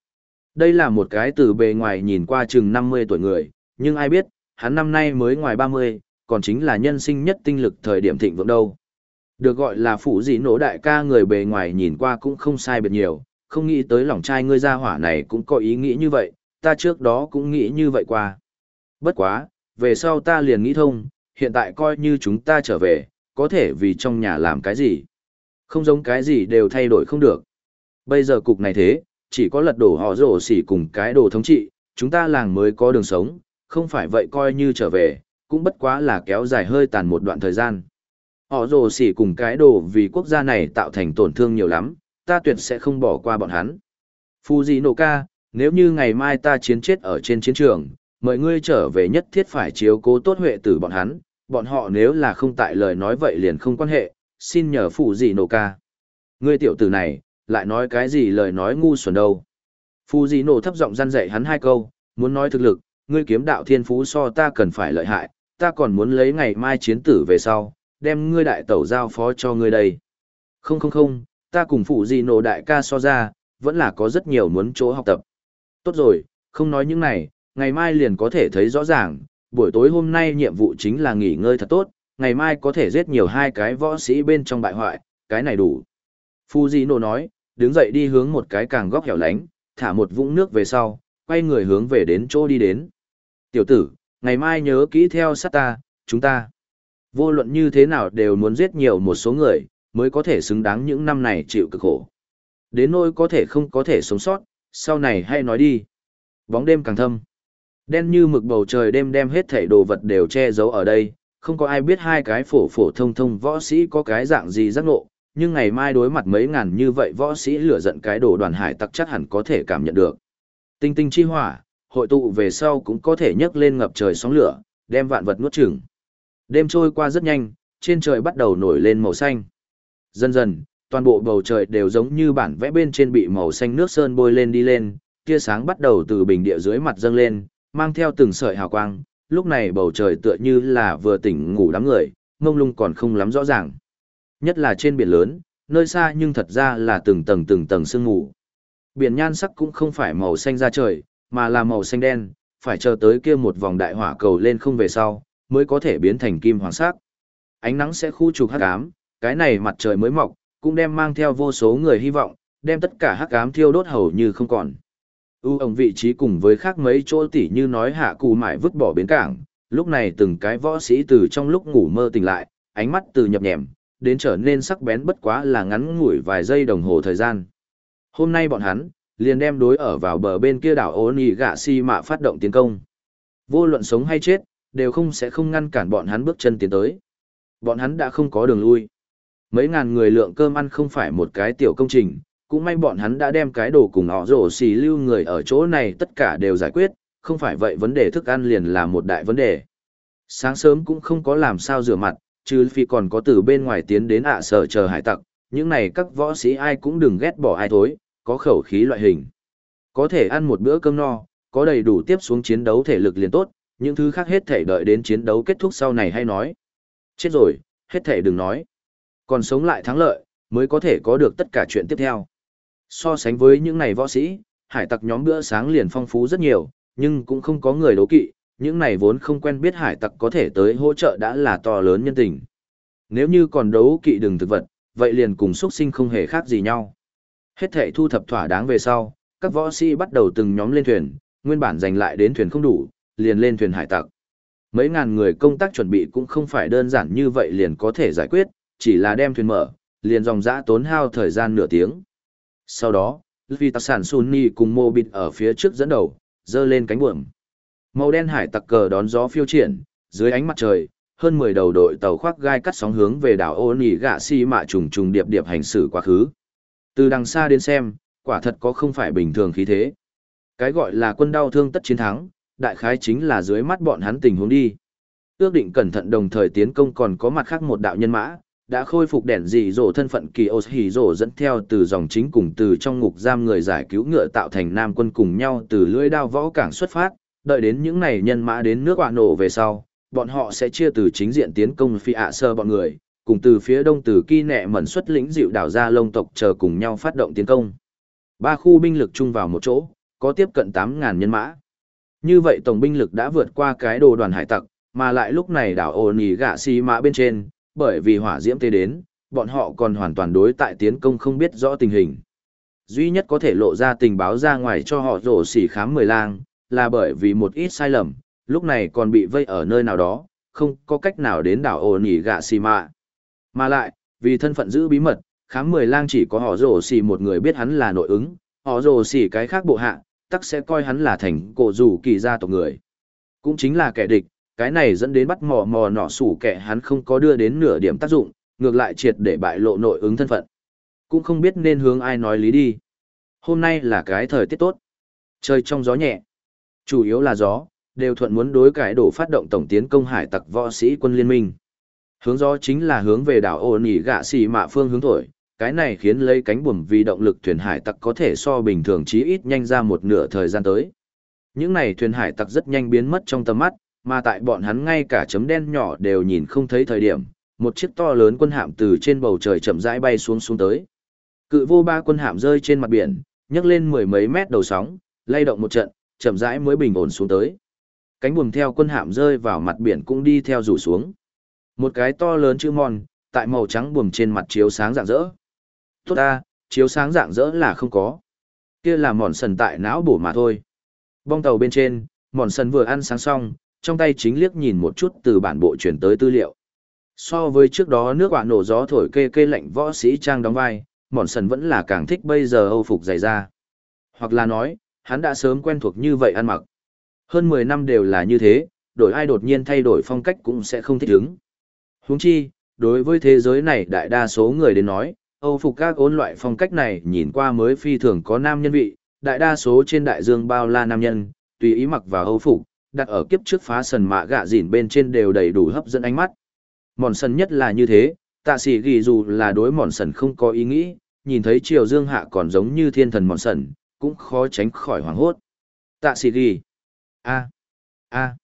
Đây là một cái từ bề ngoài nhìn qua chừng 50 tuổi người, nhưng ai biết, hắn năm nay mới ngoài 30, còn chính là nhân sinh nhất tinh lực thời điểm thịnh vượng đâu. Được gọi là phụ dĩ nổ đại ca người bề ngoài nhìn qua cũng không sai biệt nhiều, không nghĩ tới lòng trai ngươi ra hỏa này cũng có ý nghĩ như vậy, ta trước đó cũng nghĩ như vậy qua. Bất quá, về sau ta liền nghĩ thông, hiện tại coi như chúng ta trở về, có thể vì trong nhà làm cái gì. Không giống cái gì đều thay đổi không được. Bây giờ cục này thế, chỉ có lật đổ họ rổ xỉ cùng cái đồ thống trị, chúng ta làng mới có đường sống, không phải vậy coi như trở về, cũng bất quá là kéo dài hơi tàn một đoạn thời gian. Họ rồ xỉ cùng cái đồ vì quốc gia này tạo thành tổn thương nhiều lắm, ta tuyệt sẽ không bỏ qua bọn hắn. Fujinoka, nếu như ngày mai ta chiến chết ở trên chiến trường, mời ngươi trở về nhất thiết phải chiếu cố tốt huệ tử bọn hắn, bọn họ nếu là không tại lời nói vậy liền không quan hệ, xin nhờ Fujinoka. Ngươi tiểu tử này, lại nói cái gì lời nói ngu xuẩn đâu. Fujino thấp giọng răn dạy hắn hai câu, muốn nói thực lực, ngươi kiếm đạo thiên phú so ta cần phải lợi hại, ta còn muốn lấy ngày mai chiến tử về sau, đem ngươi đại tẩu giao phó cho ngươi đây. Không không không, ta cùng phụ gì nổ đại ca so ra, vẫn là có rất nhiều muốn chỗ học tập. Tốt rồi, không nói những này, ngày mai liền có thể thấy rõ ràng, buổi tối hôm nay nhiệm vụ chính là nghỉ ngơi thật tốt, ngày mai có thể giết nhiều hai cái võ sĩ bên trong bại hoại, cái này đủ. Fujino nói, đứng dậy đi hướng một cái càng góc hẻo lánh, thả một vũng nước về sau, quay người hướng về đến chỗ đi đến. Tiểu tử, ngày mai nhớ kỹ theo sát ta, chúng ta. Vô luận như thế nào đều muốn giết nhiều một số người, mới có thể xứng đáng những năm này chịu cực khổ. Đến nỗi có thể không có thể sống sót, sau này hay nói đi. Bóng đêm càng thâm. Đen như mực bầu trời đêm đem hết thảy đồ vật đều che giấu ở đây, không có ai biết hai cái phổ phổ thông thông võ sĩ có cái dạng gì giác ngộ, nhưng ngày mai đối mặt mấy ngàn như vậy võ sĩ lửa giận cái đồ đoàn hải tặc chắc hẳn có thể cảm nhận được. Tinh tinh chi hỏa, hội tụ về sau cũng có thể nhấc lên ngập trời sóng lửa, đem vạn vật nuốt chửng. Đêm trôi qua rất nhanh, trên trời bắt đầu nổi lên màu xanh. Dần dần, toàn bộ bầu trời đều giống như bản vẽ bên trên bị màu xanh nước sơn bôi lên đi lên, tia sáng bắt đầu từ bình địa dưới mặt dâng lên, mang theo từng sợi hào quang, lúc này bầu trời tựa như là vừa tỉnh ngủ đám người, mông lung còn không lắm rõ ràng. Nhất là trên biển lớn, nơi xa nhưng thật ra là từng tầng từng tầng sương mù. Biển nhan sắc cũng không phải màu xanh ra trời, mà là màu xanh đen, phải chờ tới kia một vòng đại hỏa cầu lên không về sau, mới có thể biến thành kim hoàng sắc. Ánh nắng sẽ khu trục hắc ám, cái này mặt trời mới mọc, cũng đem mang theo vô số người hy vọng, đem tất cả hắc ám thiêu đốt hầu như không còn. U ổng vị trí cùng với khác mấy chỗ tỉ như nói hạ cù mải vứt bỏ bến cảng, lúc này từng cái võ sĩ từ trong lúc ngủ mơ tỉnh lại, ánh mắt từ nhập nhèm, đến trở nên sắc bén bất quá là ngắn ngủi vài giây đồng hồ thời gian. Hôm nay bọn hắn, liền đem đối ở vào bờ bên kia đảo ôn nì gạ si mạ phát động tiến công. Vô luận sống hay chết, đều không sẽ không ngăn cản bọn hắn bước chân tiến tới. Bọn hắn đã không có đường lui. Mấy ngàn người lượng cơm ăn không phải một cái tiểu công trình, cũng may bọn hắn đã đem cái đồ cùng họ rổ xì lưu người ở chỗ này tất cả đều giải quyết, không phải vậy vấn đề thức ăn liền là một đại vấn đề. Sáng sớm cũng không có làm sao rửa mặt, trừ phi còn có từ bên ngoài tiến đến ạ sở chờ hải tặc, những này các võ sĩ ai cũng đừng ghét bỏ ai thối, có khẩu khí loại hình. Có thể ăn một bữa cơm no, có đầy đủ tiếp xuống chiến đấu thể lực liền tốt, những thứ khác hết thể đợi đến chiến đấu kết thúc sau này hay nói. Chết rồi, hết thể đừng nói. Còn sống lại thắng lợi, mới có thể có được tất cả chuyện tiếp theo. So sánh với những này võ sĩ, hải tặc nhóm bữa sáng liền phong phú rất nhiều, nhưng cũng không có người đấu kỵ, những này vốn không quen biết hải tặc có thể tới hỗ trợ đã là to lớn nhân tình. Nếu như còn đấu kỵ đừng thực vật, vậy liền cùng xuất sinh không hề khác gì nhau. Hết thể thu thập thỏa đáng về sau, các võ sĩ bắt đầu từng nhóm lên thuyền, nguyên bản giành lại đến thuyền không đủ, liền lên thuyền hải tặc. Mấy ngàn người công tác chuẩn bị cũng không phải đơn giản như vậy liền có thể giải quyết, chỉ là đem thuyền mở, liền dòng dã tốn hao thời gian nửa tiếng. Sau đó, vì tạc sản Sunni cùng mô bịt ở phía trước dẫn đầu, dơ lên cánh buồm. Màu đen hải tặc cờ đón gió phiêu triển, dưới ánh mặt trời, hơn 10 đầu đội tàu khoác gai cắt sóng hướng về đảo ô nỉ gạ si mạ trùng trùng điệp điệp hành xử quá khứ. Từ đằng xa đến xem, quả thật có không phải bình thường khí thế. Cái gọi là quân đau thương tất chiến thắng, đại khái chính là dưới mắt bọn hắn tình huống đi. Ước định cẩn thận đồng thời tiến công còn có mặt khác một đạo nhân mã, đã khôi phục đèn dị dỗ thân phận kỳ ô hỉ dỗ dẫn theo từ dòng chính cùng từ trong ngục giam người giải cứu ngựa tạo thành nam quân cùng nhau từ lưỡi đao võ cảng xuất phát, đợi đến những này nhân mã đến nước quả nổ về sau, bọn họ sẽ chia từ chính diện tiến công phi ạ sơ bọn người, cùng từ phía đông từ kỳ nẹ mẩn xuất lĩnh dịu đảo ra lông tộc chờ cùng nhau phát động tiến công. Ba khu binh lực chung vào một chỗ, có tiếp cận 8.000 nhân mã. Như vậy tổng binh lực đã vượt qua cái đồ đoàn hải tặc, mà lại lúc này đảo ồn ỉ gạ xì mã bên trên, bởi vì hỏa diễm tê đến, bọn họ còn hoàn toàn đối tại tiến công không biết rõ tình hình. Duy nhất có thể lộ ra tình báo ra ngoài cho họ rổ xỉ khám mười lang, là bởi vì một ít sai lầm, lúc này còn bị vây ở nơi nào đó, không có cách nào đến đảo ồn ỉ gạ xì mã. Mà lại, vì thân phận giữ bí mật, khám mười lang chỉ có họ rổ xỉ một người biết hắn là nội ứng, họ rổ xỉ cái khác bộ hạ, tắc sẽ coi hắn là thành cổ rủ kỳ gia tộc người. Cũng chính là kẻ địch, cái này dẫn đến bắt mò mò nọ sủ kẻ hắn không có đưa đến nửa điểm tác dụng, ngược lại triệt để bại lộ nội ứng thân phận. Cũng không biết nên hướng ai nói lý đi. Hôm nay là cái thời tiết tốt. Trời trong gió nhẹ. Chủ yếu là gió, đều thuận muốn đối cải đổ phát động tổng tiến công hải tặc võ sĩ quân liên minh. Hướng gió chính là hướng về đảo ổn nghỉ gạ xì mạ phương hướng thổi, cái này khiến lấy cánh buồm vì động lực thuyền hải tặc có thể so bình thường chí ít nhanh ra một nửa thời gian tới. Những này thuyền hải tặc rất nhanh biến mất trong tầm mắt, mà tại bọn hắn ngay cả chấm đen nhỏ đều nhìn không thấy thời điểm, một chiếc to lớn quân hạm từ trên bầu trời chậm rãi bay xuống xuống tới. Cự vô ba quân hạm rơi trên mặt biển, nhấc lên mười mấy mét đầu sóng, lay động một trận, chậm rãi mới bình ổn xuống tới. Cánh buồm theo quân hạm rơi vào mặt biển cũng đi theo rủ xuống. Một cái to lớn chữ mòn, tại màu trắng buồm trên mặt chiếu sáng rạng rỡ. Tốt ta, chiếu sáng dạng dỡ là không có. Kia là mòn sần tại não bổ mà thôi. Bong tàu bên trên, mòn sần vừa ăn sáng xong, trong tay chính liếc nhìn một chút từ bản bộ chuyển tới tư liệu. So với trước đó nước quả nổ gió thổi kê kê lạnh võ sĩ trang đóng vai, mòn sần vẫn là càng thích bây giờ âu phục dày da. Hoặc là nói, hắn đã sớm quen thuộc như vậy ăn mặc. Hơn 10 năm đều là như thế, đổi ai đột nhiên thay đổi phong cách cũng sẽ không thích ứng. Huống chi, đối với thế giới này đại đa số người đến nói, Âu phục các ôn loại phong cách này nhìn qua mới phi thường có nam nhân vị, đại đa số trên đại dương bao la nam nhân, tùy ý mặc vào Âu phục, đặt ở kiếp trước phá sần mạ gạ dỉn bên trên đều đầy đủ hấp dẫn ánh mắt. Mòn sần nhất là như thế, tạ sĩ ghi dù là đối mòn sần không có ý nghĩ, nhìn thấy triều dương hạ còn giống như thiên thần mòn sần, cũng khó tránh khỏi hoảng hốt. Tạ sĩ ghi. a a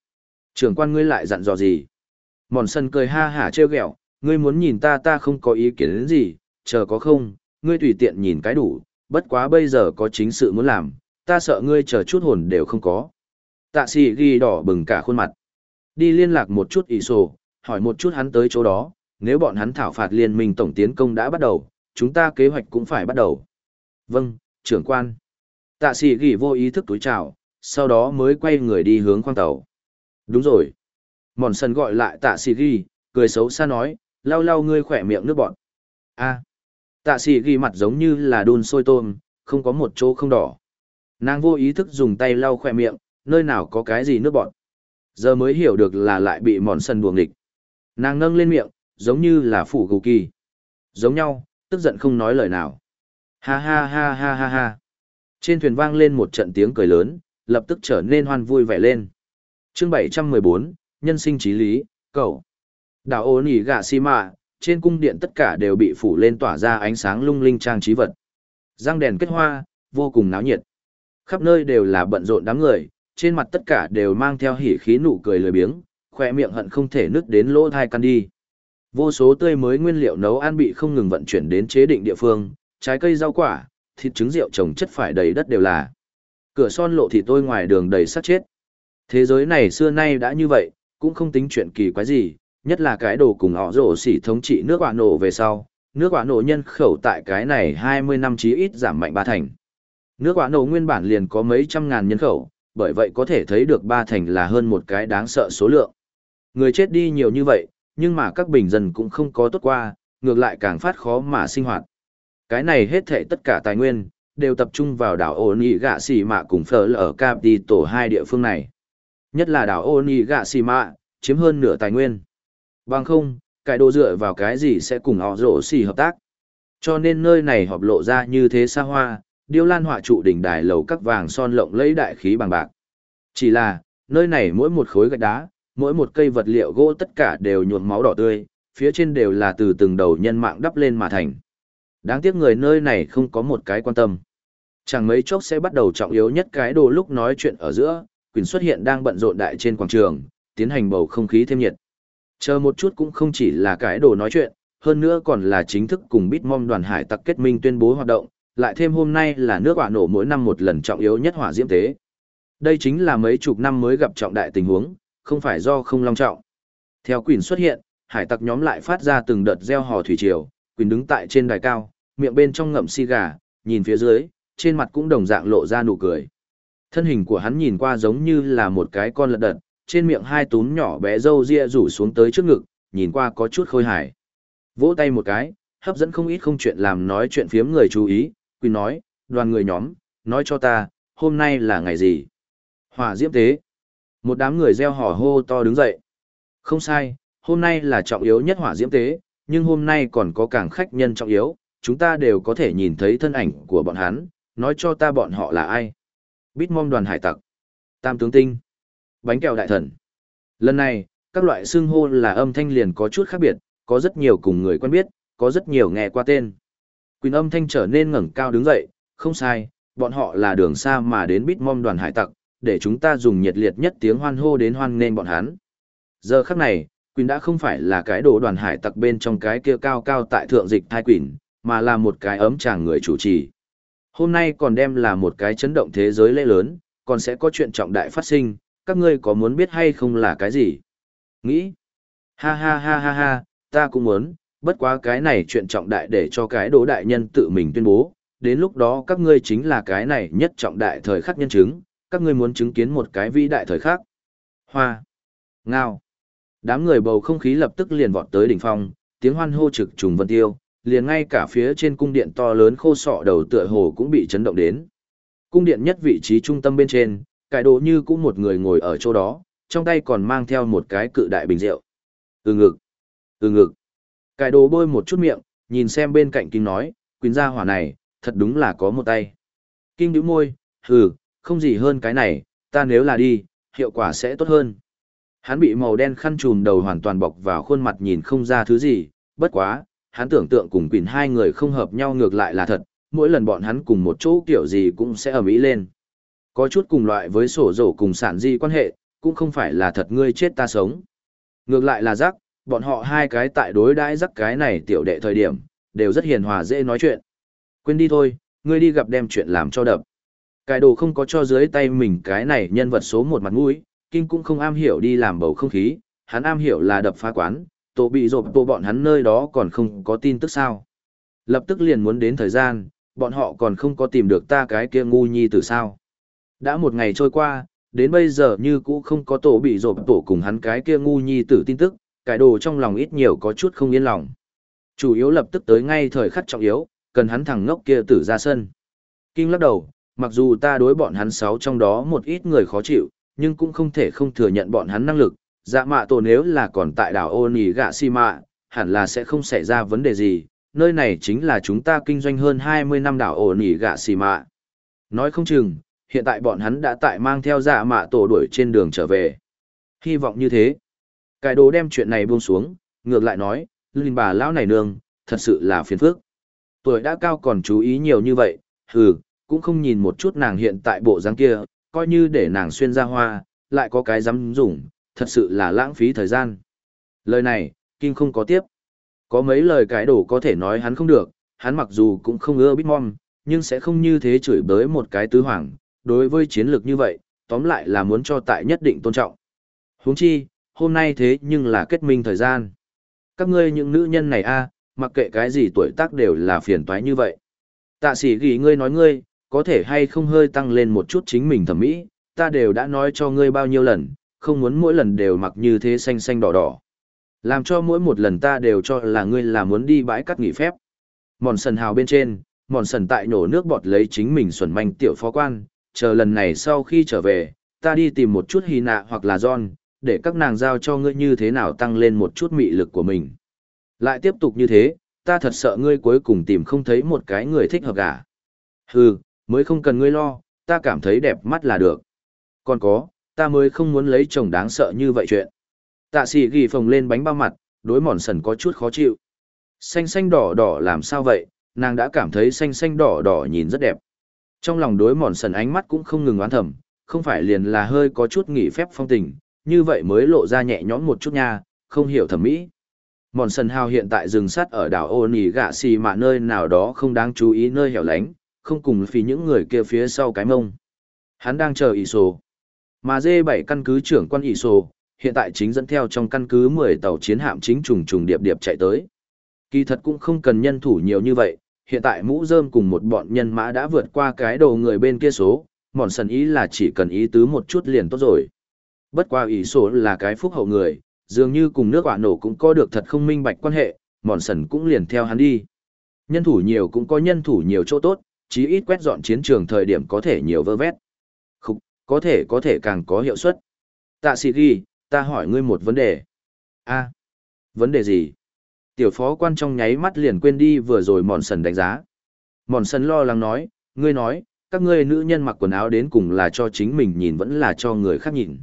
trưởng quan ngươi lại dặn dò gì? Mòn sần cười ha hả trêu ghẹo, ngươi muốn nhìn ta ta không có ý kiến đến gì, chờ có không, ngươi tùy tiện nhìn cái đủ, bất quá bây giờ có chính sự muốn làm, ta sợ ngươi chờ chút hồn đều không có. Tạ sĩ ghi đỏ bừng cả khuôn mặt. Đi liên lạc một chút ý sổ, hỏi một chút hắn tới chỗ đó, nếu bọn hắn thảo phạt liên minh tổng tiến công đã bắt đầu, chúng ta kế hoạch cũng phải bắt đầu. Vâng, trưởng quan. Tạ sĩ ghi vô ý thức túi chào, sau đó mới quay người đi hướng khoang tàu. Đúng rồi. Mòn sân gọi lại tạ sĩ ghi, cười xấu xa nói, lau lau ngươi khỏe miệng nước bọn. a tạ sĩ ghi mặt giống như là đun sôi tôm, không có một chỗ không đỏ. Nàng vô ý thức dùng tay lau khỏe miệng, nơi nào có cái gì nước bọn. Giờ mới hiểu được là lại bị mòn sân buồng địch. Nàng nâng lên miệng, giống như là phủ gù kỳ. Giống nhau, tức giận không nói lời nào. Ha ha ha ha ha ha. Trên thuyền vang lên một trận tiếng cười lớn, lập tức trở nên hoan vui vẻ lên. chương 714, nhân sinh trí lý, cậu. Đảo ô nỉ gạ xi mạ, trên cung điện tất cả đều bị phủ lên tỏa ra ánh sáng lung linh trang trí vật. Răng đèn kết hoa, vô cùng náo nhiệt. Khắp nơi đều là bận rộn đám người, trên mặt tất cả đều mang theo hỉ khí nụ cười lười biếng, khoe miệng hận không thể nứt đến lỗ thai căn đi. Vô số tươi mới nguyên liệu nấu ăn bị không ngừng vận chuyển đến chế định địa phương, trái cây rau quả, thịt trứng rượu trồng chất phải đầy đất đều là. Cửa son lộ thì tôi ngoài đường đầy sát chết. Thế giới này xưa nay đã như vậy, cũng không tính chuyện kỳ quái gì, nhất là cái đồ cùng họ rổ xỉ thống trị nước quả nổ về sau. Nước quả nổ nhân khẩu tại cái này 20 năm chí ít giảm mạnh ba thành. Nước quả nổ nguyên bản liền có mấy trăm ngàn nhân khẩu, bởi vậy có thể thấy được ba thành là hơn một cái đáng sợ số lượng. Người chết đi nhiều như vậy, nhưng mà các bình dân cũng không có tốt qua, ngược lại càng phát khó mà sinh hoạt. Cái này hết thệ tất cả tài nguyên, đều tập trung vào đảo ô nì gạ xì mạ cùng phở ở cap đi tổ hai địa phương này. Nhất là đảo ô nì gạ xì mạ, chiếm hơn nửa tài nguyên. Bằng không, cái đồ dựa vào cái gì sẽ cùng họ rổ xì hợp tác. Cho nên nơi này họp lộ ra như thế xa hoa, điêu lan họa trụ đỉnh đài lầu các vàng son lộng lấy đại khí bằng bạc. Chỉ là, nơi này mỗi một khối gạch đá, mỗi một cây vật liệu gỗ tất cả đều nhuộm máu đỏ tươi, phía trên đều là từ từng đầu nhân mạng đắp lên mà thành. Đáng tiếc người nơi này không có một cái quan tâm. Chẳng mấy chốc sẽ bắt đầu trọng yếu nhất cái đồ lúc nói chuyện ở giữa, Quỳnh xuất hiện đang bận rộn đại trên quảng trường, tiến hành bầu không khí thêm nhiệt. Chờ một chút cũng không chỉ là cái đồ nói chuyện, hơn nữa còn là chính thức cùng Bitmom đoàn hải tặc kết minh tuyên bố hoạt động, lại thêm hôm nay là nước hỏa nổ mỗi năm một lần trọng yếu nhất hỏa diễm tế. Đây chính là mấy chục năm mới gặp trọng đại tình huống, không phải do không long trọng. Theo Quyền xuất hiện, hải tặc nhóm lại phát ra từng đợt gieo hò thủy triều, Quyền đứng tại trên đài cao, miệng bên trong ngậm xì gà, nhìn phía dưới, trên mặt cũng đồng dạng lộ ra nụ cười. Thân hình của hắn nhìn qua giống như là một cái con lợn đật, trên miệng hai túm nhỏ bé râu ria rủ xuống tới trước ngực, nhìn qua có chút khôi hài. Vỗ tay một cái, hấp dẫn không ít không chuyện làm nói chuyện phiếm người chú ý, quỳ nói, đoàn người nhóm, nói cho ta, hôm nay là ngày gì? Hỏa diễm tế. Một đám người reo hò hô to đứng dậy. Không sai, hôm nay là trọng yếu nhất hỏa diễm tế, nhưng hôm nay còn có càng khách nhân trọng yếu, chúng ta đều có thể nhìn thấy thân ảnh của bọn hắn, nói cho ta bọn họ là ai. Bitmom đoàn hải tặc, Tam tướng tinh, bánh kẹo đại thần. Lần này, các loại xương hô là âm thanh liền có chút khác biệt, có rất nhiều cùng người quen biết, có rất nhiều nghe qua tên. Quyền âm thanh trở nên ngẩng cao đứng dậy, không sai, bọn họ là đường xa mà đến Bitmom đoàn hải tặc, để chúng ta dùng nhiệt liệt nhất tiếng hoan hô đến hoan nên bọn hắn. Giờ khắc này, Quyền đã không phải là cái đồ đoàn hải tặc bên trong cái kia cao cao tại thượng dịch thai Quyền, mà là một cái ấm chàng người chủ trì. Hôm nay còn đem là một cái chấn động thế giới lễ lớn, còn sẽ có chuyện trọng đại phát sinh, các ngươi có muốn biết hay không là cái gì? Nghĩ. Ha ha ha ha ha, ta cũng muốn, bất quá cái này chuyện trọng đại để cho cái đỗ đại nhân tự mình tuyên bố, đến lúc đó các ngươi chính là cái này nhất trọng đại thời khắc nhân chứng, các ngươi muốn chứng kiến một cái vĩ đại thời khắc. Hoa. Ngao. Đám người bầu không khí lập tức liền vọt tới đỉnh phong, tiếng hoan hô trực trùng vân tiêu, liền ngay cả phía trên cung điện to lớn khô sọ đầu tựa hồ cũng bị chấn động đến. Cung điện nhất vị trí trung tâm bên trên, cải đồ như cũng một người ngồi ở chỗ đó, trong tay còn mang theo một cái cự đại bình rượu. Ừ ngực, ừ ngực. Cải đồ bôi một chút miệng, nhìn xem bên cạnh kinh nói, quyến gia hỏa này, thật đúng là có một tay. Kinh nhíu môi, hừ, không gì hơn cái này, ta nếu là đi, hiệu quả sẽ tốt hơn. Hắn bị màu đen khăn trùm đầu hoàn toàn bọc vào khuôn mặt nhìn không ra thứ gì, bất quá, hắn tưởng tượng cùng Quỳnh hai người không hợp nhau ngược lại là thật, mỗi lần bọn hắn cùng một chỗ kiểu gì cũng sẽ ở mỹ lên. Có chút cùng loại với sổ rổ cùng sản di quan hệ, cũng không phải là thật ngươi chết ta sống. Ngược lại là rắc, bọn họ hai cái tại đối đãi rắc cái này tiểu đệ thời điểm, đều rất hiền hòa dễ nói chuyện. Quên đi thôi, ngươi đi gặp đem chuyện làm cho đập. Cái đồ không có cho dưới tay mình cái này nhân vật số một mặt mũi, kinh cũng không am hiểu đi làm bầu không khí, hắn am hiểu là đập phá quán, tổ bị rộp tổ bọn hắn nơi đó còn không có tin tức sao. Lập tức liền muốn đến thời gian, bọn họ còn không có tìm được ta cái kia ngu nhi từ sao. Đã một ngày trôi qua, đến bây giờ như cũ không có tổ bị rộp tổ cùng hắn cái kia ngu nhi tử tin tức, cải đồ trong lòng ít nhiều có chút không yên lòng. Chủ yếu lập tức tới ngay thời khắc trọng yếu, cần hắn thằng ngốc kia tử ra sân. Kinh lắc đầu, mặc dù ta đối bọn hắn sáu trong đó một ít người khó chịu, nhưng cũng không thể không thừa nhận bọn hắn năng lực, dạ mạ tổ nếu là còn tại đảo ô nỉ gạ si mạ, hẳn là sẽ không xảy ra vấn đề gì, nơi này chính là chúng ta kinh doanh hơn 20 năm đảo ô nỉ gạ si mạ. Nói không chừng, hiện tại bọn hắn đã tại mang theo dạ mạ tổ đuổi trên đường trở về. Hy vọng như thế. Cái đồ đem chuyện này buông xuống, ngược lại nói, linh bà lão này nương, thật sự là phiền phức. Tuổi đã cao còn chú ý nhiều như vậy, hừ, cũng không nhìn một chút nàng hiện tại bộ dáng kia, coi như để nàng xuyên ra hoa, lại có cái dám dùng, thật sự là lãng phí thời gian. Lời này, Kim không có tiếp. Có mấy lời cái đồ có thể nói hắn không được, hắn mặc dù cũng không ưa Bitmom, nhưng sẽ không như thế chửi bới một cái tứ hoàng, đối với chiến lược như vậy, tóm lại là muốn cho tại nhất định tôn trọng. huống chi, hôm nay thế nhưng là kết minh thời gian. Các ngươi những nữ nhân này a, mặc kệ cái gì tuổi tác đều là phiền toái như vậy. Tạ sĩ ghi ngươi nói ngươi, có thể hay không hơi tăng lên một chút chính mình thẩm mỹ, ta đều đã nói cho ngươi bao nhiêu lần, không muốn mỗi lần đều mặc như thế xanh xanh đỏ đỏ. Làm cho mỗi một lần ta đều cho là ngươi là muốn đi bãi cắt nghỉ phép. Mòn sần hào bên trên, mòn sần tại nổ nước bọt lấy chính mình xuẩn manh tiểu phó quan, chờ lần này sau khi trở về, ta đi tìm một chút hy nạ hoặc là John, để các nàng giao cho ngươi như thế nào tăng lên một chút mị lực của mình. Lại tiếp tục như thế, ta thật sợ ngươi cuối cùng tìm không thấy một cái người thích hợp cả. Hừ, mới không cần ngươi lo, ta cảm thấy đẹp mắt là được. Còn có, ta mới không muốn lấy chồng đáng sợ như vậy chuyện. Tạ sĩ ghi phồng lên bánh bao mặt, đối mòn sần có chút khó chịu. Xanh xanh đỏ đỏ làm sao vậy, nàng đã cảm thấy xanh xanh đỏ đỏ nhìn rất đẹp. Trong lòng đối mòn sần ánh mắt cũng không ngừng oán thầm, không phải liền là hơi có chút nghỉ phép phong tình, như vậy mới lộ ra nhẹ nhõm một chút nha, không hiểu thẩm mỹ. Mòn sần hào hiện tại rừng sắt ở đảo ô nỉ gạ xì mà nơi nào đó không đáng chú ý nơi hẻo lánh, không cùng phí những người kia phía sau cái mông. Hắn đang chờ ỷ sổ. Mà D7 căn cứ trưởng quan ỷ sổ, hiện tại chính dẫn theo trong căn cứ 10 tàu chiến hạm chính trùng trùng điệp điệp chạy tới. Kỳ thật cũng không cần nhân thủ nhiều như vậy, hiện tại mũ rơm cùng một bọn nhân mã đã vượt qua cái đầu người bên kia số, mòn sần ý là chỉ cần ý tứ một chút liền tốt rồi. Bất qua ý số là cái phúc hậu người, dường như cùng nước quả nổ cũng có được thật không minh bạch quan hệ, mòn sần cũng liền theo hắn đi. Nhân thủ nhiều cũng có nhân thủ nhiều chỗ tốt, chí ít quét dọn chiến trường thời điểm có thể nhiều vơ vét. Không, có thể có thể càng có hiệu suất. Tạ sĩ ghi, ta hỏi ngươi một vấn đề. a vấn đề gì? Tiểu phó quan trong nháy mắt liền quên đi vừa rồi mòn sần đánh giá. Mòn sần lo lắng nói, ngươi nói, các ngươi nữ nhân mặc quần áo đến cùng là cho chính mình nhìn vẫn là cho người khác nhìn.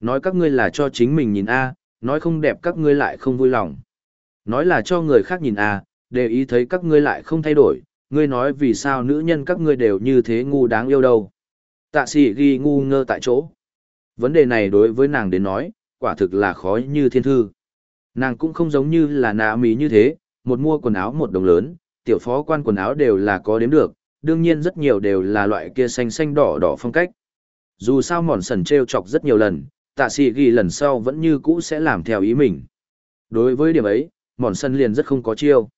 Nói các ngươi là cho chính mình nhìn a, nói không đẹp các ngươi lại không vui lòng. Nói là cho người khác nhìn a, để ý thấy các ngươi lại không thay đổi, ngươi nói vì sao nữ nhân các ngươi đều như thế ngu đáng yêu đâu. Tạ sĩ ghi ngu ngơ tại chỗ. Vấn đề này đối với nàng đến nói, quả thực là khó như thiên thư. Nàng cũng không giống như là nạ mí như thế, một mua quần áo một đồng lớn, tiểu phó quan quần áo đều là có đếm được, đương nhiên rất nhiều đều là loại kia xanh xanh đỏ đỏ phong cách. Dù sao mòn sần treo chọc rất nhiều lần, tạ sĩ ghi lần sau vẫn như cũ sẽ làm theo ý mình. Đối với điểm ấy, mòn sần liền rất không có chiêu.